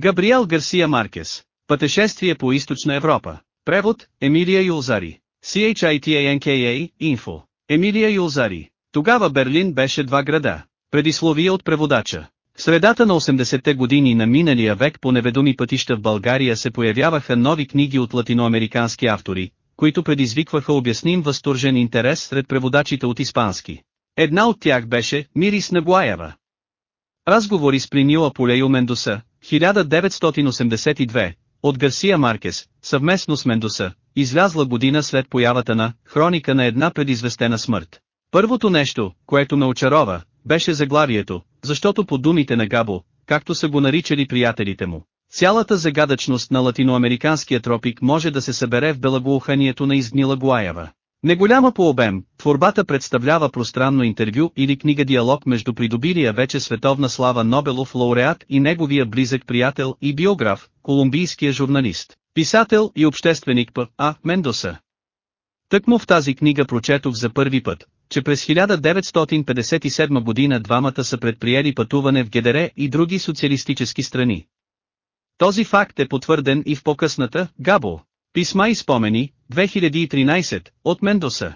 Габриел Гарсия Маркес. Пътешествие по източна Европа. Превод, Емилия Юлзари. CHITANKA, Info. Емилия Юлзари. Тогава Берлин беше два града. Предисловие от преводача. В средата на 80-те години на миналия век по неведоми пътища в България се появяваха нови книги от латиноамерикански автори, които предизвикваха обясним възторжен интерес сред преводачите от испански. Една от тях беше «Мирис на Гуаева». Разговори с Плинила Полейо Мендоса, 1982, от Гарсия Маркес, съвместно с Мендоса, излязла година след появата на «Хроника на една предизвестена смърт». Първото нещо, което ме очарова, беше заглавието, защото по думите на Габо, както са го наричали приятелите му, цялата загадъчност на латиноамериканския тропик може да се събере в белагоуханието на изгнила Гуаява. Неголяма по обем, творбата представлява пространно интервю или книга-диалог между придобилия вече световна слава Нобелов лауреат и неговия близък приятел и биограф, колумбийския журналист, писател и общественик П. А. Мендоса. Тъкмо в тази книга прочетох за първи път, че през 1957 година двамата са предприели пътуване в ГДР и други социалистически страни. Този факт е потвърден и в по-късната «Габо» Писма и спомени, 2013, от Мендоса.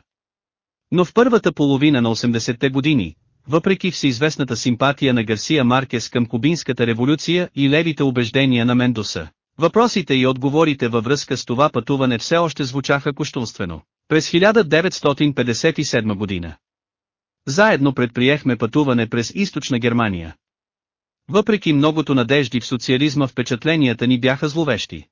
Но в първата половина на 80-те години, въпреки всеизвестната симпатия на Гарсия Маркес към кубинската революция и левите убеждения на Мендоса, въпросите и отговорите във връзка с това пътуване все още звучаха кощунствено. През 1957 година. Заедно предприехме пътуване през източна Германия. Въпреки многото надежди в социализма впечатленията ни бяха зловещи.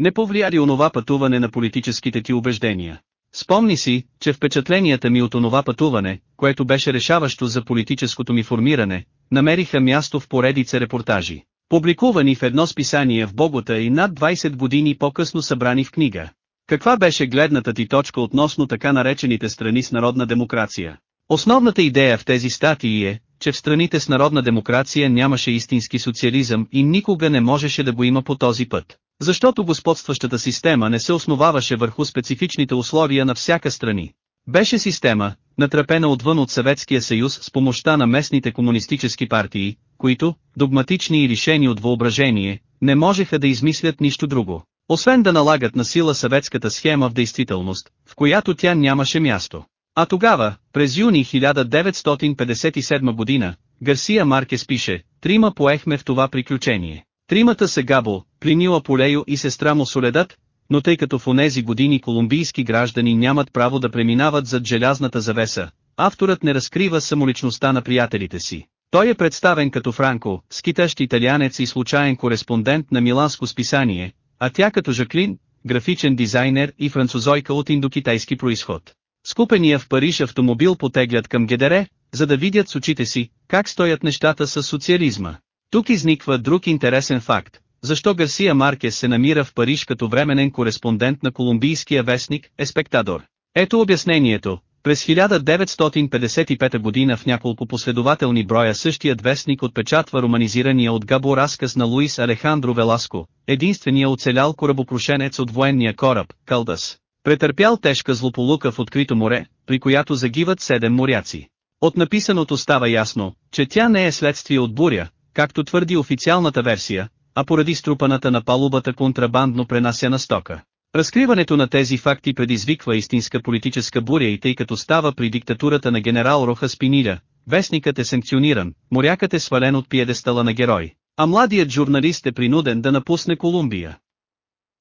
Не повлияли онова пътуване на политическите ти убеждения. Спомни си, че впечатленията ми от онова пътуване, което беше решаващо за политическото ми формиране, намериха място в поредица репортажи, публикувани в едно списание в Богота и над 20 години по-късно събрани в книга. Каква беше гледната ти точка относно така наречените страни с народна демокрация? Основната идея в тези статии е, че в страните с народна демокрация нямаше истински социализъм и никога не можеше да го има по този път. Защото господстващата система не се основаваше върху специфичните условия на всяка страни. Беше система, натрапена отвън от Съветския съюз с помощта на местните комунистически партии, които, догматични и лишени от въображение, не можеха да измислят нищо друго, освен да налагат на сила съветската схема в действителност, в която тя нямаше място. А тогава, през юни 1957 година, Гарсия Маркес пише, трима поехме в това приключение. Тримата са Габо, Плинила Полейо и сестра му Соледат, но тъй като в онези години колумбийски граждани нямат право да преминават зад желязната завеса, авторът не разкрива самоличността на приятелите си. Той е представен като Франко, скитащ италианец и случайен кореспондент на миланско списание, а тя като Жаклин, графичен дизайнер и французойка от индокитайски происход. Скупения в Париж автомобил потеглят към Гедере, за да видят с очите си, как стоят нещата с социализма. Тук изниква друг интересен факт, защо Гарсия Маркес се намира в Париж като временен кореспондент на колумбийския вестник Еспектадор. Ето обяснението. През 1955 година в няколко последователни броя същият вестник отпечатва романизирания от Габо разказ на Луис Алехандро Веласко, единствения оцелял корабопрошенец от военния кораб, Калдас. Претърпял тежка злополука в открито море, при която загиват седем моряци. От написаното става ясно, че тя не е следствие от буря, както твърди официалната версия, а поради струпаната на палубата контрабандно пренася на стока. Разкриването на тези факти предизвиква истинска политическа буря и тъй като става при диктатурата на генерал Роха Спиниля, вестникът е санкциониран, морякът е свален от пиедестала на герой, а младият журналист е принуден да напусне Колумбия.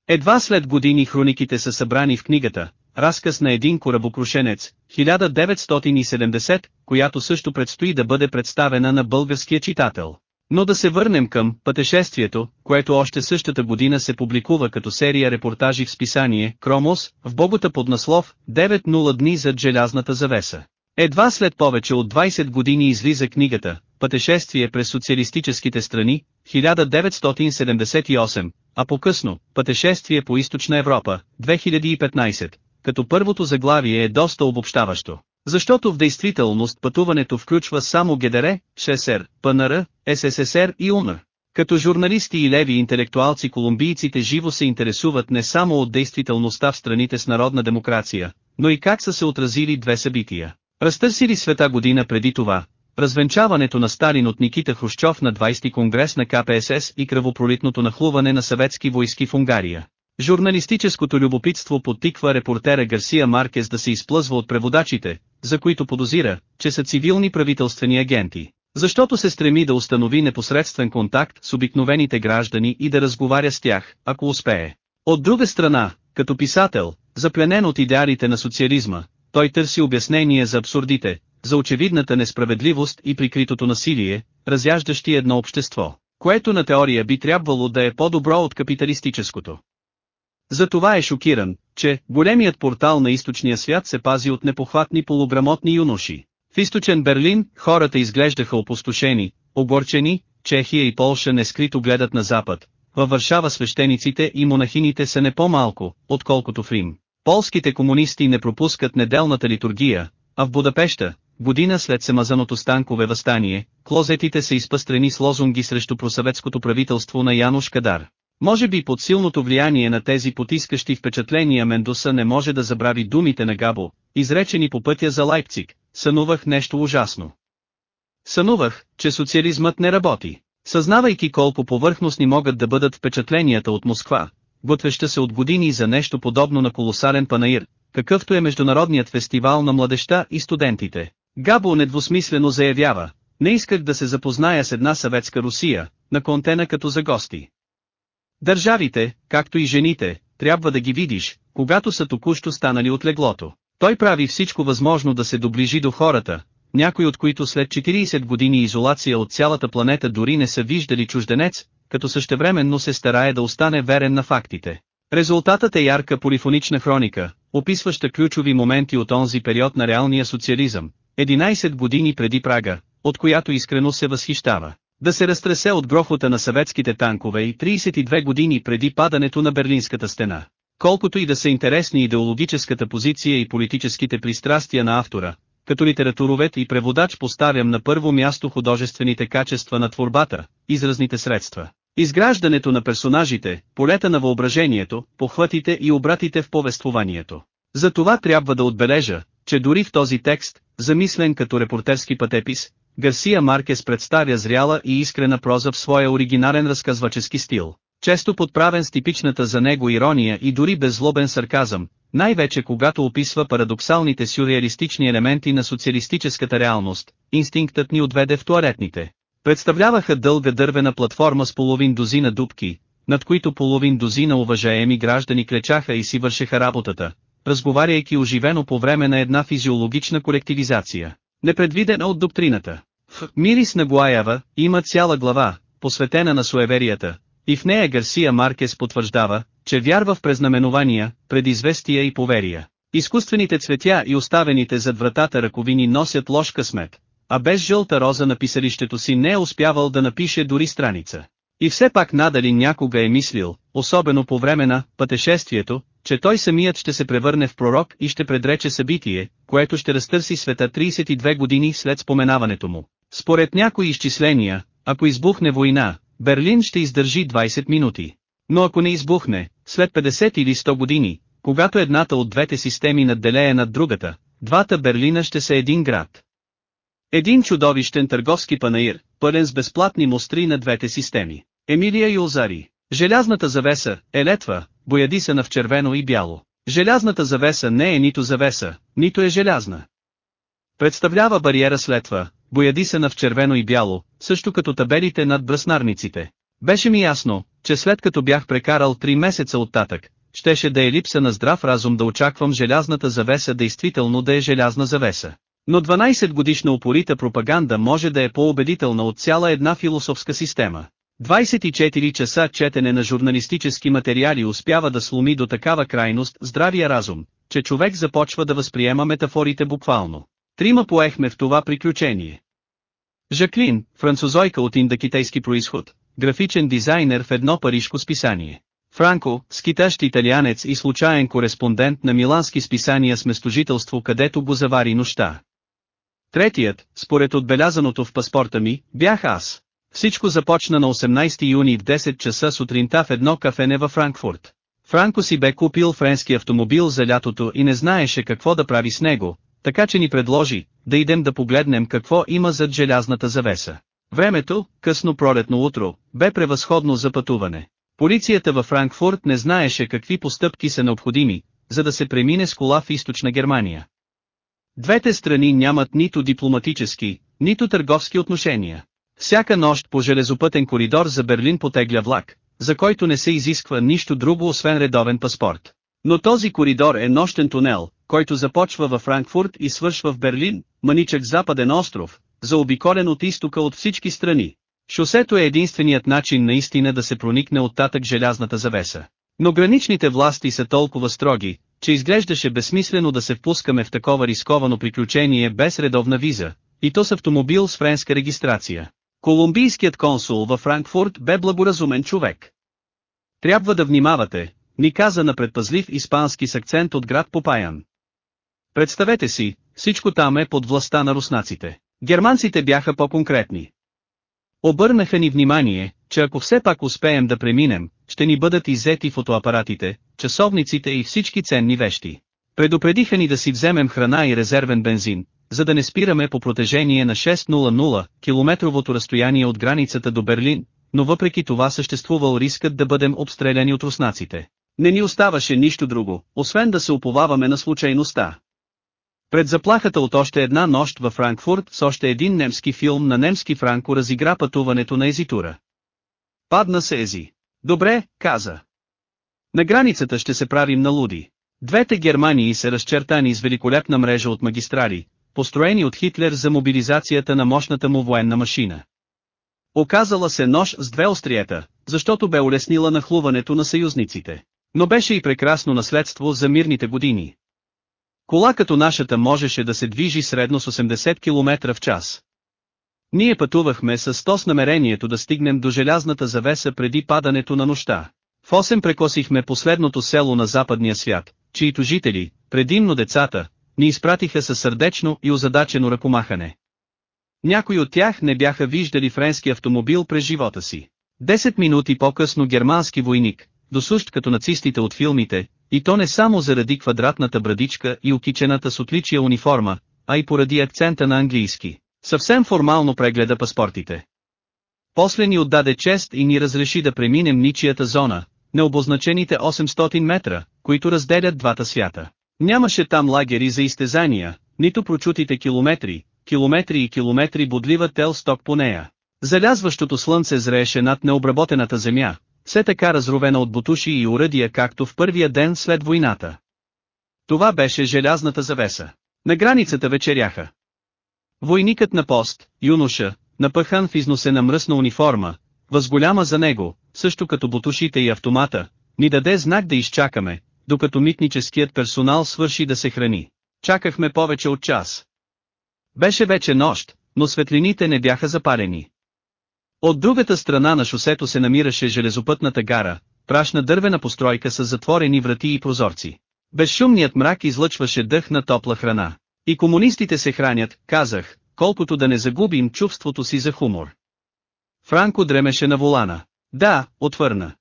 Едва след години хрониките са събрани в книгата, разказ на един корабокрушенец, 1970, която също предстои да бъде представена на българския читател. Но да се върнем към пътешествието, което още същата година се публикува като серия репортажи в списание Кромос, в Богота под наслов 9.0 дни зад желязната завеса. Едва след повече от 20 години излиза книгата Пътешествие през социалистическите страни, 1978, а по-късно Пътешествие по източна Европа, 2015, като първото заглавие е доста обобщаващо. Защото в действителност пътуването включва само ГДР, ШСР, ПНР, СССР и УНР. Като журналисти и леви интелектуалци колумбийците живо се интересуват не само от действителността в страните с народна демокрация, но и как са се отразили две събития. Разтърсили света година преди това, развенчаването на Сталин от Никита Хрущов на 20 конгрес на КПСС и кръвопролитното нахлуване на съветски войски в Унгария. Журналистическото любопитство подтиква репортера Гарсия Маркес да се изплъзва от преводачите, за които подозира, че са цивилни правителствени агенти. Защото се стреми да установи непосредствен контакт с обикновените граждани и да разговаря с тях, ако успее. От друга страна, като писател, запленен от идеалите на социализма, той търси обяснение за абсурдите, за очевидната несправедливост и прикритото насилие, разяждащи едно общество, което на теория би трябвало да е по-добро от капиталистическото. Затова е шокиран, че големият портал на източния свят се пази от непохватни полуграмотни юноши. В източен Берлин хората изглеждаха опустошени, огорчени, Чехия и Полша нескрито гледат на запад. Във Варшава свещениците и монахините са не по-малко, отколкото в Рим. Полските комунисти не пропускат неделната литургия, а в Будапешта, година след семазаното станкове възстание, клозетите са изпъстрени с лозунги срещу просъветското правителство на Януш Кадар. Може би под силното влияние на тези потискащи впечатления Мендоса не може да забрави думите на Габо, изречени по пътя за Лайпциг, сънувах нещо ужасно. Сънувах, че социализмът не работи. Съзнавайки колко повърхностни могат да бъдат впечатленията от Москва, готвеща се от години за нещо подобно на колосален панаир, какъвто е Международният фестивал на младеща и студентите. Габо недвусмислено заявява, не исках да се запозная с една съветска Русия, на контена като за гости. Държавите, както и жените, трябва да ги видиш, когато са току-що станали от леглото. Той прави всичко възможно да се доближи до хората, някои от които след 40 години изолация от цялата планета дори не са виждали чужденец, като същевременно се старае да остане верен на фактите. Резултатът е ярка полифонична хроника, описваща ключови моменти от онзи период на реалния социализъм, 11 години преди Прага, от която искрено се възхищава. Да се разтресе от грохота на съветските танкове и 32 години преди падането на Берлинската стена. Колкото и да са интересни идеологическата позиция и политическите пристрастия на автора, като литературовед и преводач поставям на първо място художествените качества на творбата, изразните средства. Изграждането на персонажите, полета на въображението, похватите и обратите в повествованието. За това трябва да отбележа, че дори в този текст, замислен като репортерски пътепис, Гарсия Маркес представя зряла и искрена проза в своя оригинален разказвачески стил, често подправен с типичната за него ирония и дори беззлобен сарказъм, най-вече когато описва парадоксалните сюрреалистични елементи на социалистическата реалност, инстинктът ни отведе в туалетните. Представляваха дълга дървена платформа с половин дозина дубки, над които половин дозина уважаеми граждани клечаха и си вършеха работата, разговаряйки оживено по време на една физиологична колективизация, непредвидена от доктрината. Мирис на Гуаява има цяла глава, посветена на суеверията, и в нея Гарсия Маркес потвърждава, че вярва в презнаменования, предизвестия и поверия. Изкуствените цветя и оставените зад вратата ръковини носят лош късмет, а без жълта роза на писалището си не е успявал да напише дори страница. И все пак надали някога е мислил, особено по време на пътешествието, че той самият ще се превърне в пророк и ще предрече събитие, което ще разтърси света 32 години след споменаването му. Според някои изчисления, ако избухне война, Берлин ще издържи 20 минути. Но ако не избухне, след 50 или 100 години, когато едната от двете системи надделее над другата, двата Берлина ще са един град. Един чудовищен търговски панаир, пълен с безплатни мостри на двете системи. Емилия Юлзари. Желязната завеса, е летва, боядисана в червено и бяло. Желязната завеса не е нито завеса, нито е желязна. Представлява бариера с летва, боядисана в червено и бяло, също като табелите над бръснарниците. Беше ми ясно, че след като бях прекарал три месеца оттатък, щеше да е липса на здрав разум да очаквам желязната завеса действително да е желязна завеса. Но 12 годишна упорита пропаганда може да е по-убедителна от цяла една философска система. 24 часа четене на журналистически материали успява да сломи до такава крайност здравия разум, че човек започва да възприема метафорите буквално. Трима поехме в това приключение. Жаклин, французойка от индокитайски происход, графичен дизайнер в едно парижко списание. Франко, скитащ италианец и случайен кореспондент на милански списания с местожителство където го завари нощта. Третият, според отбелязаното в паспорта ми, бях аз. Всичко започна на 18 юни в 10 часа сутринта в едно кафене във Франкфурт. Франко си бе купил френски автомобил за лятото и не знаеше какво да прави с него, така че ни предложи, да идем да погледнем какво има зад желязната завеса. Времето, късно пролетно утро, бе превъзходно за пътуване. Полицията във Франкфурт не знаеше какви постъпки са необходими, за да се премине с кола в източна Германия. Двете страни нямат нито дипломатически, нито търговски отношения. Всяка нощ по железопътен коридор за Берлин потегля влак, за който не се изисква нищо друго освен редовен паспорт. Но този коридор е нощен тунел, който започва във Франкфурт и свършва в Берлин, маничък западен остров, заобиколен от изтока от всички страни. Шосето е единственият начин наистина да се проникне оттатък желязната завеса. Но граничните власти са толкова строги, че изглеждаше безсмислено да се впускаме в такова рисковано приключение без редовна виза, и то с автомобил с френска регистрация. Колумбийският консул във Франкфурт бе благоразумен човек. Трябва да внимавате, ни каза на предпазлив испански с акцент от град Попаян. Представете си, всичко там е под властта на руснаците. Германците бяха по-конкретни. Обърнаха ни внимание, че ако все пак успеем да преминем, ще ни бъдат иззети фотоапаратите, часовниците и всички ценни вещи. Предупредиха ни да си вземем храна и резервен бензин, за да не спираме по протежение на 600 километровото разстояние от границата до Берлин, но въпреки това съществувал рискът да бъдем обстреляни от руснаците. Не ни оставаше нищо друго, освен да се уповаваме на случайността. Пред заплахата от още една нощ във Франкфурт с още един немски филм на немски Франко разигра пътуването на езитура. Падна се ези. Добре, каза. На границата ще се правим на луди. Двете Германии са разчертани с великолепна мрежа от магистрали, построени от Хитлер за мобилизацията на мощната му военна машина. Оказала се нож с две остриета, защото бе улеснила нахлуването на съюзниците. Но беше и прекрасно наследство за мирните години. Кола като нашата можеше да се движи средно с 80 км в час. Ние пътувахме с 100 с намерението да стигнем до желязната завеса преди падането на нощта. В 8 прекосихме последното село на западния свят, чието жители, предимно децата, ни изпратиха със сърдечно и озадачено ръкомахане. Някои от тях не бяха виждали френски автомобил през живота си. Десет минути по-късно германски войник, досущ като нацистите от филмите, и то не само заради квадратната брадичка и окичената с отличия униформа, а и поради акцента на английски. Съвсем формално прегледа паспортите. После ни отдаде чест и ни разреши да преминем ничията зона, необозначените 800 метра, които разделят двата свята. Нямаше там лагери за изтезания, нито прочутите километри, километри и километри бодлива телсток по нея. Залязващото слънце зрееше над необработената земя, все така разровена от бутуши и уръдия както в първия ден след войната. Това беше желязната завеса. На границата вечеряха. Войникът на пост, юноша, напъхан в износена мръсна униформа, възголяма за него, също като бутушите и автомата, ни даде знак да изчакаме, докато митническият персонал свърши да се храни. Чакахме повече от час. Беше вече нощ, но светлините не бяха запалени. От другата страна на шосето се намираше железопътната гара, прашна дървена постройка с затворени врати и прозорци. Безшумният мрак излъчваше дъх на топла храна. И комунистите се хранят, казах, колкото да не загубим чувството си за хумор. Франко дремеше на волана. Да, отвърна.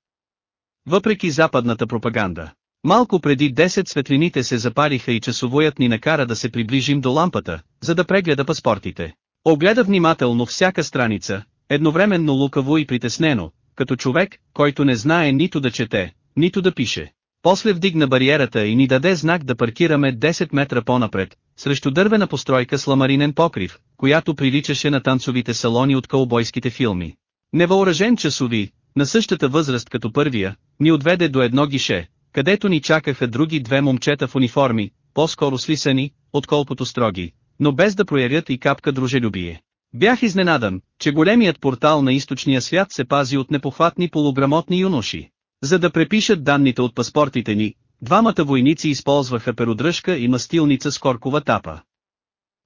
Въпреки западната пропаганда. Малко преди 10 светлините се запалиха и часовоят ни накара да се приближим до лампата, за да прегледа паспортите. Огледа внимателно всяка страница, едновременно лукаво и притеснено, като човек, който не знае нито да чете, нито да пише. После вдигна бариерата и ни даде знак да паркираме 10 метра по-напред, срещу дървена постройка с ламаринен покрив, която приличаше на танцовите салони от кълбойските филми. Невъоръжен часови, на същата възраст като първия, ни отведе до едно гише, където ни чакаха други две момчета в униформи, по-скоро слисани, отколкото строги, но без да проявят и капка дружелюбие. Бях изненадан, че големият портал на източния свят се пази от непохватни полуграмотни юноши. За да препишат данните от паспортите ни, двамата войници използваха перодръжка и мастилница с коркова тапа.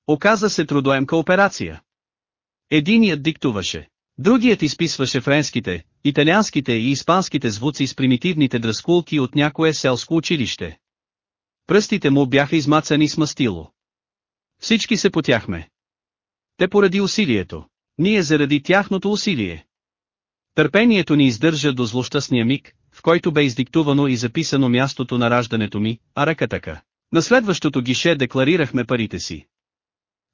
Оказа се трудоемка операция. Единият диктуваше. Другият изписваше френските, италианските и испанските звуци с примитивните дръскулки от някое селско училище. Пръстите му бяха измацани с мастило. Всички се потяхме. Те поради усилието. Ние заради тяхното усилие. Търпението ни издържа до злощастния миг, в който бе издиктувано и записано мястото на раждането ми, Аракатака. На следващото гише декларирахме парите си.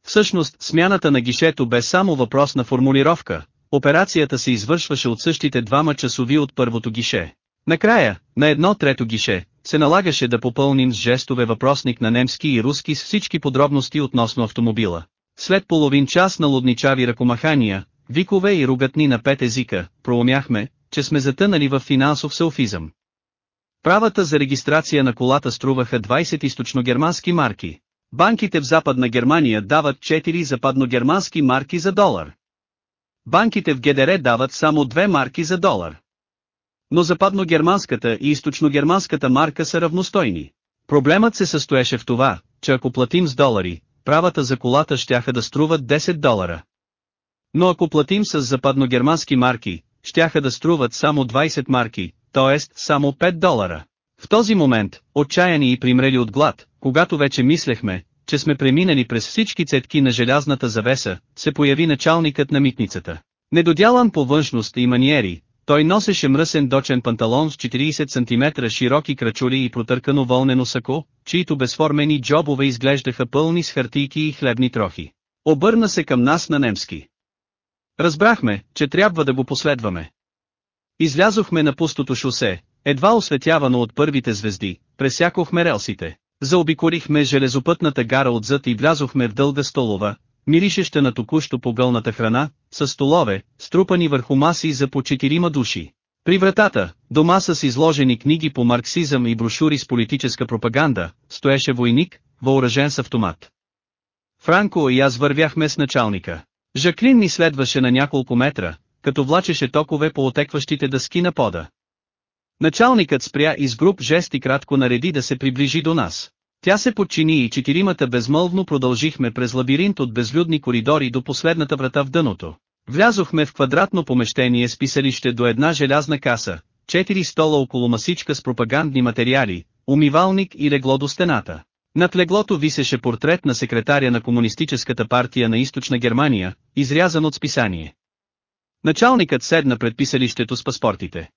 Всъщност, смяната на гишето бе само въпрос на формулировка, операцията се извършваше от същите двама часови от първото гише. Накрая, на едно трето гише, се налагаше да попълним с жестове въпросник на немски и руски с всички подробности относно автомобила. След половин час на лудничави ръкомахания, викове и ругатни на пет езика, проумяхме, че сме затънали в финансов селфизъм. Правата за регистрация на колата струваха 20 източногермански марки. Банките в Западна Германия дават 4 западногермански марки за долар. Банките в ГДР дават само 2 марки за долар. Но западногерманската и източногерманската марка са равностойни. Проблемът се състоеше в това, че ако платим с долари, правата за колата щяха да струват 10 долара. Но ако платим с западногермански марки, щяха да струват само 20 марки, т.е. само 5 долара. В този момент, отчаяни и примрели от глад, когато вече мислехме, че сме преминали през всички цетки на желязната завеса, се появи началникът на митницата. Недодялан по външност и маниери, той носеше мръсен дочен панталон с 40 см широки крачули и протъркано вълнено сако, чието безформени джобове изглеждаха пълни с хартийки и хлебни трохи. Обърна се към нас на немски. Разбрахме, че трябва да го последваме. Излязохме на пустото шосе, едва осветявано от първите звезди, пресякохме релсите. Заобиколихме железопътната гара отзад и влязохме в дълга столова, миришеща на току-що погълната храна, с столове, струпани върху маси за по четирима души. При вратата, дома с изложени книги по марксизъм и брошури с политическа пропаганда, стоеше войник, въоръжен с автомат. Франко и аз вървяхме с началника. Жаклин ни следваше на няколко метра, като влачеше токове по отекващите дъски на пода. Началникът спря и с груб жест и кратко нареди да се приближи до нас. Тя се подчини и четиримата безмълвно продължихме през лабиринт от безлюдни коридори до последната врата в дъното. Влязохме в квадратно помещение с писалище до една желязна каса, четири стола около масичка с пропагандни материали, умивалник и легло до стената. Над леглото висеше портрет на секретаря на Комунистическата партия на Източна Германия, изрязан от списание. Началникът седна пред писалището с паспортите.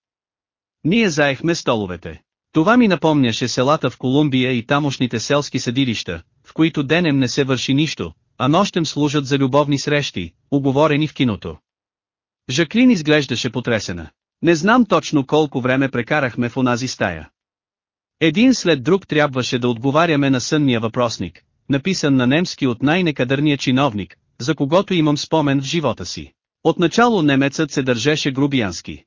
Ние заехме столовете. Това ми напомняше селата в Колумбия и тамошните селски съдилища, в които денем не се върши нищо, а нощем служат за любовни срещи, уговорени в киното. Жаклин изглеждаше потресена. Не знам точно колко време прекарахме в онази стая. Един след друг трябваше да отговаряме на сънния въпросник, написан на немски от най-некадърния чиновник, за когото имам спомен в живота си. Отначало немецът се държеше грубиянски.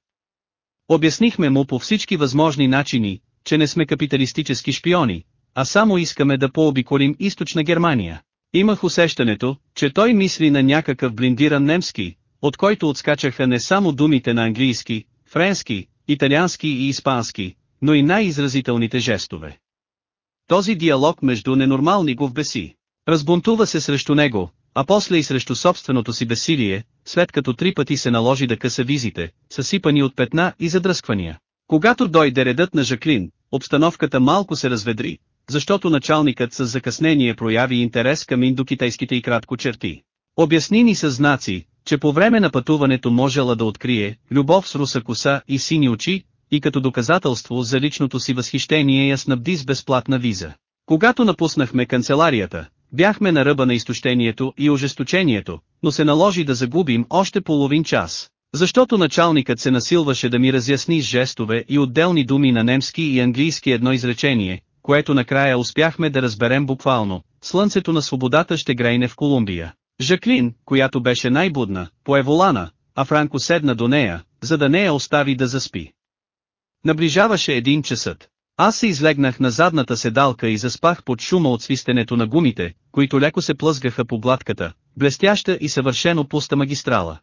Обяснихме му по всички възможни начини, че не сме капиталистически шпиони, а само искаме да пообиколим източна Германия. Имах усещането, че той мисли на някакъв блиндиран немски, от който отскачаха не само думите на английски, френски, италиански и испански, но и най-изразителните жестове. Този диалог между ненормални го вбеси. Разбунтува се срещу него, а после и срещу собственото си бесилие, след като три пъти се наложи да къса визите, съсипани от петна и задръсквания. Когато дойде редът на Жаклин, обстановката малко се разведри, защото началникът с закъснение прояви интерес към индокитайските и кратко черти. Обясни ни с знаци, че по време на пътуването можела да открие любов с руса коса и сини очи, и като доказателство за личното си възхищение я снабди с безплатна виза. Когато напуснахме канцеларията, бяхме на ръба на изтощението и ожесточението, но се наложи да загубим още половин час. Защото началникът се насилваше да ми разясни с жестове и отделни думи на немски и английски едно изречение, което накрая успяхме да разберем буквално, слънцето на свободата ще грейне в Колумбия. Жаклин, която беше най-будна, пое волана, а Франко седна до нея, за да не я остави да заспи. Наближаваше един часът. Аз се излегнах на задната седалка и заспах под шума от свистенето на гумите, които леко се плъзгаха по гладката, блестяща и съвършено пуста магистрала.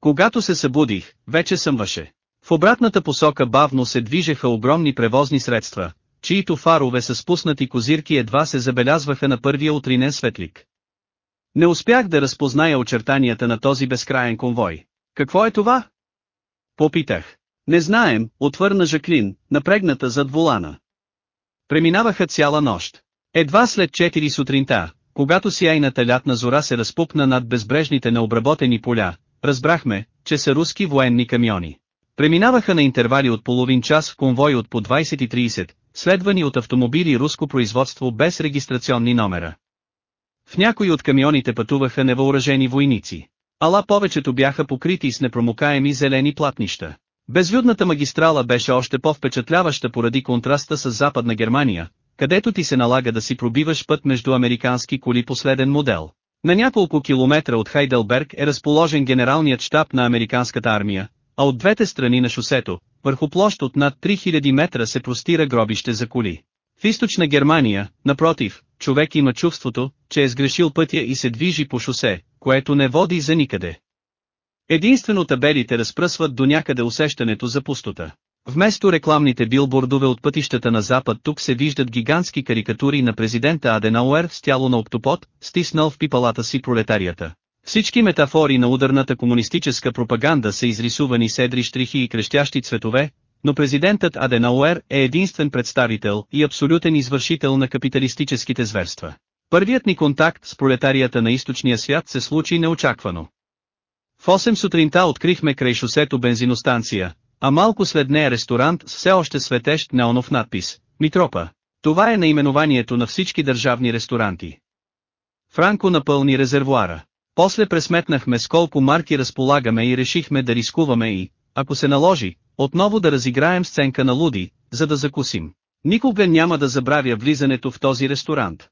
Когато се събудих, вече съмваше. В обратната посока бавно се движеха огромни превозни средства, чието фарове с спуснати козирки едва се забелязваха на първия утринен светлик. Не успях да разпозная очертанията на този безкраен конвой. Какво е това? Попитах. Не знаем, отвърна Жаклин, напрегната зад волана. Преминаваха цяла нощ. Едва след 4 сутринта, когато сияйната лятна зора се разпукна над безбрежните необработени поля, разбрахме, че са руски военни камиони. Преминаваха на интервали от половин час в конвой от по 20 30, следвани от автомобили руско производство без регистрационни номера. В някои от камионите пътуваха невъоръжени войници. Ала повечето бяха покрити с непромокаеми зелени платнища. Безлюдната магистрала беше още по-впечатляваща поради контраста с Западна Германия, където ти се налага да си пробиваш път между американски коли последен модел. На няколко километра от Хайделберг е разположен генералният штаб на американската армия, а от двете страни на шосето, върху площ от над 3000 метра се простира гробище за коли. В източна Германия, напротив, човек има чувството, че е сгрешил пътя и се движи по шосе, което не води за никъде. Единствено табелите разпръсват до някъде усещането за пустота. Вместо рекламните билбордове от пътищата на запад тук се виждат гигантски карикатури на президента Аденауер с тяло на октопод, стиснал в пипалата си пролетарията. Всички метафори на ударната комунистическа пропаганда са изрисувани с едри штрихи и крещящи цветове, но президентът Аденауер е единствен представител и абсолютен извършител на капиталистическите зверства. Първият ни контакт с пролетарията на източния свят се случи неочаквано. В 8 сутринта открихме край шосето бензиностанция, а малко след нея ресторант с все още светещ неонов надпис – Митропа. Това е наименованието на всички държавни ресторанти. Франко напълни резервуара. После пресметнахме с колко марки разполагаме и решихме да рискуваме и, ако се наложи, отново да разиграем сценка на луди, за да закусим. Никога няма да забравя влизането в този ресторант.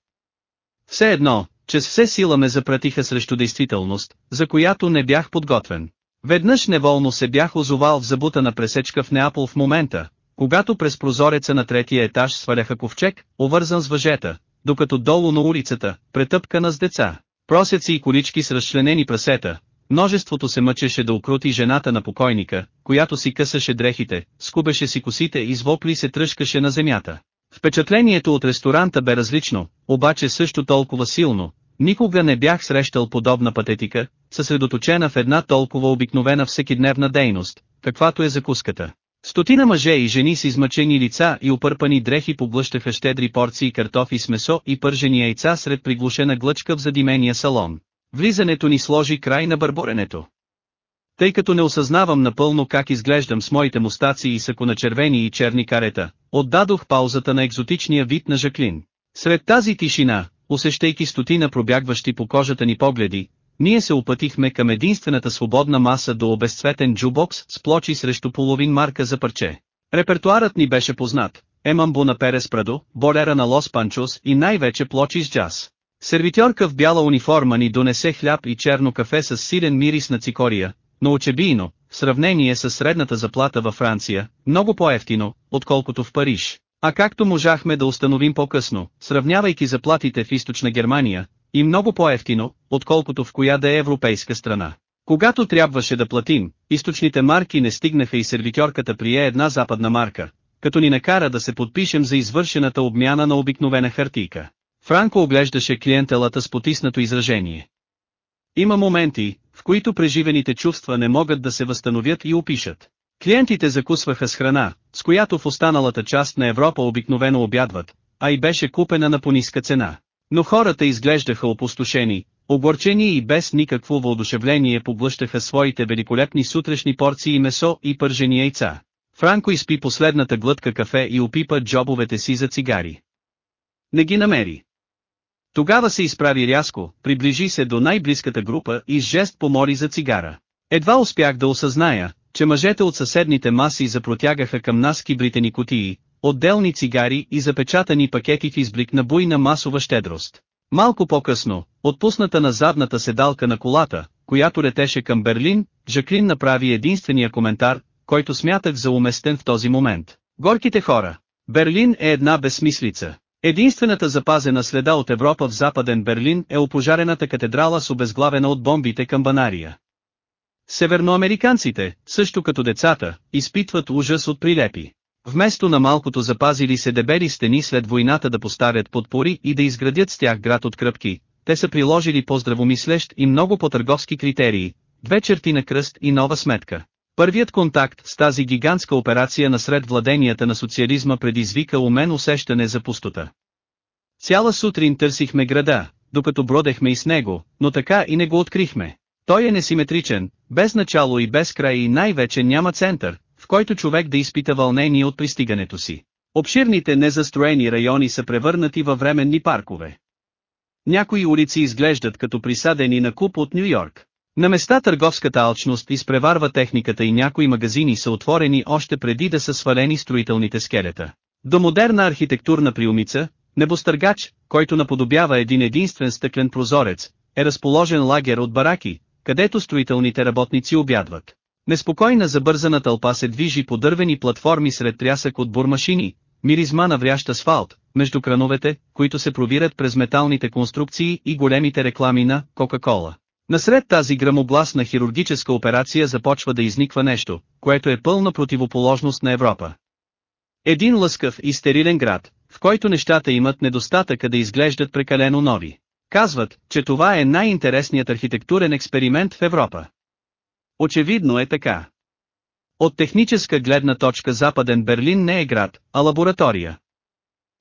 Все едно, че с все сила ме запратиха срещу действителност, за която не бях подготвен. Веднъж неволно се бях озовал в забутана пресечка в Неапол в момента, когато през прозореца на третия етаж сваляха ковчег, овързан с въжета, докато долу на улицата, претъпкана с деца, просеци и колички с разчленени прасета, множеството се мъчеше да укрути жената на покойника, която си късаше дрехите, скубеше си косите и звопли се тръжкаше на земята. Впечатлението от ресторанта бе различно, обаче също толкова силно, Никога не бях срещал подобна патетика, съсредоточена в една толкова обикновена всекидневна дейност, каквато е закуската. Стотина мъже и жени с измъчени лица и опърпани дрехи поглъщаха щедри порции картофи с месо и пържени яйца сред приглушена глъчка в задимения салон. Влизането ни сложи край на бърборенето. Тъй като не осъзнавам напълно как изглеждам с моите мустаци и саконачервени и черни карета, отдадох паузата на екзотичния вид на Жаклин. Сред тази тишина, усещайки стотина пробягващи по кожата ни погледи, ние се опътихме към единствената свободна маса до обезцветен джубокс с плочи срещу половин марка за парче. Репертуарът ни беше познат. Емамбо на Перес Прадо, Болера на Лос Панчос и най-вече плочи с джаз. Сервитьорка в бяла униформа ни донесе хляб и черно кафе с силен мирис на цикория, но очебийно, в сравнение с средната заплата във Франция, много по-ефтино, отколкото в Париж. А както можахме да установим по-късно, сравнявайки заплатите в източна Германия, и много по-ефтино, отколкото в коя да е европейска страна. Когато трябваше да платим, източните марки не стигнаха и сервитьорката прие една западна марка, като ни накара да се подпишем за извършената обмяна на обикновена хартийка. Франко оглеждаше клиентелата с потиснато изражение. Има моменти, в които преживените чувства не могат да се възстановят и опишат. Клиентите закусваха с храна, с която в останалата част на Европа обикновено обядват, а и беше купена на пониска цена. Но хората изглеждаха опустошени, огорчени и без никакво въодушевление поглъщаха своите великолепни сутрешни порции месо и пържени яйца. Франко изпи последната глътка кафе и опипа джобовете си за цигари. Не ги намери. Тогава се изправи рязко, приближи се до най-близката група и с жест помоли за цигара. Едва успях да осъзная, че мъжете от съседните маси запротягаха към нас кибритени кутии, отделни цигари и запечатани пакети в изблик на буйна масова щедрост. Малко по-късно, отпусната на задната седалка на колата, която летеше към Берлин, Жаклин направи единствения коментар, който смятах за уместен в този момент. Горките хора. Берлин е една безсмислица. Единствената запазена следа от Европа в западен Берлин е опожарената катедрала с обезглавена от бомбите към Банария. Северноамериканците, също като децата, изпитват ужас от прилепи. Вместо на малкото запазили се дебели стени след войната да поставят подпори и да изградят с тях град от кръпки, те са приложили по-здравомислещ и много по-търговски критерии, две черти на кръст и нова сметка. Първият контакт с тази гигантска операция насред владенията на социализма предизвика у мен усещане за пустота. Цяла сутрин търсихме града, докато бродехме и с него, но така и не го открихме. Той е несиметричен, без начало и без край и най-вече няма център, в който човек да изпита вълнение от пристигането си. Обширните незастроени райони са превърнати във временни паркове. Някои улици изглеждат като присадени на куп от Нью Йорк. На места търговската алчност изпреварва техниката и някои магазини са отворени още преди да са свалени строителните скелета. До модерна архитектурна приумица, небостъргач, който наподобява един единствен стъклен прозорец, е разположен лагер от бараки, където строителните работници обядват. Неспокойна забързана тълпа се движи по дървени платформи сред трясък от бурмашини, миризма на врящ асфалт, между крановете, които се провират през металните конструкции и големите реклами на Кока-Кола. Насред тази грамогласна хирургическа операция започва да изниква нещо, което е пълна противоположност на Европа. Един лъскав и стерилен град, в който нещата имат недостатъка да изглеждат прекалено нови. Казват, че това е най-интересният архитектурен експеримент в Европа. Очевидно е така. От техническа гледна точка Западен Берлин не е град, а лаборатория.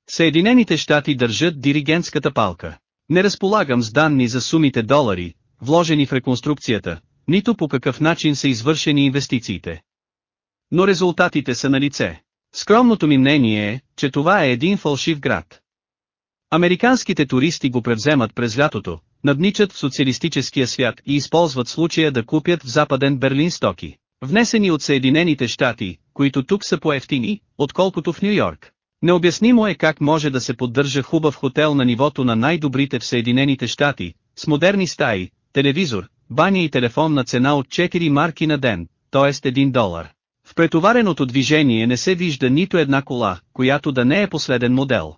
Съединените щати държат диригентската палка. Не разполагам с данни за сумите долари, вложени в реконструкцията, нито по какъв начин са извършени инвестициите. Но резултатите са на лице. Скромното ми мнение е, че това е един фалшив град. Американските туристи го превземат през лятото, надничат в социалистическия свят и използват случая да купят в Западен Берлин стоки, внесени от Съединените щати, които тук са по-ефтини, отколкото в Нью Йорк. Необяснимо е как може да се поддържа хубав хотел на нивото на най-добрите в Съединените щати, с модерни стаи, телевизор, баня и телефон на цена от 4 марки на ден, т.е. 1 долар. В претовареното движение не се вижда нито една кола, която да не е последен модел.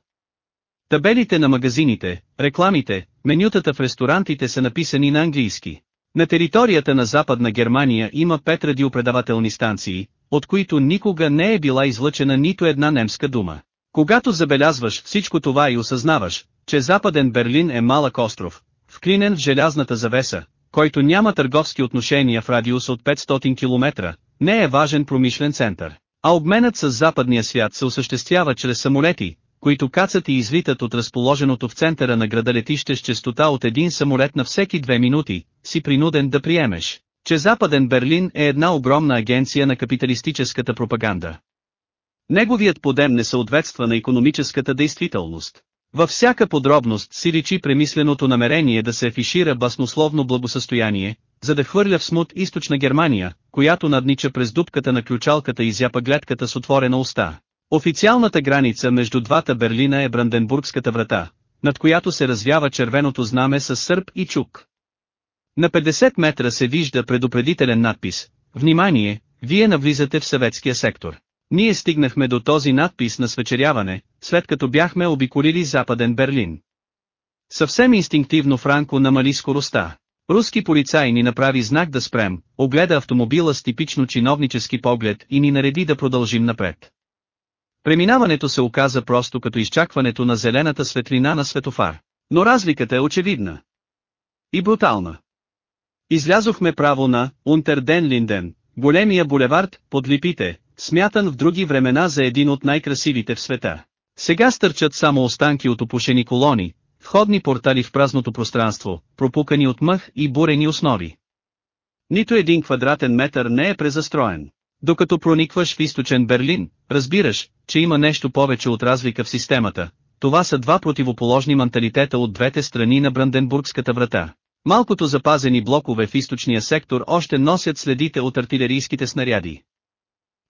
Табелите на магазините, рекламите, менютата в ресторантите са написани на английски. На територията на Западна Германия има пет радиопредавателни станции, от които никога не е била излъчена нито една немска дума. Когато забелязваш всичко това и осъзнаваш, че Западен Берлин е малък остров, вклинен в желязната завеса, който няма търговски отношения в радиус от 500 км, не е важен промишлен център. А обменът с западния свят се осъществява чрез самолети, които кацат и излитат от разположеното в центъра на града летище с частота от един самолет на всеки две минути, си принуден да приемеш, че Западен Берлин е една огромна агенция на капиталистическата пропаганда. Неговият подем не съответства на економическата действителност. Във всяка подробност си личи премисленото намерение да се афишира баснословно благосъстояние, за да хвърля в смут източна Германия, която наднича през дупката на ключалката и зяпа гледката с отворена уста. Официалната граница между двата Берлина е Бранденбургската врата, над която се развява червеното знаме с сърп и чук. На 50 метра се вижда предупредителен надпис «Внимание, вие навлизате в съветския сектор». Ние стигнахме до този надпис на свечеряване, след като бяхме обиколили Западен Берлин. Съвсем инстинктивно Франко намали скоростта. Руски полицай ни направи знак да спрем, огледа автомобила с типично чиновнически поглед и ни нареди да продължим напред. Преминаването се оказа просто като изчакването на зелената светлина на светофар. Но разликата е очевидна. И брутална. Излязохме право на Унтерден Линден, големия булевард, под липите, смятан в други времена за един от най-красивите в света. Сега стърчат само останки от опушени колони, входни портали в празното пространство, пропукани от мъх и бурени основи. Нито един квадратен метър не е презастроен. Докато проникваш в източен Берлин, разбираш, че има нещо повече от разлика в системата. Това са два противоположни менталитета от двете страни на Бранденбургската врата. Малкото запазени блокове в източния сектор още носят следите от артилерийските снаряди.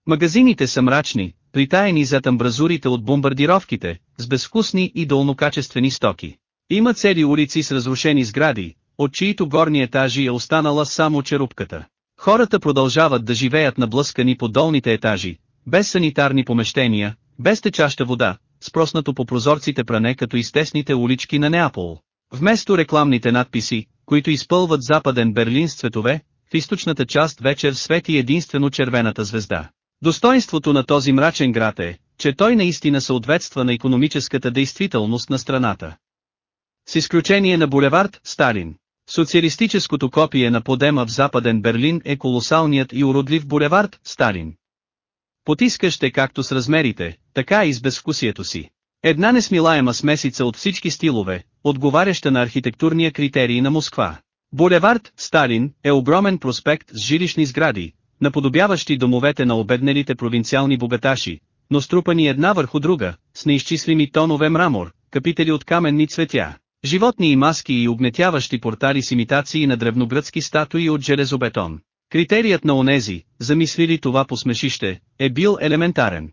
Магазините са мрачни, притаяни зад амбразурите от бомбардировките, с безвкусни и долнокачествени стоки. Има цели улици с разрушени сгради, от чието горни етажи е останала само черупката. Хората продължават да живеят наблъскани по долните етажи, без санитарни помещения, без течаща вода, спроснато по прозорците пране като изтесните улички на Неапол. Вместо рекламните надписи, които изпълват западен Берлин с цветове, в източната част вечер свети единствено червената звезда. Достоинството на този мрачен град е, че той наистина съответства на економическата действителност на страната. С изключение на булевард Сталин, социалистическото копие на подема в западен Берлин е колосалният и уродлив булевард Сталин. Потискащ е както с размерите, така и с безвкусието си. Една несмилаема смесица от всички стилове, отговаряща на архитектурния критерий на Москва. Булевард Сталин е огромен проспект с жилищни сгради, наподобяващи домовете на обеднелите провинциални богаташи, но струпани една върху друга, с неизчислими тонове мрамор, капители от каменни цветя, животни и маски и огнетяващи портали с имитации на древногръцки статуи от железобетон. Критерият на онези, замислили това посмешище, е бил елементарен.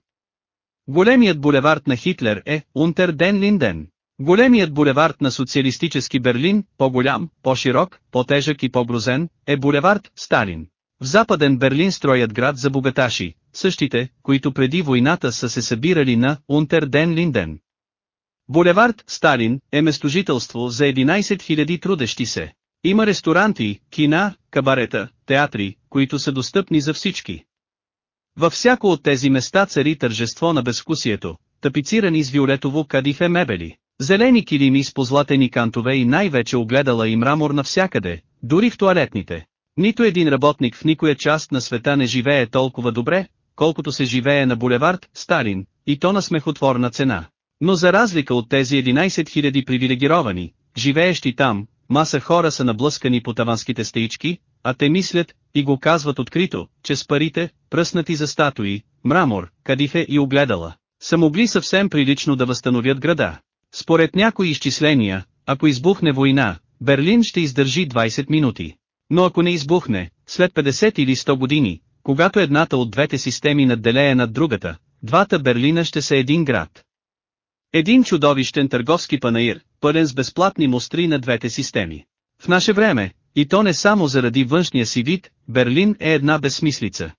Големият булевард на Хитлер е Унтер Ден Линден. Големият булевард на социалистически Берлин, по-голям, по-широк, по-тежък и по-грозен, е булевард Сталин. В западен Берлин строят град за богаташи, същите, които преди войната са се събирали на Унтер Ден Линден. Булевард Сталин е местожителство за 11 000 трудещи се. Има ресторанти, кина, кабарета, театри, които са достъпни за всички. Във всяко от тези места цари тържество на безвкусието, тапицирани с виолетово кадифе мебели, зелени килими с позлатени кантове и най-вече огледала и мрамор навсякъде, дори в туалетните. Нито един работник в никоя част на света не живее толкова добре, колкото се живее на булевард Сталин, и то на смехотворна цена. Но за разлика от тези 11 000 привилегировани, живеещи там, маса хора са наблъскани по таванските стеички, а те мислят, и го казват открито, че с парите, пръснати за статуи, мрамор, кадифе и огледала, са могли съвсем прилично да възстановят града. Според някои изчисления, ако избухне война, Берлин ще издържи 20 минути. Но ако не избухне, след 50 или 100 години, когато едната от двете системи надделее над другата, двата Берлина ще са един град. Един чудовищен търговски панаир, пълен с безплатни мостри на двете системи. В наше време, и то не само заради външния си вид, Берлин е една безсмислица.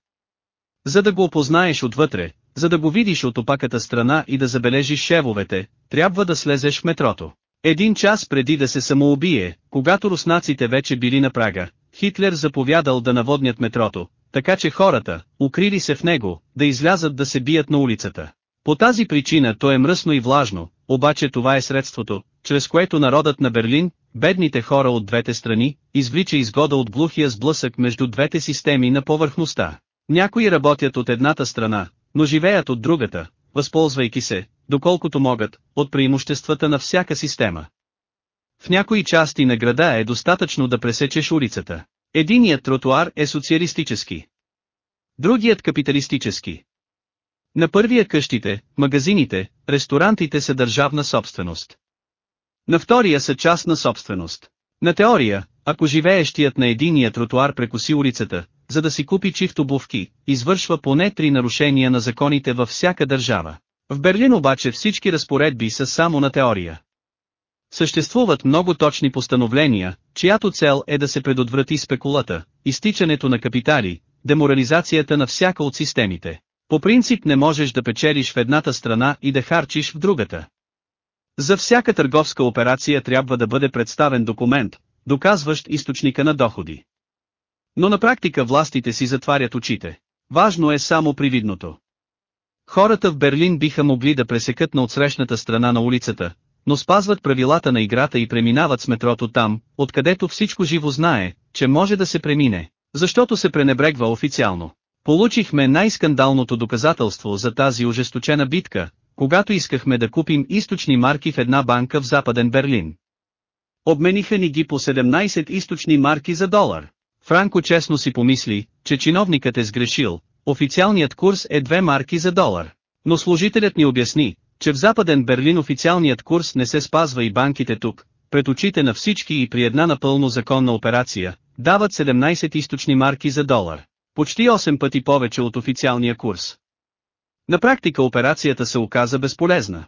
За да го опознаеш отвътре, за да го видиш от опаката страна и да забележиш шевовете, трябва да слезеш в метрото. Един час преди да се самоубие, когато руснаците вече били на прага, Хитлер заповядал да наводнят метрото, така че хората, укрили се в него, да излязат да се бият на улицата. По тази причина то е мръсно и влажно, обаче това е средството, чрез което народът на Берлин, бедните хора от двете страни, извлича изгода от глухия сблъсък между двете системи на повърхността. Някои работят от едната страна, но живеят от другата, възползвайки се, доколкото могат, от преимуществата на всяка система. В някои части на града е достатъчно да пресечеш улицата. Единият тротуар е социалистически. Другият капиталистически. На първия къщите, магазините, ресторантите са държавна собственост. На втория са частна собственост. На теория, ако живеещият на единия тротуар прекоси улицата, за да си купи чифт обувки, извършва поне три нарушения на законите във всяка държава. В Берлин обаче всички разпоредби са само на теория. Съществуват много точни постановления, чиято цел е да се предотврати спекулата, изтичането на капитали, деморализацията на всяка от системите. По принцип не можеш да печелиш в едната страна и да харчиш в другата. За всяка търговска операция трябва да бъде представен документ, доказващ източника на доходи. Но на практика властите си затварят очите. Важно е само привидното. Хората в Берлин биха могли да пресекат на отсрещната страна на улицата, но спазват правилата на играта и преминават с метрото там, откъдето всичко живо знае, че може да се премине, защото се пренебрегва официално. Получихме най-скандалното доказателство за тази ожесточена битка, когато искахме да купим източни марки в една банка в Западен Берлин. Обмениха ни ги по 17 източни марки за долар. Франко честно си помисли, че чиновникът е сгрешил, официалният курс е 2 марки за долар. Но служителят ни обясни, че в Западен Берлин официалният курс не се спазва и банките тук, пред очите на всички и при една напълно законна операция, дават 17 източни марки за долар. Почти 8 пъти повече от официалния курс. На практика операцията се оказа безполезна.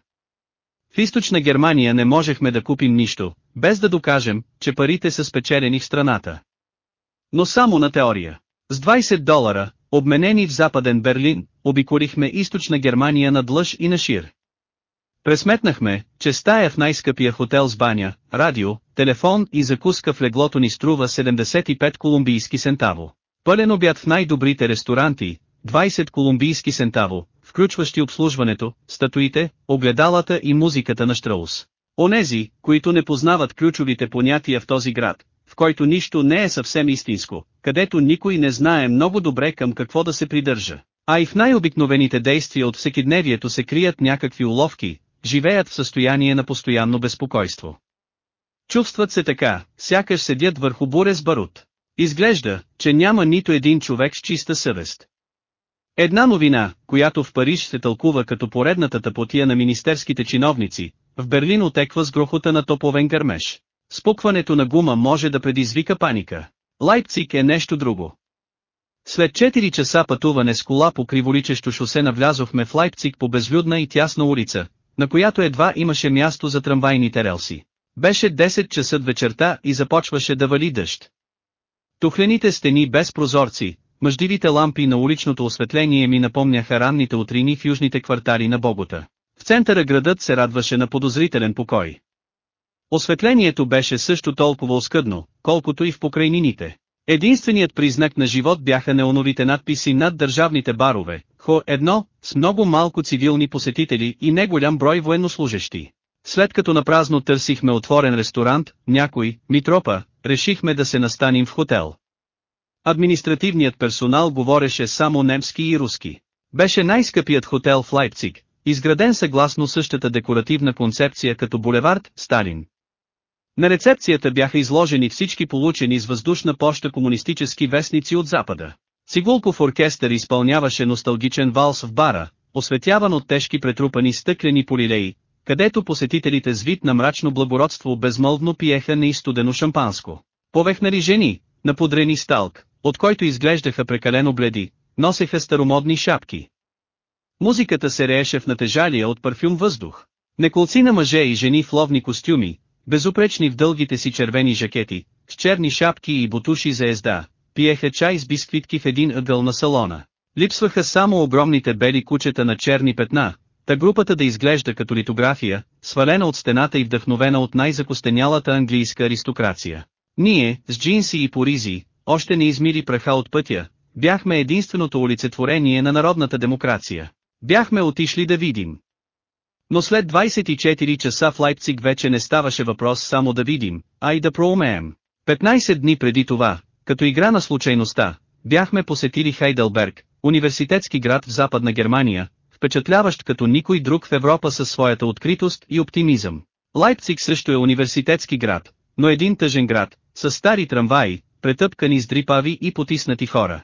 В източна Германия не можехме да купим нищо, без да докажем, че парите са спечелени в страната. Но само на теория. С 20 долара, обменени в Западен Берлин, обиколихме източна Германия на длъж и на шир. Пресметнахме, че стая в най-скъпия хотел с баня, радио, телефон и закуска в леглото ни струва 75 колумбийски сентаво. Пълен обяд в най-добрите ресторанти, 20 колумбийски сентаво, включващи обслужването, статуите, огледалата и музиката на Штраус. Онези, които не познават ключовите понятия в този град, в който нищо не е съвсем истинско, където никой не знае много добре към какво да се придържа. А и в най-обикновените действия от всекидневието се крият някакви уловки, живеят в състояние на постоянно безпокойство. Чувстват се така, сякаш седят върху буре с барут. Изглежда, че няма нито един човек с чиста съвест. Една новина, която в Париж се тълкува като поредната тъпотия на министерските чиновници, в Берлин отеква с грохота на топовен гърмеж. Спукването на гума може да предизвика паника. Лайпциг е нещо друго. След 4 часа пътуване с кола по криволичещо шосе навлязохме в Лайпциг по безлюдна и тясна улица, на която едва имаше място за трамвайните релси. Беше 10 часа вечерта и започваше да вали дъжд. Тухлените стени без прозорци, мъждивите лампи на уличното осветление ми напомняха ранните утрини в южните квартали на Богота. В центъра градът се радваше на подозрителен покой. Осветлението беше също толкова оскъдно, колкото и в покрайнините. Единственият признак на живот бяха неоновите надписи над държавните барове, Хо-1, с много малко цивилни посетители и неголям брой военнослужащи. След като напразно търсихме отворен ресторант, някой, Митропа, решихме да се настаним в хотел. Административният персонал говореше само немски и руски. Беше най-скъпият хотел в Лайпциг, изграден съгласно същата декоративна концепция като булевард Сталин. На рецепцията бяха изложени всички получени с въздушна поща комунистически вестници от Запада. Цигулков оркестър изпълняваше носталгичен валс в бара, осветяван от тежки претрупани стъклени полилеи, където посетителите с вид на мрачно благородство безмълвно пиеха неизстудено шампанско. Повехнали жени, напудрени сталк, от който изглеждаха прекалено бледи, носеха старомодни шапки. Музиката се рееше в натежалия от парфюм въздух. Неколци на мъже и жени в ловни костюми, безупречни в дългите си червени жакети, с черни шапки и бутуши за езда, пиеха чай с бисквитки в един ъгъл на салона. Липсваха само огромните бели кучета на черни петна, та групата да изглежда като литография, свалена от стената и вдъхновена от най-закостенялата английска аристокрация. Ние, с джинси и поризи, още не измили праха от пътя, бяхме единственото олицетворение на народната демокрация. Бяхме отишли да видим. Но след 24 часа в Лайпциг вече не ставаше въпрос само да видим, а и да проумеем. 15 дни преди това, като игра на случайността, бяхме посетили Хайделберг, университетски град в Западна Германия, впечатляващ като никой друг в Европа със своята откритост и оптимизъм. Лайпциг също е университетски град, но един тъжен град, с стари трамваи, претъпкани с дрипави и потиснати хора.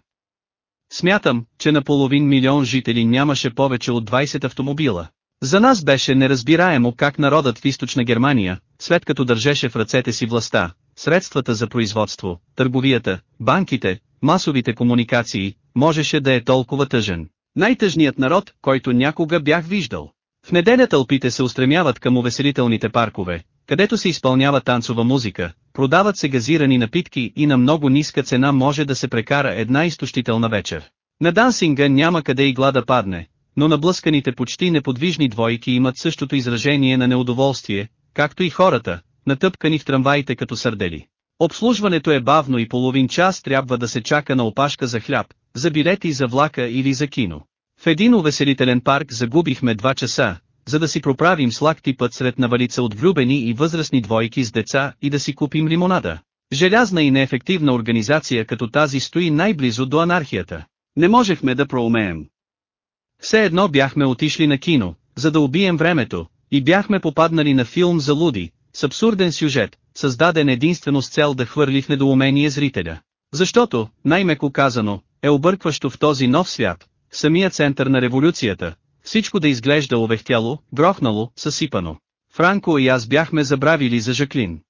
Смятам, че на половин милион жители нямаше повече от 20 автомобила. За нас беше неразбираемо как народът в източна Германия, след като държеше в ръцете си властта, средствата за производство, търговията, банките, масовите комуникации, можеше да е толкова тъжен. Най-тъжният народ, който някога бях виждал. В неделя тълпите се устремяват към увеселителните паркове, където се изпълнява танцова музика, продават се газирани напитки и на много ниска цена може да се прекара една изтощителна вечер. На дансинга няма къде игла да падне, но наблъсканите почти неподвижни двойки имат същото изражение на неудоволствие, както и хората, натъпкани в трамваите като сърдели. Обслужването е бавно и половин час трябва да се чака на опашка за хляб, за билети за влака или за кино. В един увеселителен парк загубихме два часа, за да си проправим слакти път сред навалица от влюбени и възрастни двойки с деца и да си купим лимонада. Желязна и неефективна организация като тази стои най-близо до анархията. Не можехме да проумеем. Все едно бяхме отишли на кино, за да убием времето, и бяхме попаднали на филм за луди, с абсурден сюжет, създаден единствено с цел да хвърли в недоумение зрителя. Защото, най-меко казано, е объркващо в този нов свят, самия център на революцията, всичко да изглежда овехтяло, грохнало, съсипано. Франко и аз бяхме забравили за Жаклин.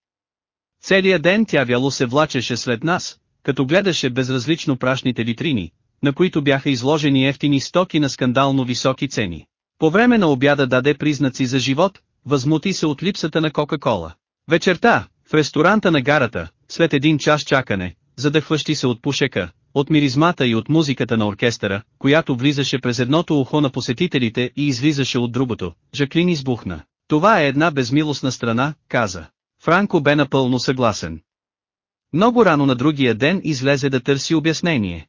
Целият ден тя вяло се влачеше след нас, като гледаше безразлично прашните витрини, на които бяха изложени ефтини стоки на скандално високи цени. По време на обяда даде признаци за живот, възмути се от липсата на Кока-Кола. Вечерта, в ресторанта на гарата, след един час чакане, задъхващи се от пушека, от миризмата и от музиката на оркестъра, която влизаше през едното ухо на посетителите и излизаше от другото, Жаклин избухна. Това е една безмилостна страна, каза. Франко бе напълно съгласен. Много рано на другия ден излезе да търси обяснение.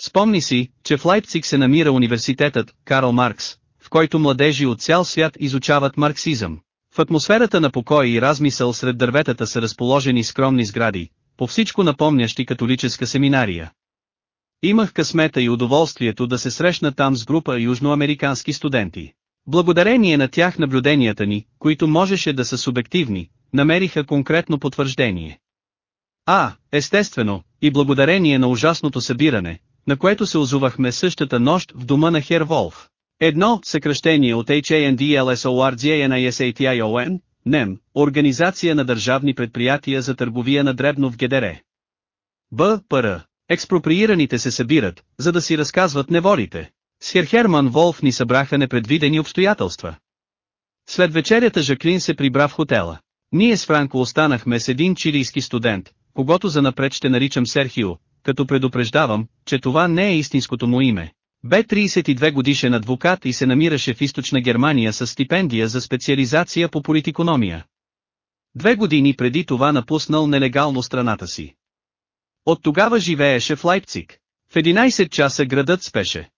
Спомни си, че в Лайпциг се намира университетът Карл Маркс, в който младежи от цял свят изучават марксизъм. В атмосферата на покой и размисъл сред дърветата са разположени скромни сгради, по всичко напомнящи католическа семинария. Имах късмета и удоволствието да се срещна там с група южноамерикански студенти. Благодарение на тях наблюденията ни, които можеше да са субективни, намериха конкретно потвърждение. А, естествено, и благодарение на ужасното събиране, на което се озувахме същата нощ в дома на Хер Волф. Едно, съкръщение от HANDLSORGANISATION, НЕМ, Организация на държавни предприятия за търговия на дребно в ГДР. Б. Пр. Експроприираните се събират, за да си разказват неволите. С Херхерман Волф ни събраха непредвидени обстоятелства. След вечерята Жаклин се прибра в хотела. Ние с Франко останахме с един чилийски студент, когато занапред ще наричам Серхио, като предупреждавам, че това не е истинското му име. Бе 32 годишен адвокат и се намираше в източна Германия с стипендия за специализация по политикономия. Две години преди това напуснал нелегално страната си. От тогава живееше в Лайпциг. В 11 часа градът спеше.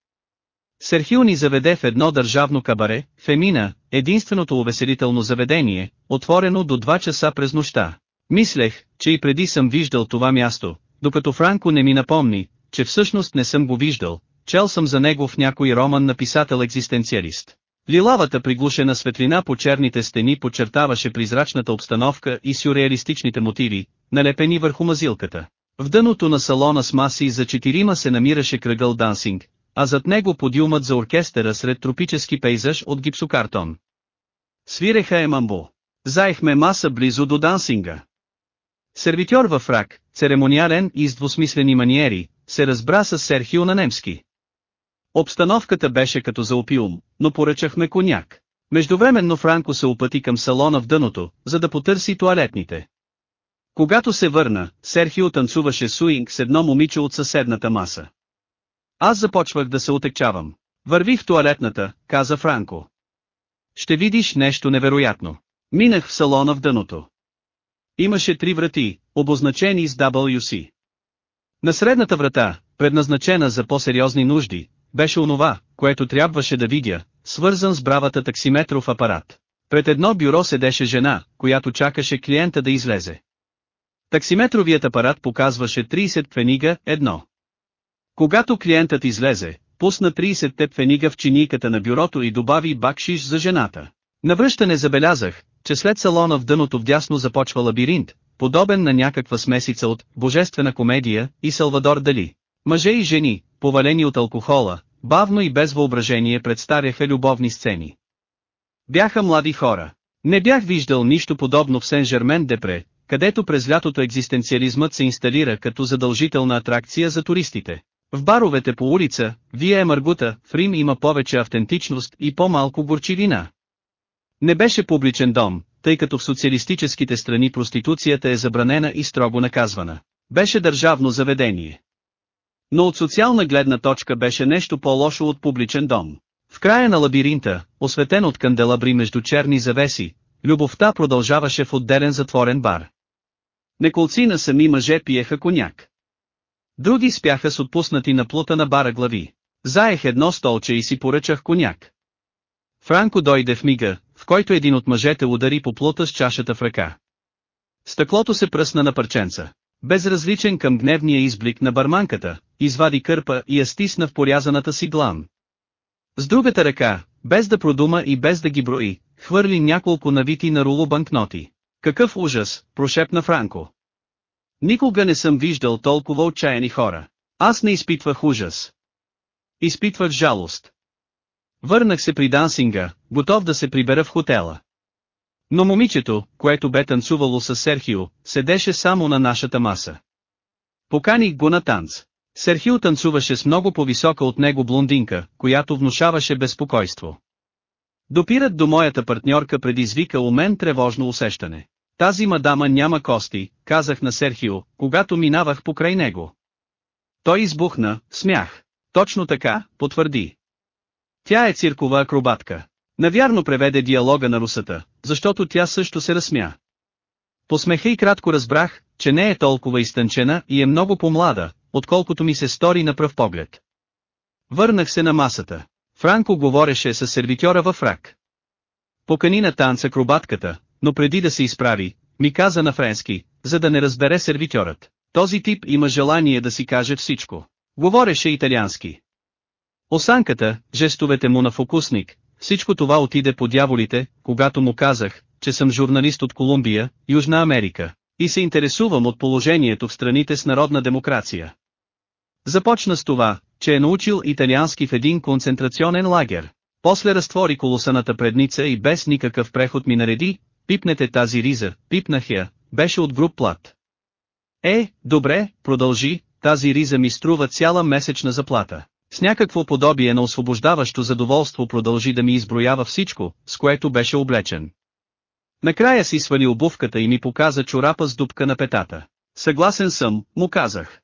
Серхио ни заведе в едно държавно кабаре, Фемина, единственото увеселително заведение, отворено до 2 часа през нощта. Мислех, че и преди съм виждал това място, докато Франко не ми напомни, че всъщност не съм го виждал, чел съм за него в някой роман на писател-екзистенциалист. Лилавата приглушена светлина по черните стени подчертаваше призрачната обстановка и сюрреалистичните мотиви, налепени върху мазилката. В дъното на салона с маси за четирима се намираше кръгъл дансинг, а зад него подиумът за оркестъра сред тропически пейзаж от гипсокартон. Свиреха емамбо. Заехме маса близо до дансинга. Сервитьор във фрак, церемониален и с двусмислени маниери, се разбра с Серхио на немски. Обстановката беше като за опиум, но поръчахме коняк. Междувременно Франко се опъти към салона в дъното, за да потърси туалетните. Когато се върна, Серхио танцуваше суинг с едно момиче от съседната маса. Аз започвах да се отекчавам. Върви в туалетната, каза Франко. Ще видиш нещо невероятно. Минах в салона в дъното. Имаше три врати, обозначени с WC. На средната врата, предназначена за по-сериозни нужди, беше онова, което трябваше да видя, свързан с бравата таксиметров апарат. Пред едно бюро седеше жена, която чакаше клиента да излезе. Таксиметровият апарат показваше 30 пфенига, едно. Когато клиентът излезе, пусна 30 те пфенига в чинийката на бюрото и добави бакшиш за жената. Навръщане забелязах, че след салона в дъното вдясно започва лабиринт, подобен на някаква смесица от «Божествена комедия» и Салвадор Дали. Мъже и жени, повалени от алкохола, бавно и без въображение представяха любовни сцени. Бяха млади хора. Не бях виждал нищо подобно в Сен-Жермен-Депре, където през лятото екзистенциализмът се инсталира като задължителна атракция за туристите. В баровете по улица, Вие Маргута, в Рим има повече автентичност и по-малко горчивина. Не беше публичен дом, тъй като в социалистическите страни проституцията е забранена и строго наказвана. Беше държавно заведение. Но от социална гледна точка беше нещо по-лошо от публичен дом. В края на лабиринта, осветен от канделабри между черни завеси, любовта продължаваше в отделен затворен бар. Неколци на сами мъже пиеха коняк. Други спяха с отпуснати на плута на бара глави. Заех едно столче и си поръчах коняк. Франко дойде в мига, в който един от мъжете удари по плута с чашата в ръка. Стъклото се пръсна на парченца. Безразличен към гневния изблик на барманката, извади кърпа и я стисна в порязаната си глан. С другата ръка, без да продума и без да ги брои, хвърли няколко навити на руло банкноти. Какъв ужас, прошепна Франко. Никога не съм виждал толкова отчаяни хора. Аз не изпитвах ужас. Изпитвах жалост. Върнах се при дансинга, готов да се прибера в хотела. Но момичето, което бе танцувало с Серхио, седеше само на нашата маса. Поканих го на танц. Серхио танцуваше с много по-висока от него блондинка, която внушаваше безпокойство. Допират до моята партньорка предизвика у мен тревожно усещане. Тази мадама няма кости, казах на Серхио, когато минавах покрай него. Той избухна, смях. Точно така, потвърди. Тя е циркова акробатка. Навярно преведе диалога на русата, защото тя също се разсмя. По смеха и кратко разбрах, че не е толкова изтънчена и е много по-млада, отколкото ми се стори на пръв поглед. Върнах се на масата. Франко говореше с сервитьора във фрак. Покани на танц акробатката, но преди да се изправи, ми каза на френски, за да не разбере сервитьорът. Този тип има желание да си каже всичко. Говореше италиански. Осанката, жестовете му на фокусник, всичко това отиде по дяволите, когато му казах, че съм журналист от Колумбия, Южна Америка, и се интересувам от положението в страните с народна демокрация. Започна с това, че е научил италиански в един концентрационен лагер. После разтвори колосаната предница и без никакъв преход ми нареди, пипнете тази риза, пипнах я, беше от груп плат. Е, добре, продължи, тази риза ми струва цяла месечна заплата. С някакво подобие на освобождаващо задоволство продължи да ми изброява всичко, с което беше облечен. Накрая си свали обувката и ми показа чорапа с дупка на петата. Съгласен съм, му казах.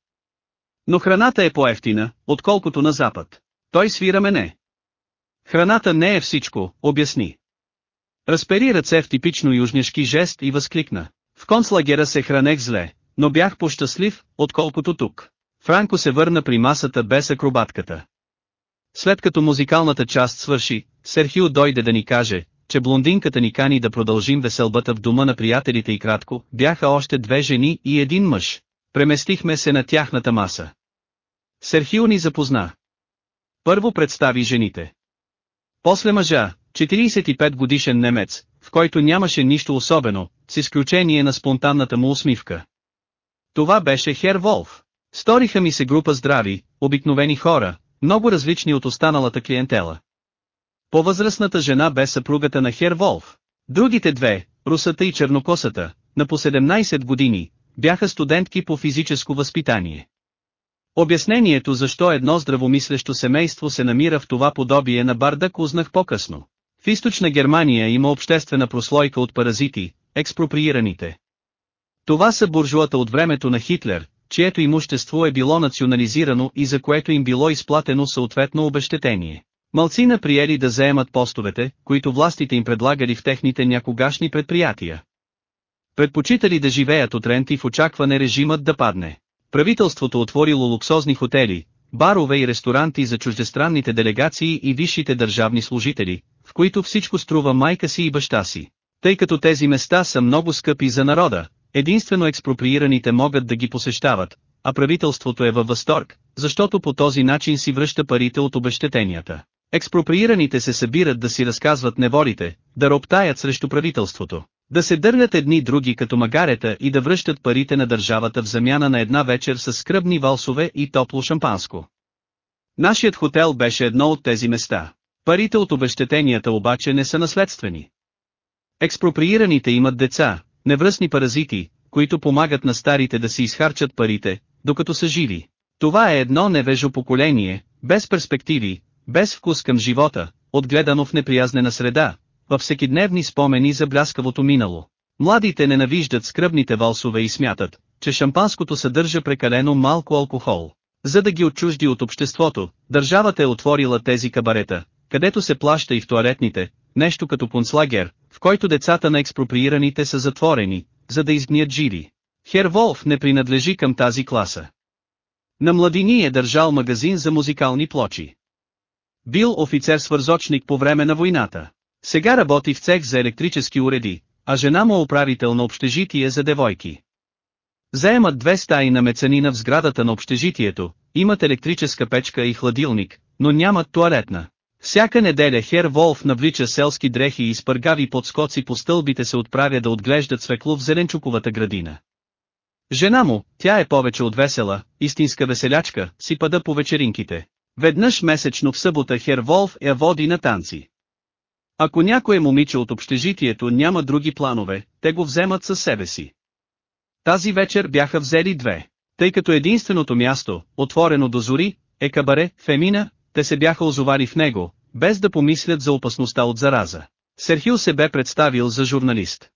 Но храната е по-ефтина, отколкото на запад. Той свира мене. Храната не е всичко, обясни. Разпери ръце в типично южняшки жест и възкликна. В концлагера се хранех зле, но бях по-щастлив, отколкото тук. Франко се върна при масата без акробатката. След като музикалната част свърши, Серхио дойде да ни каже, че блондинката ни кани да продължим веселбата в дома на приятелите и кратко, бяха още две жени и един мъж. Преместихме се на тяхната маса. Серхио ни запозна. Първо представи жените. После мъжа, 45 годишен немец, в който нямаше нищо особено, с изключение на спонтанната му усмивка. Това беше Хер Волф. Сториха ми се група здрави, обикновени хора, много различни от останалата клиентела. По-възрастната жена бе съпругата на Хер Волф. Другите две, русата и чернокосата, на по 17 години, бяха студентки по физическо възпитание. Обяснението защо едно здравомислещо семейство се намира в това подобие на бардак узнах по-късно. В източна Германия има обществена прослойка от паразити, експроприираните. Това са буржуата от времето на Хитлер, чието имущество е било национализирано и за което им било изплатено съответно обещетение. Малцина приели да заемат постовете, които властите им предлагали в техните някогашни предприятия. Предпочитали да живеят от ренти в очакване режимът да падне. Правителството отворило луксозни хотели, барове и ресторанти за чуждестранните делегации и висшите държавни служители, в които всичко струва майка си и баща си. Тъй като тези места са много скъпи за народа, единствено експроприираните могат да ги посещават, а правителството е във възторг, защото по този начин си връща парите от обещетенията. Експроприираните се събират да си разказват неволите, да роптаят срещу правителството, да се дърнат едни други като магарета и да връщат парите на държавата в замяна на една вечер с скръбни валсове и топло шампанско. Нашият хотел беше едно от тези места. Парите от обещетенията обаче не са наследствени. Експроприираните имат деца, невръстни паразити, които помагат на старите да си изхарчат парите, докато са живи. Това е едно невежо поколение, без перспективи, без вкус към живота, отгледано в неприязнена среда, във всекидневни спомени за бляскавото минало. Младите ненавиждат скръбните валсове и смятат, че шампанското съдържа прекалено малко алкохол. За да ги отчужди от обществото, държавата е отворила тези кабарета, където се плаща и в туалетните, нещо като концлагер, в който децата на експроприираните са затворени, за да изгният живи. Хер Волф не принадлежи към тази класа. На младини е държал магазин за музикални плочи. Бил офицер-свързочник по време на войната. Сега работи в цех за електрически уреди, а жена му управител на общежитие за девойки. Заемат две стаи на мецанина в сградата на общежитието, имат електрическа печка и хладилник, но нямат туалетна. Всяка неделя Хер Волф навлича селски дрехи и спъргави подскоци по стълбите се отправя да отглеждат свекло в зеленчуковата градина. Жена му, тя е повече от весела, истинска веселячка, си пада по вечеринките. Веднъж месечно в събота Хер Волф я води на танци. Ако някое момиче от общежитието няма други планове, те го вземат със себе си. Тази вечер бяха взели две. Тъй като единственото място, отворено до зори, е кабаре, Фемина, те се бяха озовали в него, без да помислят за опасността от зараза. Серхил се бе представил за журналист.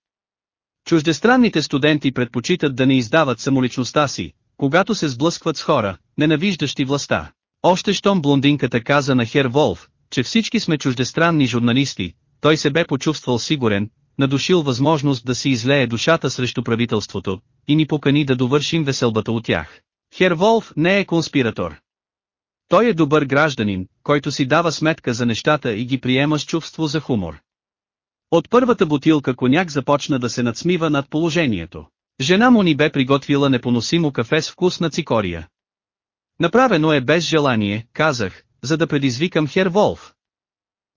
Чуждестранните студенти предпочитат да не издават самоличността си, когато се сблъскват с хора, ненавиждащи властта. Още щом блондинката каза на Хер Волф, че всички сме чуждестранни журналисти, той се бе почувствал сигурен, надушил възможност да си излее душата срещу правителството, и ни покани да довършим веселбата от тях. Хер Волф не е конспиратор. Той е добър гражданин, който си дава сметка за нещата и ги приема с чувство за хумор. От първата бутилка коняк започна да се надсмива над положението. Жена му ни бе приготвила непоносимо кафе с вкус на цикория. Направено е без желание, казах, за да предизвикам Хер Волф.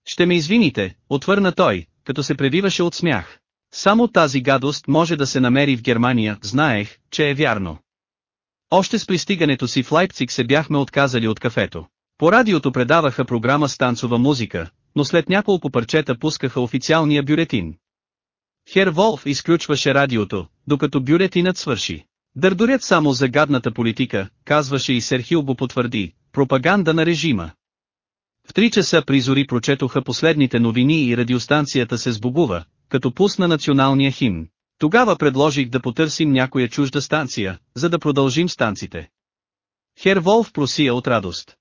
Ще ме извините, отвърна той, като се превиваше от смях. Само тази гадост може да се намери в Германия, знаех, че е вярно. Още с пристигането си в Лайпциг се бяхме отказали от кафето. По радиото предаваха програма с музика, но след няколко парчета пускаха официалния бюлетин. Хер Волф изключваше радиото, докато бюлетинът свърши. Дърдорят само за гадната политика, казваше и Серхил го потвърди, пропаганда на режима. В три часа призори прочетоха последните новини и радиостанцията се сбогува, като пусна националния химн. Тогава предложих да потърсим някоя чужда станция, за да продължим станците. Хер Волф просия от радост.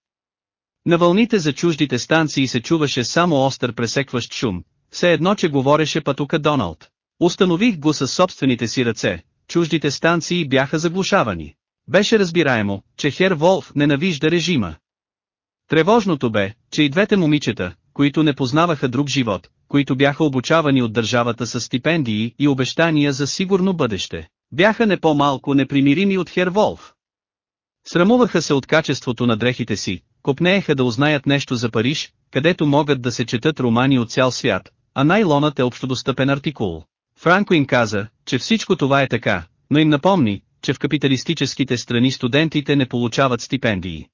На вълните за чуждите станции се чуваше само остър пресекващ шум, все едно че говореше пътука Доналд. Установих го със собствените си ръце, чуждите станции бяха заглушавани. Беше разбираемо, че Хер Волф ненавижда режима. Тревожното бе, че и двете момичета, които не познаваха друг живот, които бяха обучавани от държавата с стипендии и обещания за сигурно бъдеще, бяха не по-малко непримирими от Хер Волф. Срамуваха се от качеството на дрехите си, копнееха да узнаят нещо за Париж, където могат да се четат романи от цял свят, а найлонът е общодостъпен артикул. Франко им каза, че всичко това е така, но им напомни, че в капиталистическите страни студентите не получават стипендии.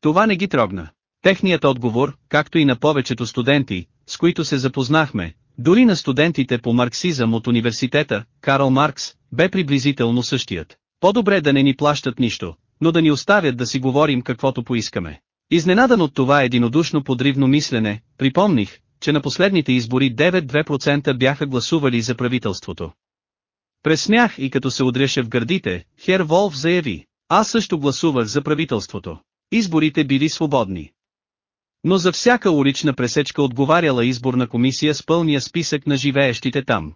Това не ги трогна. Техният отговор, както и на повечето студенти, с които се запознахме, дори на студентите по марксизъм от университета, Карл Маркс, бе приблизително същият. По-добре да не ни плащат нищо, но да ни оставят да си говорим каквото поискаме. Изненадан от това единодушно подривно мислене, припомних, че на последните избори 9-2% бяха гласували за правителството. Пресмях и като се удряше в гърдите, Хер Волф заяви, аз също гласувах за правителството. Изборите били свободни. Но за всяка улична пресечка отговаряла изборна комисия с пълния списък на живеещите там.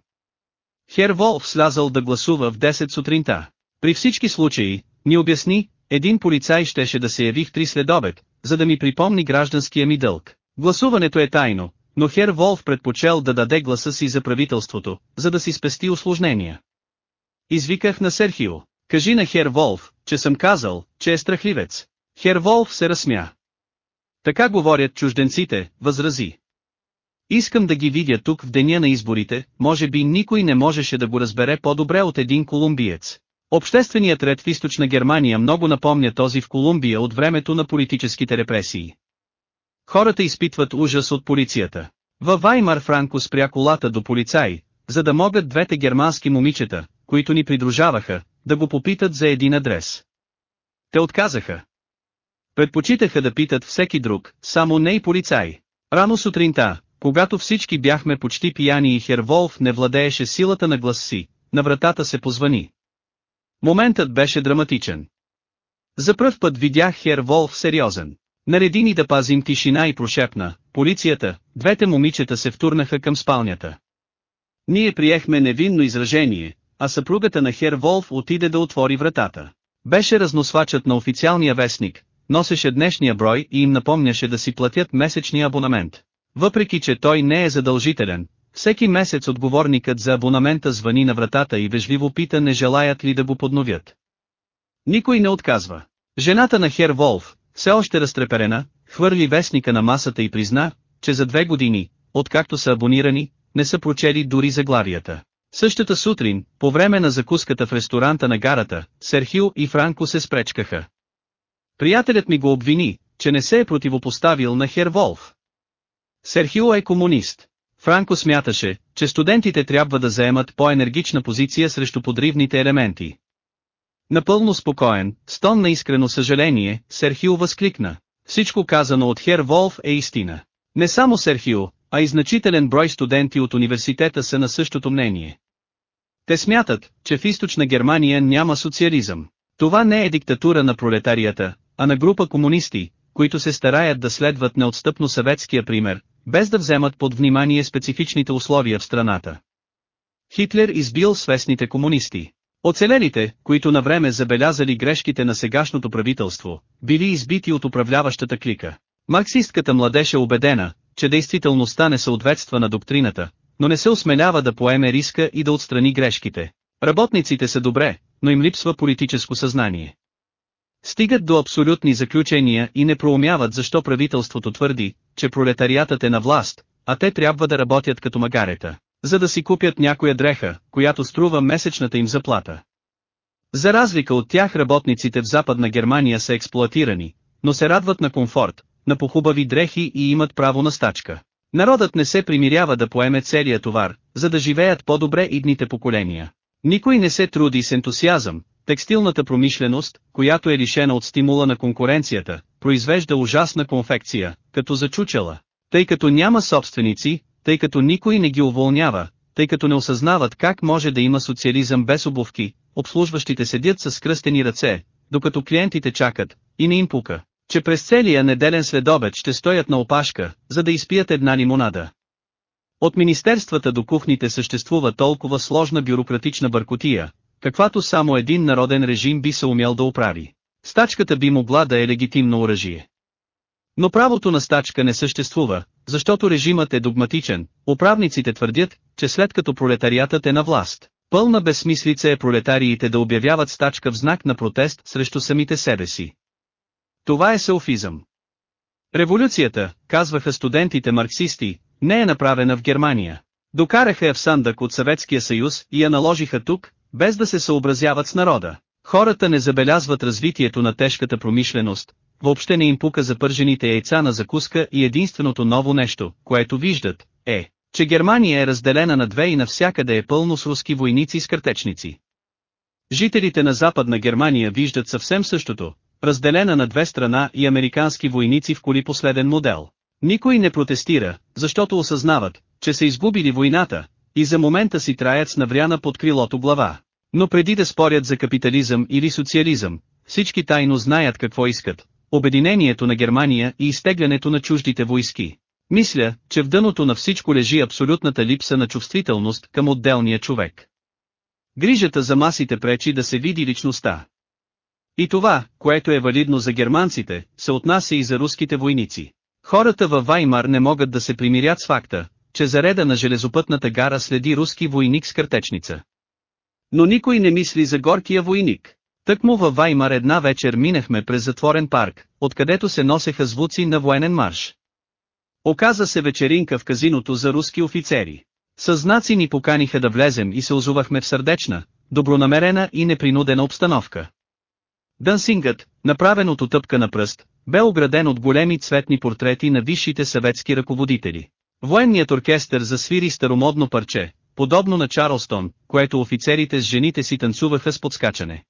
Хер Волф слязал да гласува в 10 сутринта. При всички случаи, ни обясни, един полицай щеше да се яви в три следобед, за да ми припомни гражданския ми дълг. Гласуването е тайно, но Хер Волф предпочел да даде гласа си за правителството, за да си спести осложнения. Извиках на Серхио, кажи на Хер Волф, че съм казал, че е страхливец. Хер Волф се разсмя. Така говорят чужденците, възрази. Искам да ги видя тук в деня на изборите, може би никой не можеше да го разбере по-добре от един колумбиец. Общественият ред в източна Германия много напомня този в Колумбия от времето на политическите репресии. Хората изпитват ужас от полицията. Във Ваймар Франко спря колата до полицаи, за да могат двете германски момичета, които ни придружаваха, да го попитат за един адрес. Те отказаха. Предпочитаха да питат всеки друг, само не и полицаи. Рано сутринта, когато всички бяхме почти пияни и Херволф не владееше силата на глас си, на вратата се позвани. Моментът беше драматичен. За пръв път видях Хер Волф сериозен. Нареди ни да пазим тишина и прошепна, полицията, двете момичета се втурнаха към спалнята. Ние приехме невинно изражение, а съпругата на Хер Волф отиде да отвори вратата. Беше разносвачът на официалния вестник, носеше днешния брой и им напомняше да си платят месечния абонамент. Въпреки че той не е задължителен, всеки месец отговорникът за абонамента звъни на вратата и вежливо пита не желаят ли да го подновят. Никой не отказва. Жената на Хер Волф, все още разтреперена, хвърли вестника на масата и призна, че за две години, откакто са абонирани, не са прочели дори заглавията. Същата сутрин, по време на закуската в ресторанта на гарата, Серхил и Франко се спречкаха. Приятелят ми го обвини, че не се е противопоставил на Хер Волф. Серхио е комунист. Франко смяташе, че студентите трябва да заемат по-енергична позиция срещу подривните елементи. Напълно спокоен, с тон на искрено съжаление, Серхио възкликна. Всичко казано от Хер Волф е истина. Не само Серхио, а и значителен брой студенти от университета са на същото мнение. Те смятат, че в източна Германия няма социализъм. Това не е диктатура на пролетарията, а на група комунисти, които се стараят да следват неотстъпно съветския пример, без да вземат под внимание специфичните условия в страната. Хитлер избил свестните комунисти. Оцелелите, които на време забелязали грешките на сегашното правителство, били избити от управляващата клика. Марксистката младеж е убедена, че действителността не съответства на доктрината, но не се осмелява да поеме риска и да отстрани грешките. Работниците са добре, но им липсва политическо съзнание. Стигат до абсолютни заключения и не проумяват защо правителството твърди, че пролетариатът е на власт, а те трябва да работят като магарета, за да си купят някоя дреха, която струва месечната им заплата. За разлика от тях работниците в Западна Германия са експлоатирани, но се радват на комфорт, на похубави дрехи и имат право на стачка. Народът не се примирява да поеме целия товар, за да живеят по-добре идните поколения. Никой не се труди с ентусиазъм, текстилната промишленост, която е лишена от стимула на конкуренцията, произвежда ужасна конфекция, като за чучела. Тъй като няма собственици, тъй като никой не ги уволнява, тъй като не осъзнават как може да има социализъм без обувки, обслужващите седят с кръстени ръце, докато клиентите чакат, и не им пука, че през целия неделен следобед ще стоят на опашка, за да изпият една лимонада. От министерствата до кухните съществува толкова сложна бюрократична бъркотия, каквато само един народен режим би се умял да оправи. Стачката би могла да е легитимно оръжие. Но правото на стачка не съществува, защото режимът е догматичен, управниците твърдят, че след като пролетариатът е на власт, пълна безсмислица е пролетариите да обявяват стачка в знак на протест срещу самите себе си. Това е селфизъм. Революцията, казваха студентите марксисти, не е направена в Германия. Докараха я в Сандък от Съветския съюз и я наложиха тук, без да се съобразяват с народа. Хората не забелязват развитието на тежката промишленост, въобще не им пука за пържените яйца на закуска и единственото ново нещо, което виждат, е, че Германия е разделена на две и навсякъде е пълно с руски войници с картечници. Жителите на Западна Германия виждат съвсем същото, разделена на две страна и американски войници в коли последен модел. Никой не протестира, защото осъзнават, че са изгубили войната, и за момента си траят с навряна под крилото глава. Но преди да спорят за капитализъм или социализъм, всички тайно знаят какво искат, обединението на Германия и изтеглянето на чуждите войски. Мисля, че в дъното на всичко лежи абсолютната липса на чувствителност към отделния човек. Грижата за масите пречи да се види личността. И това, което е валидно за германците, се отнася и за руските войници. Хората във Ваймар не могат да се примирят с факта, че зареда на железопътната гара следи руски войник с картечница. Но никой не мисли за горкия войник. Тъкмо във Ваймар една вечер минахме през затворен парк, откъдето се носеха звуци на военен марш. Оказа се вечеринка в казиното за руски офицери. Съзнаци ни поканиха да влезем и се озувахме в сърдечна, добронамерена и непринудена обстановка. Дансингът, направен от отъпка на пръст, бе ограден от големи цветни портрети на висшите съветски ръководители. Военният оркестър засвири старомодно парче, подобно на Чарлстон, което офицерите с жените си танцуваха с подскачане.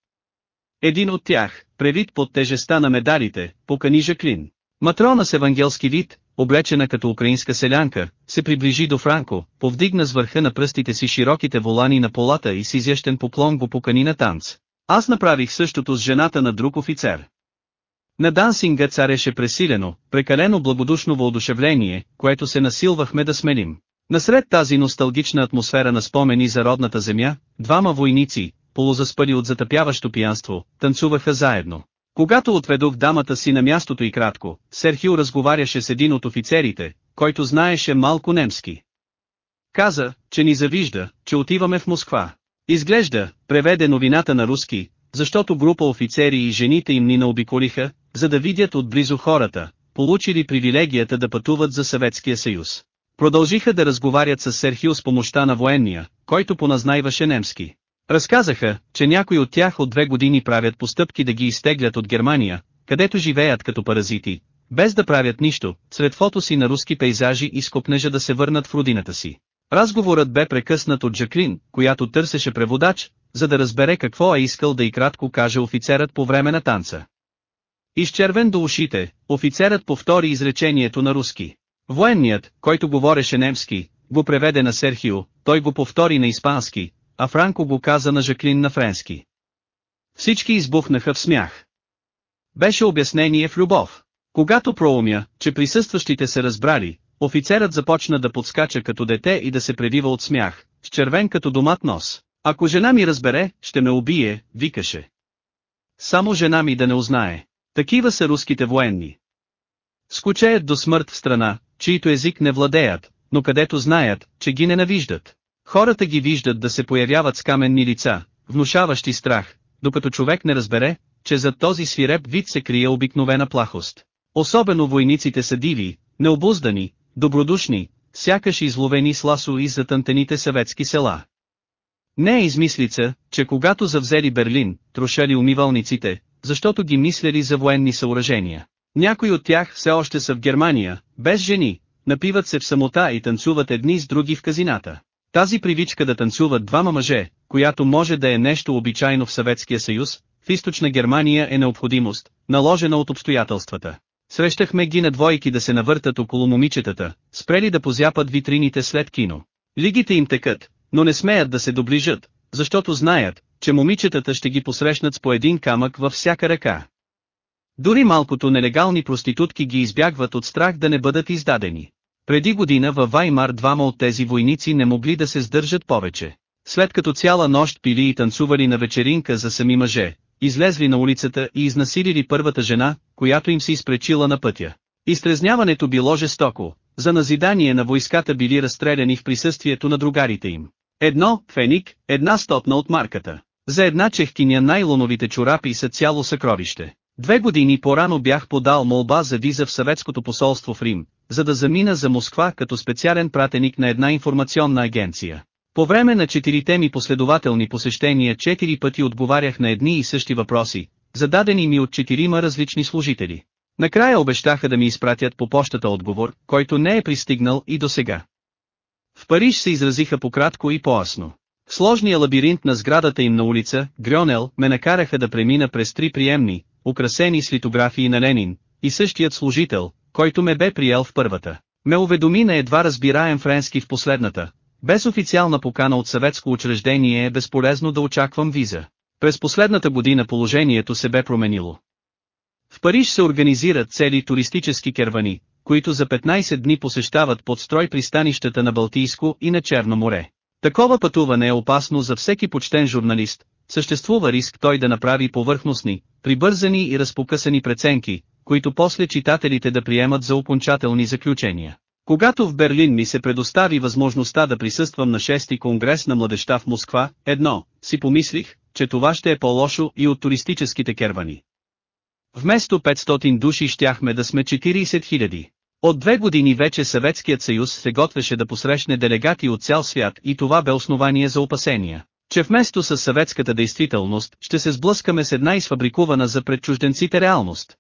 Един от тях, превит под тежеста на медалите, покани Жаклин. Матрона с евангелски вид, облечена като украинска селянка, се приближи до Франко, повдигна с върха на пръстите си широките волани на полата и с изящен поклон го покани на танц. Аз направих същото с жената на друг офицер. На дансинга цареше пресилено, прекалено благодушно въодушевление, което се насилвахме да сменим. Насред тази носталгична атмосфера на спомени за родната земя, двама войници, полузаспали от затъпяващо пиянство, танцуваха заедно. Когато отведох дамата си на мястото и кратко, Серхио разговаряше с един от офицерите, който знаеше малко немски. Каза, че ни завижда, че отиваме в Москва. Изглежда, преведе новината на руски, защото група офицери и жените им ни наобиколиха, за да видят отблизо хората, получили привилегията да пътуват за Съветския съюз. Продължиха да разговарят с Серхио с помощта на военния, който поназнайваше немски. Разказаха, че някои от тях от две години правят постъпки да ги изтеглят от Германия, където живеят като паразити, без да правят нищо, сред фото си на руски пейзажи и скопнежа да се върнат в родината си. Разговорът бе прекъснат от Жаклин, която търсеше преводач, за да разбере какво е искал да и кратко каже офицерът по време на танца. Изчервен до ушите, офицерът повтори изречението на руски. Военният, който говореше немски, го преведе на Серхио, той го повтори на испански, а Франко го каза на Жаклин на френски. Всички избухнаха в смях. Беше обяснение в любов. Когато проумя, че присъстващите се разбрали, офицерът започна да подскача като дете и да се превива от смях, с червен като домат нос. Ако жена ми разбере, ще ме убие, викаше. Само жена ми да не узнае. Такива са руските военни. Скучеят до смърт в страна, чието език не владеят, но където знаят, че ги ненавиждат. Хората ги виждат да се появяват с каменни лица, внушаващи страх, докато човек не разбере, че зад този свиреп вид се крие обикновена плахост. Особено войниците са диви, необуздани, добродушни, сякаш изловени с ласо и затънтените съветски села. Не е измислица, че когато завзели Берлин, трошали умивалниците, защото ги мислели за военни съоръжения. Някои от тях все още са в Германия, без жени, напиват се в самота и танцуват едни с други в казината. Тази привичка да танцуват двама мъже, която може да е нещо обичайно в Съветския съюз, в източна Германия е необходимост, наложена от обстоятелствата. Срещахме ги на двойки да се навъртат около момичетата, спрели да позяпат витрините след кино. Лигите им текат, но не смеят да се доближат, защото знаят, че момичетата ще ги посрещнат с по един камък във всяка ръка. Дори малкото нелегални проститутки ги избягват от страх да не бъдат издадени. Преди година във Ваймар двама от тези войници не могли да се сдържат повече. След като цяла нощ пили и танцували на вечеринка за сами мъже, излезли на улицата и изнасилили първата жена, която им се изпречила на пътя. Изтрезняването било жестоко, за назидание на войската били разстреляни в присъствието на другарите им. Едно, феник, една стотна от марката. За една чехкиня найлоновите чорапи са цяло съкровище. Две години по-рано бях подал молба за виза в съветското посолство в Рим, за да замина за Москва като специален пратеник на една информационна агенция. По време на четирите ми последователни посещения четири пъти отговарях на едни и същи въпроси, зададени ми от четирима различни служители. Накрая обещаха да ми изпратят по почтата отговор, който не е пристигнал и до сега. В Париж се изразиха пократко и по-асно. В сложния лабиринт на сградата им на улица, Грюнел, ме накараха да премина през три приемни, украсени с литографии на Ленин, и същият служител, който ме бе приел в първата, ме уведоми на едва разбираем френски в последната. Без официална покана от съветско учреждение е безполезно да очаквам виза. През последната година положението се бе променило. В Париж се организират цели туристически кервани, които за 15 дни посещават под строй пристанищата на Балтийско и на Черно море. Такова пътуване е опасно за всеки почтен журналист, съществува риск той да направи повърхностни, прибързани и разпокъсани преценки, които после читателите да приемат за окончателни заключения. Когато в Берлин ми се предостави възможността да присъствам на 6-ти конгрес на младеща в Москва, едно, си помислих, че това ще е по-лошо и от туристическите кервани. Вместо 500 души щяхме да сме 40 000. От две години вече Съветският съюз се готвеше да посрещне делегати от цял свят и това бе основание за опасения, че вместо с съветската действителност ще се сблъскаме с една изфабрикувана за предчужденците реалност.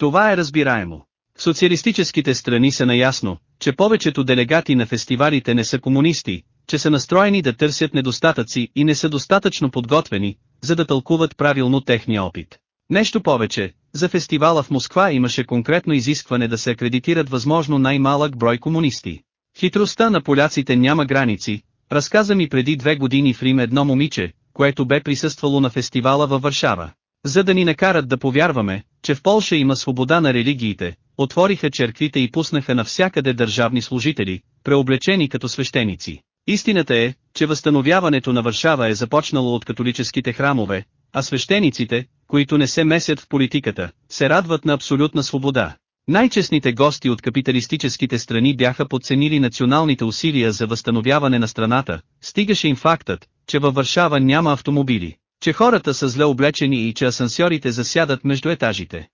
Това е разбираемо. Социалистическите страни са наясно, че повечето делегати на фестивалите не са комунисти, че са настроени да търсят недостатъци и не са достатъчно подготвени, за да тълкуват правилно техния опит. Нещо повече, за фестивала в Москва имаше конкретно изискване да се акредитират възможно най-малък брой комунисти. Хитростта на поляците няма граници, разказа ми преди две години в Рим едно момиче, което бе присъствало на фестивала във Варшава. За да ни накарат да повярваме, че в Полша има свобода на религиите, отвориха черквите и пуснаха навсякъде държавни служители, преоблечени като свещеници. Истината е, че възстановяването на Варшава е започнало от католическите храмове, а свещениците, които не се месят в политиката, се радват на абсолютна свобода. Най-честните гости от капиталистическите страни бяха подценили националните усилия за възстановяване на страната, стигаше им фактът, че във Варшава няма автомобили, че хората са зле облечени и че асансьорите засядат между етажите.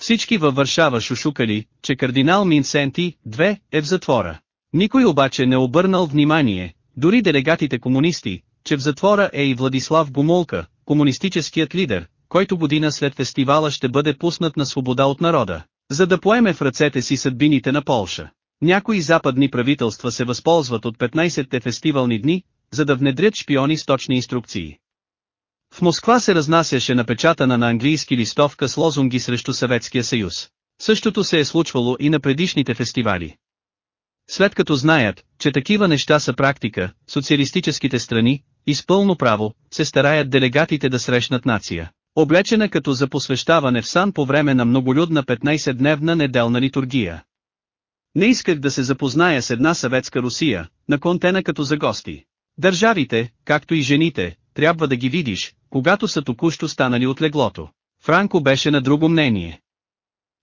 Всички във Варшава шушукали, че кардинал Минсенти, 2, е в затвора. Никой обаче не обърнал внимание, дори делегатите комунисти, че в затвора е и Владислав Гомолка, комунистическият лидер, който година след фестивала ще бъде пуснат на свобода от народа, за да поеме в ръцете си съдбините на Полша. Някои западни правителства се възползват от 15-те фестивални дни, за да внедрят шпиони с точни инструкции. В Москва се разнасяше напечатана на английски листовка с лозунги срещу Съветския съюз. Същото се е случвало и на предишните фестивали. След като знаят, че такива неща са практика, социалистическите страни, изпълно право, се стараят делегатите да срещнат нация, облечена като за посвещаване в сан по време на многолюдна 15-дневна неделна литургия. Не исках да се запозная с една съветска Русия, на контена като за гости. Държавите, както и жените, трябва да ги видиш, когато са току-що станали от леглото. Франко беше на друго мнение.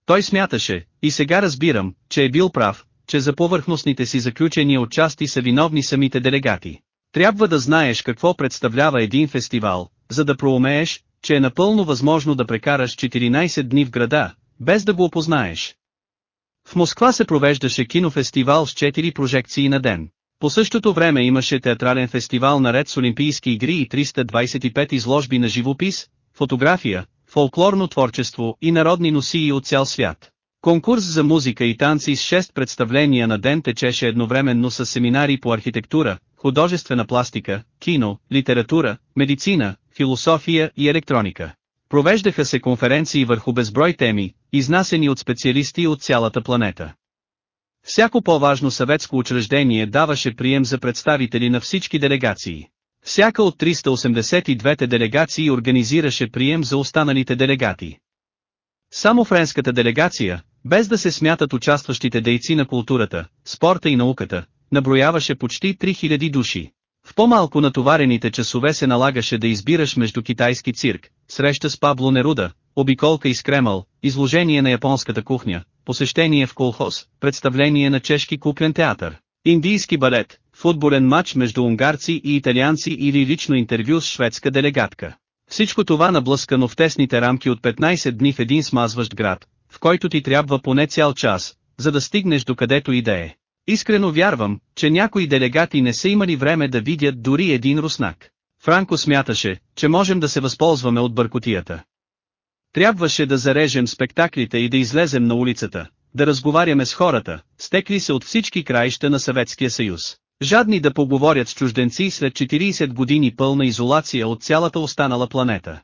Той смяташе, и сега разбирам, че е бил прав, че за повърхностните си заключения от части са виновни самите делегати. Трябва да знаеш какво представлява един фестивал, за да проумееш, че е напълно възможно да прекараш 14 дни в града, без да го опознаеш. В Москва се провеждаше кинофестивал с 4 прожекции на ден. По същото време имаше театрален фестивал наред с Олимпийски игри и 325 изложби на живопис, фотография, фолклорно творчество и народни носии от цял свят. Конкурс за музика и танци с 6 представления на ден течеше едновременно с семинари по архитектура, художествена пластика, кино, литература, медицина, философия и електроника. Провеждаха се конференции върху безброй теми, изнасени от специалисти от цялата планета. Всяко по-важно съветско учреждение даваше прием за представители на всички делегации. Всяка от 382-те делегации организираше прием за останалите делегати. Само френската делегация, без да се смятат участващите дейци на културата, спорта и науката, наброяваше почти 3000 души. В по-малко натоварените часове се налагаше да избираш между китайски цирк, среща с Пабло Неруда, обиколка из Кремъл, изложение на японската кухня, посещение в колхоз, представление на чешки куклен театър, индийски балет, футболен матч между унгарци и италианци или лично интервю с шведска делегатка. Всичко това наблъскано в тесните рамки от 15 дни в един смазващ град, в който ти трябва поне цял час, за да стигнеш до където и да е. Искрено вярвам, че някои делегати не са имали време да видят дори един руснак. Франко смяташе, че можем да се възползваме от бъркотията. Трябваше да зарежем спектаклите и да излезем на улицата, да разговаряме с хората, стекли се от всички краища на Съветския съюз. Жадни да поговорят с чужденци след 40 години пълна изолация от цялата останала планета.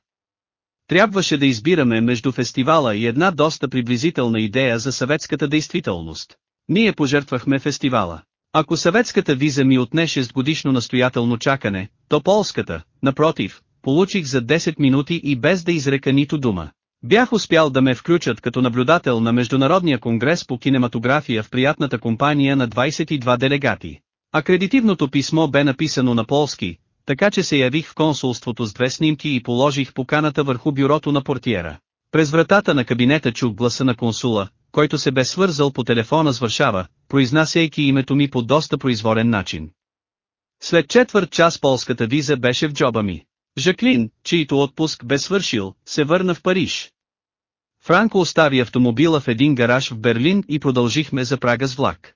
Трябваше да избираме между фестивала и една доста приблизителна идея за съветската действителност. Ние пожертвахме фестивала. Ако съветската виза ми отне 6 годишно настоятелно чакане, то полската, напротив, получих за 10 минути и без да изрека нито дума. Бях успял да ме включат като наблюдател на Международния конгрес по кинематография в приятната компания на 22 делегати. Акредитивното писмо бе написано на полски, така че се явих в консулството с две снимки и положих поканата върху бюрото на портиера. През вратата на кабинета чух гласа на консула, който се бе свързал по телефона с Варшава, произнасяйки името ми по доста произволен начин. След четвърт час полската виза беше в джоба ми. Жаклин, чийто отпуск бе свършил, се върна в Париж. Франко остави автомобила в един гараж в Берлин и продължихме за Прага с влак.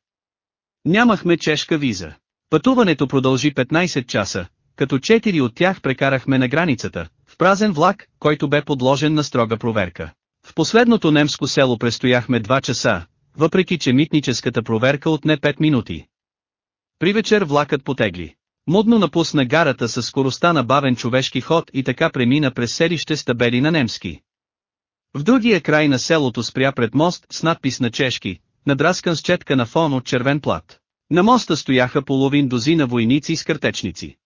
Нямахме чешка виза. Пътуването продължи 15 часа, като четири от тях прекарахме на границата, в празен влак, който бе подложен на строга проверка. В последното немско село престояхме 2 часа, въпреки че митническата проверка отне 5 минути. При вечер влакът потегли. Мудно напусна гарата с скоростта на бавен човешки ход и така премина през селище с табели на немски. В другия край на селото спря пред мост с надпис на чешки, надраскан с четка на фон от червен плат. На моста стояха половин дозина войници с картечници.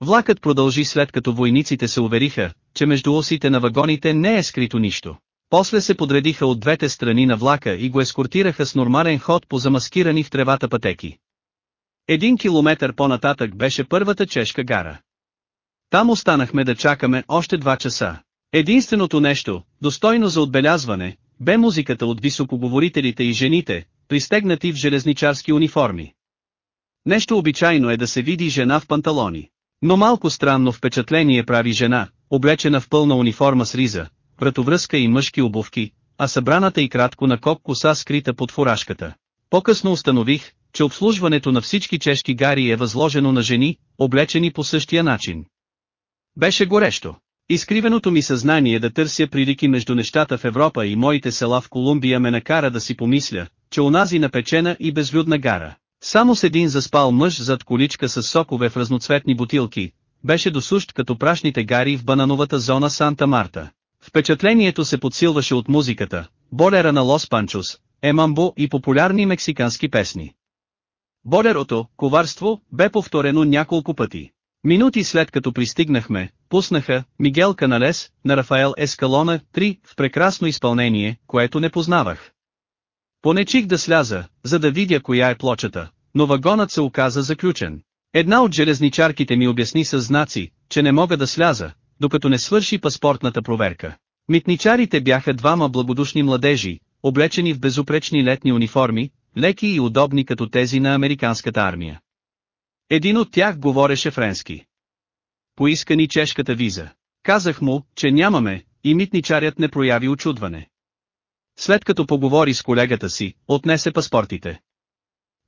Влакът продължи след като войниците се увериха, че между осите на вагоните не е скрито нищо. После се подредиха от двете страни на влака и го ескортираха с нормален ход по замаскирани в тревата пътеки. Един километър по-нататък беше първата чешка гара. Там останахме да чакаме още два часа. Единственото нещо, достойно за отбелязване, бе музиката от високоговорителите и жените, пристегнати в железничарски униформи. Нещо обичайно е да се види жена в панталони. Но малко странно впечатление прави жена, облечена в пълна униформа с риза, вратовръзка и мъжки обувки, а събраната и кратко на коп коса скрита под фуражката. По-късно установих, че обслужването на всички чешки гари е възложено на жени, облечени по същия начин. Беше горещо. Изкривеното ми съзнание да търся прилики между нещата в Европа и моите села в Колумбия ме накара да си помисля, че унази напечена и безлюдна гара, само с един заспал мъж зад количка с сокове в разноцветни бутилки, беше досущ като прашните гари в банановата зона Санта Марта. Впечатлението се подсилваше от музиката, болера на Лос Панчос, емамбо и популярни мексикански песни. Болерото, коварство, бе повторено няколко пъти. Минути след като пристигнахме, пуснаха Мигел Каналес на Рафаел Ескалона 3 в прекрасно изпълнение, което не познавах. Понечих да сляза, за да видя коя е плочата, но вагонът се оказа заключен. Една от железничарките ми обясни с знаци, че не мога да сляза, докато не свърши паспортната проверка. Митничарите бяха двама благодушни младежи, облечени в безупречни летни униформи, леки и удобни като тези на американската армия. Един от тях говореше френски. Поиска ни чешката виза. Казах му, че нямаме, и митничарят не прояви очудване. След като поговори с колегата си, отнесе паспортите.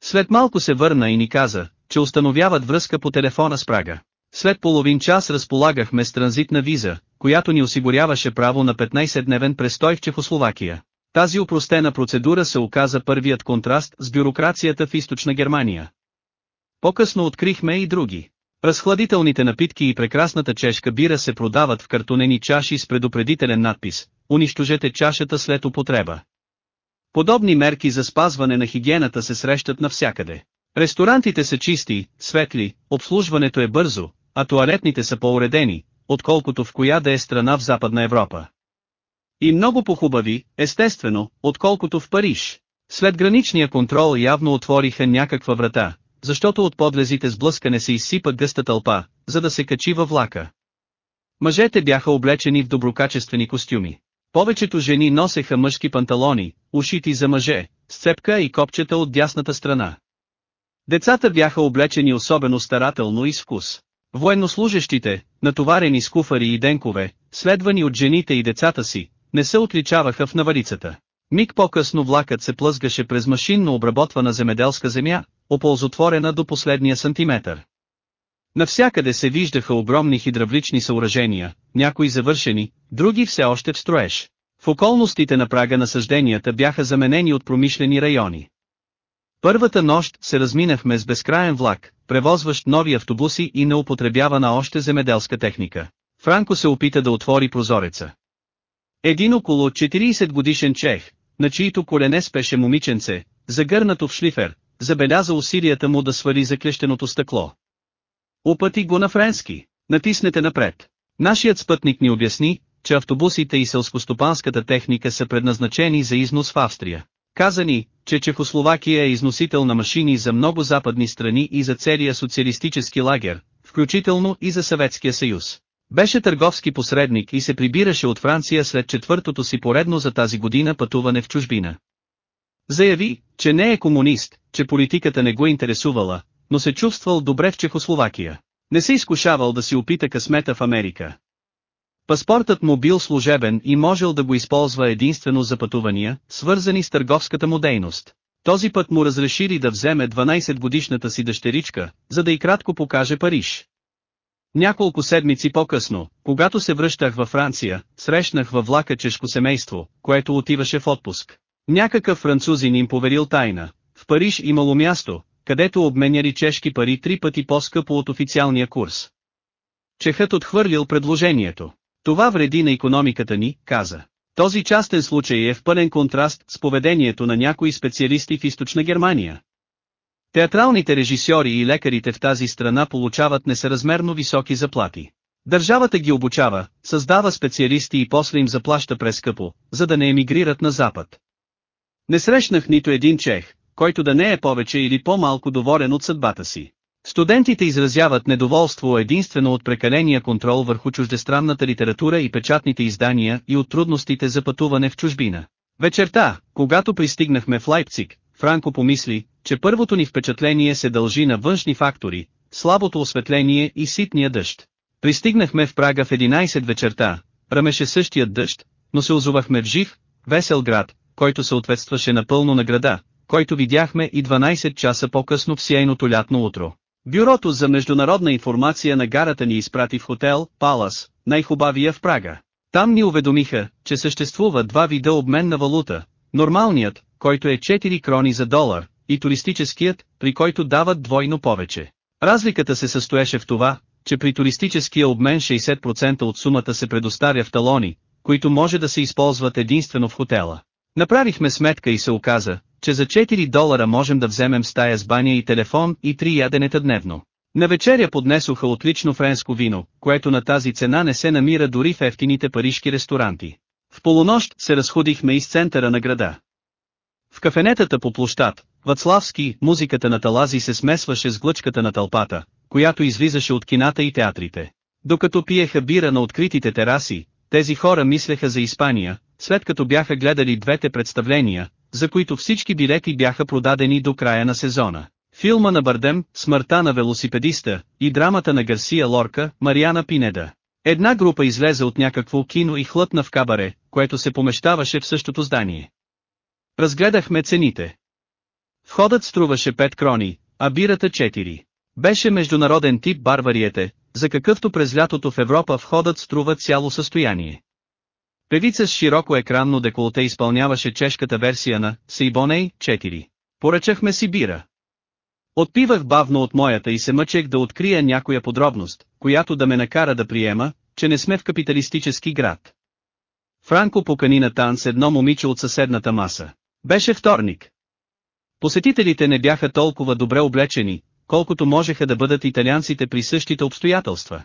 След малко се върна и ни каза, че установяват връзка по телефона с Прага. След половин час разполагахме с транзитна виза, която ни осигуряваше право на 15-дневен престой в Чехословакия. Тази упростена процедура се оказа първият контраст с бюрокрацията в източна Германия. По-късно открихме и други. Разхладителните напитки и прекрасната чешка бира се продават в картонени чаши с предупредителен надпис «Унищожете чашата след употреба». Подобни мерки за спазване на хигиената се срещат навсякъде. Ресторантите са чисти, светли, обслужването е бързо, а туалетните са по-уредени, отколкото в коя да е страна в Западна Европа. И много похубави, естествено, отколкото в Париж. След граничния контрол явно отвориха някаква врата, защото от подлезите с блъскане се изсипа гъста тълпа, за да се качи във влака. Мъжете бяха облечени в доброкачествени костюми. Повечето жени носеха мъжки панталони, ушити за мъже, сцепка и копчета от дясната страна. Децата бяха облечени особено старателно и вкус. Военнослужащите, натоварени с куфари и денкове, следвани от жените и децата си, не се отличаваха в наварицата. Миг по-късно влакът се плъзгаше през машинно обработвана земеделска земя, оползотворена до последния сантиметър. Навсякъде се виждаха огромни хидравлични съоръжения, някои завършени, други все още в строеж. В околностите на прага насъжденията бяха заменени от промишлени райони. Първата нощ се разминахме с безкраен влак, превозващ нови автобуси и неупотребявана още земеделска техника. Франко се опита да отвори прозореца. Един около 40 годишен чех, на чието колене спеше момиченце, загърнато в шлифер, забеляза усилията му да свали заклещеното стъкло. Опъти го на френски, натиснете напред. Нашият спътник ни обясни, че автобусите и селскостопанската техника са предназначени за износ в Австрия. Каза ни, че Чехословакия е износител на машини за много западни страни и за целия социалистически лагер, включително и за Съветския съюз. Беше търговски посредник и се прибираше от Франция след четвъртото си поредно за тази година пътуване в чужбина. Заяви, че не е комунист, че политиката не го интересувала, но се чувствал добре в Чехословакия. Не се изкушавал да си опита късмета в Америка. Паспортът му бил служебен и можел да го използва единствено за пътувания, свързани с търговската му дейност. Този път му разрешили да вземе 12-годишната си дъщеричка, за да и кратко покаже Париж. Няколко седмици по-късно, когато се връщах във Франция, срещнах във влака чешко семейство, което отиваше в отпуск. Някакъв французин им поверил тайна. В Париж имало място, където обменяли чешки пари три пъти по-скъпо от официалния курс. Чехът отхвърлил предложението. Това вреди на економиката ни, каза. Този частен случай е в пълен контраст с поведението на някои специалисти в източна Германия. Театралните режисьори и лекарите в тази страна получават несъразмерно високи заплати. Държавата ги обучава, създава специалисти и после им заплаща прескъпо, за да не емигрират на Запад. Не срещнах нито един чех, който да не е повече или по-малко доволен от съдбата си. Студентите изразяват недоволство единствено от прекаления контрол върху чуждестранната литература и печатните издания и от трудностите за пътуване в чужбина. Вечерта, когато пристигнахме в Лайпциг, Франко помисли, че първото ни впечатление се дължи на външни фактори, слабото осветление и ситния дъжд. Пристигнахме в Прага в 11 вечерта, ръмеше същият дъжд, но се озовахме в жив, весел град, който съответстваше напълно на града, който видяхме и 12 часа по-късно в сияйното лятно утро. Бюрото за международна информация на гарата ни изпрати в хотел, Палас, най-хубавия в Прага. Там ни уведомиха, че съществува два вида обмен на валута, нормалният, който е 4 крони за долар, и туристическият, при който дават двойно повече. Разликата се състоеше в това, че при туристическия обмен 60% от сумата се предоставя в талони, които може да се използват единствено в хотела. Направихме сметка и се оказа, че за 4 долара можем да вземем стая с баня и телефон и 3 яденета дневно. На вечеря поднесоха отлично френско вино, което на тази цена не се намира дори в ефтините парижки ресторанти. В полунощ се разходихме из центъра на града. В кафенетата по площад, Вацлавски, музиката на талази се смесваше с глъчката на тълпата, която излизаше от кината и театрите. Докато пиеха бира на откритите тераси, тези хора мислеха за Испания, след като бяха гледали двете представления, за които всички билети бяха продадени до края на сезона. Филма на Бардем, Смъртта на велосипедиста, и драмата на Гарсия Лорка, Мариана Пинеда. Една група излезе от някакво кино и хлътна в кабаре, което се помещаваше в същото здание. Разгледахме цените. Входът струваше 5 крони, а бирата 4. Беше международен тип барвариете, за какъвто през лятото в Европа входът струва цяло състояние. Певица с широко екранно деколте изпълняваше чешката версия на Сейбоней 4. Поръчахме си бира. Отпивах бавно от моята и се мъчех да открия някоя подробност, която да ме накара да приема, че не сме в капиталистически град. Франко покани на танц едно момиче от съседната маса. Беше вторник. Посетителите не бяха толкова добре облечени, колкото можеха да бъдат италианците при същите обстоятелства.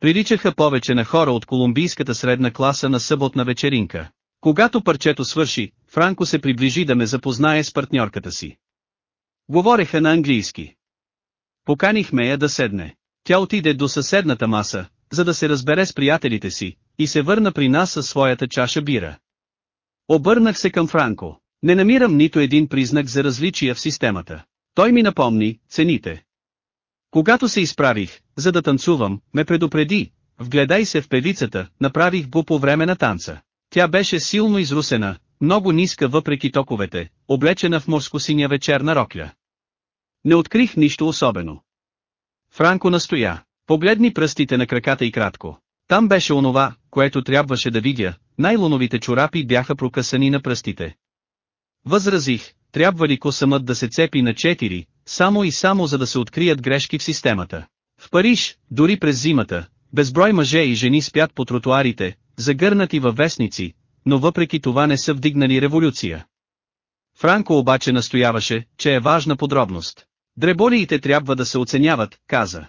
Приличаха повече на хора от колумбийската средна класа на съботна вечеринка. Когато парчето свърши, Франко се приближи да ме запознае с партньорката си. Говореха на английски. Поканихме я да седне. Тя отиде до съседната маса, за да се разбере с приятелите си, и се върна при нас със своята чаша бира. Обърнах се към Франко. Не намирам нито един признак за различия в системата. Той ми напомни, цените. Когато се изправих, за да танцувам, ме предупреди, вгледай се в певицата, направих го по време на танца. Тя беше силно изрусена, много ниска въпреки токовете, облечена в морско-синя вечерна рокля. Не открих нищо особено. Франко настоя, погледни пръстите на краката и кратко. Там беше онова, което трябваше да видя, най-луновите чорапи бяха прокъсани на пръстите. Възразих, трябва ли косъмът да се цепи на четири, само и само за да се открият грешки в системата. В Париж, дори през зимата, безброй мъже и жени спят по тротуарите, загърнати във вестници, но въпреки това не са вдигнали революция. Франко обаче настояваше, че е важна подробност. Дреболиите трябва да се оценяват, каза.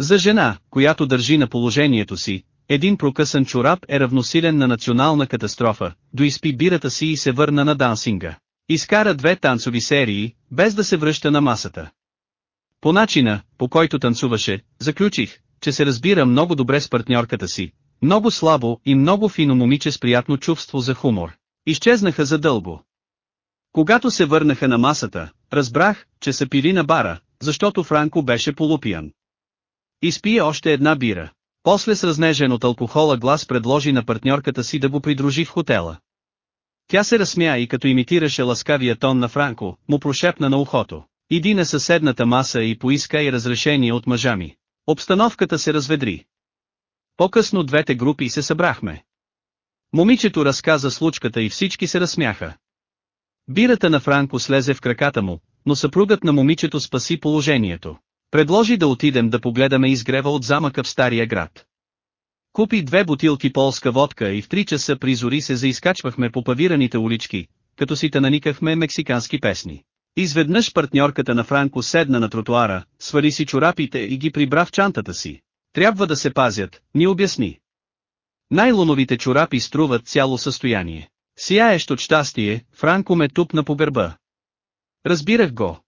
За жена, която държи на положението си, един прокъсан чорап е равносилен на национална катастрофа, доизпи бирата си и се върна на дансинга. Изкара две танцови серии, без да се връща на масата. По начина, по който танцуваше, заключих, че се разбира много добре с партньорката си, много слабо и много фино момиче с приятно чувство за хумор. Изчезнаха задълго. Когато се върнаха на масата, разбрах, че са пили на бара, защото Франко беше полупиян. Изпие още една бира. После с разнежен от алкохола глас предложи на партньорката си да го придружи в хотела. Тя се разсмя и като имитираше ласкавия тон на Франко, му прошепна на ухото. Иди на съседната маса и поиска и разрешение от мъжа ми. Обстановката се разведри. По-късно двете групи се събрахме. Момичето разказа случката и всички се разсмяха. Бирата на Франко слезе в краката му, но съпругът на момичето спаси положението. Предложи да отидем да погледаме изгрева от замъка в Стария град. Купи две бутилки полска водка и в три часа при зори се заискачвахме по павираните улички, като си наникахме мексикански песни. Изведнъж партньорката на Франко седна на тротуара, свали си чорапите и ги прибра в чантата си. Трябва да се пазят, ни обясни. Най-луновите чорапи струват цяло състояние. Сияещ от щастие, Франко ме тупна по гърба. Разбирах го.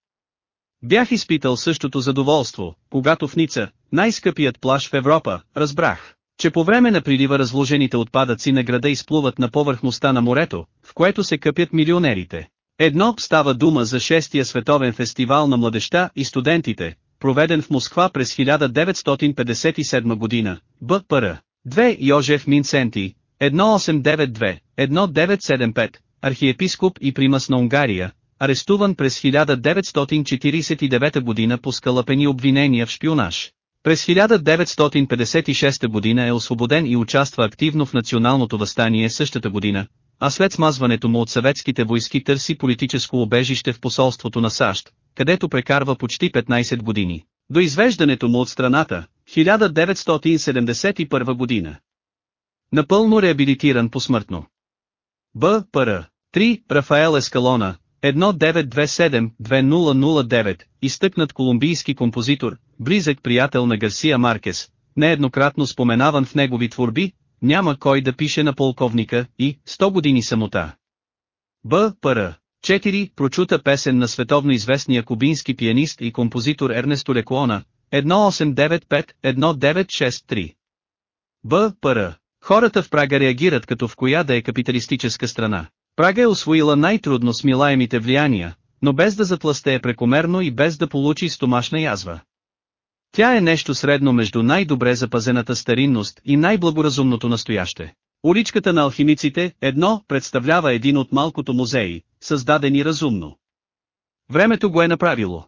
Бях изпитал същото задоволство, когато в Ница, най-скъпият плаж в Европа, разбрах, че по време на прилива разложените отпадъци на града изплуват на повърхността на морето, в което се къпят милионерите. Едно става дума за шестия световен фестивал на младеща и студентите, проведен в Москва през 1957 година, БПР. 2. Йожеф Минценти, 1892, 1975, архиепископ и примас на Унгария, арестуван през 1949 година по скалъпени обвинения в шпионаж. През 1956 година е освободен и участва активно в националното възстание същата година, а след смазването му от съветските войски търси политическо убежище в посолството на САЩ, където прекарва почти 15 години. До извеждането му от страната, 1971 година. Напълно реабилитиран посмъртно. Б. Р. 3. Рафаел Ескалона, 1927-2009, изтъкнат колумбийски композитор, близък приятел на Гарсия Маркес, нееднократно споменаван в негови творби, няма кой да пише на полковника и 100 години самота. Б. Р. 4. Прочута песен на световно известния кубински пианист и композитор Ернесто Лекуона, 1895-1963. Б. Р. Хората в Прага реагират като в коя да е капиталистическа страна. Прага е освоила най-трудно смилаемите влияния, но без да затластее прекомерно и без да получи стомашна язва. Тя е нещо средно между най-добре запазената старинност и най-благоразумното настояще. Уличката на алхимиците, едно, представлява един от малкото музеи, създадени разумно. Времето го е направило.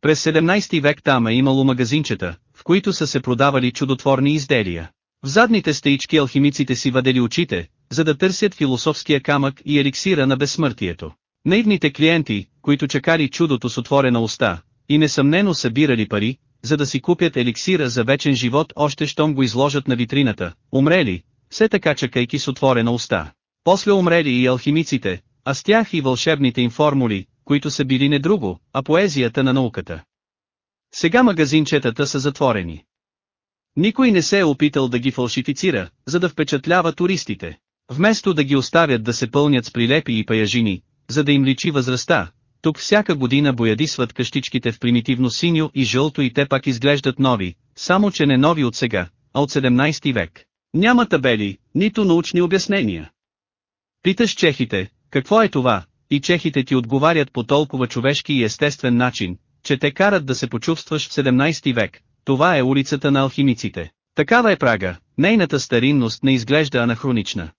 През 17 век там е имало магазинчета, в които са се продавали чудотворни изделия. В задните стаички алхимиците си въдели очите, за да търсят философския камък и еликсира на безсмъртието. Наивните клиенти, които чакали чудото с отворена уста, и несъмнено събирали пари, за да си купят еликсира за вечен живот още щом го изложат на витрината, умрели, все така чакайки с отворена уста. После умрели и алхимиците, а с тях и вълшебните им формули, които са били не друго, а поезията на науката. Сега магазинчетата са затворени. Никой не се е опитал да ги фалшифицира, за да впечатлява туристите. Вместо да ги оставят да се пълнят с прилепи и паяжини, за да им личи възрастта, тук всяка година боядисват къщичките в примитивно синьо и жълто и те пак изглеждат нови, само че не нови от сега, а от 17 век. Няма табели, нито научни обяснения. Питаш чехите, какво е това, и чехите ти отговарят по толкова човешки и естествен начин, че те карат да се почувстваш в 17 век, това е улицата на алхимиците. Такава е Прага, нейната старинност не изглежда анахронична.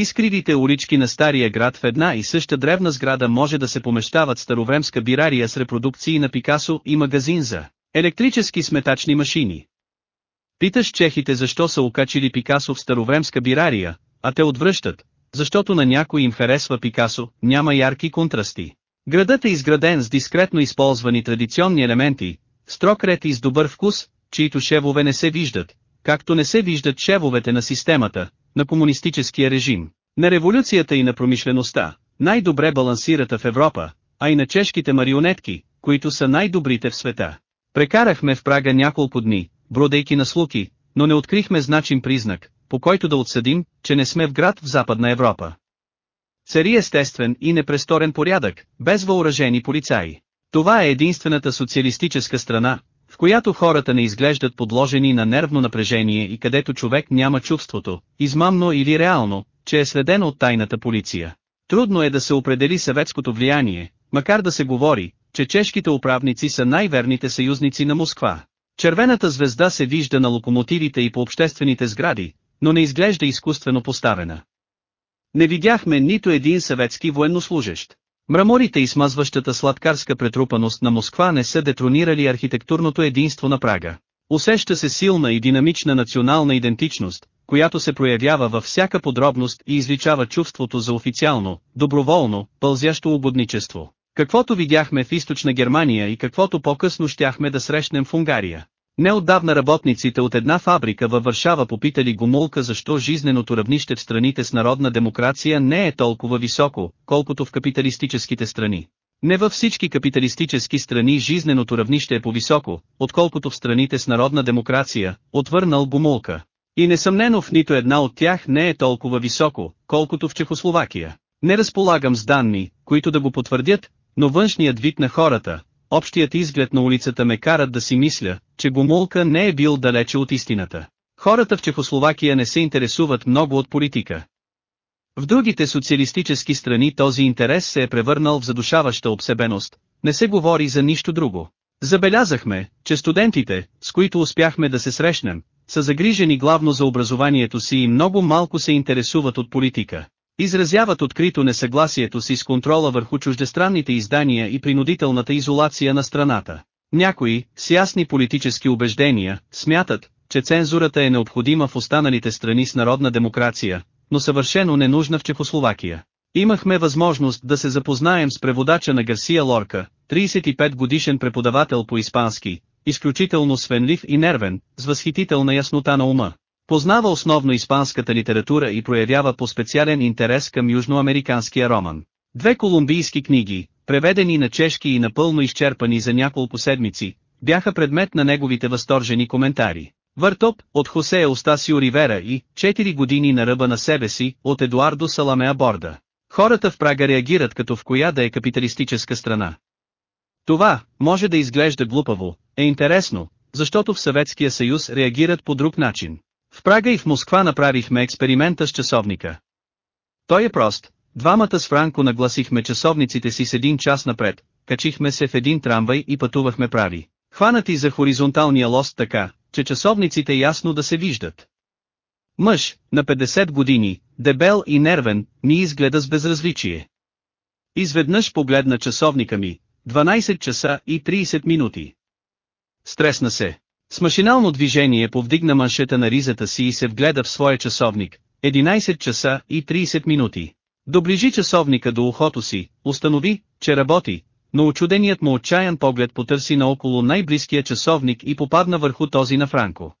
Искривите улички на стария град в една и съща древна сграда може да се помещават старовремска бирария с репродукции на Пикасо и магазин за електрически сметачни машини. Питаш чехите защо са окачили Пикасо в старовремска бирария, а те отвръщат, защото на някой им харесва Пикасо, няма ярки контрасти. Градът е изграден с дискретно използвани традиционни елементи, строг ред и с добър вкус, чието шевове не се виждат, както не се виждат шевовете на системата, на комунистическия режим, на революцията и на промишлеността, най-добре балансирата в Европа, а и на чешките марионетки, които са най-добрите в света. Прекарахме в Прага няколко дни, бродейки на слуки, но не открихме значим признак, по който да отсъдим, че не сме в град в Западна Европа. Цари естествен и непресторен порядък, без въоръжени полицаи. Това е единствената социалистическа страна, която хората не изглеждат подложени на нервно напрежение и където човек няма чувството, измамно или реално, че е следен от тайната полиция. Трудно е да се определи съветското влияние, макар да се говори, че чешките управници са най-верните съюзници на Москва. Червената звезда се вижда на локомотивите и по обществените сгради, но не изглежда изкуствено поставена. Не видяхме нито един съветски военнослужащ. Мраморите и смазващата сладкарска претрупаност на Москва не са детронирали архитектурното единство на Прага. Усеща се силна и динамична национална идентичност, която се проявява във всяка подробност и изличава чувството за официално, доброволно, пълзящо угодничество. Каквото видяхме в източна Германия и каквото по-късно щяхме да срещнем в Унгария. Неотдавна работниците от една фабрика във Варшава попитали Гомулка защо жизненото равнище в страните с народна демокрация не е толкова високо, колкото в капиталистическите страни. Не във всички капиталистически страни жизненото равнище е по-високо, отколкото в страните с народна демокрация, отвърнал Гомулка. И несъмнено в нито една от тях не е толкова високо, колкото в Чехословакия. Не разполагам с данни, които да го потвърдят, но външният вид на хората, общият изглед на улицата ме карат да си мисля, че Гомулка не е бил далече от истината. Хората в Чехословакия не се интересуват много от политика. В другите социалистически страни този интерес се е превърнал в задушаваща обсебеност, не се говори за нищо друго. Забелязахме, че студентите, с които успяхме да се срещнем, са загрижени главно за образованието си и много малко се интересуват от политика. Изразяват открито несъгласието си с контрола върху чуждестранните издания и принудителната изолация на страната. Някои, с ясни политически убеждения, смятат, че цензурата е необходима в останалите страни с народна демокрация, но съвършено ненужна в Чехословакия. Имахме възможност да се запознаем с преводача на Гарсия Лорка, 35 годишен преподавател по испански, изключително свенлив и нервен, с възхитителна яснота на ума. Познава основно испанската литература и проявява по специален интерес към южноамериканския роман. Две колумбийски книги, преведени на чешки и напълно изчерпани за няколко седмици, бяха предмет на неговите възторжени коментари. Въртоп, от Хосе Остасио Ривера и «Четири години на ръба на себе си», от Едуардо Саламеа Борда. Хората в Прага реагират като в коя да е капиталистическа страна. Това, може да изглежда глупаво, е интересно, защото в Съветския съюз реагират по друг начин. В Прага и в Москва направихме експеримента с часовника. Той е прост. Двамата с Франко нагласихме часовниците си с един час напред, качихме се в един трамвай и пътувахме прави. Хванати за хоризонталния лост така, че часовниците ясно да се виждат. Мъж, на 50 години, дебел и нервен, ми изгледа с безразличие. Изведнъж погледна часовника ми, 12 часа и 30 минути. Стресна се. С машинално движение повдигна маншета на ризата си и се вгледа в своя часовник. 11 часа и 30 минути. Доближи часовника до ухото си, установи, че работи, но очуденият му отчаян поглед потърси наоколо най-близкия часовник и попадна върху този на Франко.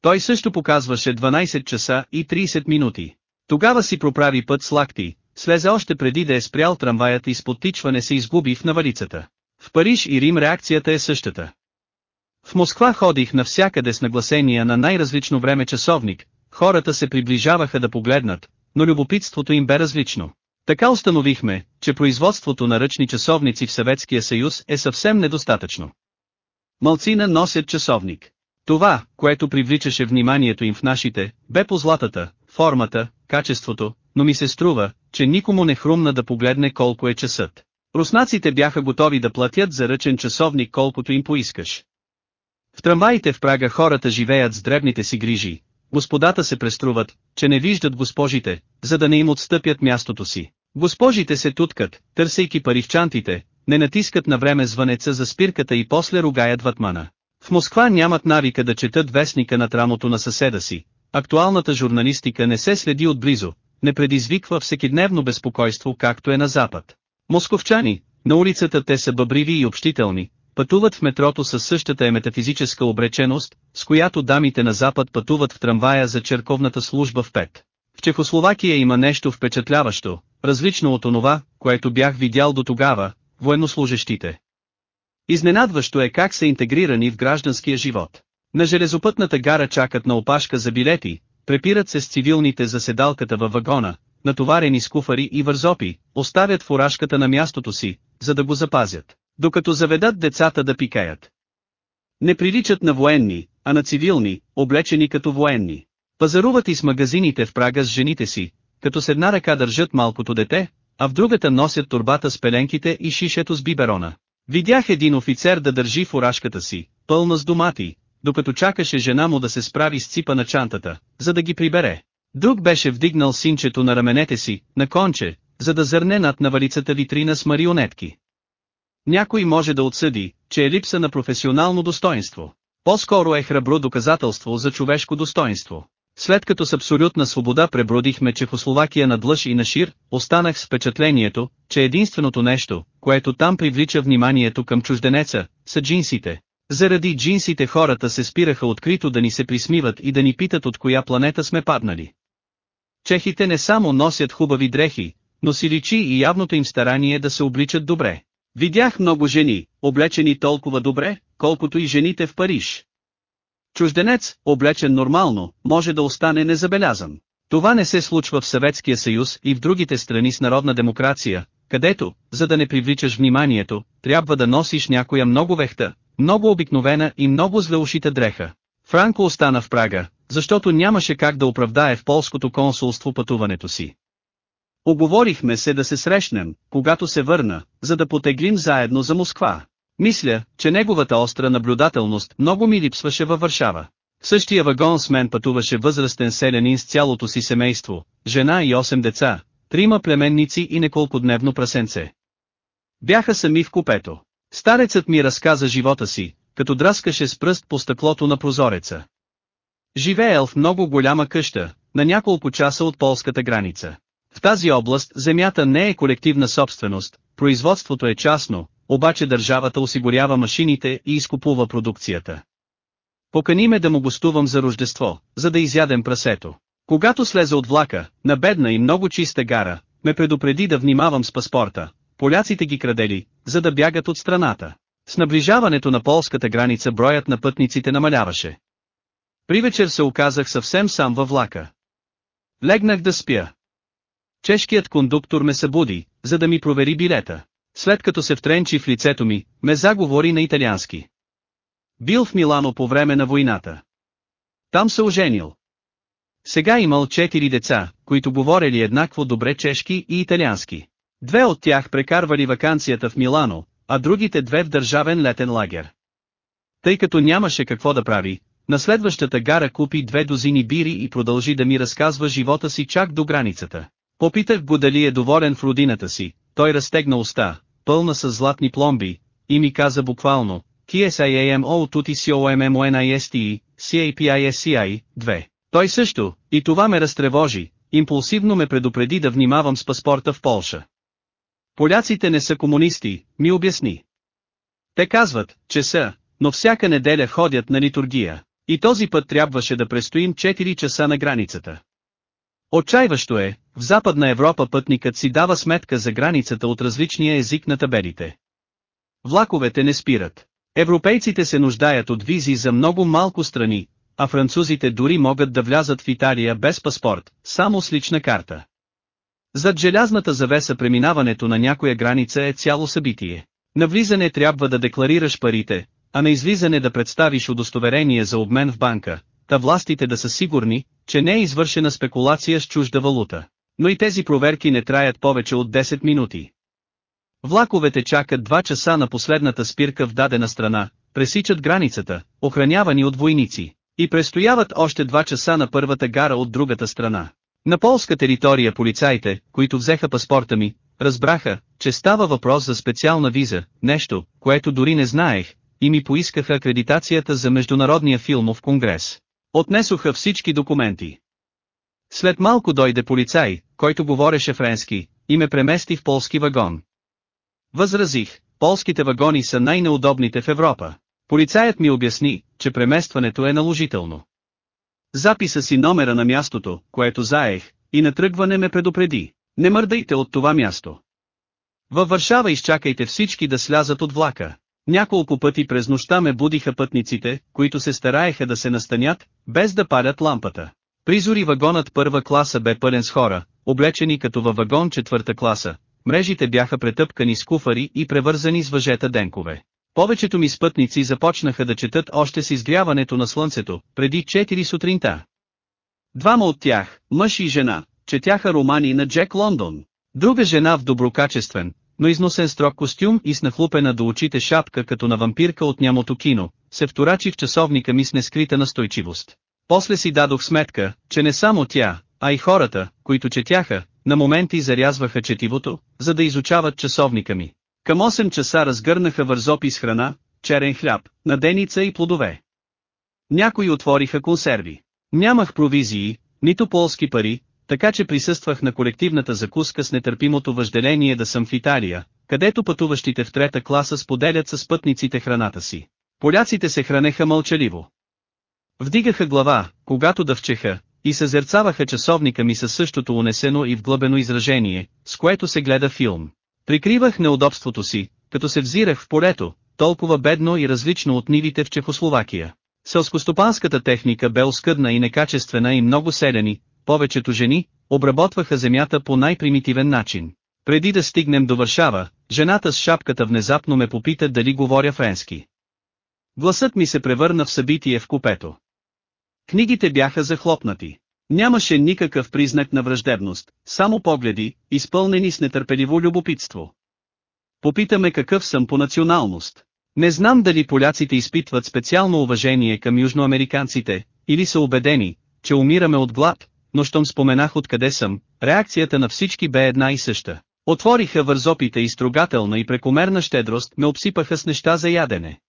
Той също показваше 12 часа и 30 минути. Тогава си проправи път с лакти, слезе още преди да е спрял трамваят и с подтичване се изгуби в навалицата. В Париж и Рим реакцията е същата. В Москва ходих навсякъде с нагласения на най-различно време часовник, хората се приближаваха да погледнат, но любопитството им бе различно. Така установихме, че производството на ръчни часовници в Съветския съюз е съвсем недостатъчно. Малцина носят часовник. Това, което привличаше вниманието им в нашите, бе по златата, формата, качеството, но ми се струва, че никому не хрумна да погледне колко е часът. Руснаците бяха готови да платят за ръчен часовник колкото им поискаш. В трамваите в Прага хората живеят с дребните си грижи, господата се преструват, че не виждат госпожите, за да не им отстъпят мястото си. Госпожите се туткат, търсейки пари в чантите, не натискат на време звънеца за спирката и после ругаят ватмана. В Москва нямат навика да четат вестника на трамото на съседа си. Актуалната журналистика не се следи отблизо, не предизвиква всекидневно безпокойство както е на запад. Московчани, на улицата те са бъбриви и общителни, пътуват в метрото със същата е метафизическа обреченост, с която дамите на запад пътуват в трамвая за черковната служба в пет. В Чехословакия има нещо впечатляващо, различно от онова, което бях видял до тогава, военнослужещите. Изненадващо е как са интегрирани в гражданския живот. На железопътната гара чакат на опашка за билети, препират се с цивилните за седалката във вагона, натоварени с куфари и вързопи, оставят фуражката на мястото си, за да го запазят, докато заведат децата да пикаят. Не приличат на военни, а на цивилни, облечени като военни. Пазаруват и с магазините в Прага с жените си, като с една ръка държат малкото дете, а в другата носят турбата с пеленките и шишето с биберона. Видях един офицер да държи фуражката си, пълна с домати, докато чакаше жена му да се справи с ципа на чантата, за да ги прибере. Друг беше вдигнал синчето на раменете си, на конче, за да зърне над навалицата витрина с марионетки. Някой може да отсъди, че е липса на професионално достоинство. По-скоро е храбро доказателство за човешко достоинство. След като с абсолютна свобода пребродихме Чехословакия на длъж и на шир, останах с впечатлението, че единственото нещо, което там привлича вниманието към чужденеца, са джинсите. Заради джинсите хората се спираха открито да ни се присмиват и да ни питат от коя планета сме паднали. Чехите не само носят хубави дрехи, но си личи и явното им старание да се обличат добре. Видях много жени, облечени толкова добре, колкото и жените в Париж. Чужденец, облечен нормално, може да остане незабелязан. Това не се случва в Съветския съюз и в другите страни с народна демокрация, където, за да не привличаш вниманието, трябва да носиш някоя много вехта, много обикновена и много злеушита дреха. Франко остана в Прага, защото нямаше как да оправдае в полското консулство пътуването си. Оговорихме се да се срещнем, когато се върна, за да потеглим заедно за Москва. Мисля, че неговата остра наблюдателност много ми липсваше във Варшава. Същия вагон с мен пътуваше възрастен селянин с цялото си семейство, жена и 8 деца, трима племенници и неколкодневно прасенце. Бяха сами в купето. Старецът ми разказа живота си, като драскаше с пръст по стъклото на прозореца. Живеел в много голяма къща, на няколко часа от полската граница. В тази област земята не е колективна собственост, производството е частно, обаче държавата осигурява машините и изкупува продукцията. Покани ме да му гостувам за рождество, за да изядем прасето. Когато слезе от влака, на бедна и много чиста гара, ме предупреди да внимавам с паспорта. Поляците ги крадели, за да бягат от страната. С наближаването на полската граница броят на пътниците намаляваше. При вечер се оказах съвсем сам във влака. Легнах да спя. Чешкият кондуктор ме събуди, за да ми провери билета. След като се втренчи в лицето ми, ме заговори на италиански. Бил в Милано по време на войната. Там се оженил. Сега имал четири деца, които говорели еднакво добре чешки и италиански. Две от тях прекарвали вакансията в Милано, а другите две в държавен летен лагер. Тъй като нямаше какво да прави, на следващата гара купи две дозини бири и продължи да ми разказва живота си чак до границата. Попитах го дали е доволен в родината си, той разтегна уста, пълна с златни пломби, и ми каза буквално, KSIAMO TUTICOMMONISTE, CAPISCI, 2. Той също, и това ме разтревожи, импулсивно ме предупреди да внимавам с паспорта в Полша. Поляците не са комунисти, ми обясни. Те казват, че са, но всяка неделя ходят на литургия, и този път трябваше да престоим 4 часа на границата. Отчаиващо е, в Западна Европа пътникът си дава сметка за границата от различния език на табелите. Влаковете не спират. Европейците се нуждаят от визи за много малко страни, а французите дори могат да влязат в Италия без паспорт, само с лична карта. Зад желязната завеса преминаването на някоя граница е цяло събитие. На влизане трябва да декларираш парите, а на излизане да представиш удостоверение за обмен в банка, та властите да са сигурни, че не е извършена спекулация с чужда валута. Но и тези проверки не траят повече от 10 минути. Влаковете чакат 2 часа на последната спирка в дадена страна, пресичат границата, охранявани от войници, и престояват още 2 часа на първата гара от другата страна. На полска територия полицаите, които взеха паспорта ми, разбраха, че става въпрос за специална виза, нещо, което дори не знаех, и ми поискаха акредитацията за Международния филмов конгрес. Отнесоха всички документи. След малко дойде полицай, който говореше френски, и ме премести в полски вагон. Възразих, полските вагони са най-неудобните в Европа. Полицаят ми обясни, че преместването е наложително. Записа си номера на мястото, което заех, и на тръгване ме предупреди. Не мърдайте от това място. Във Варшава изчакайте всички да слязат от влака. Няколко пъти през нощта ме будиха пътниците, които се стараеха да се настанят, без да палят лампата. Призори вагонът първа класа бе пълен с хора, облечени като във вагон четвърта класа. Мрежите бяха претъпкани с куфари и превързани с въжета денкове. Повечето ми спътници започнаха да четат още с изгряването на слънцето, преди 4 сутринта. Двама от тях, мъж и жена, четяха романи на Джек Лондон. Друга жена в доброкачествен, но износен строг костюм и с нахлупена до очите шапка като на вампирка от нямото кино, се вторачи в часовника ми с нескрита настойчивост. После си дадох сметка, че не само тя, а и хората, които четяха, на моменти зарязваха четивото, за да изучават часовника ми. Към 8 часа разгърнаха вързопи с храна, черен хляб, наденица и плодове. Някои отвориха консерви. Нямах провизии, нито полски пари, така че присъствах на колективната закуска с нетърпимото въжделение да съм в Италия, където пътуващите в трета класа споделят с пътниците храната си. Поляците се хранеха мълчаливо. Вдигаха глава, когато дъвчеха, и съзерцаваха часовника ми със същото унесено и вглъбено изражение, с което се гледа филм. Прикривах неудобството си, като се взирах в полето, толкова бедно и различно от нивите в Чехословакия. Селскостопанската техника бе оскъдна и некачествена и много селени, повечето жени, обработваха земята по най-примитивен начин. Преди да стигнем до Варшава, жената с шапката внезапно ме попита дали говоря френски. Гласът ми се превърна в събитие в купето. Книгите бяха захлопнати. Нямаше никакъв признак на враждебност, само погледи, изпълнени с нетърпеливо любопитство. Попитаме какъв съм по националност. Не знам дали поляците изпитват специално уважение към южноамериканците, или са убедени, че умираме от глад, но щом споменах откъде съм, реакцията на всички бе една и съща. Отвориха вързопите и строгателна и прекомерна щедрост ме обсипаха с неща за ядене.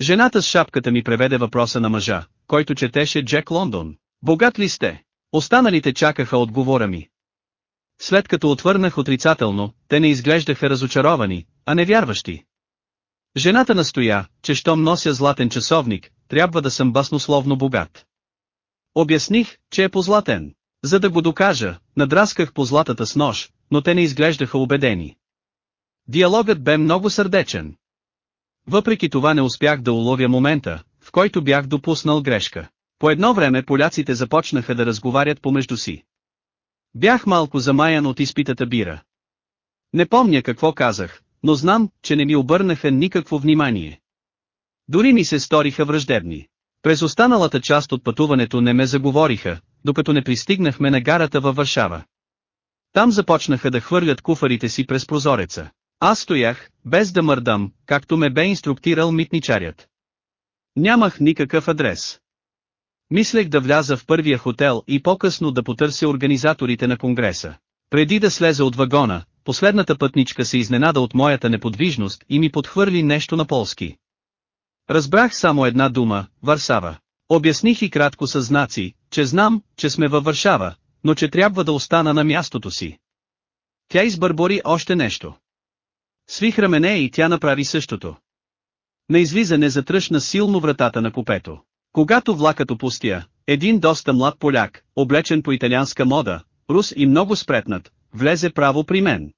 Жената с шапката ми преведе въпроса на мъжа, който четеше Джек Лондон. Богат ли сте? Останалите чакаха отговора ми. След като отвърнах отрицателно, те не изглеждаха разочаровани, а невярващи. Жената настоя, че щом нося златен часовник, трябва да съм баснословно богат. Обясних, че е позлатен. За да го докажа, надрасках по златата с нож, но те не изглеждаха убедени. Диалогът бе много сърдечен. Въпреки това не успях да уловя момента, в който бях допуснал грешка. По едно време поляците започнаха да разговарят помежду си. Бях малко замаян от изпитата бира. Не помня какво казах, но знам, че не ми обърнаха никакво внимание. Дори ми се сториха враждебни. През останалата част от пътуването не ме заговориха, докато не пристигнахме на гарата във Варшава. Там започнаха да хвърлят куфарите си през прозореца. Аз стоях, без да мърдам, както ме бе инструктирал митничарят. Нямах никакъв адрес. Мислех да вляза в първия хотел и по-късно да потърся организаторите на конгреса. Преди да слезе от вагона, последната пътничка се изненада от моята неподвижност и ми подхвърли нещо на полски. Разбрах само една дума – Варсава. Обясних и кратко с знаци, че знам, че сме във Варшава, но че трябва да остана на мястото си. Тя избърбори още нещо. Свих рамене и тя направи същото. На излизане затръшна силно вратата на купето. Когато влакът опустя, един доста млад поляк, облечен по италианска мода, рус и много спретнат, влезе право при мен.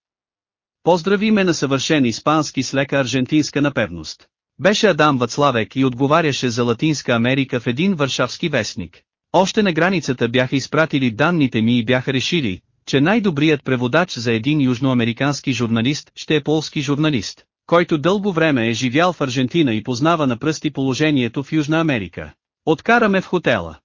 Поздрави ме на съвършен испански с лека аржентинска напевност. Беше Адам Вацлавек и отговаряше за Латинска Америка в един варшавски вестник. Още на границата бяха изпратили данните ми и бяха решили, че най-добрият преводач за един южноамерикански журналист ще е полски журналист, който дълго време е живял в Аржентина и познава на пръсти положението в Южна Америка. Откараме в хотела.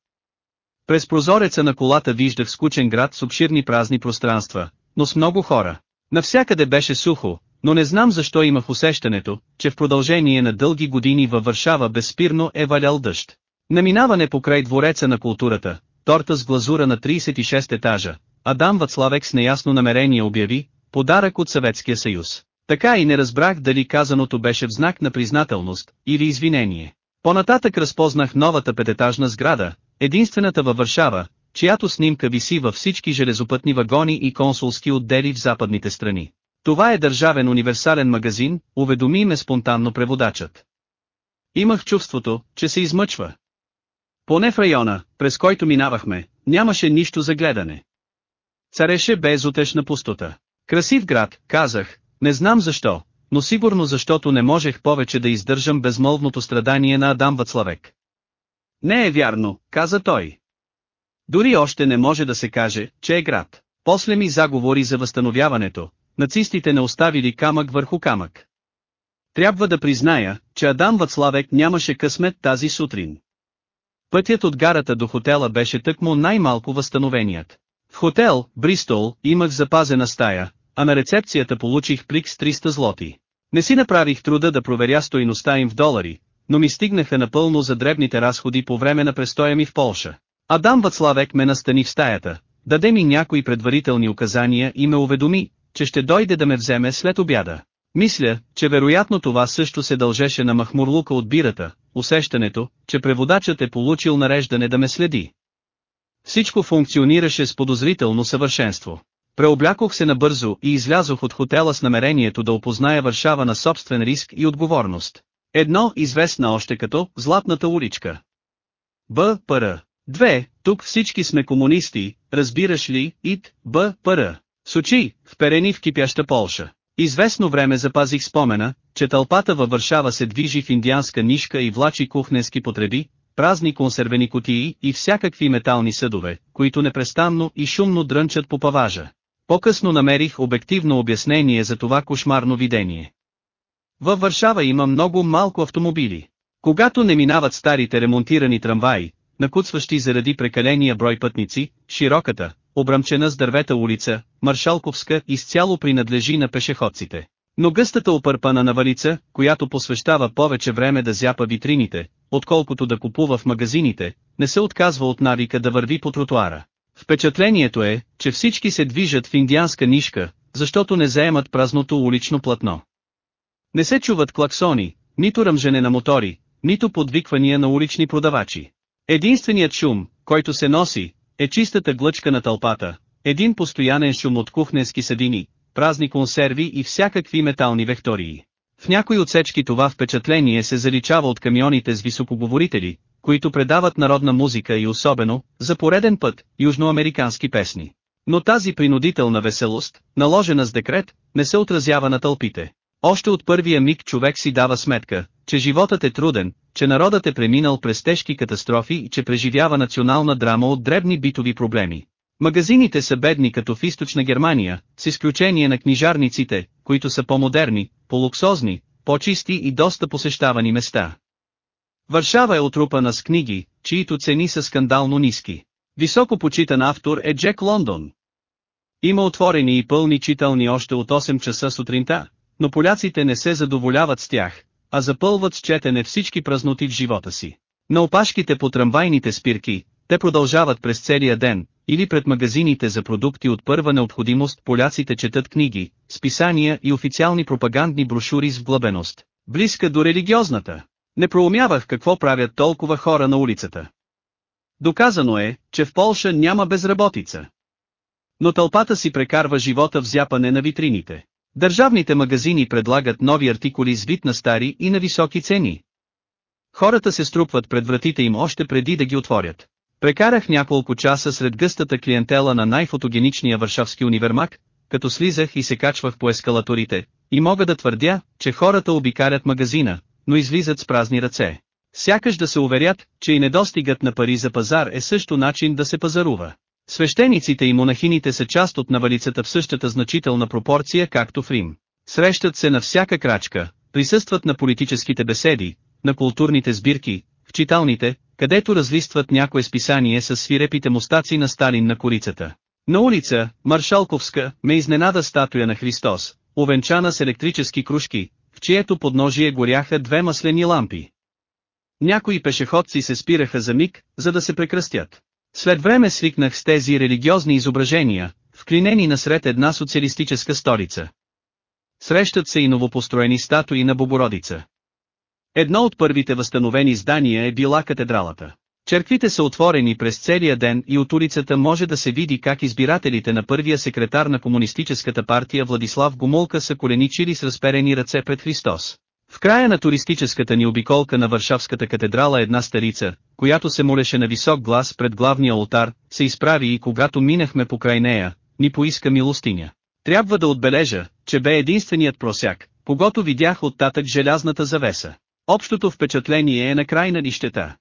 През прозореца на колата виждах скучен град с обширни празни пространства, но с много хора. Навсякъде беше сухо, но не знам защо имах усещането, че в продължение на дълги години във Варшава безспирно е валял дъжд. Наминаване покрай двореца на културата, торта с глазура на 36 етажа, Адам Вацлавек с неясно намерение обяви, подарък от Съветския съюз. Така и не разбрах дали казаното беше в знак на признателност, или извинение. Понататък разпознах новата пететажна сграда, единствената във Варшава, чиято снимка виси във всички железопътни вагони и консулски отдели в западните страни. Това е държавен универсален магазин, уведоми ме спонтанно преводачът. Имах чувството, че се измъчва. Поне в района, през който минавахме, нямаше нищо за гледане. Цареше безутешна пустота. Красив град, казах, не знам защо, но сигурно защото не можех повече да издържам безмолвното страдание на Адам Вацлавек. Не е вярно, каза той. Дори още не може да се каже, че е град. После ми заговори за възстановяването, нацистите не оставили камък върху камък. Трябва да призная, че Адам Вацлавек нямаше късмет тази сутрин. Пътят от гарата до хотела беше тъкмо най-малко възстановеният. В хотел, Бристол, имах запазена стая, а на рецепцията получих плик с 300 злоти. Не си направих труда да проверя стоиността им в долари, но ми стигнаха напълно за дребните разходи по време на престоя ми в Полша. Адам Вацлавек ме настани в стаята, даде ми някои предварителни указания и ме уведоми, че ще дойде да ме вземе след обяда. Мисля, че вероятно това също се дължеше на махмурлука от бирата, усещането, че преводачът е получил нареждане да ме следи. Всичко функционираше с подозрително съвършенство. Преоблякох се набързо и излязох от хотела с намерението да опозная Варшава на собствен риск и отговорност. Едно известна още като «Златната уличка». Б. Р. Две, тук всички сме комунисти, разбираш ли, ит, Б. Р. С очи, вперени в кипяща Полша. Известно време запазих спомена, че тълпата във Варшава се движи в индианска нишка и влачи кухненски потреби, празни консервени кутии и всякакви метални съдове, които непрестанно и шумно дрънчат по паважа. По-късно намерих обективно обяснение за това кошмарно видение. Във Варшава има много малко автомобили. Когато не минават старите ремонтирани трамваи, накуцващи заради прекаления брой пътници, широката, обрамчена с дървета улица, Маршалковска изцяло принадлежи на пешеходците. Но гъстата опърпана навалица, която посвещава повече време да зяпа витрините, отколкото да купува в магазините, не се отказва от навика да върви по тротуара. Впечатлението е, че всички се движат в индианска нишка, защото не заемат празното улично платно. Не се чуват клаксони, нито ръмжене на мотори, нито подвиквания на улични продавачи. Единственият шум, който се носи, е чистата глъчка на тълпата, един постоянен шум от кухненски съдини, празни консерви и всякакви метални вектории. В някои отсечки това впечатление се заличава от камионите с високоговорители, които предават народна музика и особено, за пореден път, южноамерикански песни. Но тази принудителна веселост, наложена с декрет, не се отразява на тълпите. Още от първия миг човек си дава сметка, че животът е труден, че народът е преминал през тежки катастрофи и че преживява национална драма от дребни битови проблеми. Магазините са бедни като в източна Германия, с изключение на книжарниците, които са по-модерни, по-луксозни, по-чисти и доста посещавани места. Варшава е отрупана с книги, чието цени са скандално ниски. Високо почитан автор е Джек Лондон. Има отворени и пълни читални още от 8 часа сутринта, но поляците не се задоволяват с тях, а запълват с четене всички празноти в живота си. На опашките по трамвайните спирки, те продължават през целия ден, или пред магазините за продукти от първа необходимост поляците четат книги, списания и официални пропагандни брошури с вглъбеност, близка до религиозната. Не проумявах какво правят толкова хора на улицата. Доказано е, че в Полша няма безработица. Но тълпата си прекарва живота в зяпане на витрините. Държавните магазини предлагат нови артикули с вид на стари и на високи цени. Хората се струпват пред вратите им още преди да ги отворят. Прекарах няколко часа сред гъстата клиентела на най-фотогеничния варшавски универмаг, като слизах и се качвах по ескалаторите, и мога да твърдя, че хората обикарят магазина, но излизат с празни ръце. Сякаш да се уверят, че и недостигът на пари за пазар е също начин да се пазарува. Свещениците и монахините са част от навалицата в същата значителна пропорция както в Рим. Срещат се на всяка крачка, присъстват на политическите беседи, на културните сбирки, в читалните, където разлистват някое списание с свирепите мустаци на Сталин на корицата. На улица, Маршалковска, ме изненада статуя на Христос, овенчана с електрически кружки, в чието подножие горяха две маслени лампи. Някои пешеходци се спираха за миг, за да се прекръстят. След време свикнах с тези религиозни изображения, вклинени насред една социалистическа столица. Срещат се и новопостроени статуи на Богородица. Едно от първите възстановени здания е била катедралата. Черквите са отворени през целия ден и от улицата може да се види как избирателите на първия секретар на Комунистическата партия Владислав Гомолка са коленичили с разперени ръце пред Христос. В края на туристическата ни обиколка на Варшавската катедрала една старица, която се молеше на висок глас пред главния алтар, се изправи и когато минахме покрай нея, ни поиска милостиня. Трябва да отбележа, че бе единственият просяк, когато видях оттатък желязната завеса. Общото впечатление е на крайна нищета.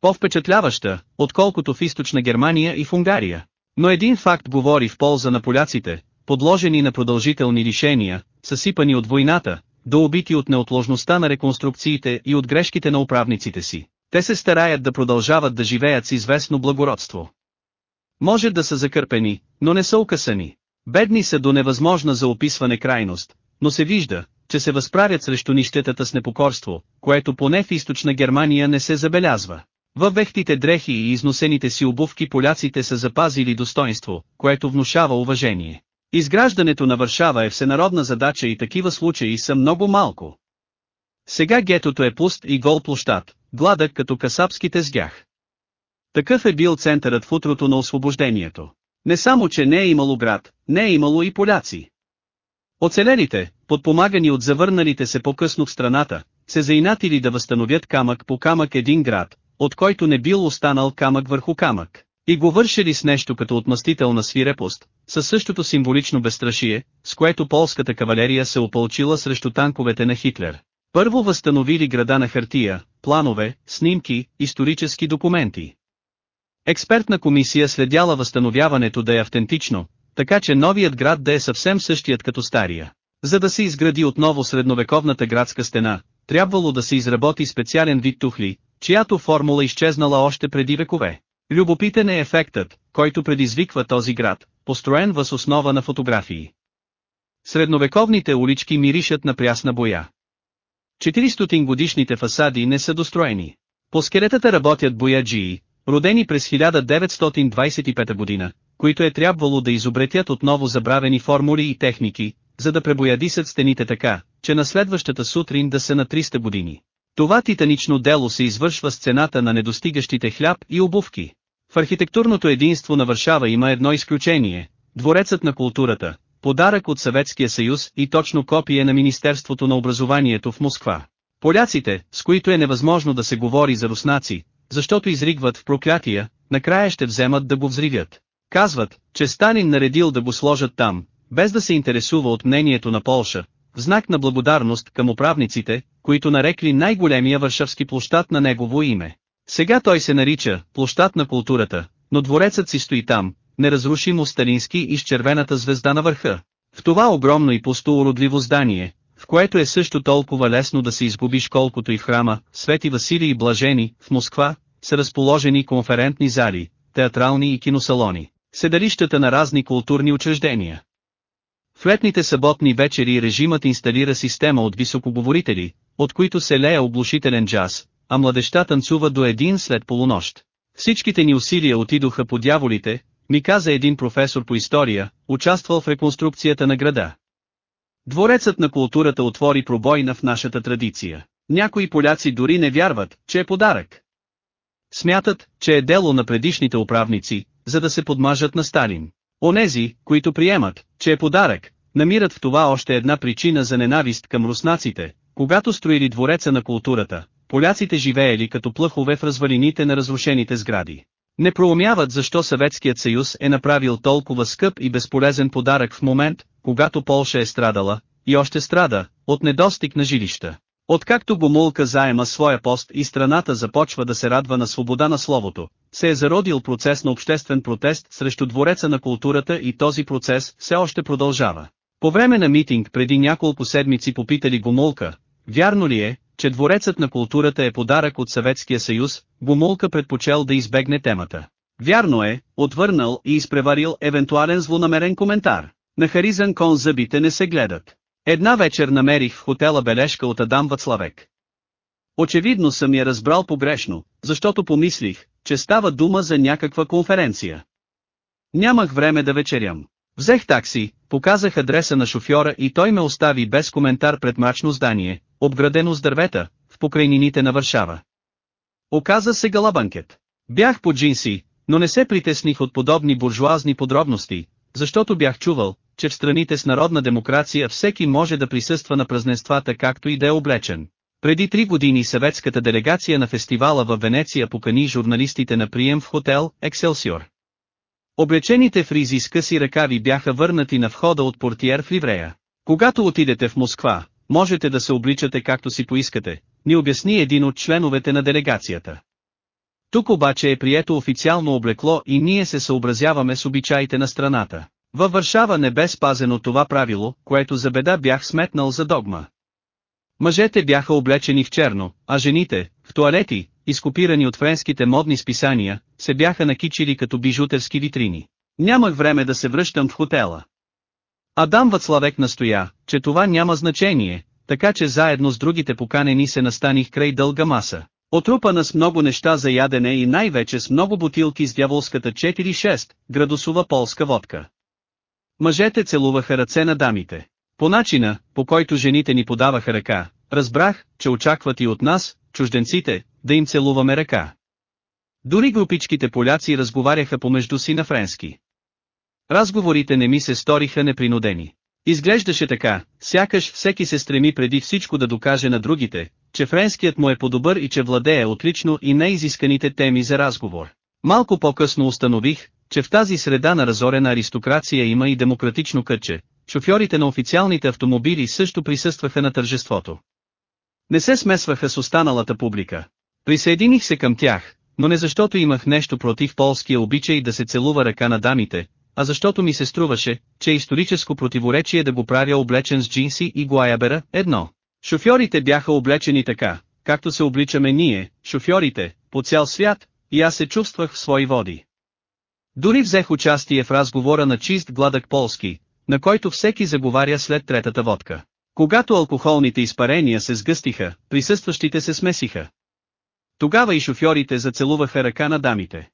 По-впечатляваща, отколкото в източна Германия и в Унгария. Но един факт говори в полза на поляците, подложени на продължителни лишения, съсипани от войната, до убити от неотложността на реконструкциите и от грешките на управниците си. Те се стараят да продължават да живеят с известно благородство. Може да са закърпени, но не са укъсани. Бедни са до невъзможна за описване крайност, но се вижда, че се възправят срещу нищетата с непокорство, което поне в източна Германия не се забелязва. Във вехтите дрехи и износените си обувки поляците са запазили достоинство, което внушава уважение. Изграждането на Варшава е всенародна задача и такива случаи са много малко. Сега гетото е пуст и гол площад, гладък като касапските сгях. Такъв е бил центърът в утрото на освобождението. Не само, че не е имало град, не е имало и поляци. Оцелелите, подпомагани от завърналите се по-късно в страната, се заинатили да възстановят камък по камък един град, от който не бил останал камък върху камък, и го вършили с нещо като отмъстителна свирепост, със същото символично безстрашие, с което полската кавалерия се опълчила срещу танковете на Хитлер. Първо възстановили града на хартия, планове, снимки, исторически документи. Експертна комисия следяла възстановяването да е автентично, така че новият град да е съвсем същият като стария. За да се изгради отново средновековната градска стена, трябвало да се изработи специален вид тухли, чиято формула изчезнала още преди векове. Любопитен е ефектът, който предизвиква този град, построен въз основа на фотографии. Средновековните улички миришат на прясна боя. 400 годишните фасади не са достроени. По скелетата работят бояджии, родени през 1925 година, които е трябвало да изобретят отново забравени формули и техники, за да пребоядисат стените така, че на следващата сутрин да са на 300 години. Това титанично дело се извършва с цената на недостигащите хляб и обувки. В архитектурното единство на Варшава има едно изключение – Дворецът на културата, подарък от Съветския съюз и точно копие на Министерството на образованието в Москва. Поляците, с които е невъзможно да се говори за руснаци, защото изригват в проклятия, накрая ще вземат да го взривят. Казват, че Сталин наредил да го сложат там, без да се интересува от мнението на Полша, в знак на благодарност към управниците, които нарекли най-големия варшавски площад на негово име. Сега той се нарича площад на културата, но дворецът си стои там, неразрушимо сталински и с червената звезда на върха. В това огромно и пусто уродливо здание, в което е също толкова лесно да се изгубиш колкото и в храма, Свети Василий и Блажени, в Москва, са разположени конферентни зали, театрални и киносалони, седалищата на разни културни учреждения. В летните съботни вечери режимът инсталира система от високоговорители, от които се лея облушителен джаз, а младеща танцува до един след полунощ. Всичките ни усилия отидоха по дяволите, ми каза един професор по история, участвал в реконструкцията на града. Дворецът на културата отвори пробойна в нашата традиция. Някои поляци дори не вярват, че е подарък. Смятат, че е дело на предишните управници, за да се подмажат на Сталин. Онези, които приемат, че е подарък, намират в това още една причина за ненавист към руснаците, когато строили двореца на културата, поляците живеели като плъхове в развалините на разрушените сгради. Не проумяват защо Съветският съюз е направил толкова скъп и безполезен подарък в момент, когато Полша е страдала, и още страда, от недостиг на жилища. Откакто Гомулка заема своя пост и страната започва да се радва на свобода на словото, се е зародил процес на обществен протест срещу двореца на културата и този процес все още продължава. По време на митинг преди няколко седмици попитали Гомулка, вярно ли е, че дворецът на културата е подарък от Съветския съюз, Гомулка предпочел да избегне темата. Вярно е, отвърнал и изпреварил евентуален злонамерен коментар. На Харизан кон зъбите не се гледат. Една вечер намерих в хотела бележка от Адам Вацлавек. Очевидно съм я разбрал погрешно, защото помислих, че става дума за някаква конференция. Нямах време да вечерям. Взех такси, показах адреса на шофьора и той ме остави без коментар пред мрачно здание, обградено с дървета, в покрайнините на Варшава. Оказа се галабанкет. Бях по джинси, но не се притесних от подобни буржуазни подробности, защото бях чувал, че в страните с народна демокрация всеки може да присъства на празненствата както и да е облечен. Преди три години съветската делегация на фестивала в Венеция покани журналистите на прием в хотел Екселсиор. Облечените в ризи с къси ръкави бяха върнати на входа от портиер в ливрея. Когато отидете в Москва, можете да се обличате както си поискате, ни обясни един от членовете на делегацията. Тук обаче е прието официално облекло и ние се съобразяваме с обичаите на страната. Във Варшава не бе спазено това правило, което за беда бях сметнал за догма. Мъжете бяха облечени в черно, а жените, в туалети, изкопирани от френските модни списания, се бяха накичили като бижутерски витрини. Нямах време да се връщам в хотела. Адам Вацлавек настоя, че това няма значение, така че заедно с другите поканени се настаних край дълга маса. Отрупана с много неща за ядене и най-вече с много бутилки с дяволската 4-6, градусова полска водка. Мъжете целуваха ръце на дамите. По начина, по който жените ни подаваха ръка, разбрах, че очакват и от нас, чужденците, да им целуваме ръка. Дори групичките поляци разговаряха помежду си на френски. Разговорите не ми се сториха непринудени. Изглеждаше така, сякаш всеки се стреми преди всичко да докаже на другите, че френският му е по-добър и че владее отлично и неизисканите теми за разговор. Малко по-късно установих, че в тази среда на разорена аристокрация има и демократично кътче, шофьорите на официалните автомобили също присъстваха на тържеството. Не се смесваха с останалата публика. Присъединих се към тях, но не защото имах нещо против полския обичай да се целува ръка на дамите, а защото ми се струваше, че историческо противоречие да го правя облечен с джинси и глаябера, едно. Шофьорите бяха облечени така, както се обличаме ние, шофьорите, по цял свят, и аз се чувствах в свои води. Дори взех участие в разговора на чист гладък полски, на който всеки заговаря след третата водка. Когато алкохолните изпарения се сгъстиха, присъстващите се смесиха. Тогава и шофьорите зацелуваха ръка на дамите.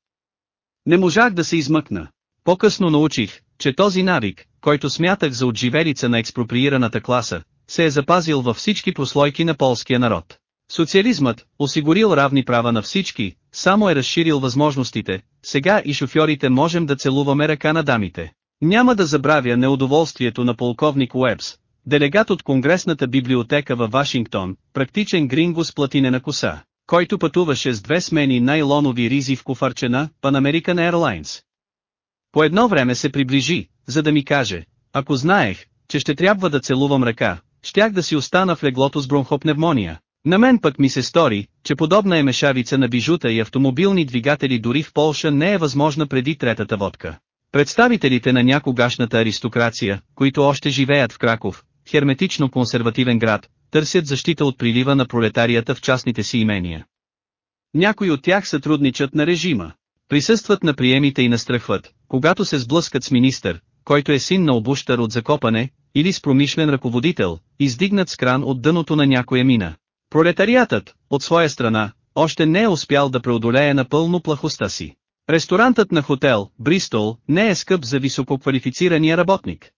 Не можах да се измъкна. По-късно научих, че този навик, който смятах за отживелица на експроприираната класа, се е запазил във всички прослойки на полския народ. Социализмът, осигурил равни права на всички, само е разширил възможностите, сега и шофьорите можем да целуваме ръка на дамите. Няма да забравя неудоволствието на полковник Уебс, делегат от Конгресната библиотека във Вашингтон, практичен гринго с платинена коса, който пътуваше с две смени найлонови ризи в куфарчена Pan American Airlines. По едно време се приближи, за да ми каже, ако знаех, че ще трябва да целувам ръка, щях да си остана в леглото с бронхопневмония. На мен пък ми се стори, че подобна емешавица на бижута и автомобилни двигатели дори в Полша не е възможна преди третата водка. Представителите на някогашната аристокрация, които още живеят в Краков, херметично консервативен град, търсят защита от прилива на пролетарията в частните си имения. Някои от тях сътрудничат на режима. Присъстват на приемите и настрахват, когато се сблъскат с министър, който е син на обущар от закопане, или с промишлен ръководител, издигнат с кран от дъното на някоя мина. Пролетариатът, от своя страна, още не е успял да преодолее напълно плахостта си. Ресторантът на хотел, Бристол, не е скъп за висококвалифицирания работник.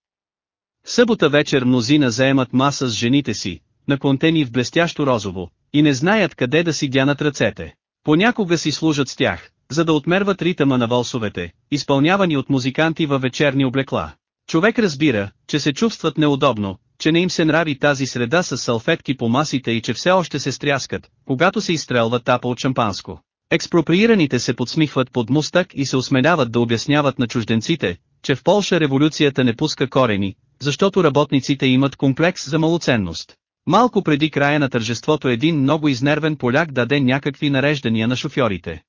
Събота вечер мнозина заемат маса с жените си, наклонтени в блестящо розово, и не знаят къде да си глянат ръцете. Понякога си служат с тях, за да отмерват ритъма на волсовете, изпълнявани от музиканти във вечерни облекла. Човек разбира, че се чувстват неудобно, че не им се нрави тази среда с салфетки по масите и че все още се стряскат, когато се изстрелва тапа от шампанско. Експроприираните се подсмихват под мустак и се осмеляват да обясняват на чужденците, че в Полша революцията не пуска корени, защото работниците имат комплекс за малоценност. Малко преди края на тържеството един много изнервен поляк даде някакви нареждания на шофьорите.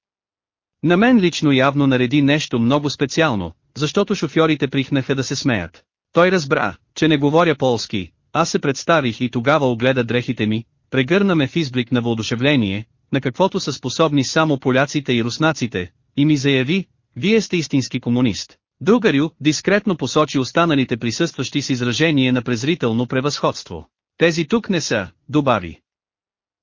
На мен лично явно нареди нещо много специално, защото шофьорите прихнаха да се смеят. Той разбра, че не говоря полски, аз се представих и тогава огледа дрехите ми, прегърна ме в изблик на въодушевление, на каквото са способни само поляците и руснаците, и ми заяви, вие сте истински комунист. Другарю, дискретно посочи останалите присъстващи с изражение на презрително превъзходство. Тези тук не са, добави.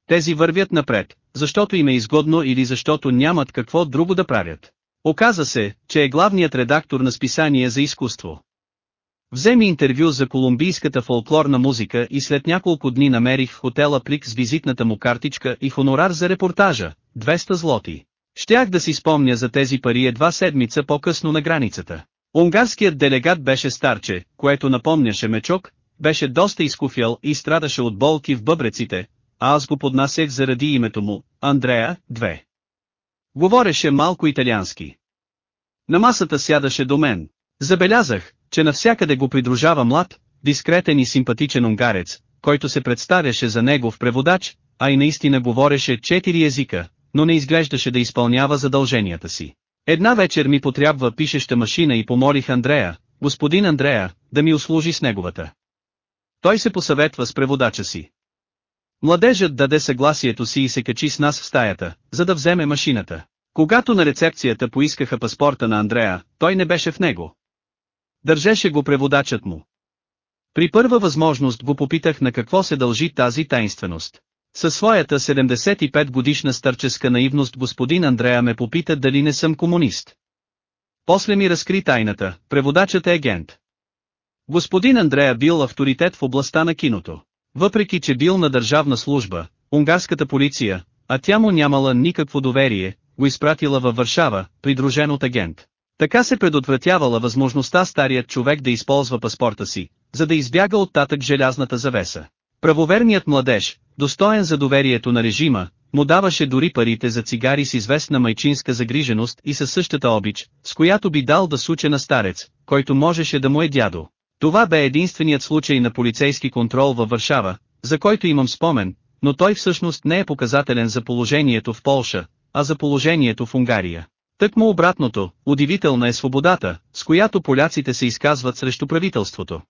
Тези вървят напред, защото им е изгодно или защото нямат какво друго да правят. Оказа се, че е главният редактор на списание за изкуство. Вземи интервю за колумбийската фолклорна музика и след няколко дни намерих в хотела плик с визитната му картичка и хонорар за репортажа – 200 злоти. Щях да си спомня за тези пари едва седмица по-късно на границата. Унгарският делегат беше старче, което напомняше мечок, беше доста изкуфял и страдаше от болки в бъбреците, а аз го поднасех заради името му, Андрея, 2. Говореше малко италиански. На масата сядаше до мен. Забелязах, че навсякъде го придружава млад, дискретен и симпатичен унгарец, който се представяше за негов преводач, а и наистина говореше четири езика, но не изглеждаше да изпълнява задълженията си. Една вечер ми потрябва пишеща машина и помолих Андрея, господин Андрея, да ми услужи с неговата. Той се посъветва с преводача си. Младежът даде съгласието си и се качи с нас в стаята, за да вземе машината. Когато на рецепцията поискаха паспорта на Андрея, той не беше в него. Държеше го преводачът му. При първа възможност го попитах на какво се дължи тази таинственост. Със своята 75 годишна старческа наивност господин Андрея ме попита дали не съм комунист. После ми разкри тайната, преводачът е агент. Господин Андрея бил авторитет в областта на киното. Въпреки че бил на държавна служба, унгарската полиция, а тя му нямала никакво доверие, го изпратила във Варшава, придружен от агент. Така се предотвратявала възможността старият човек да използва паспорта си, за да избяга от татък желязната завеса. Правоверният младеж, достоен за доверието на режима, му даваше дори парите за цигари с известна майчинска загриженост и със същата обич, с която би дал да суче на старец, който можеше да му е дядо. Това бе единственият случай на полицейски контрол във Варшава, за който имам спомен, но той всъщност не е показателен за положението в Полша, а за положението в Унгария. Тъкмо обратното, удивителна е свободата, с която поляците се изказват срещу правителството.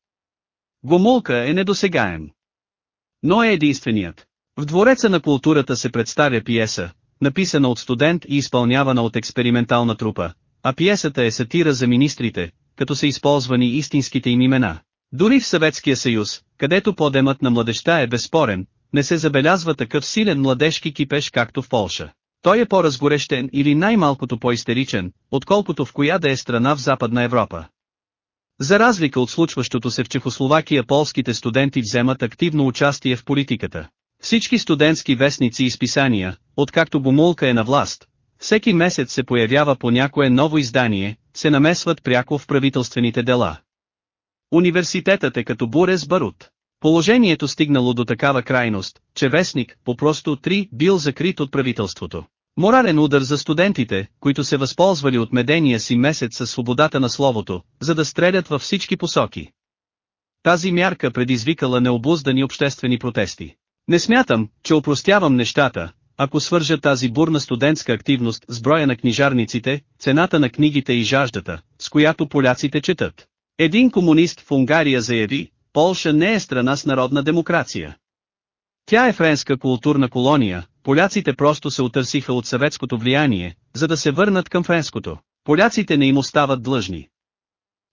Гомолка е недосегаем. Но е единственият. В двореца на културата се представя пиеса, написана от студент и изпълнявана от експериментална трупа, а пиесата е сатира за министрите, като са използвани истинските им имена. Дори в Съветския съюз, където подемът на младеща е безспорен, не се забелязва такъв силен младежки кипеш както в Полша. Той е по-разгорещен или най-малкото по-истеричен, отколкото в коя да е страна в Западна Европа. За разлика от случващото се в Чехословакия полските студенти вземат активно участие в политиката. Всички студентски вестници и списания, откакто Бомулка е на власт, всеки месец се появява по някое ново издание, се намесват пряко в правителствените дела. Университетът е като буре с барут. Положението стигнало до такава крайност, че вестник, по-просто три, бил закрит от правителството. Морален удар за студентите, които се възползвали от медения си месец със свободата на словото, за да стрелят във всички посоки. Тази мярка предизвикала необуздани обществени протести. Не смятам, че опростявам нещата, ако свържа тази бурна студентска активност с броя на книжарниците, цената на книгите и жаждата, с която поляците четат. Един комунист в Унгария заяви, Полша не е страна с народна демокрация. Тя е френска културна колония, поляците просто се отърсиха от съветското влияние, за да се върнат към френското. Поляците не им остават длъжни.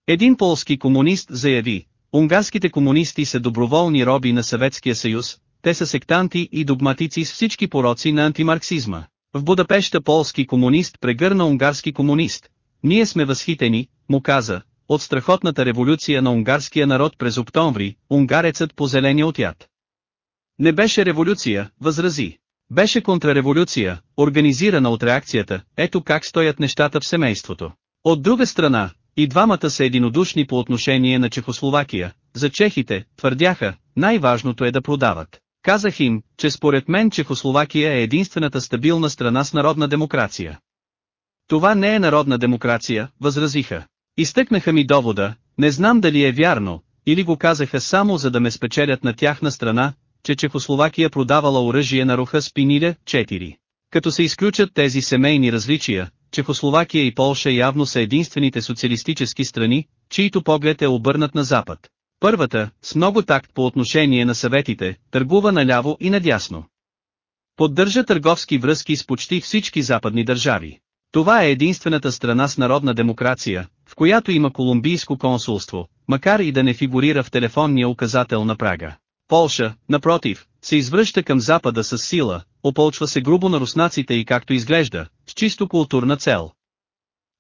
Един полски комунист заяви, унгарските комунисти са доброволни роби на Съветския съюз, те са сектанти и догматици с всички пороци на антимарксизма. В Будапешта полски комунист прегърна унгарски комунист. Ние сме възхитени, му каза, от страхотната революция на унгарския народ през октомври, унгарецът по зеления отяд. Не беше революция, възрази. Беше контрареволюция, организирана от реакцията, ето как стоят нещата в семейството. От друга страна, и двамата са единодушни по отношение на Чехословакия, за чехите, твърдяха, най-важното е да продават. Казах им, че според мен Чехословакия е единствената стабилна страна с народна демокрация. Това не е народна демокрация, възразиха. Изтъкнаха ми довода, не знам дали е вярно, или го казаха само за да ме спечелят на тяхна страна, че Чехословакия продавала оръжие на руха Спиниле 4. Като се изключат тези семейни различия, Чехословакия и Полша явно са единствените социалистически страни, чието поглед е обърнат на запад. Първата, с много такт по отношение на съветите, търгува наляво и надясно. Поддържа търговски връзки с почти всички западни държави. Това е единствената страна с народна демокрация, в която има колумбийско консулство, макар и да не фигурира в телефонния указател на Прага. Полша, напротив, се извръща към запада с сила, ополчва се грубо на руснаците и както изглежда, с чисто културна цел.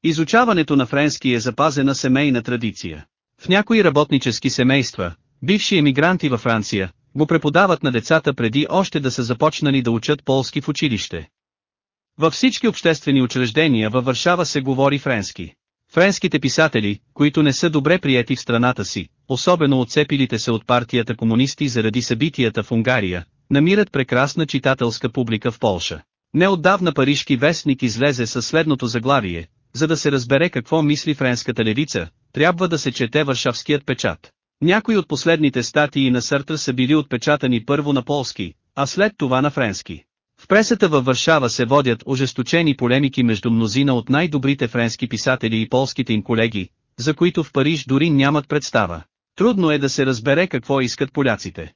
Изучаването на френски е запазена семейна традиция. В някои работнически семейства, бивши емигранти във Франция, го преподават на децата преди още да са започнали да учат полски в училище. Във всички обществени учреждения във Варшава се говори френски. Френските писатели, които не са добре приети в страната си, особено отцепилите се от партията комунисти заради събитията в Унгария, намират прекрасна читателска публика в Полша. Неотдавна парижки вестник излезе със следното заглавие, за да се разбере какво мисли френската левица, трябва да се чете Варшавският печат. Някои от последните статии на Съртър са били отпечатани първо на полски, а след това на френски. В пресата във Варшава се водят ожесточени полемики между мнозина от най-добрите френски писатели и полските им колеги, за които в Париж дори нямат представа. Трудно е да се разбере какво искат поляците.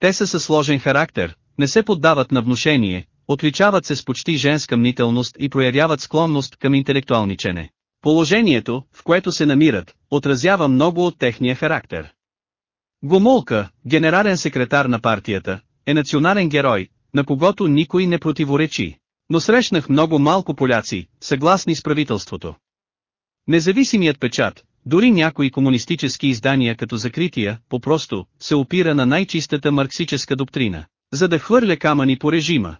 Те са със сложен характер, не се поддават на внушение, отличават се с почти женска мнителност и проявяват склонност към интелектуалничене. Положението, в което се намират, отразява много от техния характер. Гомолка, генерален секретар на партията, е национален герой, на когото никой не противоречи. Но срещнах много малко поляци, съгласни с правителството. Независимият печат, дори някои комунистически издания като закрития, попросто, се опира на най-чистата марксическа доктрина, за да хвърля камъни по режима.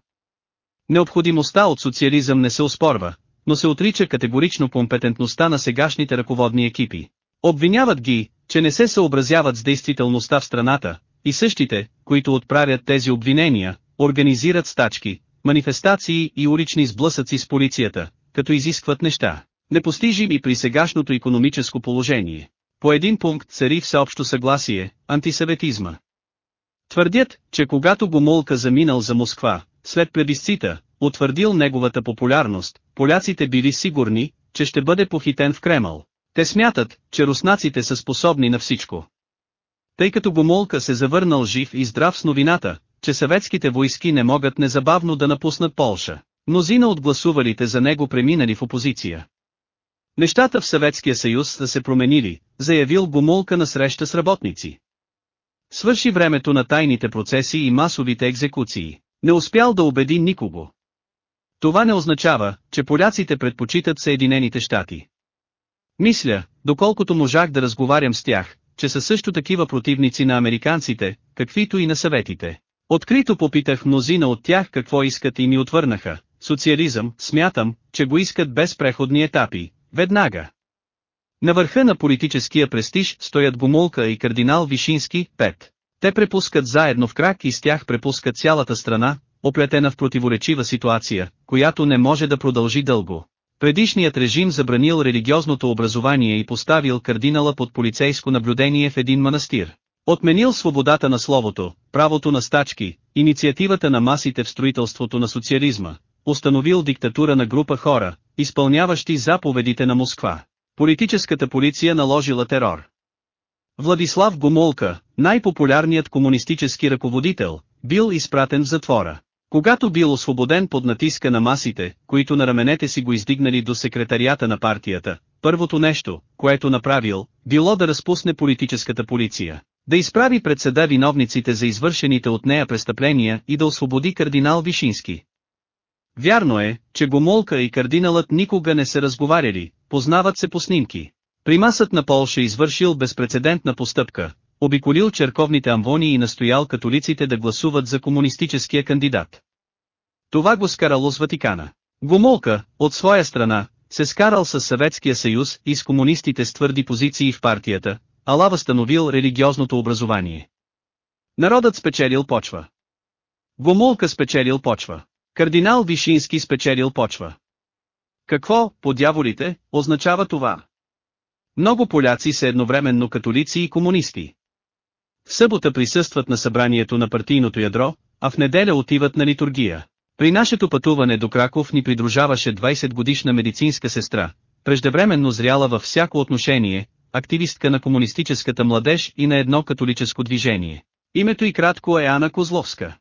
Необходимостта от социализъм не се оспорва, но се отрича категорично компетентността на сегашните ръководни екипи. Обвиняват ги, че не се съобразяват с действителността в страната, и същите, които отправят тези обвинения, организират стачки, манифестации и улични сблъсъци с полицията, като изискват неща, непостижими при сегашното економическо положение. По един пункт цари всеобщо съгласие – антисъветизма. Твърдят, че когато Гомолка заминал за Москва, след плебисцита, утвърдил неговата популярност, поляците били сигурни, че ще бъде похитен в Кремъл. Те смятат, че руснаците са способни на всичко. Тъй като Гомолка се завърнал жив и здрав с новината, че съветските войски не могат незабавно да напуснат Полша. Мнозина от гласувалите за него преминали в опозиция. Нещата в Съветския съюз са се променили, заявил Гомулка на среща с работници. Свърши времето на тайните процеси и масовите екзекуции. Не успял да убеди никого. Това не означава, че поляците предпочитат Съединените щати. Мисля, доколкото можах да разговарям с тях, че са също такива противници на американците, каквито и на съветите. Открито попитах мнозина от тях какво искат и ми отвърнаха. Социализъм, смятам, че го искат без преходни етапи, веднага. На върха на политическия престиж стоят Гомулка и кардинал Вишински, 5. Те препускат заедно в крак и с тях препускат цялата страна, оплетена в противоречива ситуация, която не може да продължи дълго. Предишният режим забранил религиозното образование и поставил кардинала под полицейско наблюдение в един манастир. Отменил свободата на словото, правото на стачки, инициативата на масите в строителството на социализма, установил диктатура на група хора, изпълняващи заповедите на Москва. Политическата полиция наложила терор. Владислав Гомолка, най-популярният комунистически ръководител, бил изпратен в затвора. Когато бил освободен под натиска на масите, които на раменете си го издигнали до секретарията на партията, първото нещо, което направил, било да разпусне политическата полиция, да изправи пред съда виновниците за извършените от нея престъпления и да освободи кардинал Вишински. Вярно е, че Гомолка и кардиналът никога не са разговаряли, познават се по снимки. Примасът на Полша извършил безпредседентна постъпка, обиколил черковните амвони и настоял католиците да гласуват за комунистическия кандидат. Това го скарало с Ватикана. Гомолка, от своя страна, се скарал с Съветския съюз и с комунистите с твърди позиции в партията, ала възстановил религиозното образование. Народът спечелил почва. Гомолка спечелил почва. Кардинал Вишински спечелил почва. Какво, по дяволите, означава това? Много поляци са едновременно католици и комунисти. В събота присъстват на събранието на партийното ядро, а в неделя отиват на литургия. При нашето пътуване до Краков ни придружаваше 20 годишна медицинска сестра, преждевременно зряла във всяко отношение, активистка на комунистическата младеж и на едно католическо движение. Името и кратко е Ана Козловска.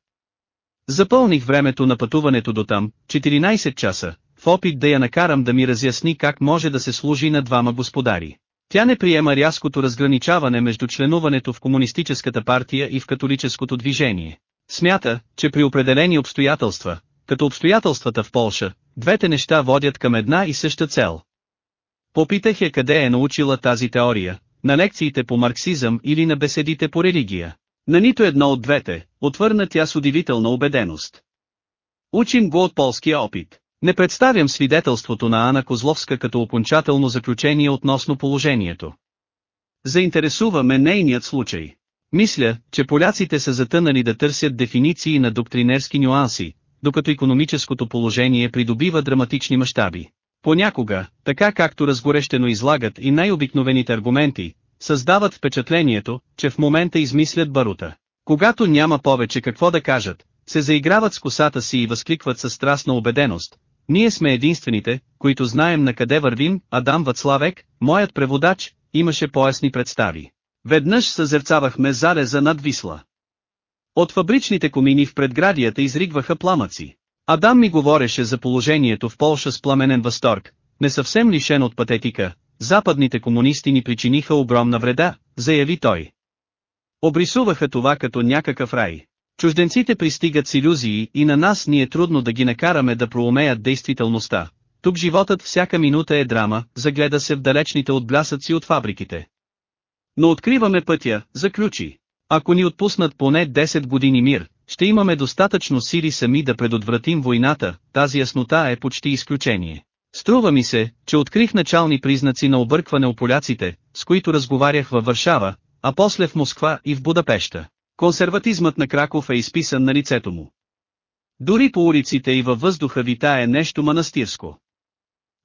Запълних времето на пътуването до там, 14 часа, в опит да я накарам да ми разясни как може да се служи на двама господари. Тя не приема рязкото разграничаване между членуването в комунистическата партия и в католическото движение. Смята, че при определени обстоятелства, като обстоятелствата в Полша, двете неща водят към една и съща цел. Попитах я къде е научила тази теория, на лекциите по марксизъм или на беседите по религия. На нито едно от двете, отвърна тя с удивителна убеденост. Учим го от полския опит. Не представям свидетелството на Ана Козловска като окончателно заключение относно положението. Заинтересува ме нейният случай. Мисля, че поляците са затънали да търсят дефиниции на доктринерски нюанси, докато економическото положение придобива драматични мащаби. Понякога, така както разгорещено излагат и най-обикновените аргументи, създават впечатлението, че в момента измислят барута. Когато няма повече какво да кажат, се заиграват с косата си и възкликват със страстна убеденост. Ние сме единствените, които знаем на къде вървим, Адам Вацлавек, моят преводач, имаше поясни представи. Веднъж съзерцавахме зареза над Висла. От фабричните комини в предградията изригваха пламъци. Адам ми говореше за положението в Полша с пламенен възторг, не съвсем лишен от патетика, западните комунисти ни причиниха огромна вреда, заяви той. Обрисуваха това като някакъв рай. Чужденците пристигат с иллюзии и на нас ни е трудно да ги накараме да проумеят действителността. Тук животът всяка минута е драма, загледа се в далечните отблясъци от фабриките. Но откриваме пътя, заключи. Ако ни отпуснат поне 10 години мир, ще имаме достатъчно сили сами да предотвратим войната, тази яснота е почти изключение. Струва ми се, че открих начални признаци на объркване у поляците, с които разговарях във Варшава, а после в Москва и в Будапеща. Консерватизмът на Краков е изписан на лицето му. Дори по улиците и във въздуха витае нещо манастирско.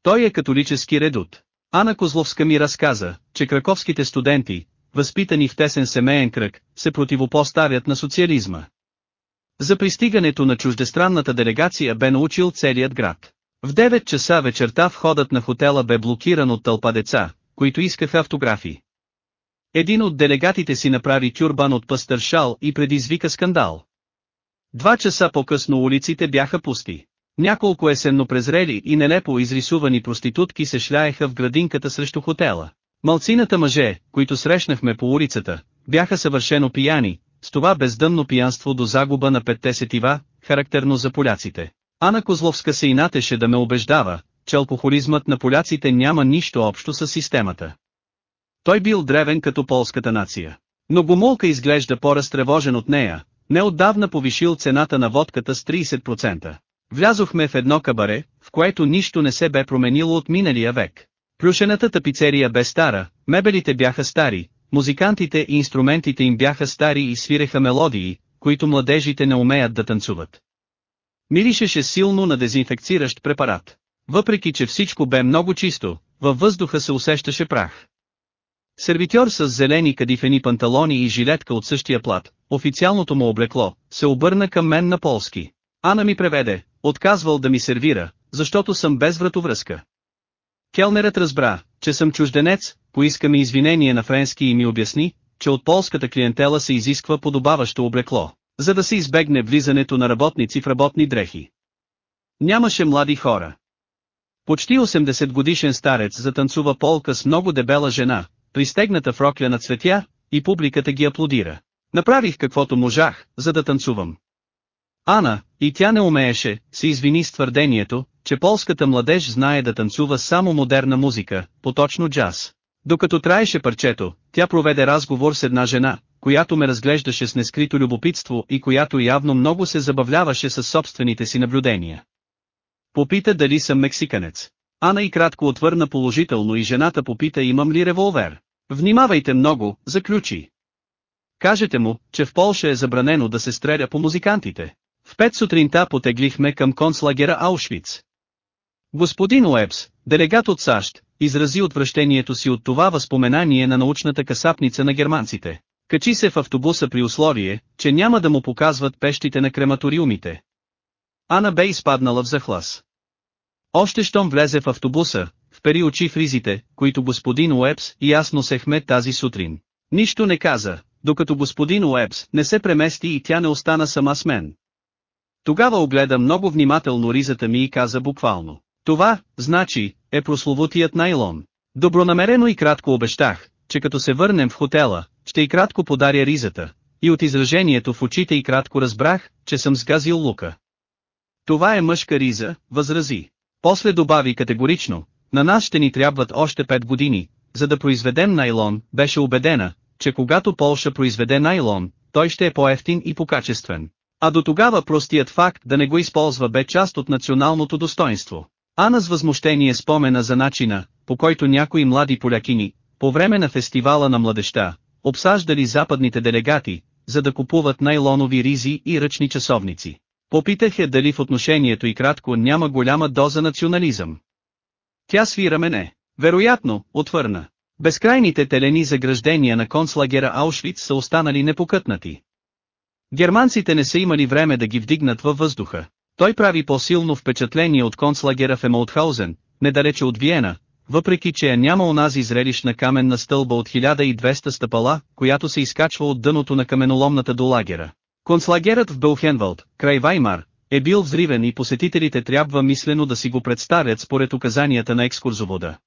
Той е католически редут. Ана Козловска ми разказа, че краковските студенти, възпитани в тесен семейен кръг, се противопоставят на социализма. За пристигането на чуждестранната делегация бе научил целият град. В 9 часа вечерта входът на хотела бе блокиран от тълпа деца, които искаха автографи. Един от делегатите си направи тюрбан от пъстър шал и предизвика скандал. Два часа по-късно улиците бяха пусти. Няколко есенно презрели и нелепо изрисувани проститутки се шляеха в градинката срещу хотела. Малцината мъже, които срещнахме по улицата, бяха съвършено пияни, с това бездънно пиянство до загуба на петте сетива, характерно за поляците. Ана Козловска се инатеше да ме убеждава, че алкохолизмът на поляците няма нищо общо с системата. Той бил древен като полската нация. Но Гомолка изглежда по-разтревожен от нея, неотдавна повишил цената на водката с 30%. Влязохме в едно кабаре, в което нищо не се бе променило от миналия век. Плюшената тапицерия бе стара, мебелите бяха стари, музикантите и инструментите им бяха стари и свиреха мелодии, които младежите не умеят да танцуват. Миришеше силно на дезинфекциращ препарат. Въпреки че всичко бе много чисто, във въздуха се усещаше прах. Сервитьор с зелени кадифени панталони и жилетка от същия плат, официалното му облекло, се обърна към мен на полски. Ана ми преведе, отказвал да ми сервира, защото съм без вратовръзка. Келнерът разбра, че съм чужденец, поиска ми извинение на френски и ми обясни, че от полската клиентела се изисква подобаващо облекло, за да се избегне влизането на работници в работни дрехи. Нямаше млади хора. Почти 80 годишен старец затанцува полка с много дебела жена, пристегната в рокля на цветя, и публиката ги аплодира. Направих каквото можах, за да танцувам. Ана, и тя не умееше, се извини с твърдението, че полската младеж знае да танцува само модерна музика, поточно джаз. Докато траеше парчето, тя проведе разговор с една жена, която ме разглеждаше с нескрито любопитство и която явно много се забавляваше с собствените си наблюдения. Попита дали съм мексиканец. Ана и кратко отвърна положително и жената попита имам ли револвер. Внимавайте много, заключи. Кажете му, че в Полша е забранено да се стреля по музикантите. В пет сутринта потеглихме към концлагера Аушвиц. Господин Уебс, делегат от САЩ, изрази отвращението си от това възпоменание на научната касапница на германците. Качи се в автобуса при условие, че няма да му показват пещите на крематориумите. Ана бе изпаднала в захлас. Още щом влезе в автобуса, впери очи в ризите, които господин Уебс и аз носехме тази сутрин. Нищо не каза, докато господин Уебс не се премести и тя не остана сама с мен. Тогава огледа много внимателно ризата ми и каза буквално. Това, значи, е прословутият найлон. Добронамерено и кратко обещах, че като се върнем в хотела, ще и кратко подаря ризата. И от изражението в очите и кратко разбрах, че съм сгазил лука. Това е мъжка риза, възрази. После добави категорично, на нас ще ни трябват още 5 години, за да произведем найлон, беше убедена, че когато Полша произведе найлон, той ще е по-ефтин и по-качествен. А до тогава простият факт да не го използва бе част от националното достоинство. Ана с възмущение спомена за начина, по който някои млади полякини, по време на фестивала на младеща, обсаждали западните делегати, за да купуват найлонови ризи и ръчни часовници. Попитах я дали в отношението и кратко няма голяма доза национализъм. Тя свира мене. Вероятно, отвърна. Безкрайните телени заграждения на концлагера Аушвиц са останали непокътнати. Германците не са имали време да ги вдигнат във въздуха. Той прави по-силно впечатление от концлагера в Емаутхаузен, недалече от Виена, въпреки че е няма онази зрелищна каменна стълба от 1200 стъпала, която се изкачва от дъното на каменоломната до лагера. Концлагерът в Белхенвалд, край Ваймар, е бил взривен и посетителите трябва мислено да си го представят според указанията на екскурзовода.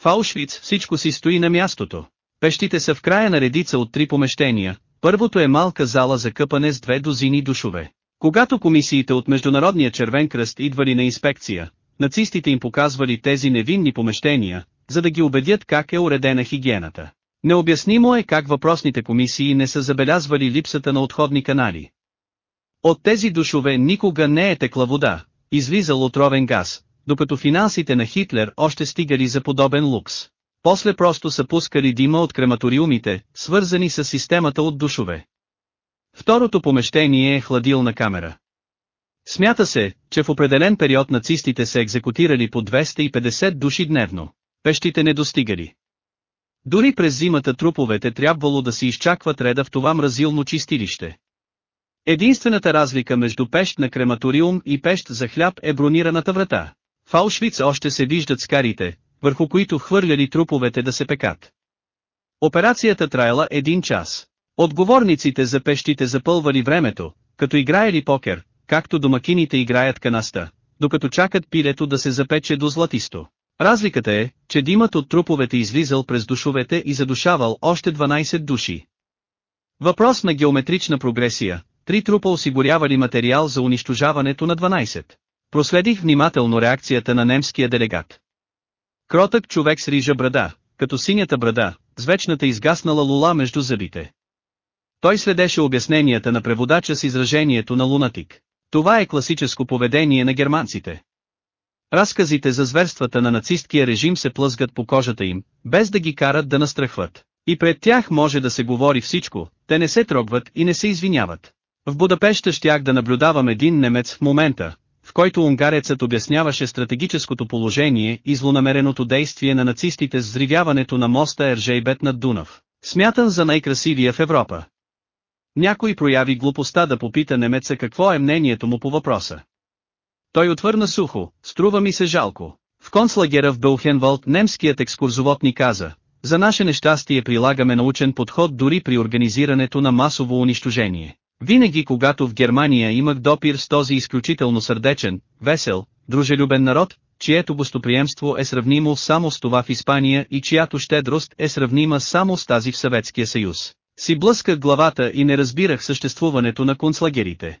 В Аушвиц всичко си стои на мястото. Пещите са в края на редица от три помещения, първото е малка зала за къпане с две дозини душове. Когато комисиите от Международния червен кръст идвали на инспекция, нацистите им показвали тези невинни помещения, за да ги убедят как е уредена хигиената. Необяснимо е как въпросните комисии не са забелязвали липсата на отходни канали. От тези душове никога не е текла вода, излизал отровен газ, докато финансите на Хитлер още стигали за подобен лукс. После просто са пускали дима от крематориумите, свързани с системата от душове. Второто помещение е хладилна камера. Смята се, че в определен период нацистите са екзекутирали по 250 души дневно. Пещите не достигали. Дори през зимата труповете трябвало да си изчакват реда в това мразилно чистилище. Единствената разлика между пещ на крематориум и пещ за хляб е бронираната врата. В Аушвиц още се виждат скарите, върху които хвърляли труповете да се пекат. Операцията траяла един час. Отговорниците за пещите запълвали времето, като играели покер, както домакините играят канаста, докато чакат пилето да се запече до златисто. Разликата е, че димът от труповете излизал през душовете и задушавал още 12 души. Въпрос на геометрична прогресия, три трупа осигурявали материал за унищожаването на 12. Проследих внимателно реакцията на немския делегат. Кротък човек с рижа брада, като синята брада, с вечната изгаснала лула между зъбите. Той следеше обясненията на преводача с изражението на лунатик. Това е класическо поведение на германците. Разказите за зверствата на нацисткия режим се плъзгат по кожата им, без да ги карат да настрахват. И пред тях може да се говори всичко, те не се трогват и не се извиняват. В Будапеща щях да наблюдавам един немец в момента, в който унгарецът обясняваше стратегическото положение и злонамереното действие на нацистите с взривяването на моста Ержейбет над Дунав, смятан за най-красивия в Европа. Някой прояви глупостта да попита немеца какво е мнението му по въпроса. Той отвърна сухо, струва ми се жалко. В концлагера в Бълхенвалд немският екскурзовод ни каза, за наше нещастие прилагаме научен подход дори при организирането на масово унищожение. Винаги когато в Германия имах допир с този изключително сърдечен, весел, дружелюбен народ, чието гостоприемство е сравнимо само с това в Испания и чиято щедрост е сравнима само с тази в Съветския съюз. Си блъсках главата и не разбирах съществуването на концлагерите.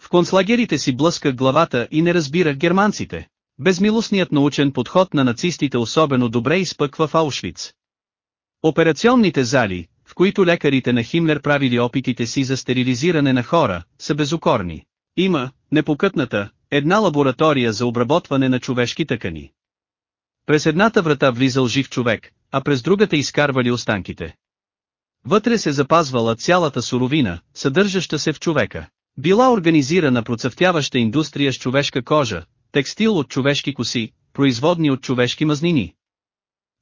В концлагерите си блъсках главата и не разбирах германците. Безмилостният научен подход на нацистите особено добре изпъква в Аушвиц. Операционните зали, в които лекарите на Химлер правили опитите си за стерилизиране на хора, са безокорни. Има, непокътната, една лаборатория за обработване на човешки тъкани. През едната врата влизал жив човек, а през другата изкарвали останките. Вътре се запазвала цялата суровина, съдържаща се в човека. Била организирана процъфтяваща индустрия с човешка кожа, текстил от човешки коси, производни от човешки мазнини.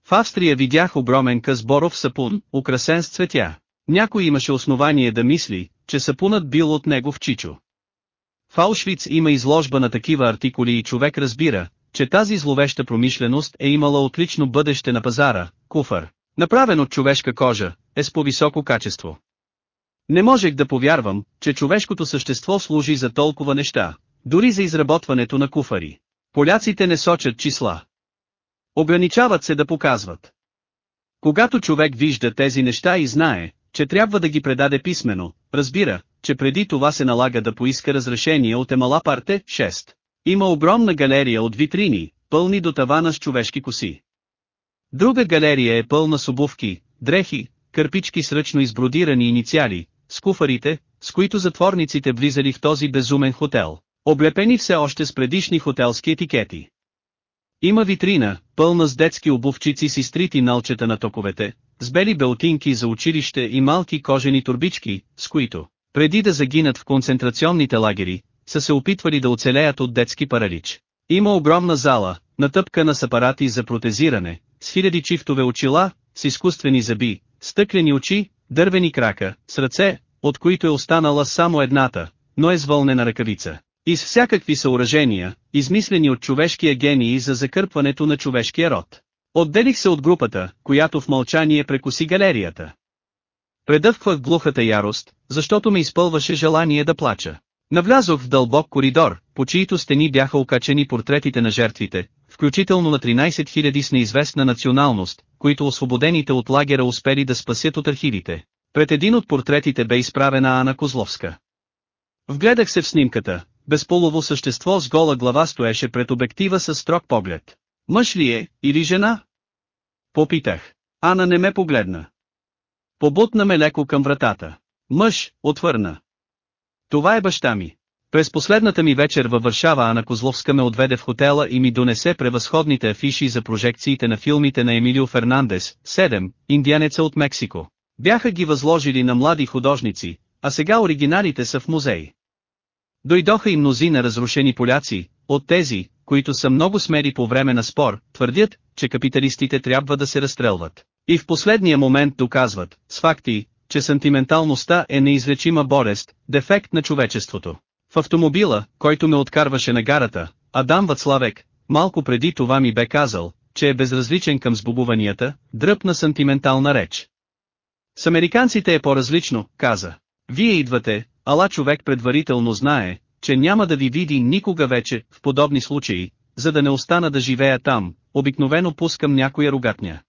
В Австрия видях огромен късборов сапун, украсен с цветя. Някой имаше основание да мисли, че сапунът бил от него в Чичо. В Аушвиц има изложба на такива артикули и човек разбира, че тази зловеща промишленост е имала отлично бъдеще на пазара, куфър, направен от човешка кожа, е с по-високо качество. Не можех да повярвам, че човешкото същество служи за толкова неща, дори за изработването на куфари. Поляците не сочат числа. Ограничават се да показват. Когато човек вижда тези неща и знае, че трябва да ги предаде писмено, разбира, че преди това се налага да поиска разрешение от Емала Парте 6. Има огромна галерия от витрини, пълни до тавана с човешки коси. Друга галерия е пълна с обувки, дрехи, кърпички с ръчно избродирани инициали, с куфарите, с които затворниците влизали в този безумен хотел, облепени все още с предишни хотелски етикети. Има витрина, пълна с детски обувчици с изтрити налчета на токовете, с бели белтинки за училище и малки кожени турбички, с които, преди да загинат в концентрационните лагери, са се опитвали да оцелеят от детски паралич. Има огромна зала, натъпкана с апарати за протезиране, с хиляди чифтове очила, с изкуствени зъби, стъклени очи, дървени крака, с ръце, от които е останала само едната, но е с вълнена ръкавица. И с всякакви съоръжения, измислени от човешкия гений за закърпването на човешкия род. Отделих се от групата, която в мълчание прекоси галерията. Предъвквах глухата ярост, защото ме изпълваше желание да плача. Навлязох в дълбок коридор, по чието стени бяха окачени портретите на жертвите, включително на 13 000 с неизвестна националност, които освободените от лагера успели да спасят от архивите. Пред един от портретите бе изправена Ана Козловска. Вгледах се в снимката, безполово същество с гола глава стоеше пред обектива с строг поглед. Мъж ли е, или жена? Попитах. Ана не ме погледна. Побутна ме леко към вратата. Мъж, отвърна. Това е баща ми. През последната ми вечер във Варшава Ана Козловска ме отведе в хотела и ми донесе превъзходните афиши за прожекциите на филмите на Емилио Фернандес, 7, индианеца от Мексико. Бяха ги възложили на млади художници, а сега оригиналите са в музей. Дойдоха и мнозина разрушени поляци, от тези, които са много смели по време на спор, твърдят, че капиталистите трябва да се разстрелват. И в последния момент доказват, с факти, че сантименталността е неизлечима болест, дефект на човечеството. В автомобила, който ме откарваше на гарата, Адам Вацлавек, малко преди това ми бе казал, че е безразличен към сбубуванията, дръпна сантиментална реч. С американците е по-различно, каза. Вие идвате, ала човек предварително знае, че няма да ви види никога вече, в подобни случаи, за да не остана да живея там, обикновено пускам някоя рогатня.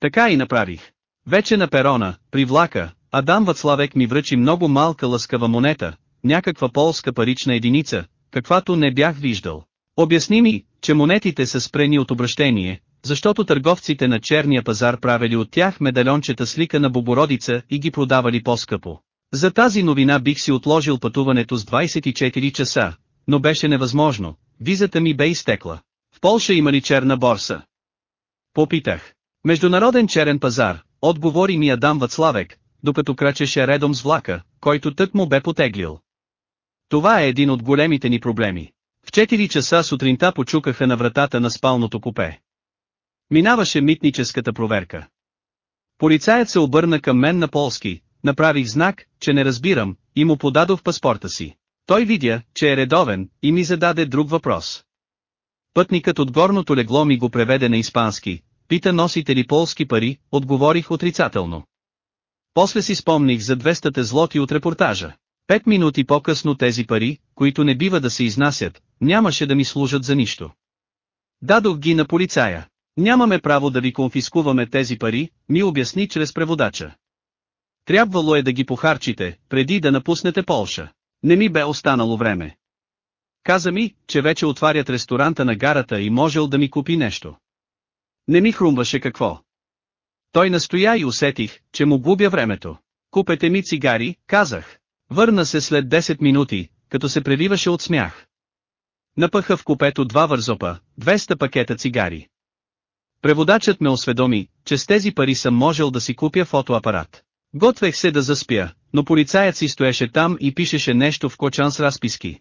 Така и направих. Вече на перона, при влака, Адам Вацлавек ми връчи много малка лъскава монета, някаква полска парична единица, каквато не бях виждал. Обясни ми, че монетите са спрени от обращение, защото търговците на черния пазар правили от тях медальончета с лика на Бобородица и ги продавали по-скъпо. За тази новина бих си отложил пътуването с 24 часа, но беше невъзможно, визата ми бе изтекла. В Полша има ли черна борса? Попитах. Международен черен пазар, отговори ми Адам Вацлавек, докато крачеше редом с влака, който тък му бе потеглил. Това е един от големите ни проблеми. В 4 часа сутринта почукаха на вратата на спалното купе. Минаваше митническата проверка. Полицаят се обърна към мен на полски, направих знак, че не разбирам, и му подадох паспорта си. Той видя, че е редовен, и ми зададе друг въпрос. Пътникът от горното легло ми го преведе на испански, пита носите ли полски пари, отговорих отрицателно. После си спомних за 200 злоти от репортажа. Пет минути по-късно тези пари, които не бива да се изнасят, нямаше да ми служат за нищо. Дадох ги на полицая. Нямаме право да ви конфискуваме тези пари, ми обясни чрез преводача. Трябвало е да ги похарчите, преди да напуснете Полша. Не ми бе останало време. Каза ми, че вече отварят ресторанта на гарата и можел да ми купи нещо. Не ми хрумваше какво. Той настоя и усетих, че му губя времето. Купете ми цигари, казах. Върна се след 10 минути, като се превиваше от смях. Напъха в купето два вързопа, 200 пакета цигари. Преводачът ме осведоми, че с тези пари съм можел да си купя фотоапарат. Готвех се да заспя, но полицаят си стоеше там и пишеше нещо в кочан с разписки.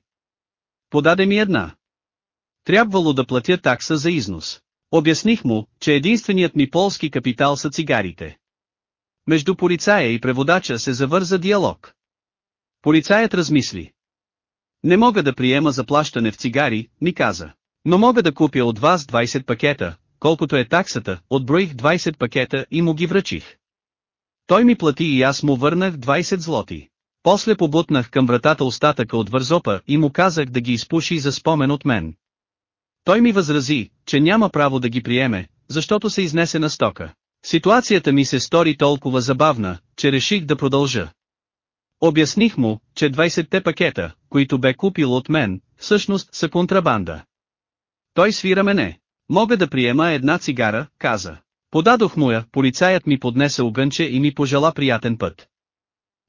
Подаде ми една. Трябвало да платя такса за износ. Обясних му, че единственият ми полски капитал са цигарите. Между полицая и преводача се завърза диалог. Полицаят размисли. Не мога да приема заплащане в цигари, ми каза. Но мога да купя от вас 20 пакета, колкото е таксата, отброих 20 пакета и му ги връчих. Той ми плати и аз му върнах 20 злоти. После побутнах към вратата остатъка от вързопа и му казах да ги изпуши за спомен от мен. Той ми възрази, че няма право да ги приеме, защото се изнесе на стока. Ситуацията ми се стори толкова забавна, че реших да продължа. Обясних му, че 20-те пакета, които бе купил от мен, всъщност са контрабанда. Той свира мене. Мога да приема една цигара, каза. Подадох му я, полицаят ми поднесе огънче и ми пожела приятен път.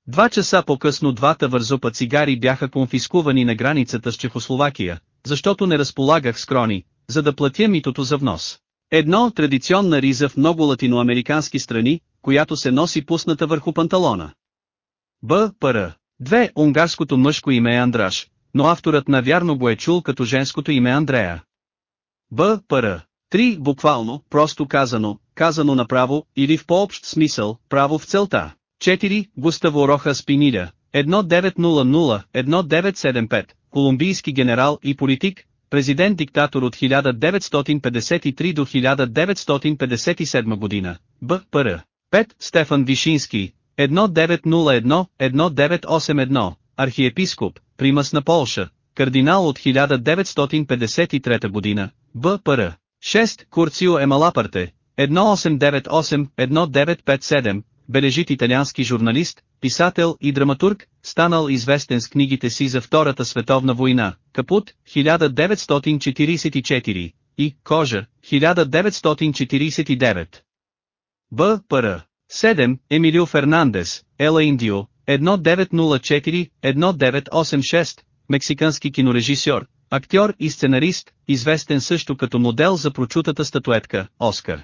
Два часа по-късно двата вързопа цигари бяха конфискувани на границата с Чехословакия, защото не разполагах с крони, за да платя митото за внос. Едно традиционна риза в много латиноамерикански страни, която се носи пусната върху панталона. Б. Р. Две. Унгарското мъжко име е Андраш, но авторът навярно го е чул като женското име Андрея. Б. Р. Три. Буквално, просто казано, казано направо, или в по-общ смисъл, право в целта. 4. Густаво Роха Спиниля, 1900-1975, колумбийски генерал и политик, президент-диктатор от 1953 до 1957 година, Б. Р. 5. Стефан Вишински, 1901-1981, архиепископ, примас на Полша, кардинал от 1953 година, Б. Р. 6. Курцио Емалапарте, 1898-1957, бележит италиански журналист, писател и драматург, станал известен с книгите си за Втората световна война, Капут, 1944, и Кожа, 1949. Б. Р. 7. Емилио Фернандес, Ела Индио, 1904-1986, мексикански кинорежисьор, актьор и сценарист, известен също като модел за прочутата статуетка, Оскар.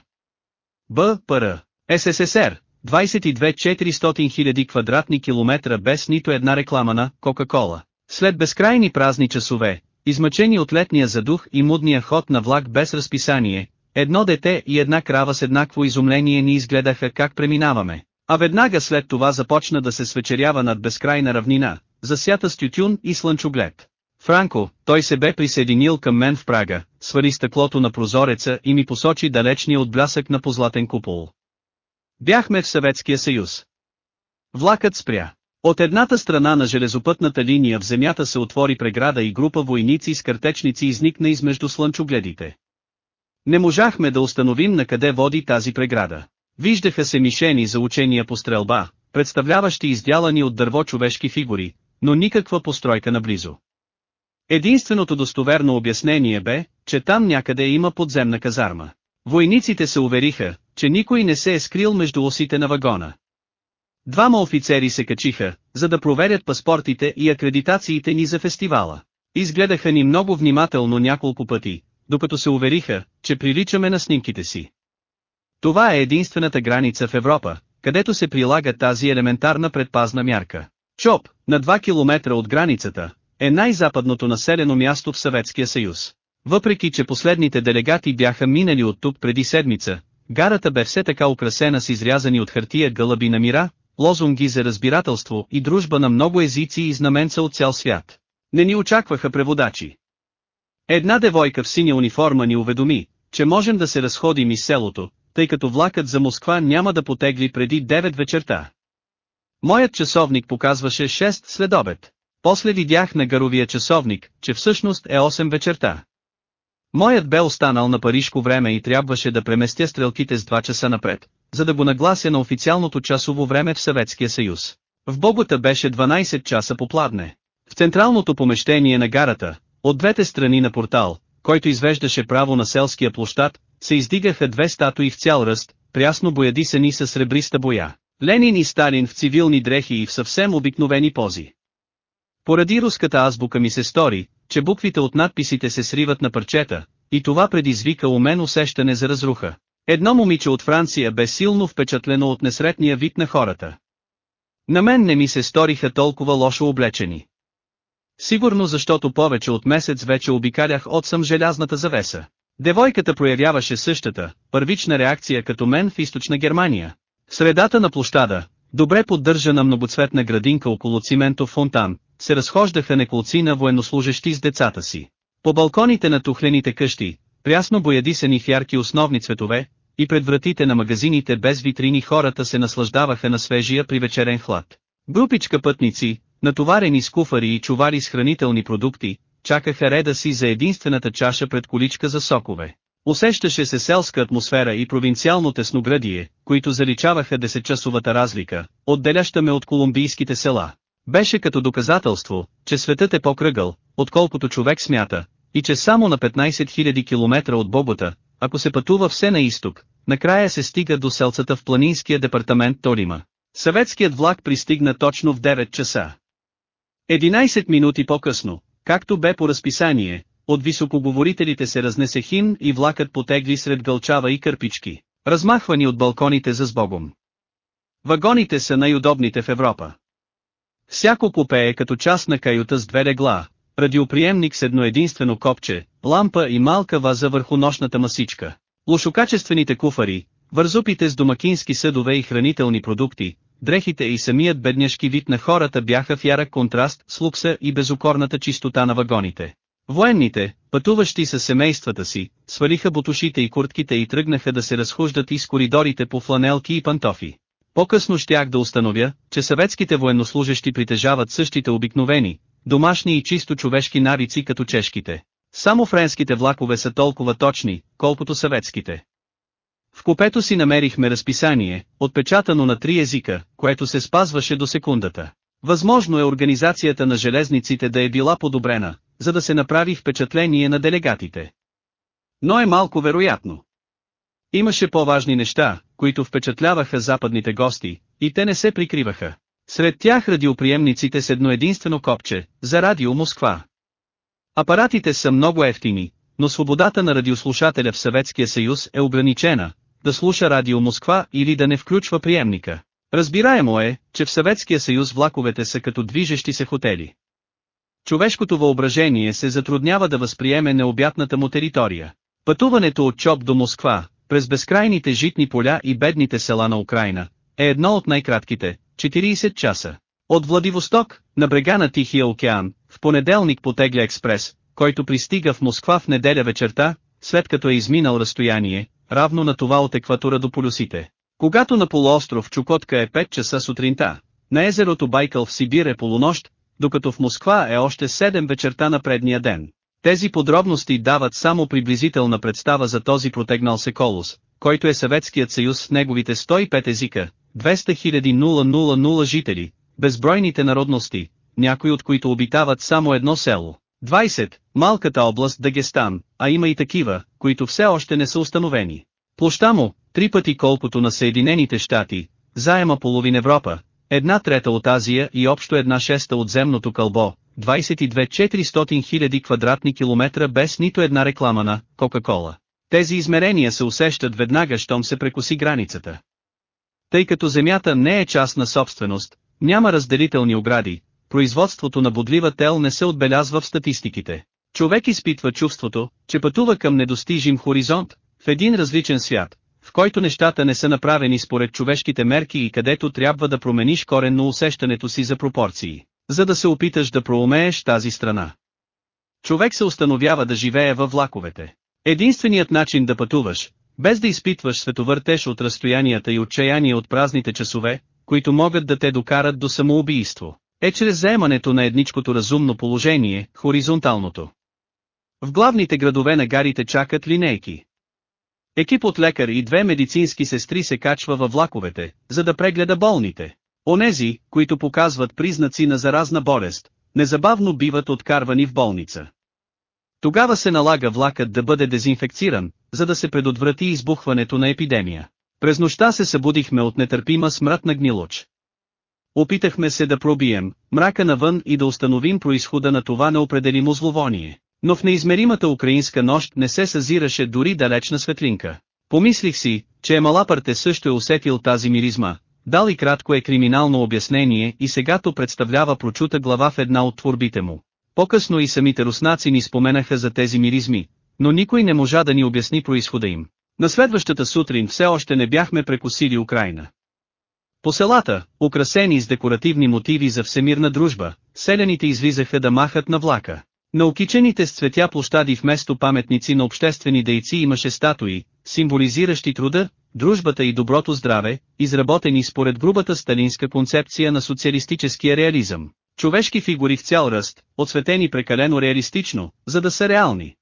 Б. Р. СССР, 22-400 000 квадратни километра без нито една реклама на Кока-Кола. След безкрайни празни часове, измъчени от летния задух и мудния ход на влак без разписание, едно дете и една крава с еднакво изумление ни изгледаха как преминаваме. А веднага след това започна да се свечерява над безкрайна равнина, засята с тютюн и слънчоглед. Франко, той се бе присъединил към мен в Прага, свари стъклото на прозореца и ми посочи далечния отблясък на позлатен купол. Бяхме в Съветския съюз. Влакът спря. От едната страна на железопътната линия в земята се отвори преграда и група войници с картечници изникна измежду слънчогледите. Не можахме да установим на къде води тази преграда. Виждаха се мишени за учения по стрелба, представляващи издялани от дърво човешки фигури, но никаква постройка наблизо. Единственото достоверно обяснение бе, че там някъде има подземна казарма. Войниците се увериха, че никой не се е скрил между осите на вагона. Двама офицери се качиха, за да проверят паспортите и акредитациите ни за фестивала. Изгледаха ни много внимателно няколко пъти, докато се увериха, че приличаме на снимките си. Това е единствената граница в Европа, където се прилага тази елементарна предпазна мярка. Чоп, на 2 км от границата, е най-западното населено място в Съветския съюз. Въпреки че последните делегати бяха минали от тук преди седмица, гарата бе все така украсена с изрязани от хартия гълъби на мира, лозунги за разбирателство и дружба на много езици и знаменца от цял свят. Не ни очакваха преводачи. Една девойка в синя униформа ни уведоми, че можем да се разходим из селото, тъй като влакът за Москва няма да потегли преди 9 вечерта. Моят часовник показваше 6 след обед. После видях на гаровия часовник, че всъщност е 8 вечерта. Моят бе останал на парижко време и трябваше да преместя стрелките с 2 часа напред, за да го наглася на официалното часово време в Съветския съюз. В Богота беше 12 часа попладне. В централното помещение на гарата, от двете страни на портал, който извеждаше право на селския площад, се издигаха две статуи в цял ръст, прясно боядисани с сребриста боя. Ленин и Сталин в цивилни дрехи и в съвсем обикновени пози. Поради руската азбука ми се стори, че буквите от надписите се сриват на парчета, и това предизвика у мен усещане за разруха. Едно момиче от Франция бе силно впечатлено от несретния вид на хората. На мен не ми се сториха толкова лошо облечени. Сигурно защото повече от месец вече обикалях от съм желязната завеса. Девойката проявяваше същата, първична реакция като мен в източна Германия. В средата на площада, добре поддържана многоцветна градинка около циментов фонтан, се разхождаха неколци на военнослужещи с децата си. По балконите на тухлените къщи, прясно боядисани в ярки основни цветове, и пред вратите на магазините без витрини хората се наслаждаваха на свежия привечерен хлад. Групичка пътници, натоварени с куфари и чувари с хранителни продукти, чакаха реда си за единствената чаша пред количка за сокове. Усещаше се селска атмосфера и провинциално тесноградие, които заличаваха десетчасовата разлика, отделяща ме от колумбийските села. Беше като доказателство, че светът е по-кръгъл, отколкото човек смята, и че само на 15 000 км от Богота, ако се пътува все на изток, накрая се стига до селцата в планинския департамент Торима. Съветският влак пристигна точно в 9 часа. 11 минути по-късно, както бе по разписание, от високоговорителите се разнесе химн и влакът потегли сред гълчава и кърпички, размахвани от балконите за сбогом. Вагоните са най-удобните в Европа. Всяко купе е като част на каюта с две легла, радиоприемник с едно единствено копче, лампа и малка ваза върху нощната масичка. Лошокачествените куфари, вързупите с домакински съдове и хранителни продукти, дрехите и самият бедняшки вид на хората бяха в ярък контраст с лукса и безукорната чистота на вагоните. Военните, пътуващи с семействата си, свалиха бутушите и куртките и тръгнаха да се разхождат из коридорите по фланелки и пантофи. По-късно щях да установя, че съветските военнослужащи притежават същите обикновени, домашни и чисто човешки навици като чешките. Само френските влакове са толкова точни, колкото съветските. В купето си намерихме разписание, отпечатано на три езика, което се спазваше до секундата. Възможно е организацията на железниците да е била подобрена, за да се направи впечатление на делегатите. Но е малко вероятно. Имаше по-важни неща, които впечатляваха западните гости, и те не се прикриваха. Сред тях радиоприемниците с едно единствено копче, за радио Москва. Апаратите са много ефтини, но свободата на радиослушателя в Съветския съюз е ограничена, да слуша радио Москва или да не включва приемника. Разбираемо е, че в Съветския съюз влаковете са като движещи се хотели. Човешкото въображение се затруднява да възприеме необятната му територия. Пътуването от Чоп до Москва, през безкрайните житни поля и бедните села на Украина, е едно от най-кратките, 40 часа. От Владивосток, на брега на Тихия океан, в понеделник потегля експрес, който пристига в Москва в неделя вечерта, след като е изминал разстояние, равно на това от екватора до полюсите. Когато на полуостров Чукотка е 5 часа сутринта, на езерото Байкал в Сибир е полунощ, докато в Москва е още 7 вечерта на предния ден. Тези подробности дават само приблизителна представа за този протегнал се колос, който е Съветският съюз с неговите 105 езика, 200 000 жители, безбройните народности, някои от които обитават само едно село. 20. Малката област Дагестан, а има и такива, които все още не са установени. Площа му, три пъти колкото на Съединените щати, заема половин Европа, една трета от Азия и общо една шеста от земното кълбо, 22-400 хиляди квадратни километра без нито една реклама на Кока-Кола. Тези измерения се усещат веднага, щом се прекоси границата. Тъй като земята не е частна собственост, няма разделителни огради, производството на бодлива тел не се отбелязва в статистиките. Човек изпитва чувството, че пътува към недостижим хоризонт, в един различен свят, в който нещата не са направени според човешките мерки и където трябва да промениш коренно усещането си за пропорции, за да се опиташ да проумееш тази страна. Човек се установява да живее във влаковете. Единственият начин да пътуваш, без да изпитваш световъртеж от разстоянията и отчаяние от празните часове, които могат да те докарат до самоубийство, е чрез заемането на едничкото разумно положение, хоризонталното. В главните градове на гарите чакат линейки. Екип от лекар и две медицински сестри се качва във влаковете, за да прегледа болните. Онези, които показват признаци на заразна болест, незабавно биват откарвани в болница. Тогава се налага влакът да бъде дезинфекциран, за да се предотврати избухването на епидемия. През нощта се събудихме от нетърпима смрат на гнилоч. Опитахме се да пробием мрака навън и да установим происхода на това неопределимо зловоние. Но в неизмеримата украинска нощ не се съзираше дори далечна светлинка. Помислих си, че Емалапърте също е усетил тази миризма, дал и кратко е криминално обяснение и сегато представлява прочута глава в една от творбите му. По-късно и самите руснаци ни споменаха за тези миризми, но никой не можа да ни обясни происхода им. На следващата сутрин все още не бяхме прекусили Украина. По селата, украсени с декоративни мотиви за всемирна дружба, селяните излизаха да махат на влака. На окичените с цветя площади вместо паметници на обществени дейци имаше статуи, символизиращи труда, дружбата и доброто здраве, изработени според грубата сталинска концепция на социалистическия реализъм. Човешки фигури в цял ръст, отсветени прекалено реалистично, за да са реални.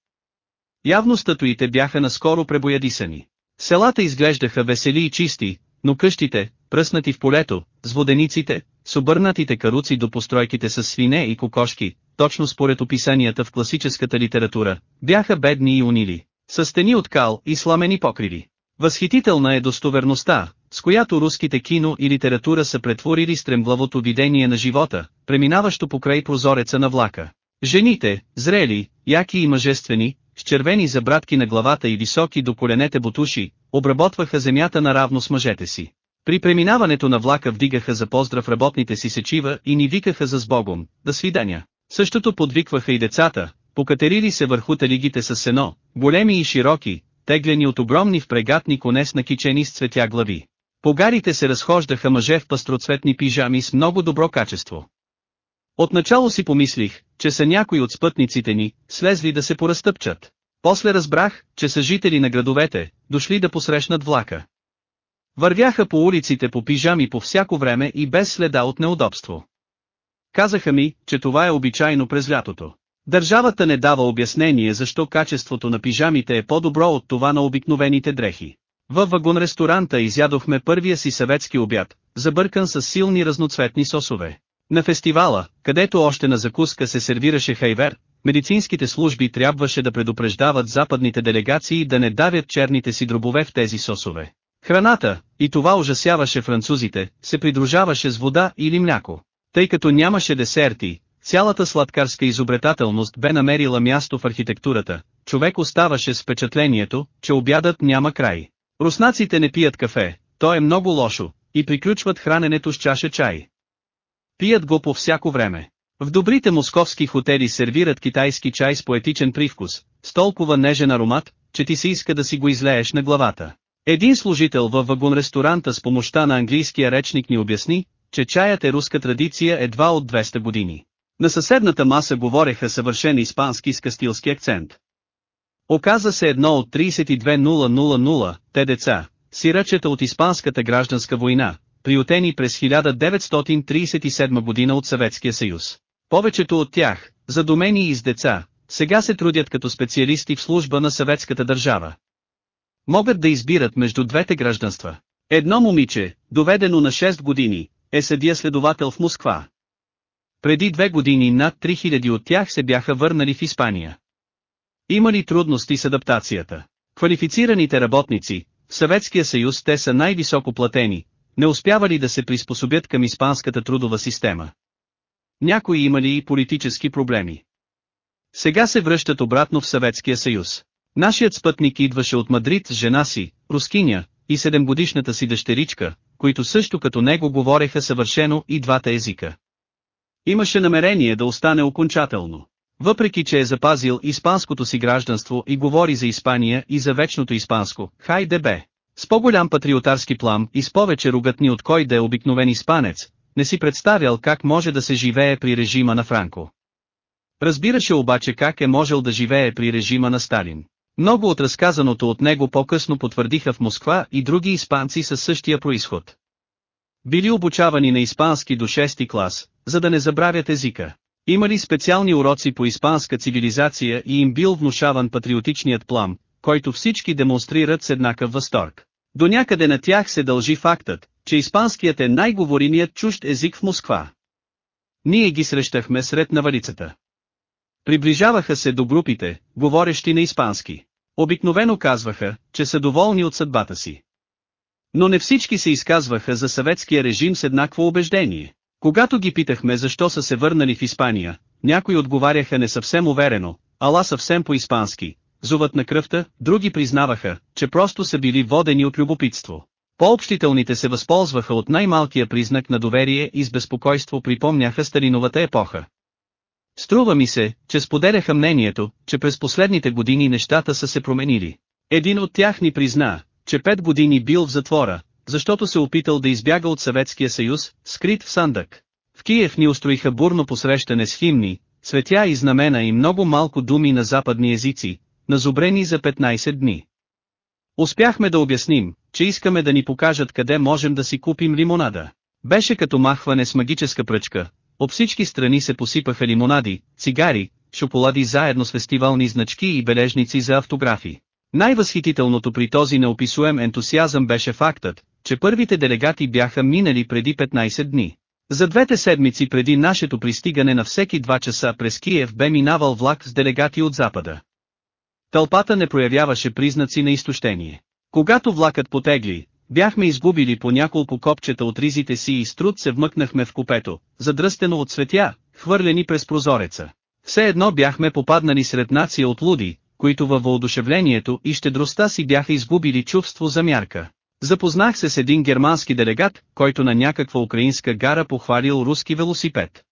Явно статуите бяха наскоро пребоядисани. Селата изглеждаха весели и чисти, но къщите, пръснати в полето, с водениците, с обърнатите каруци до постройките с свине и кокошки, точно според описанията в класическата литература, бяха бедни и унили, с стени от кал и сламени покриви. Възхитителна е достоверността, с която руските кино и литература са претворили стремглавото видение на живота, преминаващо покрай прозореца на влака. Жените, зрели, яки и мъжествени, с червени забратки на главата и високи до коленете бутуши, обработваха земята наравно с мъжете си. При преминаването на влака вдигаха за поздрав работните си сечива и ни викаха за сбогом, да свиданя. Същото подвикваха и децата, покатерили се върху талигите с сено, големи и широки, теглени от огромни впрегатни коне с накичени с цветя глави. По гарите се разхождаха мъже в пастроцветни пижами с много добро качество. Отначало си помислих, че са някои от спътниците ни, слезли да се поразтъпчат. После разбрах, че са жители на градовете, дошли да посрещнат влака. Вървяха по улиците по пижами по всяко време и без следа от неудобство. Казаха ми, че това е обичайно през лятото. Държавата не дава обяснение защо качеството на пижамите е по-добро от това на обикновените дрехи. Във вагон-ресторанта изядохме първия си съветски обяд, забъркан с силни разноцветни сосове. На фестивала, където още на закуска се сервираше хайвер, медицинските служби трябваше да предупреждават западните делегации да не давят черните си дробове в тези сосове. Храната, и това ужасяваше французите, се придружаваше с вода или мляко. Тъй като нямаше десерти, цялата сладкарска изобретателност бе намерила място в архитектурата, човек оставаше с впечатлението, че обядът няма край. Руснаците не пият кафе, то е много лошо, и приключват храненето с чаша чай. Пият го по всяко време. В добрите московски хотели сервират китайски чай с поетичен привкус, с толкова нежен аромат, че ти се иска да си го излееш на главата. Един служител във вагон-ресторанта с помощта на английския речник ни обясни, че чаят е руска традиция едва от 200 години. На съседната маса говореха съвършен испански с кастилски акцент. Оказа се едно от 32000, те деца, сирачета от Испанската гражданска война, приютени през 1937 година от Съветския съюз. Повечето от тях, задумени и с деца, сега се трудят като специалисти в служба на съветската държава. Могат да избират между двете гражданства. Едно момиче, доведено на 6 години, е съдия следовател в Москва. Преди две години над 3000 от тях се бяха върнали в Испания. Има ли трудности с адаптацията? Квалифицираните работници, в Съветския съюз те са най-високо платени, не успявали да се приспособят към испанската трудова система. Някои имали и политически проблеми. Сега се връщат обратно в Съветския съюз. Нашият спътник идваше от Мадрид с жена си, рускиня, и седемгодишната си дъщеричка, които също като него говореха съвършено и двата езика. Имаше намерение да остане окончателно. Въпреки че е запазил испанското си гражданство и говори за Испания и за вечното испанско, хайде бе. С по-голям патриотарски плам и с повече ругатни от кой да е обикновен испанец, не си представял как може да се живее при режима на Франко. Разбираше обаче как е можел да живее при режима на Сталин. Много от разказаното от него по-късно потвърдиха в Москва и други испанци със същия происход. Били обучавани на испански до 6 клас, за да не забравят езика. Имали специални уроци по испанска цивилизация и им бил внушаван патриотичният плам, който всички демонстрират с еднакъв възторг. До някъде на тях се дължи фактът, че испанският е най-говоримият чужд език в Москва. Ние ги срещахме сред навалицата. Приближаваха се до групите, говорещи на испански. Обикновено казваха, че са доволни от съдбата си. Но не всички се изказваха за съветския режим с еднакво убеждение. Когато ги питахме защо са се върнали в Испания, някои отговаряха не съвсем уверено, ала съвсем по-испански, зуват на кръвта, други признаваха, че просто са били водени от любопитство. По-общителните се възползваха от най-малкия признак на доверие и с безпокойство припомняха стариновата епоха. Струва ми се, че споделяха мнението, че през последните години нещата са се променили. Един от тях ни призна, че пет години бил в затвора, защото се опитал да избяга от Съветския съюз, скрит в Сандък. В Киев ни устроиха бурно посрещане с химни, цветя и знамена и много малко думи на западни езици, назобрени за 15 дни. Успяхме да обясним, че искаме да ни покажат къде можем да си купим лимонада. Беше като махване с магическа пръчка, от всички страни се посипаха лимонади, цигари, шоколади заедно с фестивални значки и бележници за автографи. Най-възхитителното при този неописуем ентусиазъм беше фактът, че първите делегати бяха минали преди 15 дни. За двете седмици преди нашето пристигане на всеки два часа през Киев бе минавал влак с делегати от запада. Тълпата не проявяваше признаци на изтощение. Когато влакът потегли, бяхме изгубили по няколко копчета от ризите си и с труд се вмъкнахме в купето, задръстено от светя, хвърлени през прозореца. Все едно бяхме попаднали сред нация от луди, които във въодушевлението и щедростта си бяха изгубили чувство за мярка. Запознах се с един германски делегат, който на някаква украинска гара похвалил руски велосипед.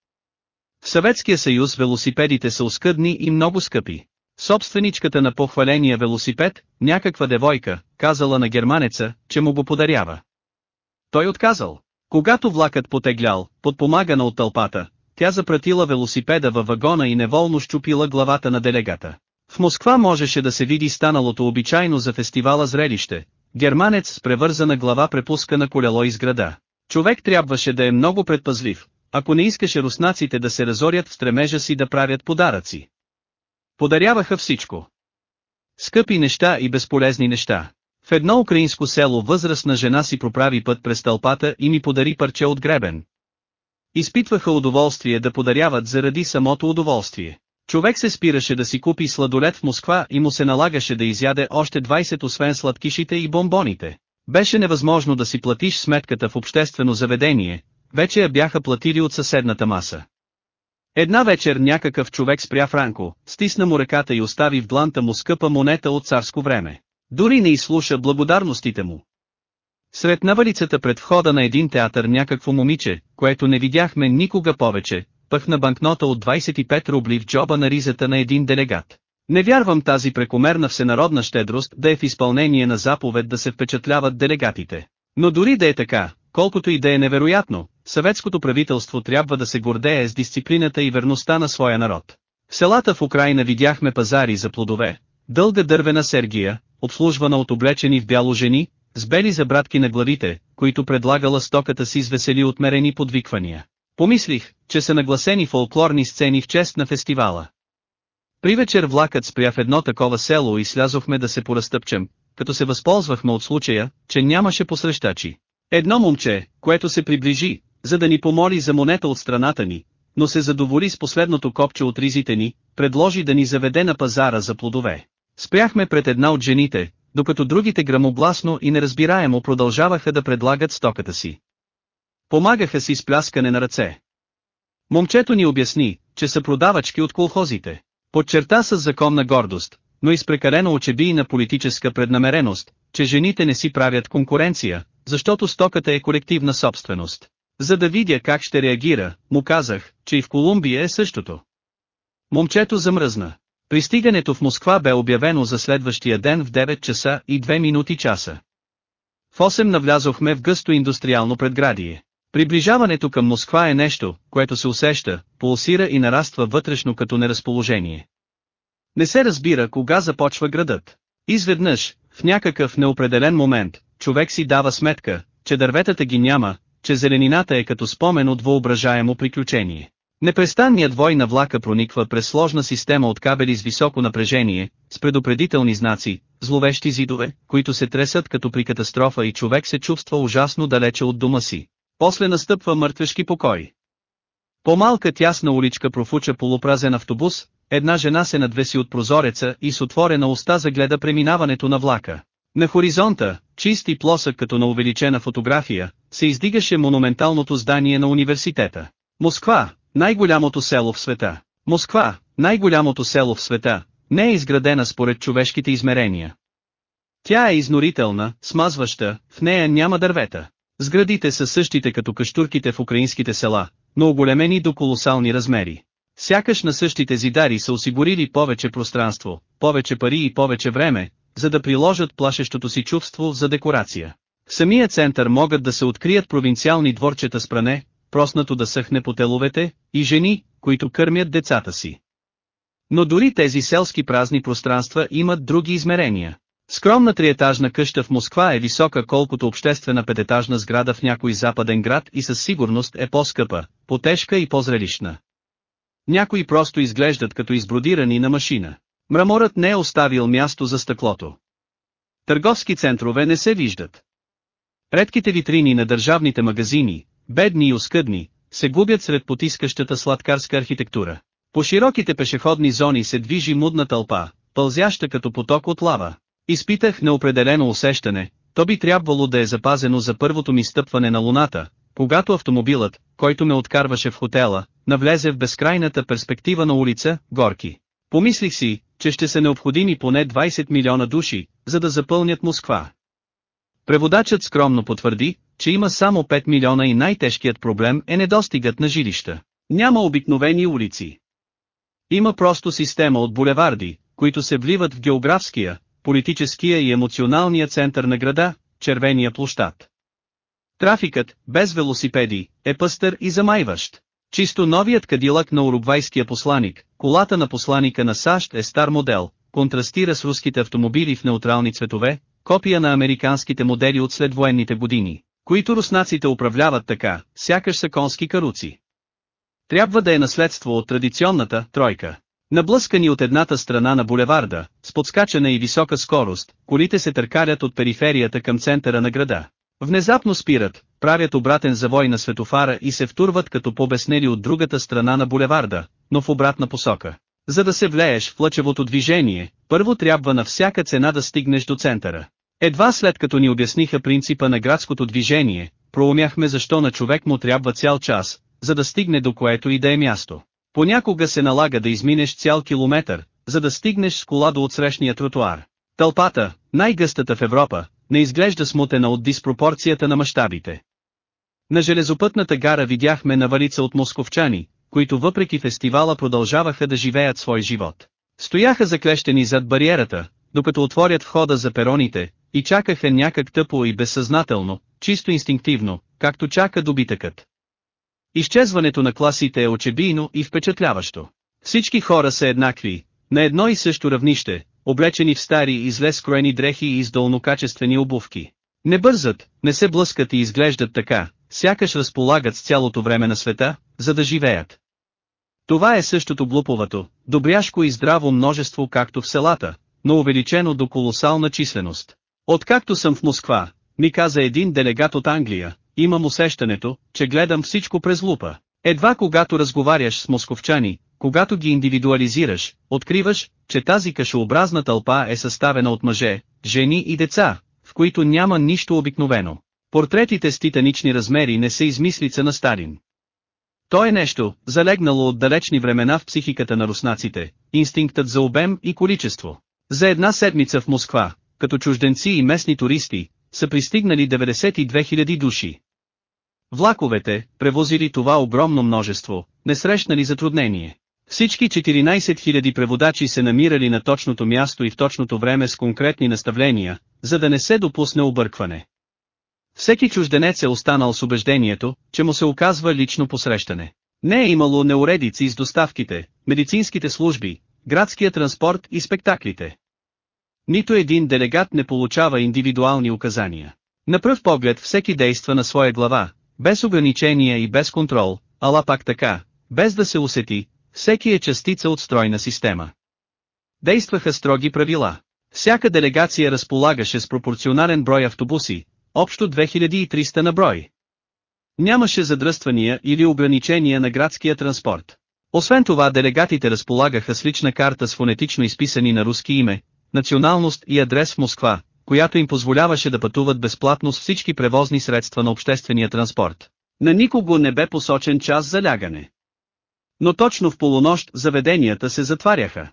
В Съветския съюз велосипедите са оскъдни и много скъпи. Собственичката на похваления велосипед, някаква девойка, казала на германеца, че му го подарява. Той отказал. Когато влакът потеглял, подпомагана от тълпата, тя запратила велосипеда във вагона и неволно щупила главата на делегата. В Москва можеше да се види станалото обичайно за фестивала зрелище. Германец с превързана глава препуска на колело из града. Човек трябваше да е много предпазлив, ако не искаше руснаците да се разорят в стремежа си да правят подаръци. Подаряваха всичко. Скъпи неща и безполезни неща. В едно украинско село възрастна жена си проправи път през тълпата и ми подари парче от гребен. Изпитваха удоволствие да подаряват заради самото удоволствие. Човек се спираше да си купи сладолет в Москва и му се налагаше да изяде още 20 освен сладкишите и бомбоните. Беше невъзможно да си платиш сметката в обществено заведение, вече я бяха платили от съседната маса. Една вечер някакъв човек спря Франко, стисна му ръката и остави в дланта му скъпа монета от царско време. Дори не изслуша благодарностите му. Сред навалицата пред входа на един театър някакво момиче, което не видяхме никога повече, пъхна банкнота от 25 рубли в джоба на ризата на един делегат. Не вярвам тази прекомерна всенародна щедрост да е в изпълнение на заповед да се впечатляват делегатите. Но дори да е така, колкото и да е невероятно, съветското правителство трябва да се гордее с дисциплината и верността на своя народ. В селата в Украина видяхме пазари за плодове, дълга дървена сергия, обслужвана от облечени в бяло жени, с бели забратки на главите, които предлагала стоката си с весели отмерени подвиквания. Помислих, че са нагласени фолклорни сцени в чест на фестивала. При вечер влакът спря в едно такова село и слязохме да се поразтъпчем, като се възползвахме от случая, че нямаше посрещачи. Едно момче, което се приближи, за да ни помоли за монета от страната ни, но се задоволи с последното копче от ризите ни, предложи да ни заведе на пазара за плодове. Спряхме пред една от жените, докато другите грамогласно и неразбираемо продължаваха да предлагат стоката си. Помагаха си с пляскане на ръце. Момчето ни обясни, че са продавачки от колхозите. Подчерта с законна гордост, но и с прекалено очебийна политическа преднамереност, че жените не си правят конкуренция, защото стоката е колективна собственост. За да видя как ще реагира, му казах, че и в Колумбия е същото. Момчето замръзна. Пристигането в Москва бе обявено за следващия ден в 9 часа и 2 минути часа. В 8 навлязохме в гъсто индустриално предградие. Приближаването към Москва е нещо, което се усеща, пулсира и нараства вътрешно като неразположение. Не се разбира кога започва градът. Изведнъж, в някакъв неопределен момент, човек си дава сметка, че дърветата ги няма, че зеленината е като спомен от въображаемо приключение. Непрестанният вой на влака прониква през сложна система от кабели с високо напрежение, с предупредителни знаци, зловещи зидове, които се тресат като при катастрофа и човек се чувства ужасно далече от дома си. После настъпва мъртвешки покой. По-малка тясна уличка профуча полупразен автобус, една жена се надвеси от прозореца и с отворена уста загледа преминаването на влака. На хоризонта, чист и плосък като на увеличена фотография, се издигаше монументалното здание на университета. Москва, най-голямото село в света. Москва, най-голямото село в света, не е изградена според човешките измерения. Тя е изнорителна, смазваща, в нея няма дървета. Сградите са същите като каштурките в украинските села, но оголемени до колосални размери. Сякаш на същите зидари са осигурили повече пространство, повече пари и повече време, за да приложат плашещото си чувство за декорация. В самия център могат да се открият провинциални дворчета с пране, проснато да съхне по теловете, и жени, които кърмят децата си. Но дори тези селски празни пространства имат други измерения. Скромна триетажна къща в Москва е висока колкото обществена пететажна сграда в някой западен град и със сигурност е по-скъпа, по-тежка и по-зрелищна. Някои просто изглеждат като избродирани на машина. Мраморът не е оставил място за стъклото. Търговски центрове не се виждат. Редките витрини на държавните магазини, бедни и оскъдни, се губят сред потискащата сладкарска архитектура. По широките пешеходни зони се движи мудна тълпа, пълзяща като поток от лава. Изпитах неопределено усещане, то би трябвало да е запазено за първото ми стъпване на луната, когато автомобилът, който ме откарваше в хотела, навлезе в безкрайната перспектива на улица, Горки. Помислих си, че ще са необходими поне 20 милиона души, за да запълнят Москва. Преводачът скромно потвърди, че има само 5 милиона и най-тежкият проблем е недостигът на жилища. Няма обикновени улици. Има просто система от булеварди, които се вливат в географския, политическия и емоционалния център на града, червения площад. Трафикът, без велосипеди, е пъстър и замайващ. Чисто новият кадилък на уругвайския посланик, колата на посланика на САЩ е стар модел, контрастира с руските автомобили в неутрални цветове, копия на американските модели от следвоенните години, които руснаците управляват така, сякаш са конски каруци. Трябва да е наследство от традиционната тройка. Наблъскани от едната страна на булеварда, с подскачана и висока скорост, колите се търкалят от периферията към центъра на града. Внезапно спират, правят обратен завой на светофара и се втурват като побеснели от другата страна на булеварда, но в обратна посока. За да се влееш в лъчевото движение, първо трябва на всяка цена да стигнеш до центъра. Едва след като ни обясниха принципа на градското движение, проумяхме защо на човек му трябва цял час, за да стигне до което и да е място. Понякога се налага да изминеш цял километър, за да стигнеш с кола до отсрещния тротуар. Тълпата, най-гъстата в Европа, не изглежда смутена от диспропорцията на мащабите. На железопътната гара видяхме навалица от московчани, които въпреки фестивала продължаваха да живеят свой живот. Стояха заклещени зад бариерата, докато отворят входа за пероните, и чакаха някак тъпо и безсъзнателно, чисто инстинктивно, както чака добитъкът. Изчезването на класите е очебийно и впечатляващо. Всички хора са еднакви, на едно и също равнище, облечени в стари и зле скроени дрехи и издолнокачествени обувки. Не бързат, не се блъскат и изглеждат така, сякаш разполагат с цялото време на света, за да живеят. Това е същото глуповато, добряшко и здраво множество както в селата, но увеличено до колосална численост. Откакто съм в Москва, ми каза един делегат от Англия, имам усещането, че гледам всичко през лупа. Едва когато разговаряш с московчани, когато ги индивидуализираш, откриваш, че тази кашообразна тълпа е съставена от мъже, жени и деца, в които няма нищо обикновено. Портретите с титанични размери не са измислица на Старин. То е нещо, залегнало от далечни времена в психиката на руснаците, инстинктът за обем и количество. За една седмица в Москва, като чужденци и местни туристи, са пристигнали 92 000 души. Влаковете, превозили това огромно множество, не срещнали затруднение. Всички 14 000 преводачи се намирали на точното място и в точното време с конкретни наставления, за да не се допусне объркване. Всеки чужденец е останал с убеждението, че му се оказва лично посрещане. Не е имало неуредици с доставките, медицинските служби, градския транспорт и спектаклите. Нито един делегат не получава индивидуални указания. На пръв поглед всеки действа на своя глава, без ограничения и без контрол, ала пак така, без да се усети, всеки е частица от стройна система. Действаха строги правила. Всяка делегация разполагаше с пропорционален брой автобуси, общо 2300 на брой. Нямаше задръствания или ограничения на градския транспорт. Освен това делегатите разполагаха с лична карта с фонетично изписани на руски име, националност и адрес в Москва, която им позволяваше да пътуват безплатно с всички превозни средства на обществения транспорт. На никого не бе посочен час за лягане. Но точно в полунощ заведенията се затваряха.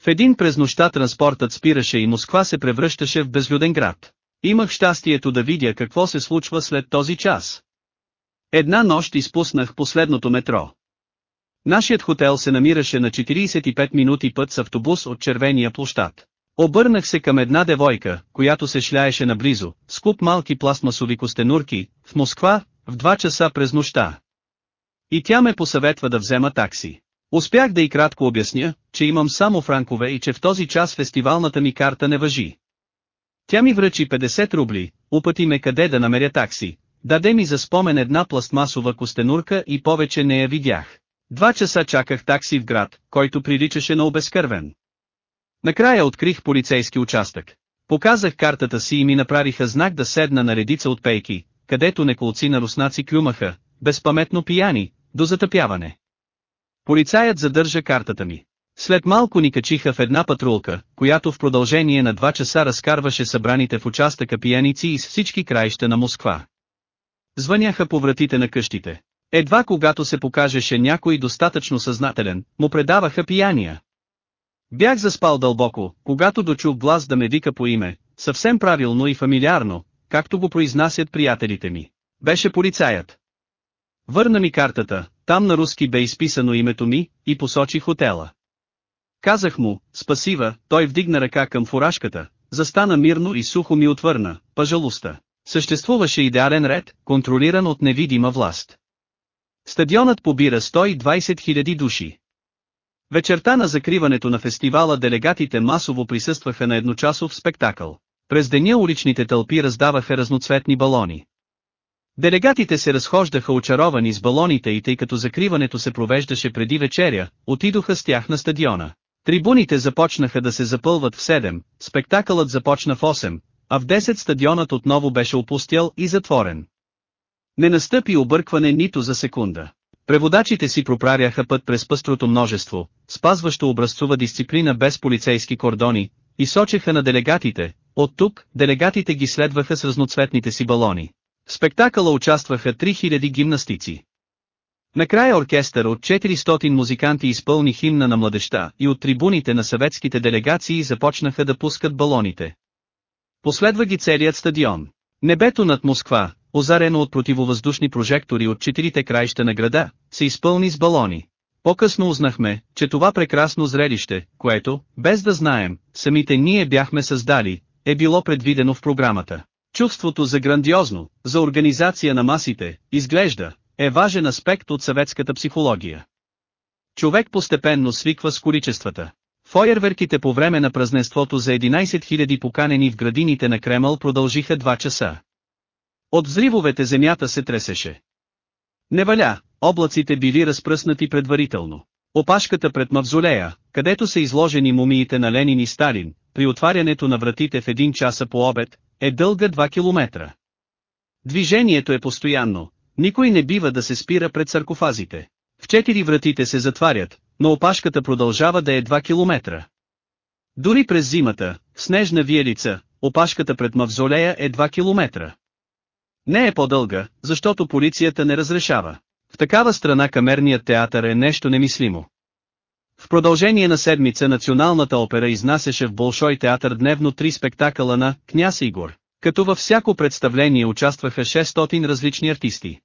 В един през нощта транспортът спираше и Москва се превръщаше в безлюден град. Имах щастието да видя какво се случва след този час. Една нощ изпуснах последното метро. Нашият хотел се намираше на 45 минути път с автобус от червения площад. Обърнах се към една девойка, която се шляеше наблизо, с куп малки пластмасови костенурки, в Москва, в 2 часа през нощта. И тя ме посъветва да взема такси. Успях да и кратко обясня, че имам само франкове и че в този час фестивалната ми карта не въжи. Тя ми връчи 50 рубли, упъти ме къде да намеря такси, даде ми за спомен една пластмасова костенурка и повече не я видях. Два часа чаках такси в град, който приличаше на обезкървен. Накрая открих полицейски участък. Показах картата си и ми направиха знак да седна на редица от пейки, където неколци на руснаци клюмаха, безпаметно пияни, до затъпяване. Полицаят задържа картата ми. След малко ни качиха в една патрулка, която в продължение на два часа разкарваше събраните в участъка пияници из всички краища на Москва. Звъняха по вратите на къщите. Едва когато се покажеше някой достатъчно съзнателен, му предаваха пияния. Бях заспал дълбоко, когато дочух глас да ме вика по име, съвсем правилно и фамилиарно, както го произнасят приятелите ми. Беше полицаят. Върна ми картата, там на руски бе изписано името ми, и посочи хотела. Казах му, спасива, той вдигна ръка към фуражката, застана мирно и сухо ми отвърна, пожалуйста. Съществуваше идеален ред, контролиран от невидима власт. Стадионът побира 120 000 души. Вечерта на закриването на фестивала делегатите масово присъстваха на едночасов спектакъл. През деня уличните тълпи раздаваха разноцветни балони. Делегатите се разхождаха очаровани с балоните и тъй като закриването се провеждаше преди вечеря, отидоха с тях на стадиона. Трибуните започнаха да се запълват в 7, спектакълът започна в 8, а в 10 стадионът отново беше опустял и затворен. Не настъпи объркване нито за секунда. Преводачите си проправяха път през пъстрото множество, спазващо образцова дисциплина без полицейски кордони, и сочеха на делегатите, от тук, делегатите ги следваха с разноцветните си балони. В спектакъла участваха 3000 гимнастици. Накрая оркестър от 400 музиканти изпълни химна на младеща и от трибуните на съветските делегации започнаха да пускат балоните. Последва ги целият стадион. Небето над Москва, озарено от противовъздушни прожектори от четирите краища на града, се изпълни с балони. По-късно узнахме, че това прекрасно зрелище, което, без да знаем, самите ние бяхме създали, е било предвидено в програмата. Чувството за грандиозно, за организация на масите, изглежда, е важен аспект от съветската психология. Човек постепенно свиква с количествата. Фойерверките по време на празненството за 11 000 поканени в градините на Кремъл продължиха 2 часа. От взривовете земята се тресеше. Не валя, облаците били разпръснати предварително. Опашката пред мавзолея, където са изложени мумиите на Ленин и Сталин, при отварянето на вратите в един часа по обед, е дълга 2 километра. Движението е постоянно, никой не бива да се спира пред саркофазите. В четири вратите се затварят, но опашката продължава да е 2 километра. Дори през зимата, в снежна виелица, опашката пред мавзолея е 2 километра. Не е по-дълга, защото полицията не разрешава. В такава страна камерният театър е нещо немислимо. В продължение на седмица Националната опера изнасяше в Болшой театър дневно три спектакъла на «Княз Игор», като във всяко представление участваха 600 различни артисти.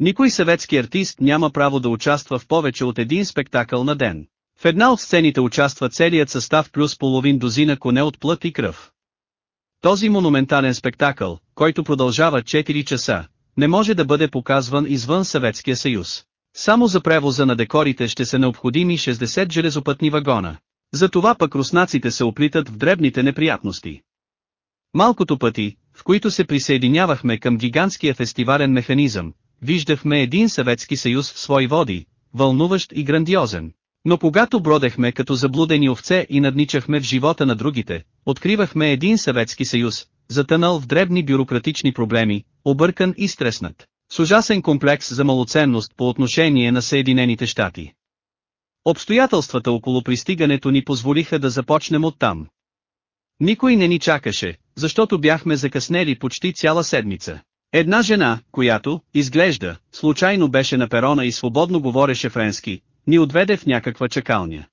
Никой съветски артист няма право да участва в повече от един спектакъл на ден. В една от сцените участва целият състав плюс половин дозина коне от плът и кръв. Този монументален спектакъл, който продължава 4 часа, не може да бъде показван извън Съветския съюз. Само за превоза на декорите ще са необходими 60 железопътни вагона. Затова пък руснаците се оплитат в дребните неприятности. Малкото пъти, в които се присъединявахме към гигантския фестивален механизъм, виждахме един Съветски съюз в свои води, вълнуващ и грандиозен. Но когато бродехме като заблудени овце и надничахме в живота на другите, откривахме един Съветски съюз, затънал в дребни бюрократични проблеми, объркан и стреснат. С ужасен комплекс за малоценност по отношение на Съединените щати. Обстоятелствата около пристигането ни позволиха да започнем оттам. Никой не ни чакаше, защото бяхме закъснели почти цяла седмица. Една жена, която, изглежда, случайно беше на перона и свободно говореше френски, ни отведе в някаква чакалня.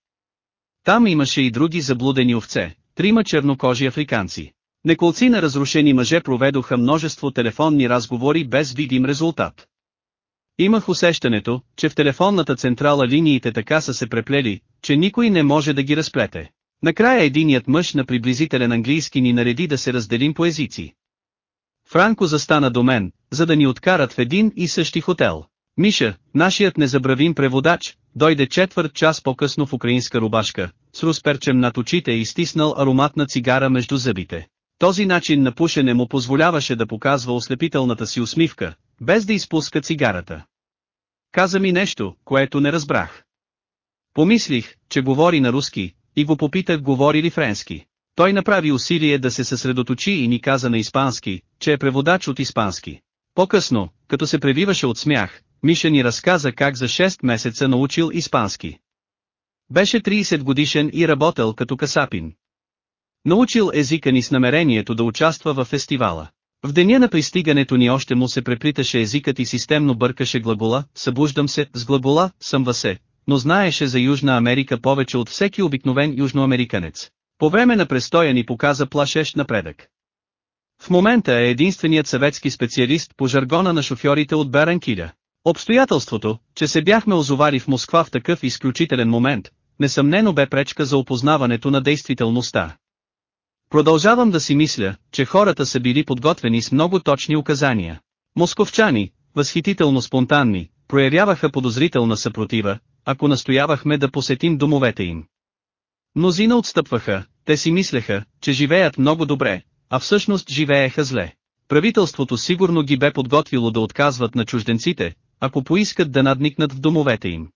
Там имаше и други заблудени овце, трима чернокожи африканци. Неколци на разрушени мъже проведоха множество телефонни разговори без видим резултат. Имах усещането, че в телефонната централа линиите така са се преплели, че никой не може да ги разплете. Накрая единият мъж на приблизителен английски ни нареди да се разделим по езици. Франко застана до мен, за да ни откарат в един и същи хотел. Миша, нашият незабравим преводач, дойде четвърт час по-късно в украинска рубашка, с русперчем над очите и стиснал ароматна цигара между зъбите. Този начин на пушене му позволяваше да показва ослепителната си усмивка, без да изпуска цигарата. Каза ми нещо, което не разбрах. Помислих, че говори на руски, и го попитах говори ли френски. Той направи усилие да се съсредоточи и ни каза на испански, че е преводач от испански. По-късно, като се превиваше от смях, Миша ни разказа как за 6 месеца научил испански. Беше 30 годишен и работел като касапин. Научил езика ни с намерението да участва във фестивала. В деня на пристигането ни още му се преплиташе езикът и системно бъркаше глагола, събуждам се, с глагола, съм въсе, но знаеше за Южна Америка повече от всеки обикновен южноамериканец. По време на престоя ни показа плашещ напредък. В момента е единственият съветски специалист по жаргона на шофьорите от Баранкиля. Обстоятелството, че се бяхме озовали в Москва в такъв изключителен момент, несъмнено бе пречка за опознаването на действителността. Продължавам да си мисля, че хората са били подготвени с много точни указания. Московчани, възхитително спонтанни, проявяваха подозрителна съпротива, ако настоявахме да посетим домовете им. Мнозина отстъпваха, те си мислеха, че живеят много добре, а всъщност живееха зле. Правителството сигурно ги бе подготвило да отказват на чужденците, ако поискат да надникнат в домовете им.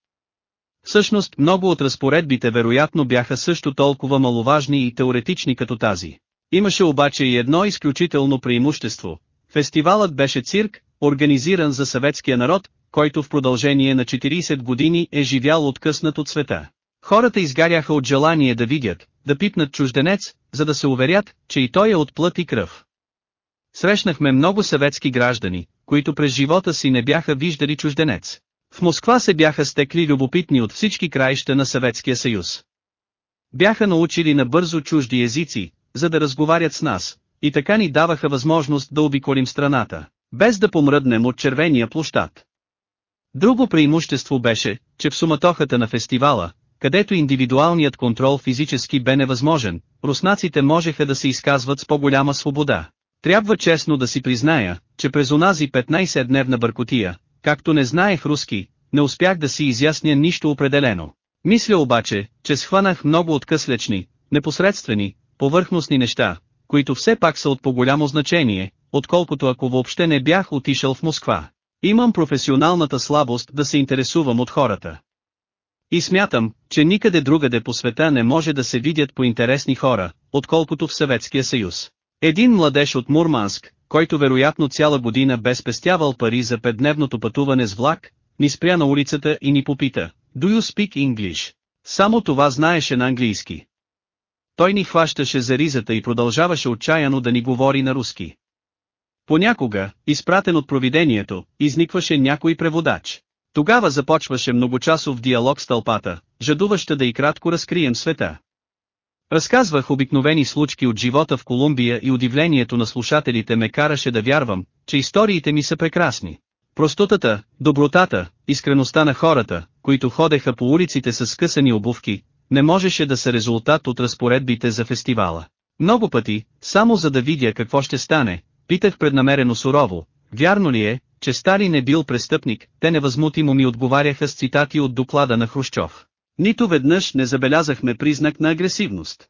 Всъщност много от разпоредбите вероятно бяха също толкова маловажни и теоретични като тази. Имаше обаче и едно изключително преимущество. Фестивалът беше цирк, организиран за съветския народ, който в продължение на 40 години е живял откъснат от света. Хората изгаряха от желание да видят, да пипнат чужденец, за да се уверят, че и той е от плът и кръв. Срещнахме много съветски граждани, които през живота си не бяха виждали чужденец. В Москва се бяха стекли любопитни от всички краища на Съветския съюз. Бяха научили на бързо чужди езици, за да разговарят с нас, и така ни даваха възможност да обиколим страната, без да помръднем от червения площад. Друго преимущество беше, че в суматохата на фестивала, където индивидуалният контрол физически бе невъзможен, руснаците можеха да се изказват с по-голяма свобода. Трябва честно да си призная, че през онази 15-дневна бъркотия, както не знаех руски, не успях да си изясня нищо определено. Мисля обаче, че схванах много откъслечни, непосредствени, повърхностни неща, които все пак са от по-голямо значение, отколкото ако въобще не бях отишъл в Москва. Имам професионалната слабост да се интересувам от хората. И смятам, че никъде другаде по света не може да се видят по интересни хора, отколкото в Съветския съюз. Един младеж от Мурманск, който вероятно цяла година бе спестявал пари за петдневното пътуване с влак, ни спря на улицата и ни попита, Do you speak English? Само това знаеше на английски. Той ни хващаше за ризата и продължаваше отчаяно да ни говори на руски. Понякога, изпратен от провидението, изникваше някой преводач. Тогава започваше многочасов диалог с тълпата, жадуваща да и кратко разкрием света. Разказвах обикновени случки от живота в Колумбия и удивлението на слушателите ме караше да вярвам, че историите ми са прекрасни. Простотата, добротата, искреността на хората, които ходеха по улиците с скъсани обувки, не можеше да са резултат от разпоредбите за фестивала. Много пъти, само за да видя какво ще стане, питах преднамерено сурово, вярно ли е, че Сталин е бил престъпник, те невъзмутимо ми отговаряха с цитати от доклада на Хрущов. Нито веднъж не забелязахме признак на агресивност.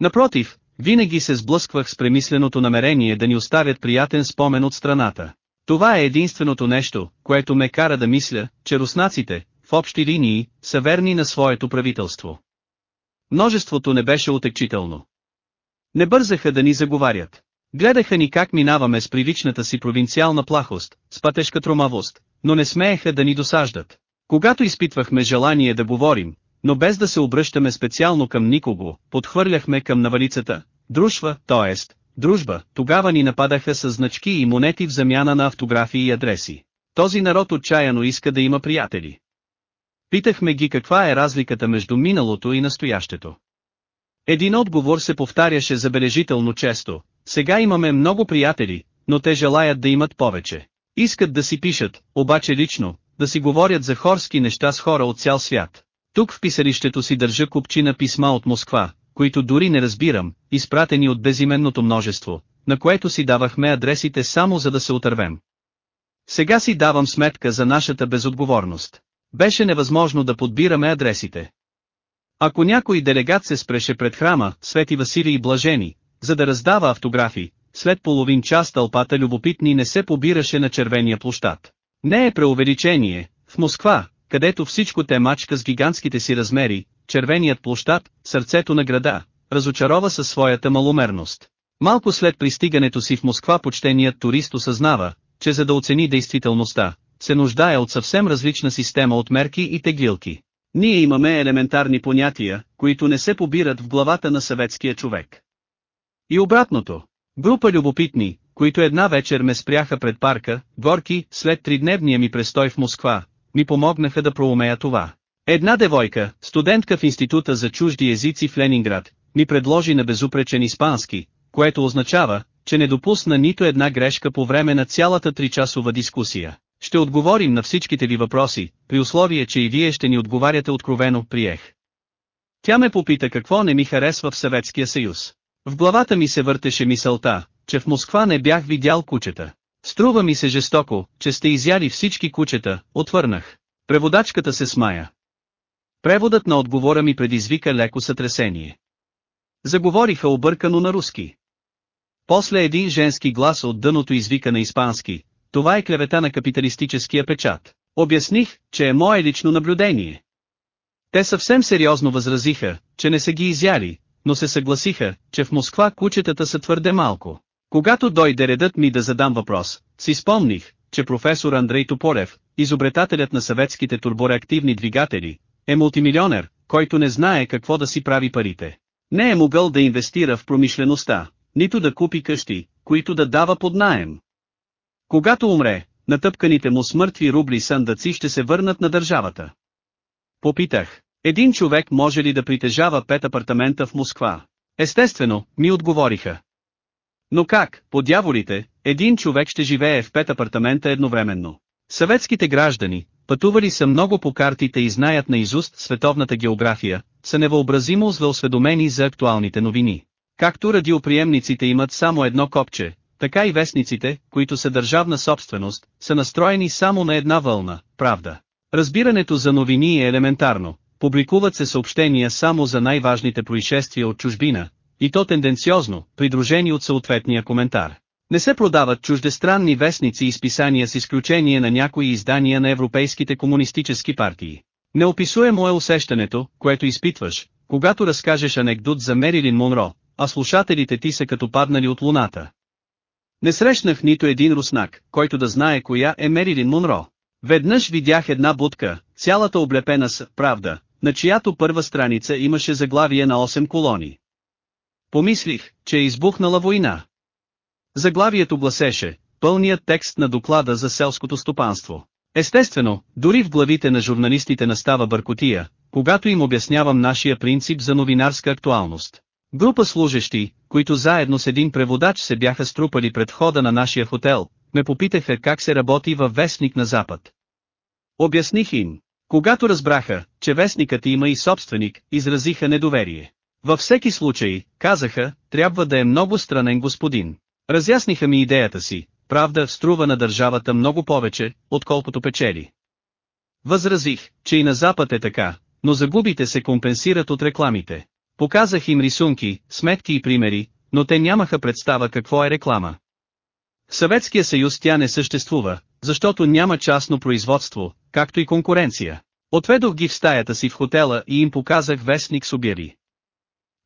Напротив, винаги се сблъсквах с премисленото намерение да ни оставят приятен спомен от страната. Това е единственото нещо, което ме кара да мисля, че руснаците, в общи линии, са верни на своето правителство. Множеството не беше отекчително. Не бързаха да ни заговарят. Гледаха ни как минаваме с привичната си провинциална плахост, с пътешка тромавост, но не смееха да ни досаждат. Когато изпитвахме желание да говорим, но без да се обръщаме специално към никого, подхвърляхме към навалицата, дружва, т.е. дружба, тогава ни нападаха с значки и монети в замяна на автографии и адреси. Този народ отчаяно иска да има приятели. Питахме ги каква е разликата между миналото и настоящето. Един отговор се повтаряше забележително често. Сега имаме много приятели, но те желаят да имат повече. Искат да си пишат, обаче лично, да си говорят за хорски неща с хора от цял свят. Тук в писарището си държа купчина писма от Москва, които дори не разбирам, изпратени от безименното множество, на което си давахме адресите само за да се отървем. Сега си давам сметка за нашата безотговорност. Беше невъзможно да подбираме адресите. Ако някой делегат се спреше пред храма, Свети Василий Блажени, за да раздава автографи, след половин час тълпата любопитни не се побираше на червения площад. Не е преувеличение, в Москва, където всичко те мачка с гигантските си размери, червеният площад, сърцето на града, разочарова със своята маломерност. Малко след пристигането си в Москва почтеният турист осъзнава, че за да оцени действителността, се нуждае от съвсем различна система от мерки и теглилки. Ние имаме елементарни понятия, които не се побират в главата на съветския човек. И обратното. Група любопитни, които една вечер ме спряха пред парка, горки, след тридневния ми престой в Москва, ми помогнаха да проумея това. Една девойка, студентка в Института за чужди езици в Ленинград, ми предложи на безупречен испански, което означава, че не допусна нито една грешка по време на цялата тричасова дискусия. Ще отговорим на всичките ви въпроси, при условие че и вие ще ни отговаряте откровено, приех. Тя ме попита какво не ми харесва в Съветския съюз. В главата ми се въртеше мисълта, че в Москва не бях видял кучета. Струва ми се жестоко, че сте изяли всички кучета, отвърнах. Преводачката се смая. Преводът на отговора ми предизвика леко сътресение. Заговориха объркано на руски. После един женски глас от дъното извика на испански, това е клевета на капиталистическия печат. Обясних, че е мое лично наблюдение. Те съвсем сериозно възразиха, че не са ги изяли, но се съгласиха, че в Москва кучетата са твърде малко. Когато дойде редът ми да задам въпрос, си спомних, че професор Андрей Топорев, изобретателят на съветските турбореактивни двигатели, е мултимилионер, който не знае какво да си прави парите. Не е могъл да инвестира в промишлеността, нито да купи къщи, които да дава под наем. Когато умре, натъпканите му смъртви рубли съндъци ще се върнат на държавата. Попитах, един човек може ли да притежава пет апартамента в Москва? Естествено, ми отговориха. Но как, по дяволите, един човек ще живее в пет апартамента едновременно? Съветските граждани, пътували са много по картите и знаят наизуст световната география, са невъобразимо злеосведомени за актуалните новини. Както радиоприемниците имат само едно копче, така и вестниците, които са държавна собственост, са настроени само на една вълна, правда. Разбирането за новини е елементарно, публикуват се съобщения само за най-важните происшествия от чужбина, и то тенденциозно, придружени от съответния коментар. Не се продават чуждестранни вестници и списания с изключение на някои издания на европейските комунистически партии. Неописуемо е усещането, което изпитваш, когато разкажеш анекдот за Мерилин Монро, а слушателите ти са като паднали от луната. Не срещнах нито един руснак, който да знае коя е Мерилин Монро. Веднъж видях една будка, цялата облепена с «Правда», на чиято първа страница имаше заглавие на 8 колони. Помислих, че е избухнала война. Заглавието гласеше, пълният текст на доклада за селското стопанство. Естествено, дори в главите на журналистите настава бъркотия, когато им обяснявам нашия принцип за новинарска актуалност. Група служещи, които заедно с един преводач се бяха струпали пред входа на нашия хотел, ме попитаха как се работи във вестник на Запад. Обясних им. Когато разбраха, че вестникът има и собственик, изразиха недоверие. Във всеки случай, казаха, трябва да е много странен господин. Разясниха ми идеята си, правда струва на държавата много повече, отколкото печели. Възразих, че и на Запад е така, но загубите се компенсират от рекламите. Показах им рисунки, сметки и примери, но те нямаха представа какво е реклама. В Съветския съюз тя не съществува, защото няма частно производство, както и конкуренция. Отведох ги в стаята си в хотела и им показах вестник Субири.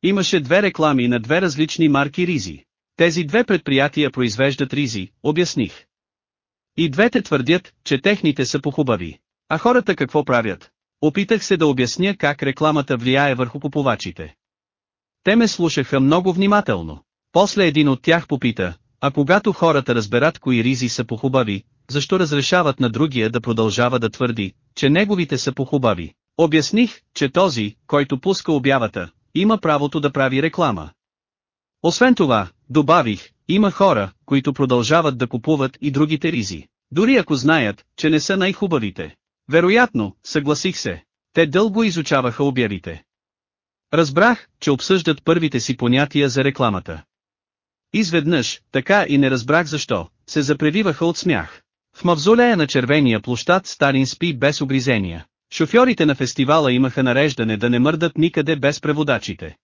Имаше две реклами на две различни марки ризи. Тези две предприятия произвеждат ризи, обясних. И двете твърдят, че техните са похубави. А хората какво правят? Опитах се да обясня как рекламата влияе върху купувачите. Те ме слушаха много внимателно. После един от тях попита, а когато хората разберат кои ризи са похубави, защо разрешават на другия да продължава да твърди, че неговите са похубави. Обясних, че този, който пуска обявата, има правото да прави реклама. Освен това, добавих, има хора, които продължават да купуват и другите ризи, дори ако знаят, че не са най-хубавите. Вероятно, съгласих се. Те дълго изучаваха обявите. Разбрах, че обсъждат първите си понятия за рекламата. Изведнъж, така и не разбрах защо, се запревиваха от смях. В мавзолея на червения площад Сталин спи без огризения. Шофьорите на фестивала имаха нареждане да не мърдат никъде без преводачите.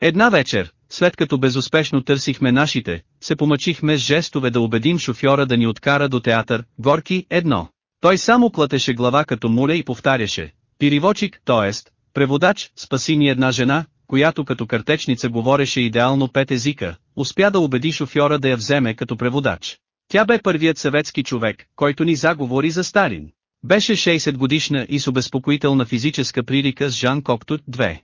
Една вечер, след като безуспешно търсихме нашите, се помъчихме с жестове да убедим шофьора да ни откара до театър, Горки, едно. Той само клатеше глава като муля и повтаряше, пиривочик, т.е. преводач, спаси ни една жена, която като картечница говореше идеално пет езика, успя да убеди шофьора да я вземе като преводач. Тя бе първият съветски човек, който ни заговори за Сталин. Беше 60 годишна и с обезпокоителна физическа прилика с Жан Коктут 2.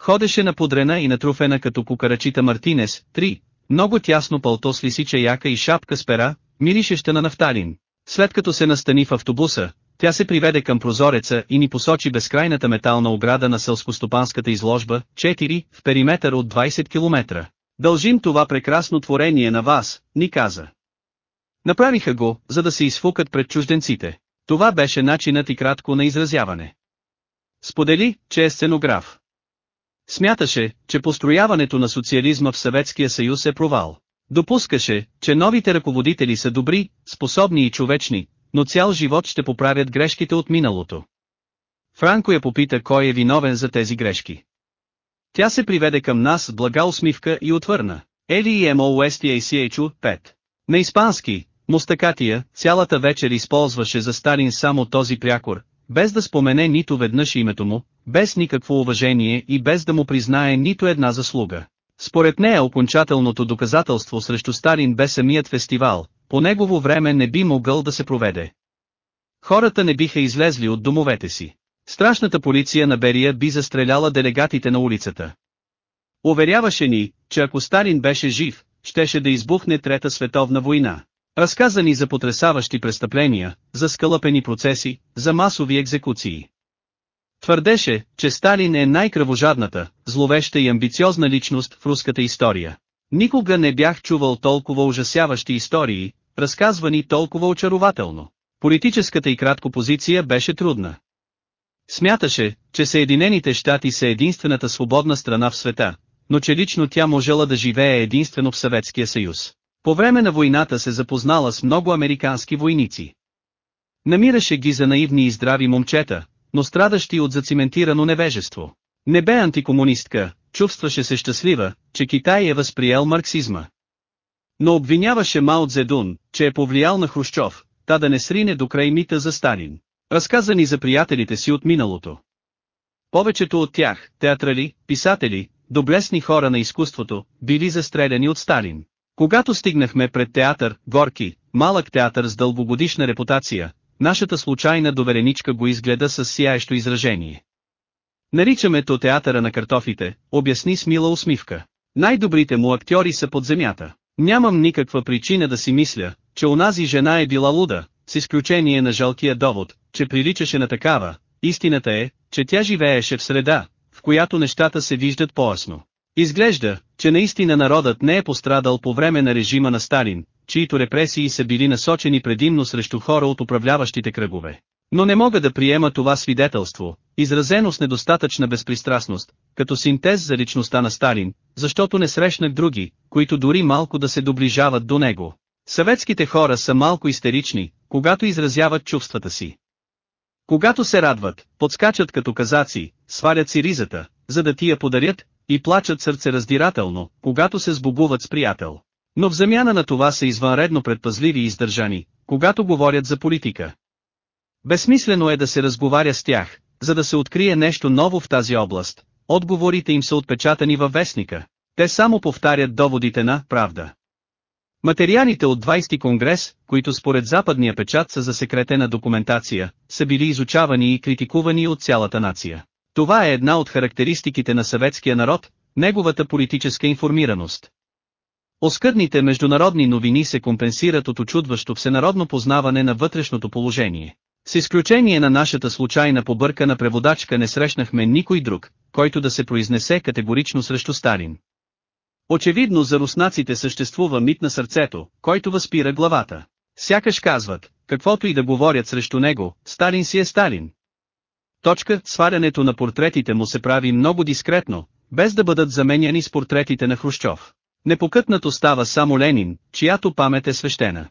Ходеше наподрена и натруфена като кукарачита Мартинес, 3, много тясно пълто с лисича яка и шапка с пера, миришеща на нафталин. След като се настани в автобуса, тя се приведе към прозореца и ни посочи безкрайната метална ограда на селскостопанската изложба, 4, в периметър от 20 км. Дължим това прекрасно творение на вас, ни каза. Направиха го, за да се изфукат пред чужденците. Това беше начинът и кратко на изразяване. Сподели, че е сценограф. Смяташе, че построяването на социализма в Съветския съюз е провал. Допускаше, че новите ръководители са добри, способни и човечни, но цял живот ще поправят грешките от миналото. Франко я попита кой е виновен за тези грешки. Тя се приведе към нас с блага усмивка и отвърна. Ели и MOSTACHU 5. На испански, Мустакатия, цялата вечер използваше за Сталин само този прякор, без да спомене нито веднъж името му, без никакво уважение и без да му признае нито една заслуга. Според нея окончателното доказателство срещу Сталин бе самият фестивал, по негово време не би могъл да се проведе. Хората не биха излезли от домовете си. Страшната полиция на Берия би застреляла делегатите на улицата. Уверяваше ни, че ако Сталин беше жив, щеше да избухне Трета световна война. Разказа ни за потрясаващи престъпления, за скълъпени процеси, за масови екзекуции. Твърдеше, че Сталин е най-кръвожадната, зловеща и амбициозна личност в руската история. Никога не бях чувал толкова ужасяващи истории, разказвани толкова очарователно. Политическата и кратко позиция беше трудна. Смяташе, че Съединените щати са единствената свободна страна в света, но че лично тя можела да живее единствено в Съветския съюз. По време на войната се запознала с много американски войници. Намираше ги за наивни и здрави момчета, но страдащи от зациментирано невежество. Не бе антикомунистка, чувстваше се щастлива, че Китай е възприел марксизма. Но обвиняваше Мао Цзедун, че е повлиял на Хрущов, та да не срине до край мита за Сталин. Разказа ни за приятелите си от миналото. Повечето от тях, театрали, писатели, доблесни хора на изкуството, били застреляни от Сталин. Когато стигнахме пред театър, Горки, малък театър с дългогодишна репутация, нашата случайна довереничка го изгледа с сияещо изражение. Наричаме то театъра на картофите, обясни с мила усмивка. Най-добрите му актьори са под земята. Нямам никаква причина да си мисля, че онази жена е била луда, с изключение на жалкия довод, че приличаше на такава. Истината е, че тя живееше в среда, в която нещата се виждат по-ясно. Изглежда, че наистина народът не е пострадал по време на режима на Сталин, чието репресии са били насочени предимно срещу хора от управляващите кръгове. Но не мога да приема това свидетелство, изразено с недостатъчна безпристрастност, като синтез за личността на Сталин, защото не срещнах други, които дори малко да се доближават до него. Съветските хора са малко истерични, когато изразяват чувствата си. Когато се радват, подскачат като казаци, свалят си ризата, за да ти я подарят, и плачат сърцераздирателно, когато се сбогуват с приятел. Но в замяна на това са извънредно предпазливи и издържани, когато говорят за политика. Безсмислено е да се разговаря с тях, за да се открие нещо ново в тази област. Отговорите им са отпечатани във вестника. Те само повтарят доводите на «правда». Материалите от 20 конгрес, които според западния печат са за секретена документация, са били изучавани и критикувани от цялата нация. Това е една от характеристиките на съветския народ, неговата политическа информираност. Оскъдните международни новини се компенсират от очудващо всенародно познаване на вътрешното положение. С изключение на нашата случайна побъркана преводачка не срещнахме никой друг, който да се произнесе категорично срещу Сталин. Очевидно за руснаците съществува мит на сърцето, който възпира главата. Сякаш казват, каквото и да говорят срещу него, Сталин си е Сталин. Точка, свалянето на портретите му се прави много дискретно, без да бъдат заменяни с портретите на Хрущов. Непокътнато става само Ленин, чиято памет е свещена.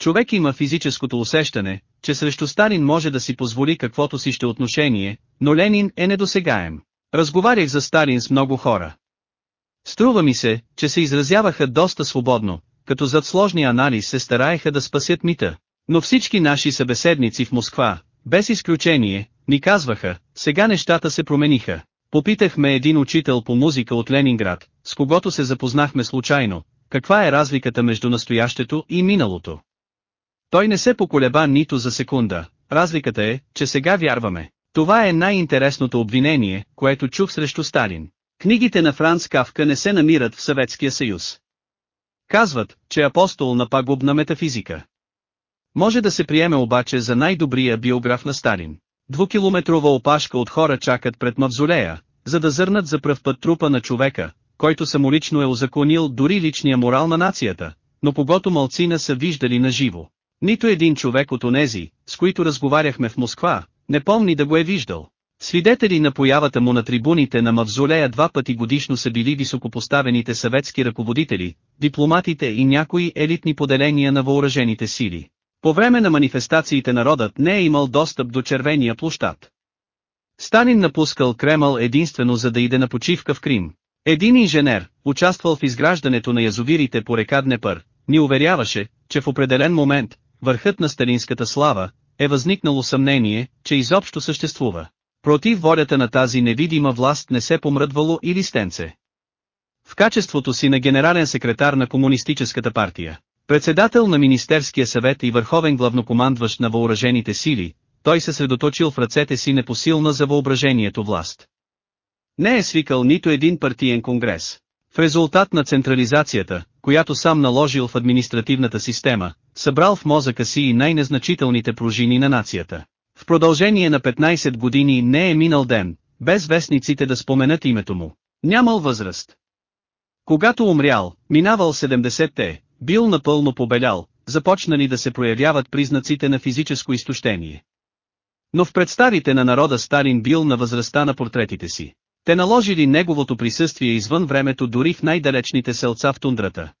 Човек има физическото усещане, че срещу Сталин може да си позволи каквото си ще отношение, но Ленин е недосегаем. Разговарях за Сталин с много хора. Струва ми се, че се изразяваха доста свободно, като зад сложния анализ се стараеха да спасят мита. Но всички наши събеседници в Москва, без изключение, ни казваха, сега нещата се промениха. Попитахме един учител по музика от Ленинград, с когото се запознахме случайно, каква е разликата между настоящето и миналото. Той не се поколеба нито за секунда, разликата е, че сега вярваме. Това е най-интересното обвинение, което чух срещу Сталин. Книгите на Франц Кавка не се намират в Съветския съюз. Казват, че апостол на пагубна метафизика. Може да се приеме обаче за най-добрия биограф на Сталин. Двукилометрова опашка от хора чакат пред мавзолея, за да зърнат за пръв път трупа на човека, който самолично е озаконил дори личния морал на нацията, но когато малцина са виждали на живо. Нито един човек от онези, с които разговаряхме в Москва, не помни да го е виждал. Свидетели на появата му на трибуните на Мавзолея два пъти годишно са били високопоставените съветски ръководители, дипломатите и някои елитни поделения на въоръжените сили. По време на манифестациите народът не е имал достъп до червения площад. Сталин напускал Кремъл единствено за да иде на почивка в Крим. Един инженер, участвал в изграждането на язовирите по река Днепър, ни уверяваше, че в определен момент, върхът на сталинската слава, е възникнало съмнение, че изобщо съществува. Против волята на тази невидима власт не се помръдвало и листенце. В качеството си на генерален секретар на Комунистическата партия, председател на Министерския съвет и върховен главнокомандващ на въоръжените сили, той се средоточил в ръцете си непосилна за въображението власт. Не е свикал нито един партиен конгрес. В резултат на централизацията, която сам наложил в административната система, събрал в мозъка си и най-незначителните пружини на нацията. В продължение на 15 години не е минал ден, без вестниците да споменат името му. Нямал възраст. Когато умрял, минавал 70-те, бил напълно побелял, започнали да се проявяват признаците на физическо изтощение. Но в представите на народа Сталин бил на възрастта на портретите си. Те наложили неговото присъствие извън времето дори в най-далечните селца в тундрата.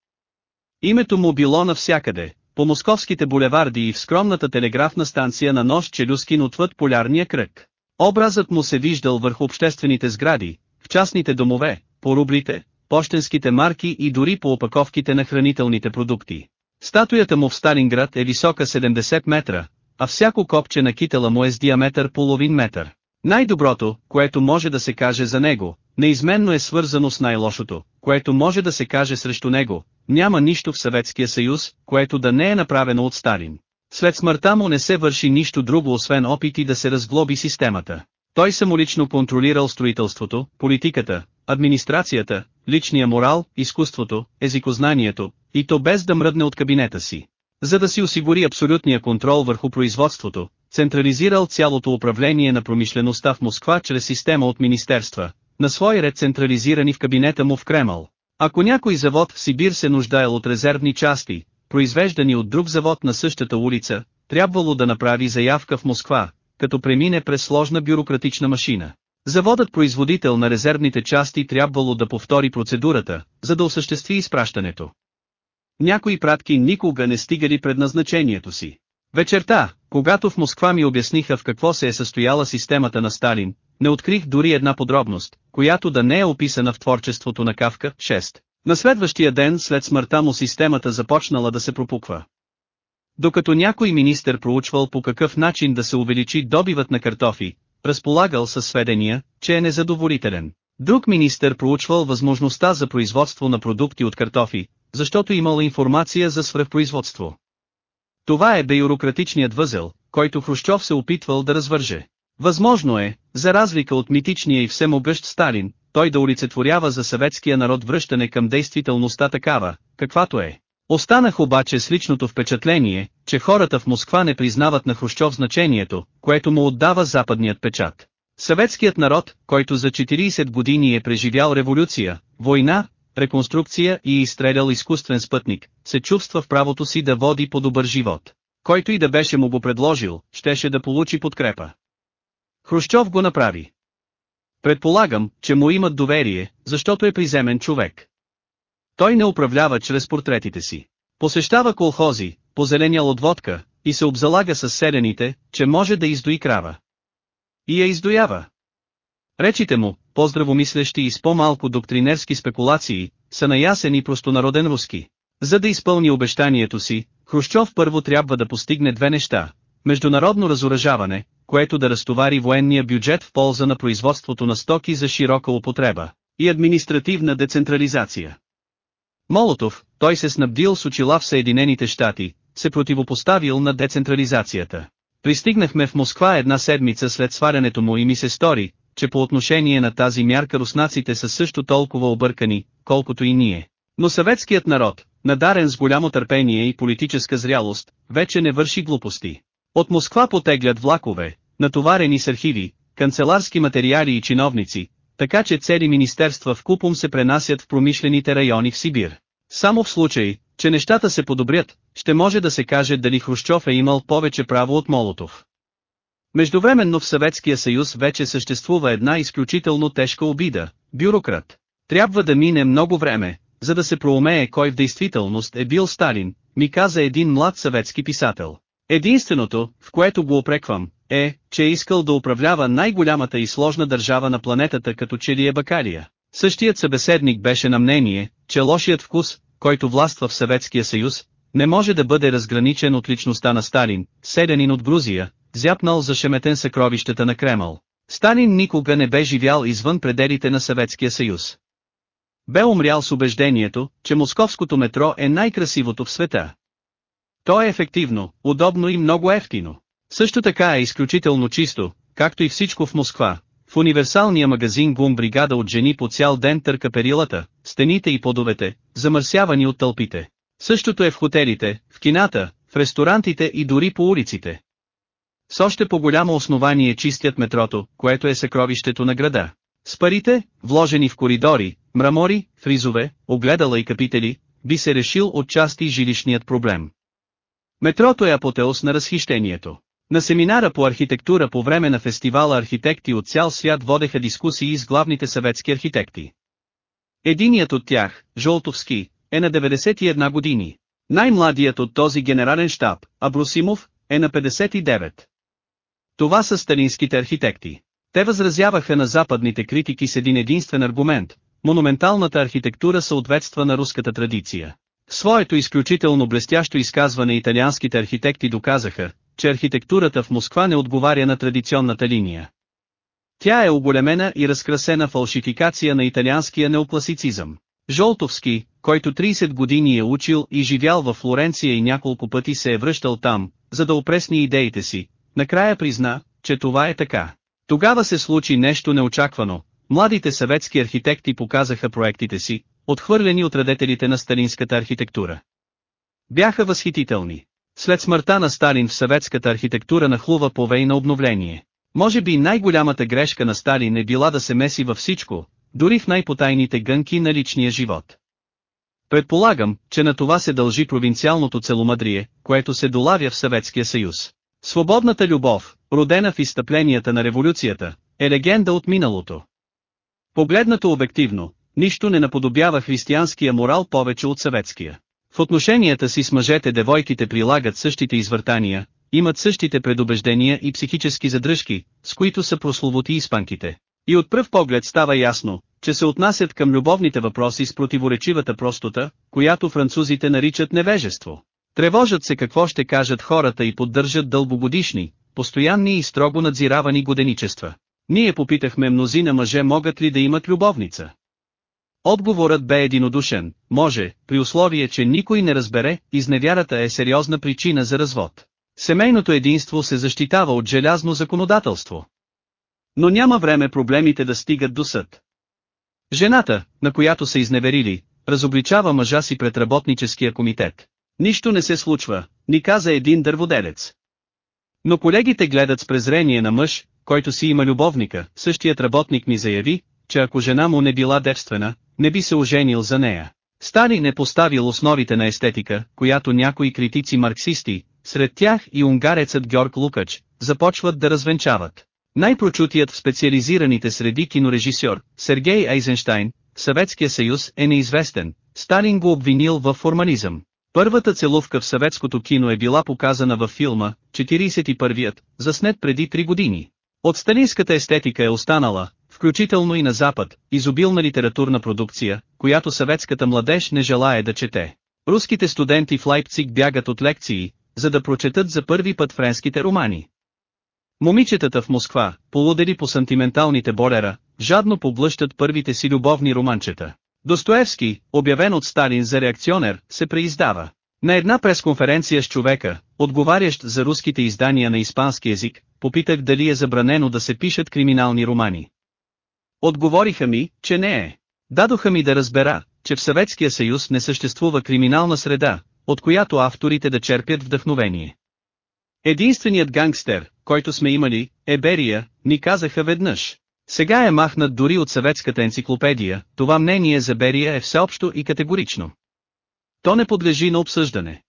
Името му било навсякъде, по московските булеварди и в скромната телеграфна станция на нощ Челюскин отвъд полярния кръг. Образът му се виждал върху обществените сгради, в частните домове, по рублите, почтенските марки и дори по опаковките на хранителните продукти. Статуята му в Сталинград е висока 70 метра, а всяко копче на китела му е с диаметър половин метър. Най-доброто, което може да се каже за него, неизменно е свързано с най-лошото, което може да се каже срещу него, няма нищо в Съветския съюз, което да не е направено от Сталин. След смъртта му не се върши нищо друго освен опити да се разглоби системата. Той самолично контролирал строителството, политиката, администрацията, личния морал, изкуството, езикознанието, и то без да мръдне от кабинета си. За да си осигури абсолютния контрол върху производството, централизирал цялото управление на промишлеността в Москва чрез система от министерства, на свой ред централизирани в кабинета му в Кремъл. Ако някой завод в Сибир се нуждаел от резервни части, произвеждани от друг завод на същата улица, трябвало да направи заявка в Москва, като премине през сложна бюрократична машина. Заводът производител на резервните части трябвало да повтори процедурата, за да осъществи изпращането. Някои пратки никога не стигали предназначението си. Вечерта, когато в Москва ми обясниха в какво се е състояла системата на Сталин, не открих дори една подробност, която да не е описана в творчеството на Кавка. 6. На следващия ден след смъртта му системата започнала да се пропуква. Докато някой министър проучвал по какъв начин да се увеличи добивът на картофи, разполагал със сведения, че е незадоволителен. Друг министър проучвал възможността за производство на продукти от картофи, защото имал информация за свръхпроизводство. Това е бюрократичният възел, който Хрущов се опитвал да развърже. Възможно е, за разлика от митичния и всемогъщ Сталин, той да олицетворява за съветския народ връщане към действителността такава, каквато е. Останах обаче с личното впечатление, че хората в Москва не признават на Хрущов значението, което му отдава западният печат. Съветският народ, който за 40 години е преживял революция, война, реконструкция и изстрелял изкуствен спътник, се чувства в правото си да води по-добър живот. Който и да беше му го предложил, щеше да получи подкрепа. Хрущов го направи. Предполагам, че му имат доверие, защото е приземен човек. Той не управлява чрез портретите си. Посещава колхози, позеленял от водка, и се обзалага с седените, че може да издои крава. И я издоява. Речите му, по-здравомислещи и с по-малко доктринерски спекулации, са наясен и простонароден руски. За да изпълни обещанието си, Хрущов първо трябва да постигне две неща. Международно разоръжаване, което да разтовари военния бюджет в полза на производството на стоки за широка употреба, и административна децентрализация. Молотов, той се снабдил с очила в Съединените щати, се противопоставил на децентрализацията. Пристигнахме в Москва една седмица след сварянето му и ми се стори, че по отношение на тази мярка руснаците са също толкова объркани, колкото и ние. Но съветският народ, надарен с голямо търпение и политическа зрялост, вече не върши глупости. От Москва потеглят влакове, натоварени с архиви, канцеларски материали и чиновници, така че цели министерства в купом се пренасят в промишлените райони в Сибир. Само в случай, че нещата се подобрят, ще може да се каже дали Хрущов е имал повече право от Молотов. Междувременно в Съветския съюз вече съществува една изключително тежка обида – бюрократ. Трябва да мине много време, за да се проумее кой в действителност е бил Сталин, ми каза един млад съветски писател. Единственото, в което го опреквам, е, че е искал да управлява най-голямата и сложна държава на планетата като ли е. Същият събеседник беше на мнение, че лошият вкус, който властва в Съветския съюз, не може да бъде разграничен от личността на Сталин, седенин от Грузия, зяпнал зашеметен съкровищата на Кремъл. Сталин никога не бе живял извън пределите на Съветския съюз. Бе умрял с убеждението, че московското метро е най-красивото в света. То е ефективно, удобно и много ефтино. Също така е изключително чисто, както и всичко в Москва. В универсалния магазин Гум бригада от жени по цял ден търка перилата, стените и подовете, замърсявани от тълпите. Същото е в хотелите, в кината, в ресторантите и дори по улиците. С още по-голямо основание чистят метрото, което е съкровището на града. С парите, вложени в коридори, мрамори, фризове, огледала и капители, би се решил отчасти жилищният проблем. Метрото е апотеос на разхищението. На семинара по архитектура по време на фестивала архитекти от цял свят водеха дискусии с главните съветски архитекти. Единият от тях, Жолтовски, е на 91 години. Най-младият от този генерален штаб, Абросимов, е на 59. Това са сталинските архитекти. Те възразяваха на западните критики с един единствен аргумент – монументалната архитектура съответства на руската традиция. В своето изключително блестящо изказване италианските архитекти доказаха, че архитектурата в Москва не отговаря на традиционната линия. Тя е оголемена и разкрасена фалшификация на италианския неокласицизъм. Жолтовски, който 30 години е учил и живял във Флоренция и няколко пъти се е връщал там, за да опресни идеите си, накрая призна, че това е така. Тогава се случи нещо неочаквано, младите съветски архитекти показаха проектите си, отхвърлени от радетелите на сталинската архитектура. Бяха възхитителни. След смъртта на Сталин в съветската архитектура нахлува повей на обновление. Може би най-голямата грешка на Сталин е била да се меси във всичко, дори в най-потайните гънки на личния живот. Предполагам, че на това се дължи провинциалното целомъдрие, което се долавя в Съветския съюз. Свободната любов, родена в изтъпленията на революцията, е легенда от миналото. Погледнато обективно, нищо не наподобява християнския морал повече от съветския. В отношенията си с мъжете девойките прилагат същите извъртания, имат същите предубеждения и психически задръжки, с които са прословути испанките. И от пръв поглед става ясно, че се отнасят към любовните въпроси с противоречивата простота, която французите наричат невежество. Тревожат се какво ще кажат хората и поддържат дълбогодишни, постоянни и строго надзиравани годеничества. Ние попитахме мнозина мъже могат ли да имат любовница. Отговорът бе единодушен, може, при условие че никой не разбере, изневярата е сериозна причина за развод. Семейното единство се защитава от желязно законодателство. Но няма време проблемите да стигат до съд. Жената, на която са изневерили, разобличава мъжа си пред работническия комитет. Нищо не се случва, ни каза един дърводелец. Но колегите гледат с презрение на мъж, който си има любовника, същият работник ми заяви, че ако жена му не била девствена, не би се оженил за нея. Сталин е поставил основите на естетика, която някои критици марксисти, сред тях и унгарецът Георг Лукач, започват да развенчават. Най-прочутият в специализираните среди кинорежисьор, Сергей Айзенштайн, Съветския съюз е неизвестен, Сталин го обвинил в формализъм. Първата целувка в съветското кино е била показана във филма, 41-ят, заснет преди 3 години. От сталинската естетика е останала, включително и на Запад, изобилна литературна продукция, която съветската младеж не желая да чете. Руските студенти в Лайпциг бягат от лекции, за да прочетат за първи път френските романи. Момичетата в Москва, полудели по сантименталните болера, жадно поблъщат първите си любовни романчета. Достоевски, обявен от Сталин за реакционер, се преиздава. На една пресконференция с човека, отговарящ за руските издания на испански език, попитах дали е забранено да се пишат криминални романи. Отговориха ми, че не е. Дадоха ми да разбера, че в Съветския съюз не съществува криминална среда, от която авторите да черпят вдъхновение. Единственият гангстер, който сме имали, е Берия, ни казаха веднъж. Сега е махнат дори от съветската енциклопедия, това мнение за Берия е всеобщо и категорично. То не подлежи на обсъждане.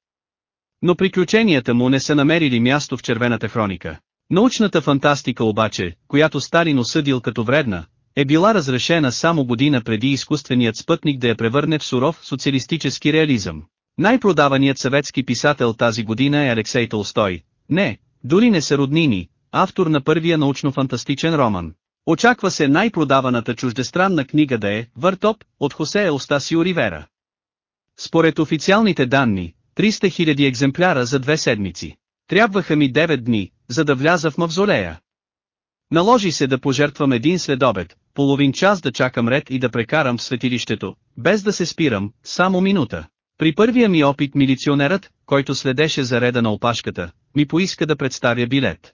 Но приключенията му не са намерили място в червената хроника. Научната фантастика обаче, която Сталин осъдил като вредна, е била разрешена само година преди изкуственият спътник да я превърне в суров социалистически реализъм. Най-продаваният съветски писател тази година е Алексей Толстой. Не, дори не са роднини, автор на първия научно-фантастичен роман. Очаква се най-продаваната чуждестранна книга да е «Въртоп» от Хосе Елстасио Ривера. Според официалните данни, 300 000 екземпляра за две седмици. Трябваха ми 9 дни, за да вляза в мавзолея. Наложи се да пожертвам един следобед, половин час да чакам ред и да прекарам в светилището, без да се спирам, само минута. При първия ми опит милиционерът, който следеше за реда на опашката, ми поиска да представя билет.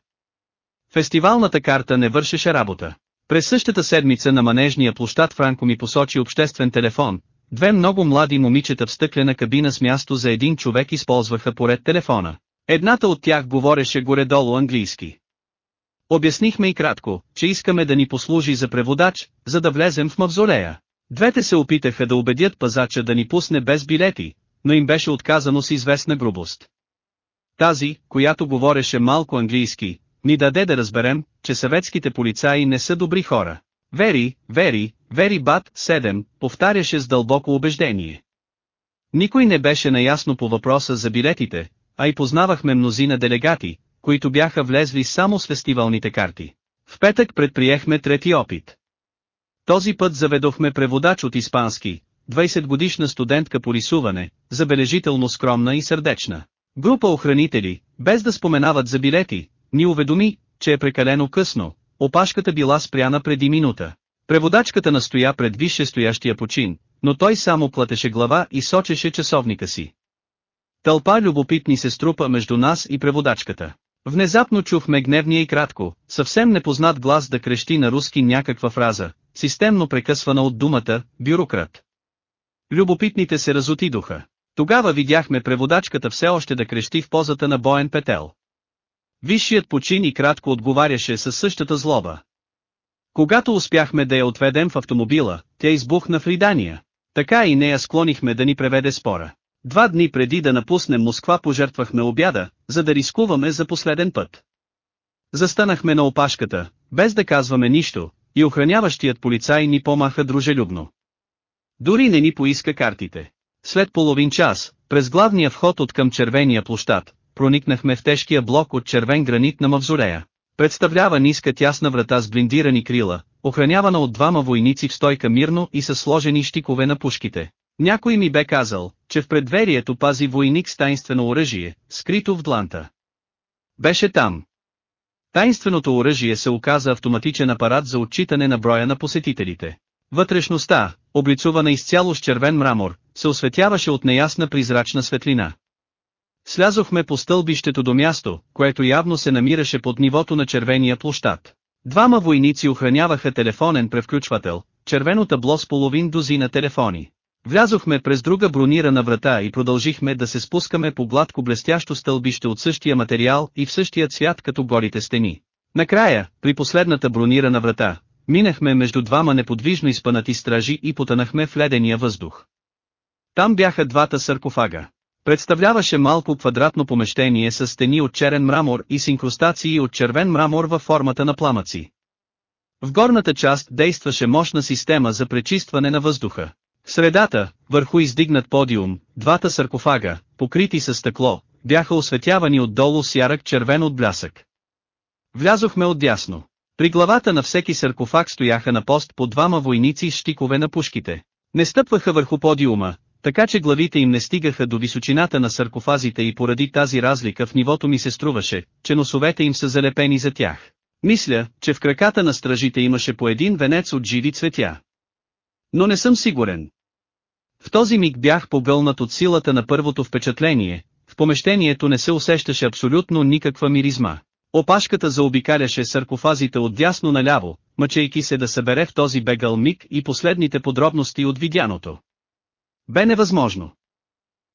Фестивалната карта не вършеше работа. През същата седмица на манежния площад Франко ми посочи обществен телефон, две много млади момичета в стъклена кабина с място за един човек използваха поред телефона. Едната от тях говореше горе-долу английски. Обяснихме и кратко, че искаме да ни послужи за преводач, за да влезем в мавзолея. Двете се опитаха да убедят пазача да ни пусне без билети, но им беше отказано с известна грубост. Тази, която говореше малко английски, ни даде да разберем, че съветските полицаи не са добри хора. Вери, вери, вери бат, 7, повтаряше с дълбоко убеждение. Никой не беше наясно по въпроса за билетите, а и познавахме мнозина делегати, които бяха влезли само с фестивалните карти. В петък предприехме трети опит. Този път заведохме преводач от испански, 20 годишна студентка по рисуване, забележително скромна и сърдечна. Група охранители, без да споменават за билети, ни уведоми, че е прекалено късно, опашката била спряна преди минута. Преводачката настоя пред висше стоящия почин, но той само платеше глава и сочеше часовника си. Тълпа любопитни се струпа между нас и преводачката. Внезапно чухме гневния и кратко, съвсем непознат глас да крещи на руски някаква фраза, системно прекъсвана от думата «бюрократ». Любопитните се разотидоха. Тогава видяхме преводачката все още да крещи в позата на боен петел. Висшият почин и кратко отговаряше със същата злоба. Когато успяхме да я отведем в автомобила, тя избухна в ридания. Така и нея склонихме да ни преведе спора. Два дни преди да напуснем Москва пожертвахме обяда, за да рискуваме за последен път. Застанахме на опашката, без да казваме нищо, и охраняващият полицай ни помаха дружелюбно. Дори не ни поиска картите. След половин час, през главния вход от към червения площад, проникнахме в тежкия блок от червен гранит на мавзолея. Представлява ниска тясна врата с блиндирани крила, охранявана от двама войници в стойка мирно и с сложени щикове на пушките. Някой ми бе казал, че в предверието пази войник с тайнствено оръжие, скрито в дланта. Беше там. Таинственото оръжие се оказа автоматичен апарат за отчитане на броя на посетителите. Вътрешността, облицувана изцяло с червен мрамор, се осветяваше от неясна призрачна светлина. Слязохме по стълбището до място, което явно се намираше под нивото на червения площад. Двама войници охраняваха телефонен превключвател, червено табло с половин дозина телефони. Влязохме през друга бронирана врата и продължихме да се спускаме по гладко блестящо стълбище от същия материал и в същия цвят като горите стени. Накрая, при последната бронирана врата, минахме между двама неподвижно изпънати стражи и потънахме в ледения въздух. Там бяха двата саркофага. Представляваше малко квадратно помещение с стени от черен мрамор и с от червен мрамор във формата на пламъци. В горната част действаше мощна система за пречистване на въздуха. Средата, върху издигнат подиум, двата саркофага, покрити с стъкло, бяха осветявани отдолу с ярък червен от блясък. Влязохме отдясно. При главата на всеки саркофаг стояха на пост по двама войници с щикове на пушките. Не стъпваха върху подиума, така че главите им не стигаха до височината на саркофазите и поради тази разлика в нивото ми се струваше, че носовете им са залепени за тях. Мисля, че в краката на стражите имаше по един венец от живи цветя. Но не съм сигурен. В този миг бях погълнат от силата на първото впечатление, в помещението не се усещаше абсолютно никаква миризма. Опашката заобикаляше саркофазите от дясно наляво, мъчейки се да събере в този бегал миг и последните подробности от видяното. Бе невъзможно.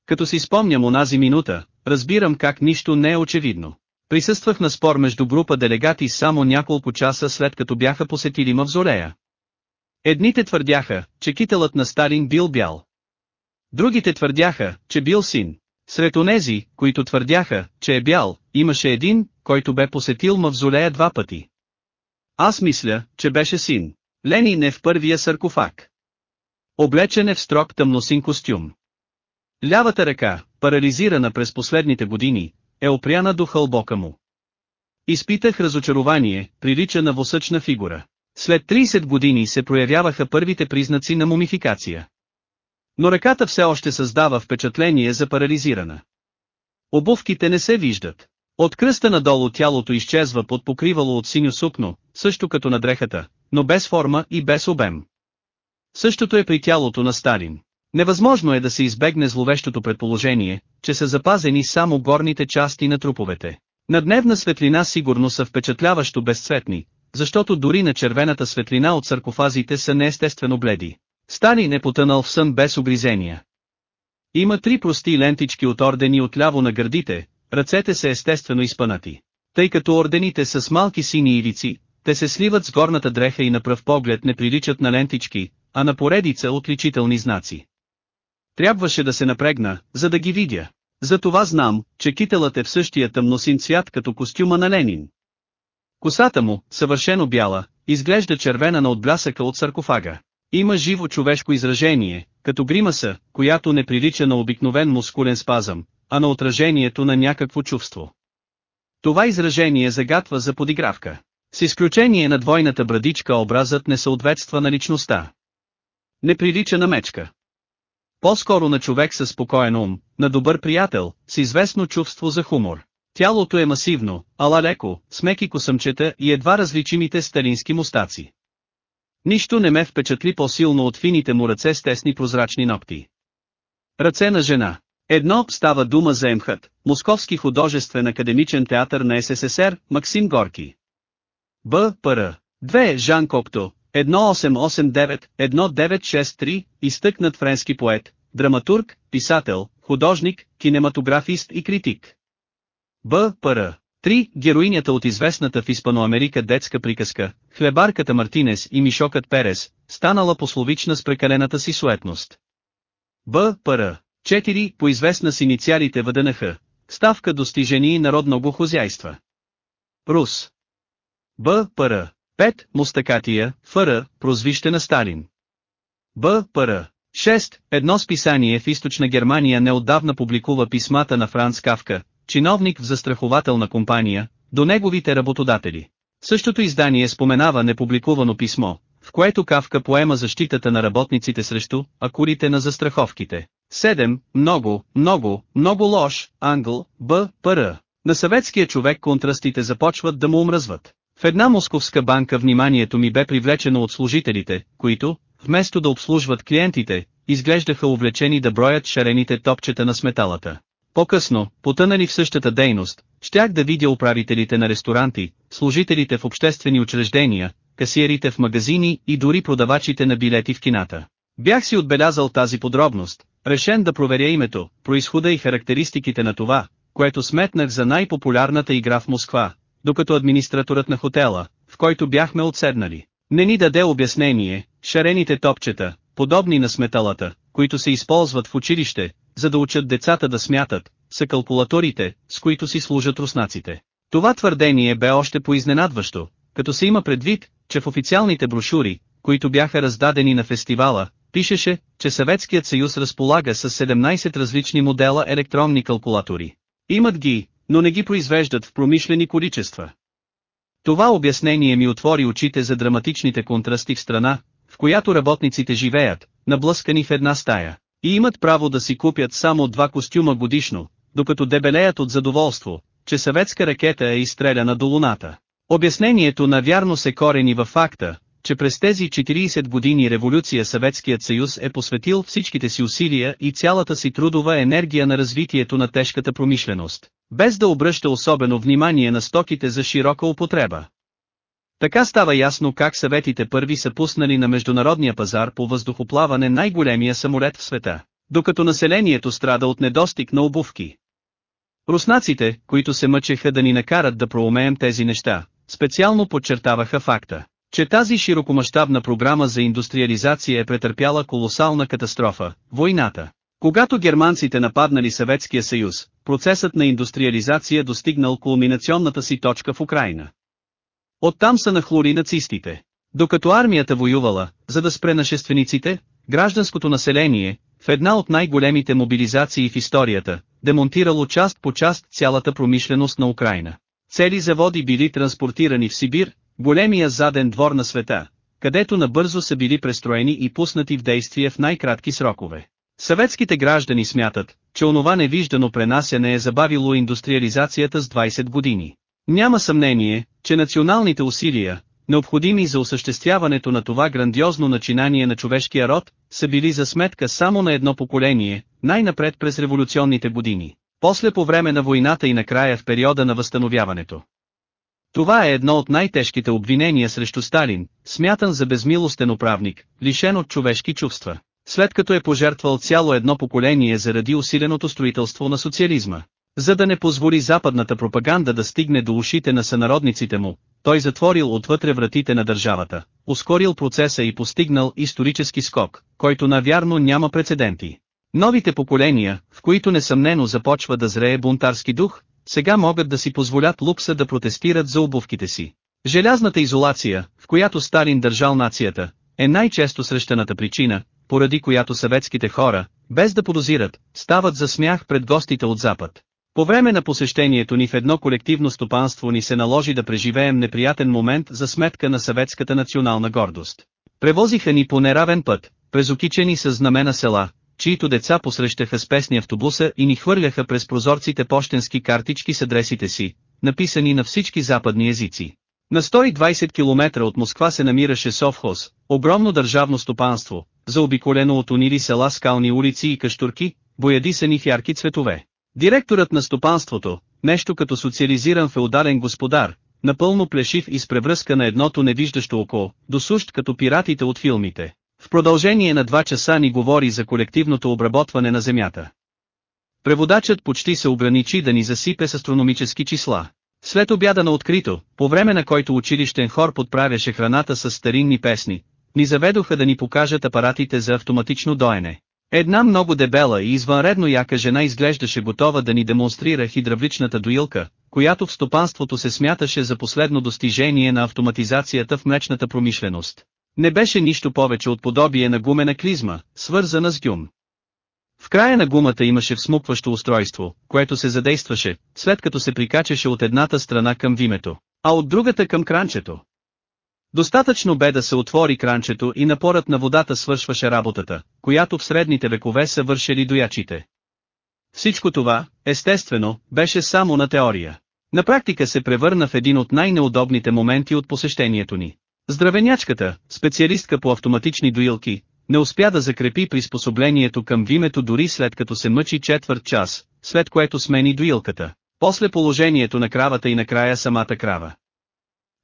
Като си спомням онази минута, разбирам как нищо не е очевидно. Присъствах на спор между група делегати само няколко часа след като бяха посетили мавзолея. Едните твърдяха, че кителът на Сталин бил бял. Другите твърдяха, че бил син. Сред онези, които твърдяха, че е бял, имаше един, който бе посетил мавзолея два пъти. Аз мисля, че беше син. Ленин е в първия саркофаг. Облечен е в строг тъмносин костюм. Лявата ръка, парализирана през последните години, е опряна до хълбока му. Изпитах разочарование, прилича на восъчна фигура. След 30 години се проявяваха първите признаци на мумификация. Но ръката все още създава впечатление за парализирана. Обувките не се виждат. От кръста надолу тялото изчезва под покривало от синьо сукно, също като на дрехата, но без форма и без обем. Същото е при тялото на Сталин. Невъзможно е да се избегне зловещото предположение, че са запазени само горните части на труповете. На дневна светлина сигурно са впечатляващо безцветни, защото дори на червената светлина от саркофазите са неестествено бледи. Сталин е потънал в сън без обризения. Има три прости лентички от ордени отляво на гърдите, ръцете са естествено изпънати. Тъй като ордените са с малки сини ивици, те се сливат с горната дреха и на пръв поглед не приличат на лентички, а на поредица отличителни знаци. Трябваше да се напрегна, за да ги видя. Затова знам, че кителът е в същия тъмносин цвят като костюма на Ленин. Косата му, съвършено бяла, изглежда червена на отблясъка от саркофага. Има живо човешко изражение, като гримаса, която не прилича на обикновен мускулен спазъм, а на отражението на някакво чувство. Това изражение загатва за подигравка. С изключение на двойната брадичка образът не съответства на личността. Не прилича на мечка. По-скоро на човек със спокоен ум, на добър приятел, с известно чувство за хумор. Тялото е масивно, ала леко, с меки косъмчета и едва различимите старински мустаци. Нищо не ме впечатли по-силно от фините му ръце с тесни прозрачни ногти. Ръце на жена. Едно става дума за МХАТ, Московски художествен академичен театър на СССР, Максим Горки. Б. Р. 2. Жан Кокто, 1889-1963, изтъкнат френски поет, драматург, писател, художник, кинематографист и критик. Б. Р. 3. Героинята от известната в Испаноамерика детска приказка, хлебарката Мартинес и Мишокът Перес, станала пословична с прекалената си суетност. Б. Р. 4. Поизвестна с инициалите ВДНХ, ставка достижение народного хозяйства. Рус. Б. Р. 5. Мустакатия, ФР, прозвище на Сталин. Б. Р. 6. Едно списание в източна Германия неотдавна публикува писмата на Франц Кавка, чиновник в застрахователна компания, до неговите работодатели. Същото издание споменава непубликувано писмо, в което Кавка поема защитата на работниците срещу акулите на застраховките. 7. Много, много, много лош, англ, Б. Р. На съветския човек контрастите започват да му омръзват. В една московска банка вниманието ми бе привлечено от служителите, които, вместо да обслужват клиентите, изглеждаха увлечени да броят шарените топчета на сметалата. По-късно, потънали в същата дейност, щях да видя управителите на ресторанти, служителите в обществени учреждения, касиерите в магазини и дори продавачите на билети в кината. Бях си отбелязал тази подробност, решен да проверя името, происхода и характеристиките на това, което сметнах за най-популярната игра в Москва, докато администраторът на хотела, в който бяхме отседнали, не ни даде обяснение, шарените топчета, подобни на сметалата, които се използват в училище, за да учат децата да смятат, са калкулаторите, с които си служат руснаците. Това твърдение бе още поизненадващо, като се има предвид, че в официалните брошури, които бяха раздадени на фестивала, пишеше, че Съветският съюз разполага с 17 различни модела електронни калкулатори. Имат ги, но не ги произвеждат в промишлени количества. Това обяснение ми отвори очите за драматичните контрасти в страна, в която работниците живеят, наблъскани в една стая, и имат право да си купят само два костюма годишно, докато дебелеят от задоволство, че съветска ракета е изстреляна до луната. Обяснението навярно се корени във факта, че през тези 40 години революция Съветският съюз е посветил всичките си усилия и цялата си трудова енергия на развитието на тежката промишленост, без да обръща особено внимание на стоките за широка употреба. Така става ясно как съветите първи са пуснали на международния пазар по въздухоплаване най-големия самолет в света, докато населението страда от недостиг на обувки. Руснаците, които се мъчеха да ни накарат да проумеем тези неща, специално подчертаваха факта, че тази широкомащабна програма за индустриализация е претърпяла колосална катастрофа – войната. Когато германците нападнали Съветския съюз, процесът на индустриализация достигнал кулминационната си точка в Украина. Оттам са нахлури нацистите. Докато армията воювала, за да спре нашествениците, гражданското население, в една от най-големите мобилизации в историята, демонтирало част по част цялата промишленост на Украина. Цели заводи били транспортирани в Сибир, големия заден двор на света, където набързо са били престроени и пуснати в действие в най-кратки срокове. Съветските граждани смятат, че онова невиждано пренасяне е забавило индустриализацията с 20 години. Няма съмнение, че националните усилия, необходими за осъществяването на това грандиозно начинание на човешкия род, са били за сметка само на едно поколение, най-напред през революционните години, после по време на войната и накрая в периода на възстановяването. Това е едно от най-тежките обвинения срещу Сталин, смятан за безмилостен управник, лишен от човешки чувства, след като е пожертвал цяло едно поколение заради усиленото строителство на социализма. За да не позволи западната пропаганда да стигне до ушите на сънародниците му, той затворил отвътре вратите на държавата, ускорил процеса и постигнал исторически скок, който навярно няма прецеденти. Новите поколения, в които несъмнено започва да зрее бунтарски дух, сега могат да си позволят лукса да протестират за обувките си. Желязната изолация, в която Сталин държал нацията, е най-често срещаната причина, поради която съветските хора, без да подозират, стават за смях пред гостите от Запад. По време на посещението ни в едно колективно стопанство ни се наложи да преживеем неприятен момент за сметка на съветската национална гордост. Превозиха ни по неравен път, през окичени с знамена села, чието деца посрещаха с песни автобуса и ни хвърляха през прозорците почтенски картички с адресите си, написани на всички западни езици. На 120 км от Москва се намираше Совхоз, огромно държавно стопанство, заобиколено от унили села скални улици и каштурки, боядисани в ярки цветове. Директорът на стопанството, нещо като социализиран феодален господар, напълно плешив и с превръзка на едното невиждащо око, досущ като пиратите от филмите. В продължение на два часа ни говори за колективното обработване на земята. Преводачът почти се ограничи да ни засипе с астрономически числа. След обяда на открито, по време на който училищен хор подправяше храната с старинни песни, ни заведоха да ни покажат апаратите за автоматично доене. Една много дебела и извънредно яка жена изглеждаше готова да ни демонстрира хидравличната доилка, която в стопанството се смяташе за последно достижение на автоматизацията в млечната промишленост. Не беше нищо повече от подобие на гумена клизма, свързана с гюм. В края на гумата имаше всмукващо устройство, което се задействаше, след като се прикачаше от едната страна към вимето, а от другата към кранчето. Достатъчно бе да се отвори кранчето и напорът на водата свършваше работата, която в средните векове са вършили доячите. Всичко това, естествено, беше само на теория. На практика се превърна в един от най-неудобните моменти от посещението ни. Здравенячката, специалистка по автоматични доилки, не успя да закрепи приспособлението към вимето дори след като се мъчи четвърт час, след което смени доилката. После положението на кравата и накрая самата крава.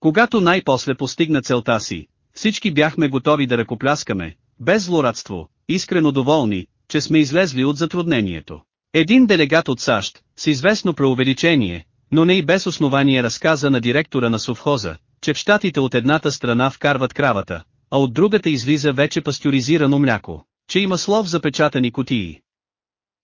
Когато най-после постигна целта си, всички бяхме готови да ръкопляскаме, без злорадство, искрено доволни, че сме излезли от затруднението. Един делегат от САЩ, с известно преувеличение, но не и без основание разказа на директора на совхоза, че в щатите от едната страна вкарват кравата, а от другата излиза вече пастюризирано мляко, че има слов запечатани кутии.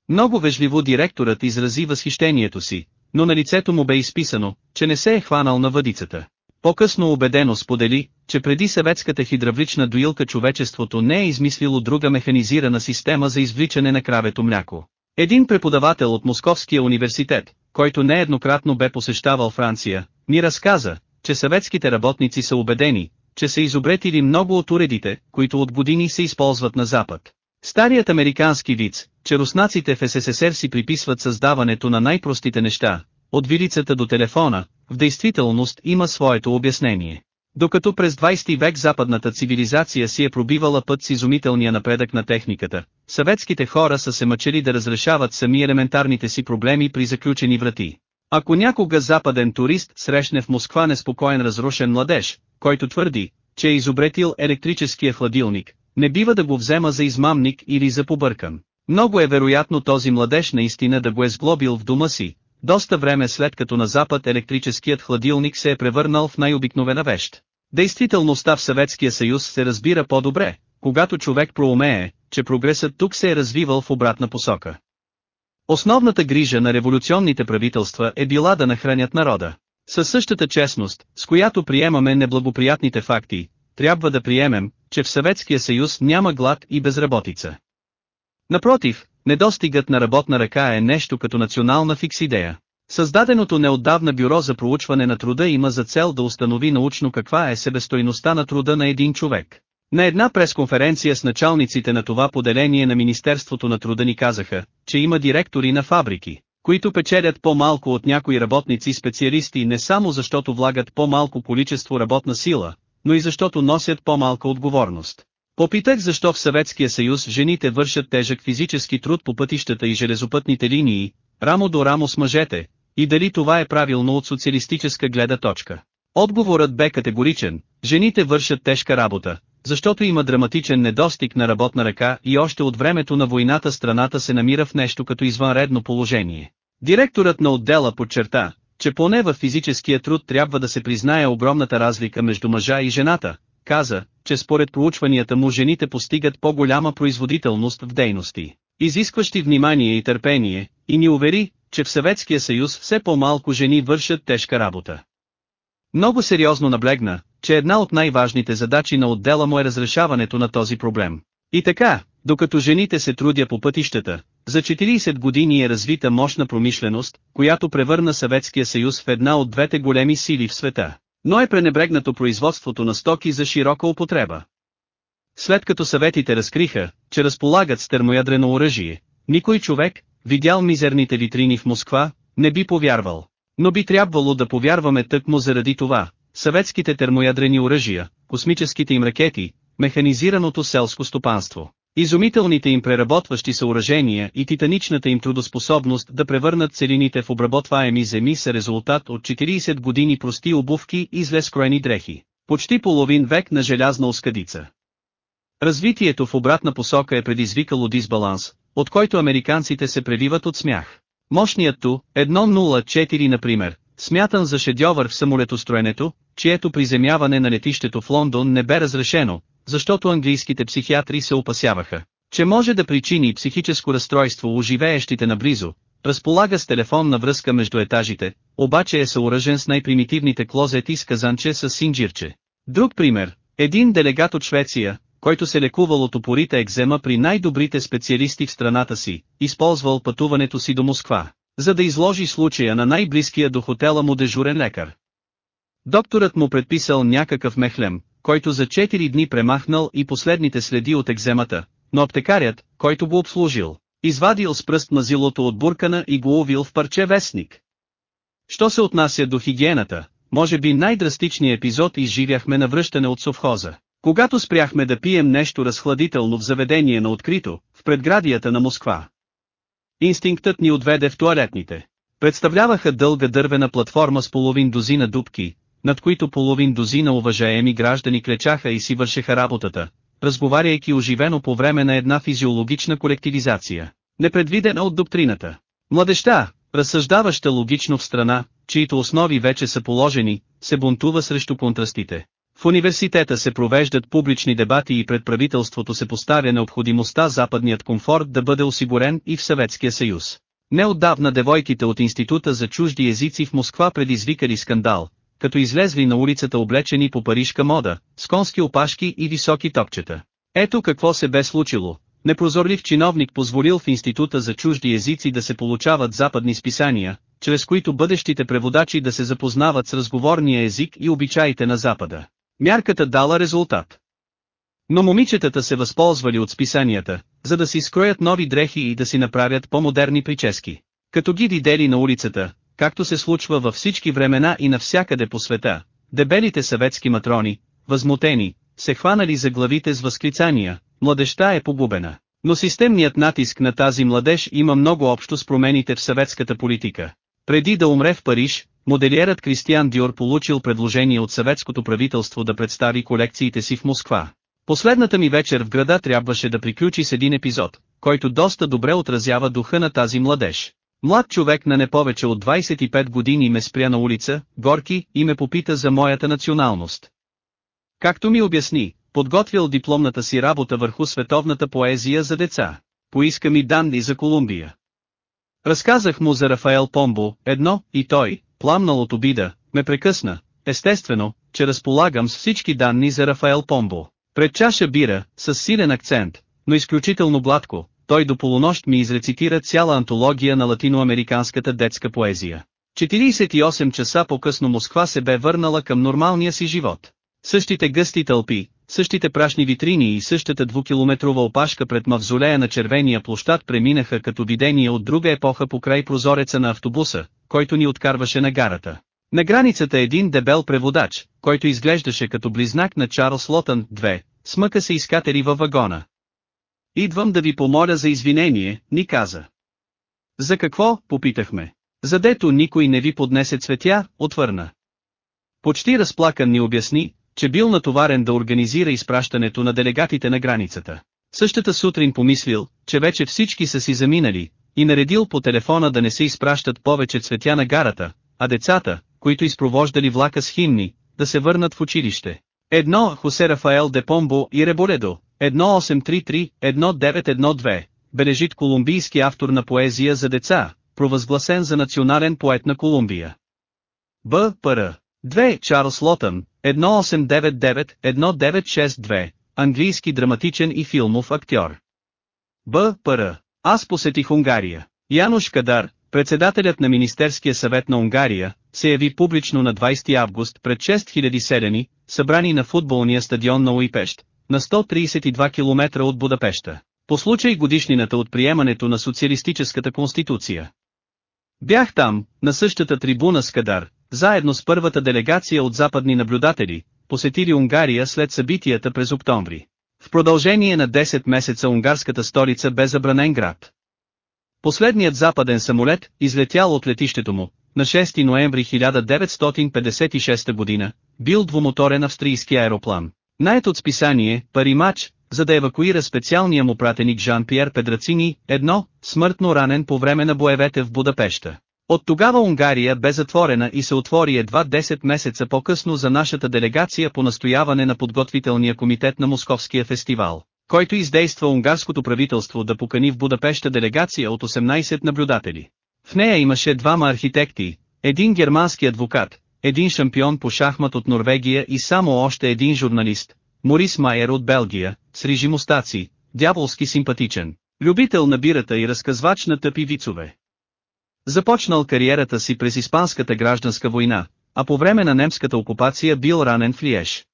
Много вежливо директорът изрази възхищението си, но на лицето му бе изписано, че не се е хванал на въдицата. По-късно убедено сподели, че преди съветската хидравлична доилка човечеството не е измислило друга механизирана система за извличане на кравето мляко. Един преподавател от Московския университет, който нееднократно бе посещавал Франция, ми разказа, че съветските работници са убедени, че са изобретили много от уредите, които от години се използват на Запад. Старият американски виц, че руснаците в СССР си приписват създаването на най-простите неща, от вилицата до телефона, в действителност има своето обяснение. Докато през 20 век западната цивилизация си е пробивала път с изумителния напредък на техниката, съветските хора са се мъчили да разрешават сами елементарните си проблеми при заключени врати. Ако някога западен турист срещне в Москва неспокоен разрушен младеж, който твърди, че е изобретил електрическия хладилник, не бива да го взема за измамник или за побъркан. Много е вероятно този младеж наистина да го е сглобил в дома си, доста време след като на Запад електрическият хладилник се е превърнал в най-обикновена вещ. Действителността в Съветския съюз се разбира по-добре, когато човек проумее, че прогресът тук се е развивал в обратна посока. Основната грижа на революционните правителства е била да нахранят народа. Със същата честност, с която приемаме неблагоприятните факти, трябва да приемем, че в Съветския съюз няма глад и безработица. Напротив, недостигът на работна ръка е нещо като национална фикс идея. Създаденото неотдавна бюро за проучване на труда има за цел да установи научно каква е себестойността на труда на един човек. На една пресконференция с началниците на това поделение на Министерството на труда ни казаха, че има директори на фабрики, които печелят по-малко от някои работници специалисти не само защото влагат по-малко количество работна сила, но и защото носят по-малка отговорност. Попитах защо в Съветския съюз жените вършат тежък физически труд по пътищата и железопътните линии, рамо до рамо с мъжете, и дали това е правилно от социалистическа гледа точка. Отговорът бе категоричен, жените вършат тежка работа, защото има драматичен недостиг на работна ръка и още от времето на войната страната се намира в нещо като извънредно положение. Директорът на отдела подчерта, че поне в физическия труд трябва да се признае огромната разлика между мъжа и жената, каза, че според проучванията му жените постигат по-голяма производителност в дейности, изискващи внимание и търпение, и ни увери, че в Съветския съюз все по-малко жени вършат тежка работа. Много сериозно наблегна, че една от най-важните задачи на отдела му е разрешаването на този проблем. И така, докато жените се трудя по пътищата, за 40 години е развита мощна промишленост, която превърна Съветския съюз в една от двете големи сили в света. Но е пренебрегнато производството на стоки за широка употреба. След като съветите разкриха, че разполагат с термоядрено оръжие, никой човек, видял мизерните витрини в Москва, не би повярвал. Но би трябвало да повярваме тъкмо заради това, съветските термоядрени оръжия, космическите им ракети, механизираното селско стопанство, изумителните им преработващи съоръжения и титаничната им трудоспособност да превърнат целините в обработваеми земи са резултат от 40 години прости обувки и зле скроени дрехи, почти половин век на желязна оскадица. Развитието в обратна посока е предизвикало дисбаланс, от който американците се превиват от смях. Мощният Ту, 104 например, смятан за шедьовър в самолетостроенето, чието приземяване на летището в Лондон не бе разрешено, защото английските психиатри се опасяваха, че може да причини психическо разстройство у живеещите наблизо, разполага с телефонна връзка между етажите, обаче е съоръжен с най-примитивните клозети с казанче с синджирче. Друг пример, един делегат от Швеция, който се лекувал от опорите екзема при най-добрите специалисти в страната си, използвал пътуването си до Москва, за да изложи случая на най-близкия до хотела му дежурен лекар. Докторът му предписал някакъв мехлем, който за 4 дни премахнал и последните следи от екземата, но аптекарят, който го обслужил, Извадил с пръст мазилото от буркана и го увил в парче вестник. Що се отнася до хигиената, може би най-драстичният епизод изживяхме на връщане от совхоза. Когато спряхме да пием нещо разхладително в заведение на открито, в предградията на Москва. Инстинктът ни отведе в туалетните. Представляваха дълга дървена платформа с половин дозина дубки, над които половин дозина уважаеми граждани клечаха и си вършеха работата, разговаряйки оживено по време на една физиологична колективизация, непредвидена от доктрината. Младеща, разсъждаваща логично в страна, чието основи вече са положени, се бунтува срещу контрастите. В университета се провеждат публични дебати и пред правителството се поставя необходимостта западният комфорт да бъде осигурен и в Съветския съюз. Неотдавна девойките от Института за чужди езици в Москва предизвикали скандал, като излезли на улицата облечени по парижка мода, с конски опашки и високи топчета. Ето какво се бе случило. Непрозорлив чиновник позволил в Института за чужди езици да се получават западни списания, чрез които бъдещите преводачи да се запознават с разговорния език и обичаите на Запада. Мярката дала резултат. Но момичетата се възползвали от списанията, за да си скроят нови дрехи и да си направят по-модерни прически. Като ги видели на улицата, както се случва във всички времена и навсякъде по света, дебелите съветски матрони, възмутени, се хванали за главите с възклицания, младеща е погубена. Но системният натиск на тази младеж има много общо с промените в съветската политика. Преди да умре в Париж, моделиерът Кристиан Диор получил предложение от съветското правителство да представи колекциите си в Москва. Последната ми вечер в града трябваше да приключи с един епизод, който доста добре отразява духа на тази младеж. Млад човек на не повече от 25 години ме спря на улица, горки, и ме попита за моята националност. Както ми обясни, подготвил дипломната си работа върху световната поезия за деца. Поиска ми данни за Колумбия. Разказах му за Рафаел Помбо, едно, и той, пламнал от обида, ме прекъсна, естествено, че разполагам с всички данни за Рафаел Помбо. Пред чаша бира, с силен акцент, но изключително гладко, той до полунощ ми изрецитира цяла антология на латиноамериканската детска поезия. 48 часа по-късно Москва се бе върнала към нормалния си живот. Същите гъсти тълпи, същите прашни витрини и същата двукилометрова опашка пред мавзолея на червения площад преминаха като видения от друга епоха по край прозореца на автобуса, който ни откарваше на гарата. На границата един дебел преводач, който изглеждаше като близнак на Чарлз Лотън, 2, смъка се изкатери във вагона. Идвам да ви помоля за извинение, ни каза. За какво, попитахме. Задето никой не ви поднесе цветя, отвърна. Почти разплакан ни обясни, че бил натоварен да организира изпращането на делегатите на границата. Същата сутрин помислил, че вече всички са си заминали, и наредил по телефона да не се изпращат повече цветя на гарата, а децата, които изпровождали влака с химни, да се върнат в училище. Едно Хосе Рафаел де Помбо и Реболедо, 1833-1912, бележит колумбийски автор на поезия за деца, провъзгласен за национален поет на Колумбия. Б. Р. 2. Чарлз Лотън, 1899-1962, английски драматичен и филмов актьор. Б. Р. Аз посетих Унгария. Януш Кадар, председателят на Министерския съвет на Унгария, се яви публично на 20 август пред 6000 селени, събрани на футболния стадион на Уипещ, на 132 км от Будапешта, по случай годишнината от приемането на социалистическата конституция. Бях там, на същата трибуна с Кадар, заедно с първата делегация от западни наблюдатели, посетили Унгария след събитията през октомври. В продължение на 10 месеца унгарската столица бе забранен град. Последният западен самолет, излетял от летището му, на 6 ноември 1956 година, бил двумоторен австрийски аероплан. Найет от списание, Паримач, за да евакуира специалния му пратеник Жан-Пьер Педрацини, едно, смъртно ранен по време на боевете в Будапешта. От тогава Унгария бе затворена и се отвори едва 10 месеца по-късно за нашата делегация по настояване на подготвителния комитет на Московския фестивал, който издейства унгарското правителство да покани в Будапешта делегация от 18 наблюдатели. В нея имаше двама архитекти, един германски адвокат, един шампион по шахмат от Норвегия и само още един журналист, Морис Майер от Белгия, с режимостаци, дяволски симпатичен, любител на бирата и разказвач на тъпи вицове. Започнал кариерата си през Испанската гражданска война, а по време на немската окупация бил ранен в Лиеж.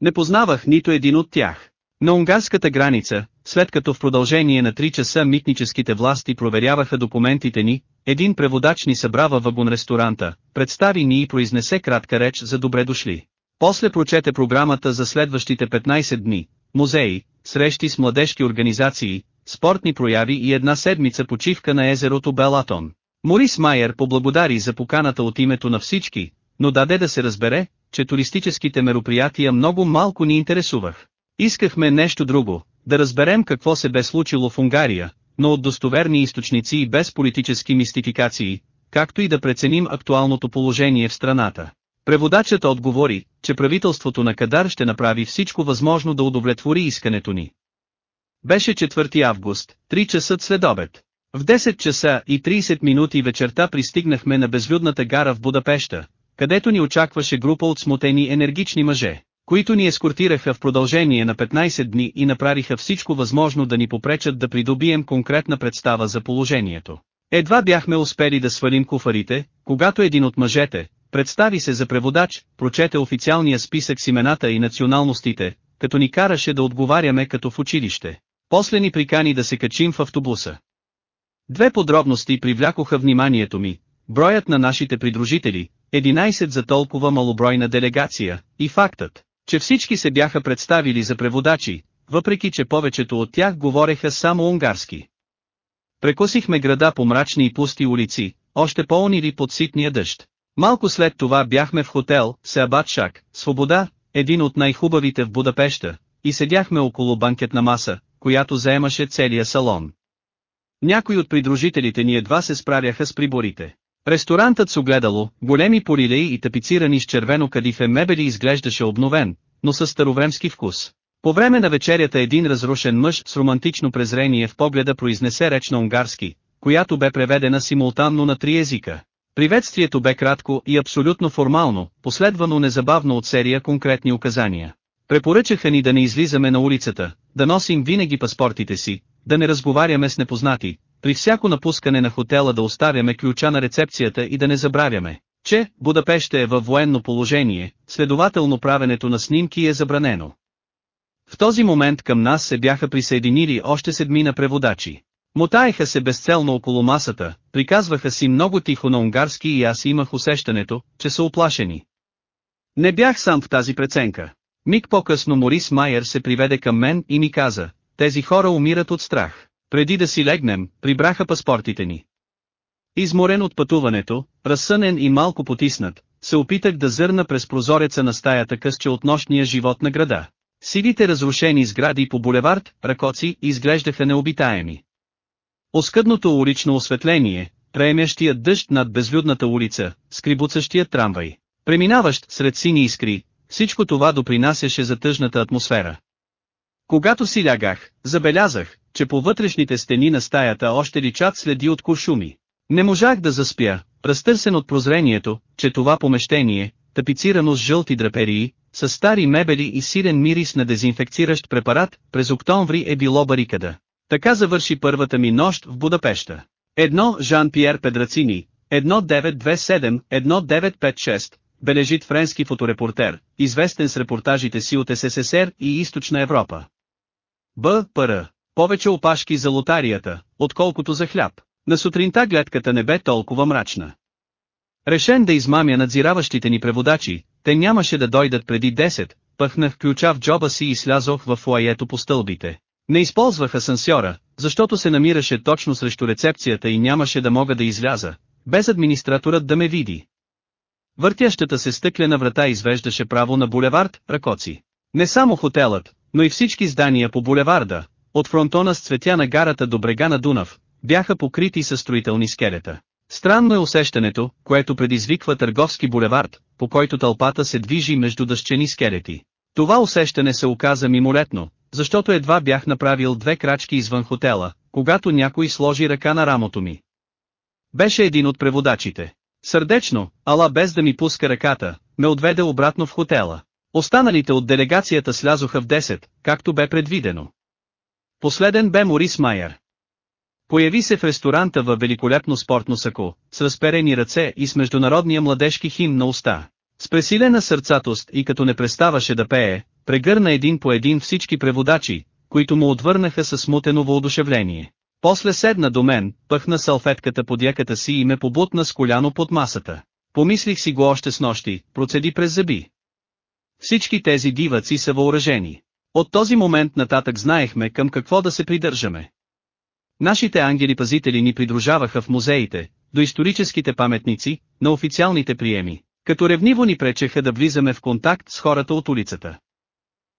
Не познавах нито един от тях. На унгарската граница, след като в продължение на 3 часа митническите власти проверяваха документите ни, един преводач ни събра във вагон-ресторанта, представи ни и произнесе кратка реч за добре дошли. После прочете програмата за следващите 15 дни, музеи, срещи с младежки организации, спортни прояви и една седмица почивка на езерото Белатон. Морис Майер поблагодари за поканата от името на всички, но даде да се разбере, че туристическите мероприятия много малко ни интересувах. Искахме нещо друго, да разберем какво се бе случило в Унгария, но от достоверни източници и без политически мистификации, както и да преценим актуалното положение в страната. Преводачът отговори, че правителството на Кадар ще направи всичко възможно да удовлетвори искането ни. Беше 4 август, 3 часа след обед. В 10 часа и 30 минути вечерта пристигнахме на безлюдната гара в Будапешта, където ни очакваше група от смутени енергични мъже, които ни ескортираха в продължение на 15 дни и направиха всичко възможно да ни попречат да придобием конкретна представа за положението. Едва бяхме успели да свалим куфарите, когато един от мъжете, представи се за преводач, прочете официалния списък с имената и националностите, като ни караше да отговаряме като в училище. После ни прикани да се качим в автобуса. Две подробности привлякоха вниманието ми. Броят на нашите придружители, 11 за толкова малобройна делегация, и фактът, че всички се бяха представили за преводачи, въпреки че повечето от тях говореха само унгарски. Прекосихме града по мрачни и пусти улици, още по-унили под ситния дъжд. Малко след това бяхме в хотел, Сеабат Шак, Свобода, един от най-хубавите в Будапешта, и седяхме около банкетна маса, която заемаше целия салон. Някои от придружителите ни едва се справяха с приборите. Ресторантът с огледало, големи порилеи и тапицирани с червено кадифе мебели изглеждаше обновен, но с старовремски вкус. По време на вечерята един разрушен мъж с романтично презрение в погледа произнесе реч на унгарски, която бе преведена симултанно на три езика. Приветствието бе кратко и абсолютно формално, последвано незабавно от серия конкретни указания. Препоръчаха ни да не излизаме на улицата, да носим винаги паспортите си, да не разговаряме с непознати, при всяко напускане на хотела да оставяме ключа на рецепцията и да не забравяме, че Будапеща е във военно положение, следователно правенето на снимки е забранено. В този момент към нас се бяха присъединили още седмина преводачи. Мотаеха се безцелно около масата, приказваха си много тихо на унгарски и аз имах усещането, че са оплашени. Не бях сам в тази преценка. Миг по-късно Морис Майер се приведе към мен и ми каза, тези хора умират от страх. Преди да си легнем, прибраха паспортите ни. Изморен от пътуването, разсънен и малко потиснат, се опитах да зърна през прозореца на стаята късче от нощния живот на града. Сивите разрушени сгради по булевард, ракоци, изглеждаха необитаеми. Оскъдното улично осветление, преемящият дъжд над безлюдната улица, скрибуцащият трамвай, преминаващ сред сини искри, всичко това допринасяше за тъжната атмосфера. Когато си лягах, забелязах, че по вътрешните стени на стаята още личат следи от куршуми. Не можах да заспя, разтърсен от прозрението, че това помещение, тапицирано с жълти драперии, с стари мебели и сирен мирис на дезинфекциращ препарат, през октомври е било барикада. Така завърши първата ми нощ в Будапешта. Едно Жан-Пьер Педрацини, 1927, 1956, бележит френски фоторепортер, известен с репортажите си от СССР и Източна Европа. Б. Пр. Повече опашки за лотарията, отколкото за хляб. На сутринта гледката не бе толкова мрачна. Решен да измамя надзираващите ни преводачи, те нямаше да дойдат преди 10, пъхнах ключа в джоба си и слязох в фуаето по стълбите. Не използвах асансьора, защото се намираше точно срещу рецепцията и нямаше да мога да изляза, без администраторът да ме види. Въртящата се стъклена врата извеждаше право на булевард, Ракоци. Не само хотелът, но и всички здания по булеварда, от фронтона с цветя на гарата до брега на Дунав, бяха покрити със строителни скелета. Странно е усещането, което предизвиква търговски булевард, по който тълпата се движи между дъщени скелети. Това усещане се оказа мимолетно, защото едва бях направил две крачки извън хотела, когато някой сложи ръка на рамото ми. Беше един от преводачите. Сърдечно, ала без да ми пуска ръката, ме отведе обратно в хотела. Останалите от делегацията слязоха в 10, както бе предвидено. Последен бе Морис Майер. Появи се в ресторанта във великолепно спортно сако, с разперени ръце и с международния младежки хим на уста. С пресилена сърцатост и като не преставаше да пее, прегърна един по един всички преводачи, които му отвърнаха със смутено воодушевление. После седна до мен, пъхна салфетката под яката си и ме побутна с коляно под масата. Помислих си го още с нощи, процеди през зъби. Всички тези диваци са въоръжени. От този момент нататък знаехме към какво да се придържаме. Нашите ангели-пазители ни придружаваха в музеите, до историческите паметници, на официалните приеми, като ревниво ни пречеха да влизаме в контакт с хората от улицата.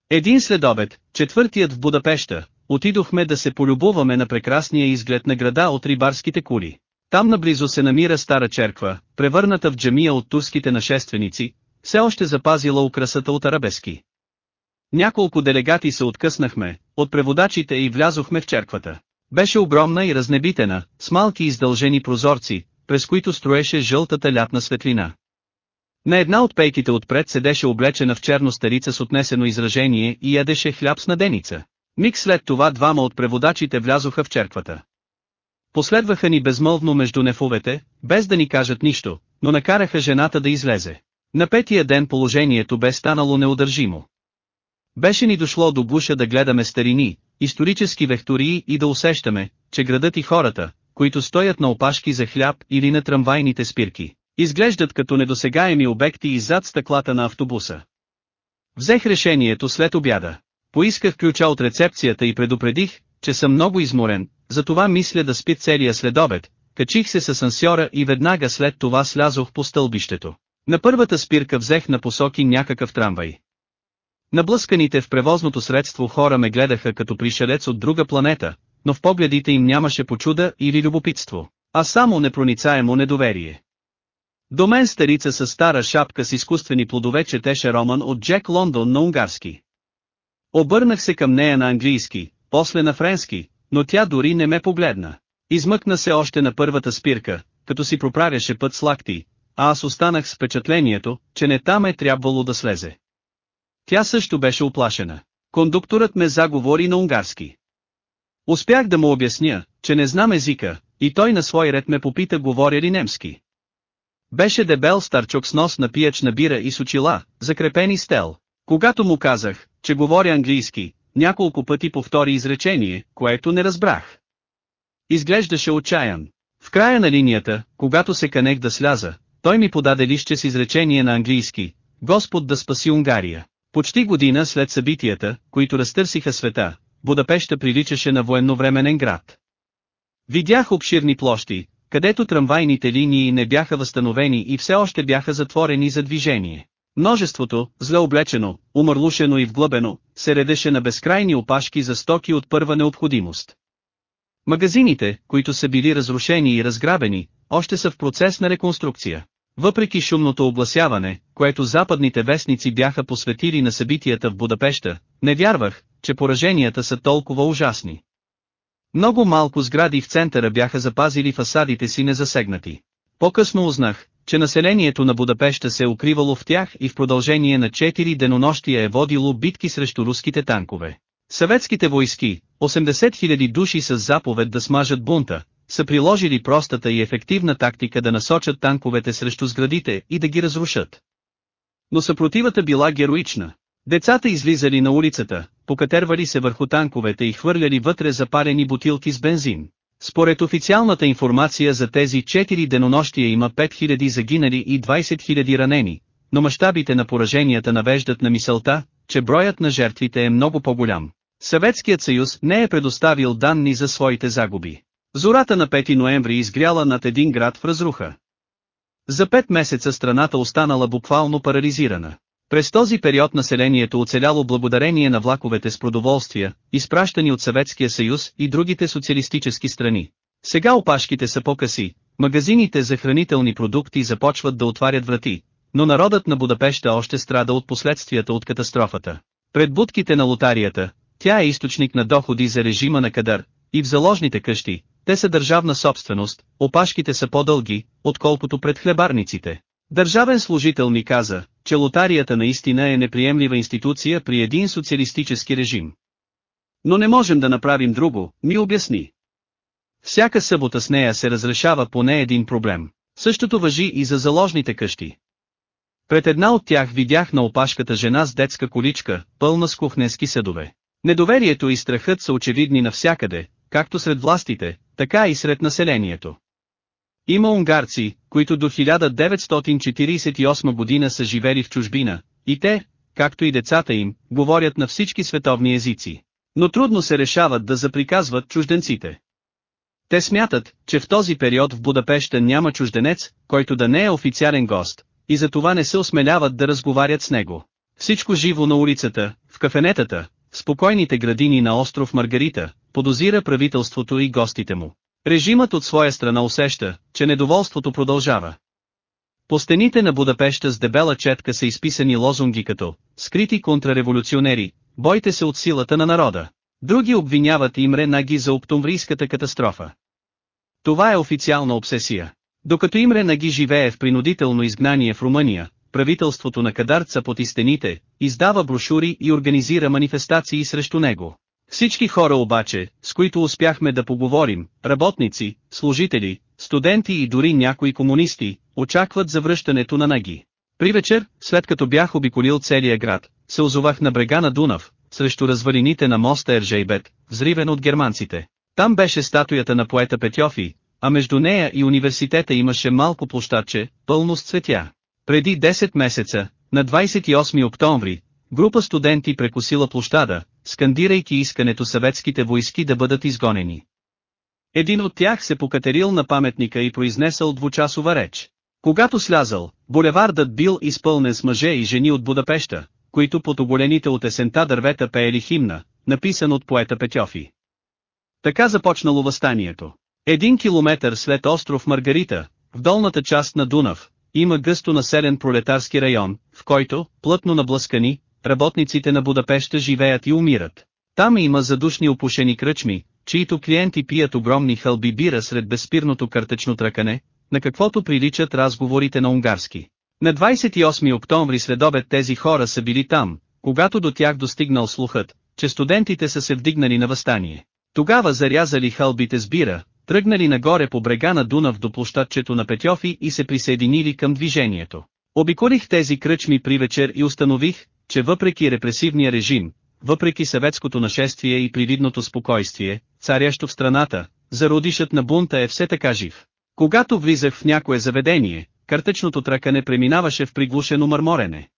Един следобед, четвъртият в Будапешта, отидохме да се полюбуваме на прекрасния изглед на града от рибарските кули. Там наблизо се намира стара черква, превърната в джамия от турските нашественици, все още запазила украсата от арабески. Няколко делегати се откъснахме, от преводачите и влязохме в черквата. Беше огромна и разнебитена, с малки издължени прозорци, през които строеше жълтата лятна светлина. На една от пейките отпред седеше облечена в черно старица с отнесено изражение и ядеше хляб с наденица. Миг след това двама от преводачите влязоха в черквата. Последваха ни безмълвно между нефовете, без да ни кажат нищо, но накараха жената да излезе. На петия ден положението бе станало неудържимо. Беше ни дошло до гуша да гледаме старини, исторически вектории и да усещаме, че градът и хората, които стоят на опашки за хляб или на трамвайните спирки, изглеждат като недосегаеми обекти иззад стъклата на автобуса. Взех решението след обяда. Поисках ключа от рецепцията и предупредих, че съм много изморен, затова мисля да спи целия следобед, качих се с асансьора и веднага след това слязох по стълбището. На първата спирка взех на посоки някакъв трамвай. Наблъсканите в превозното средство хора ме гледаха като пришелец от друга планета, но в погледите им нямаше почуда или любопитство, а само непроницаемо недоверие. До мен старица с стара шапка с изкуствени плодове четеше роман от Джек Лондон на унгарски. Обърнах се към нея на английски, после на френски, но тя дори не ме погледна. Измъкна се още на първата спирка, като си проправяше път с лакти, а аз останах с впечатлението, че не там е трябвало да слезе. Тя също беше оплашена. Кондукторът ме заговори на унгарски. Успях да му обясня, че не знам езика, и той на свой ред ме попита говоря ли немски. Беше дебел старчок с нос на пиячна бира и с очила, закрепени с тел. Когато му казах, че говоря английски, няколко пъти повтори изречение, което не разбрах. Изглеждаше отчаян. В края на линията, когато се канех да сляза, той ми подаде лище с изречение на английски, Господ да спаси Унгария. Почти година след събитията, които разтърсиха света, Будапеща приличаше на военновременен град. Видях обширни площи, където трамвайните линии не бяха възстановени и все още бяха затворени за движение. Множеството, зле облечено, умърлушено и вглъбено, се редеше на безкрайни опашки за стоки от първа необходимост. Магазините, които са били разрушени и разграбени, още са в процес на реконструкция. Въпреки шумното огласяване, което западните вестници бяха посветили на събитията в Будапеща, не вярвах, че пораженията са толкова ужасни. Много малко сгради в центъра бяха запазили фасадите си незасегнати. По-късно узнах, че населението на Будапеща се е укривало в тях и в продължение на 4 денонощия е водило битки срещу руските танкове. Съветските войски, 80 000 души с заповед да смажат бунта, са приложили простата и ефективна тактика да насочат танковете срещу сградите и да ги разрушат. Но съпротивата била героична. Децата излизали на улицата, покатервали се върху танковете и хвърляли вътре запарени бутилки с бензин. Според официалната информация за тези 4 денонощия има 5000 загинали и 20 000 ранени, но мащабите на пораженията навеждат на мисълта, че броят на жертвите е много по-голям. Съветският съюз не е предоставил данни за своите загуби. Зората на 5 ноември изгряла над един град в разруха. За 5 месеца страната останала буквално парализирана. През този период населението оцеляло благодарение на влаковете с продоволствия, изпращани от Съветския съюз и другите социалистически страни. Сега опашките са по-къси, магазините за хранителни продукти започват да отварят врати, но народът на Будапеща още страда от последствията от катастрофата. Пред будките на лотарията, тя е източник на доходи за режима на Кадър, и в заложните къщи, те са държавна собственост, опашките са по-дълги, отколкото пред хлебарниците. Държавен служител ми каза, че лотарията наистина е неприемлива институция при един социалистически режим. Но не можем да направим друго, ми обясни. Всяка събота с нея се разрешава поне един проблем. Същото въжи и за заложните къщи. Пред една от тях видях на опашката жена с детска количка, пълна с кухненски съдове. Недоверието и страхът са очевидни навсякъде, както сред властите, така и сред населението. Има унгарци, които до 1948 година са живели в чужбина, и те, както и децата им, говорят на всички световни езици. Но трудно се решават да заприказват чужденците. Те смятат, че в този период в Будапеща няма чужденец, който да не е официален гост, и затова не се осмеляват да разговарят с него. Всичко живо на улицата, в кафенетата, в спокойните градини на остров Маргарита, подозира правителството и гостите му. Режимът от своя страна усеща, че недоволството продължава. По стените на Будапеща с дебела четка са изписани лозунги като «Скрити контрареволюционери, бойте се от силата на народа». Други обвиняват Имре Наги за октомврийската катастрофа. Това е официална обсесия. Докато Имре Наги живее в принудително изгнание в Румъния, правителството на Кадарца под стените, издава брошури и организира манифестации срещу него. Всички хора обаче, с които успяхме да поговорим, работници, служители, студенти и дори някои комунисти, очакват завръщането на Наги. При вечер, след като бях обиколил целия град, се озовах на брега на Дунав, срещу развалините на моста Ержейбет, взривен от германците. Там беше статуята на поета Петьофи, а между нея и университета имаше малко площадче, пълно с цветя. Преди 10 месеца, на 28 октомври, група студенти прекусила площада, скандирайки искането съветските войски да бъдат изгонени. Един от тях се покатерил на паметника и произнесъл двучасова реч. Когато слязал, булевардът бил изпълнен с мъже и жени от Будапеща, които под оголените от есента дървета пеели химна, написан от поета Петьофи. Така започнало възстанието. Един километър след остров Маргарита, в долната част на Дунав, има гъсто населен пролетарски район, в който, плътно наблъскани, работниците на Будапеща живеят и умират. Там има задушни опушени кръчми, чието клиенти пият огромни хълби бира сред безспирното картечно тръкане, на каквото приличат разговорите на унгарски. На 28 октомври следобед тези хора са били там, когато до тях достигнал слухът, че студентите са се вдигнали на възстание. Тогава зарязали хълбите с бира, тръгнали нагоре по брега на Дунав до площадчето на Петьофи и се присъединили към движението. Обиколих тези кръчми при вечер и установих, че въпреки репресивния режим, въпреки съветското нашествие и привидното спокойствие, царящо в страната, зародишът на бунта е все така жив. Когато влизах в някое заведение, картечното тракане преминаваше в приглушено мърморене.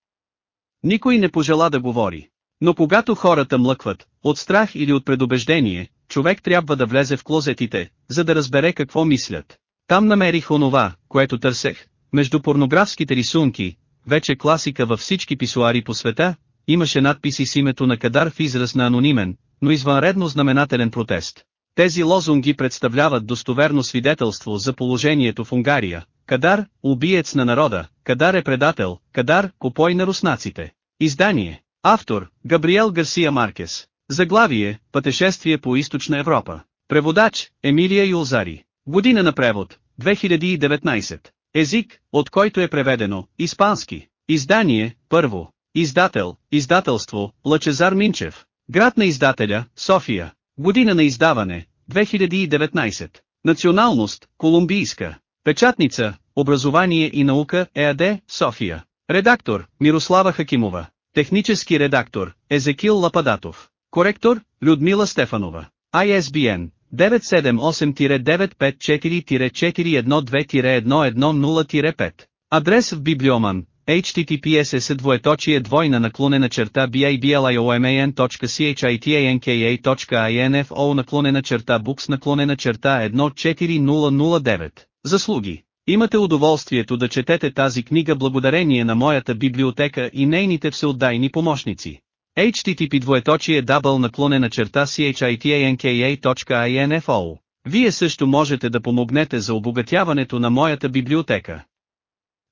Никой не пожела да говори. Но когато хората млъкват, от страх или от предубеждение, човек трябва да влезе в клозетите, за да разбере какво мислят. Там намерих онова, което търсех. Между порнографските рисунки, вече класика във всички писуари по света, имаше надписи с името на Кадар в израз на анонимен, но извънредно знаменателен протест. Тези лозунги представляват достоверно свидетелство за положението в Унгария. Кадар, убиец на народа, Кадар е предател, Кадар, купой на руснаците. Издание. Автор, Габриел Гарсия Маркес. Заглавие, пътешествие по източна Европа. Преводач, Емилия Юлзари. Година на превод, 2019. Език, от който е преведено, испански. Издание, първо. Издател, издателство, Лъчезар Минчев. Град на издателя, София. Година на издаване, 2019. Националност, колумбийска. Печатница, Образование и наука, ЕАД, София. Редактор, Мирослава Хакимова. Технически редактор, Езекил Лападатов. Коректор, Людмила Стефанова. ISBN 978-954-412-110-5. Адрес в Библиоман, https двоеточие двойна наклонена черта biblioman.chitanka.info наклонена черта books наклонена черта 14009. Заслуги. Имате удоволствието да четете тази книга благодарение на моята библиотека и нейните всеотдайни помощници. HTTP двоеточие дабъл наклонена черта chitanka.info. Вие също можете да помогнете за обогатяването на моята библиотека.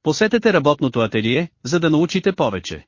Посетете работното ателие, за да научите повече.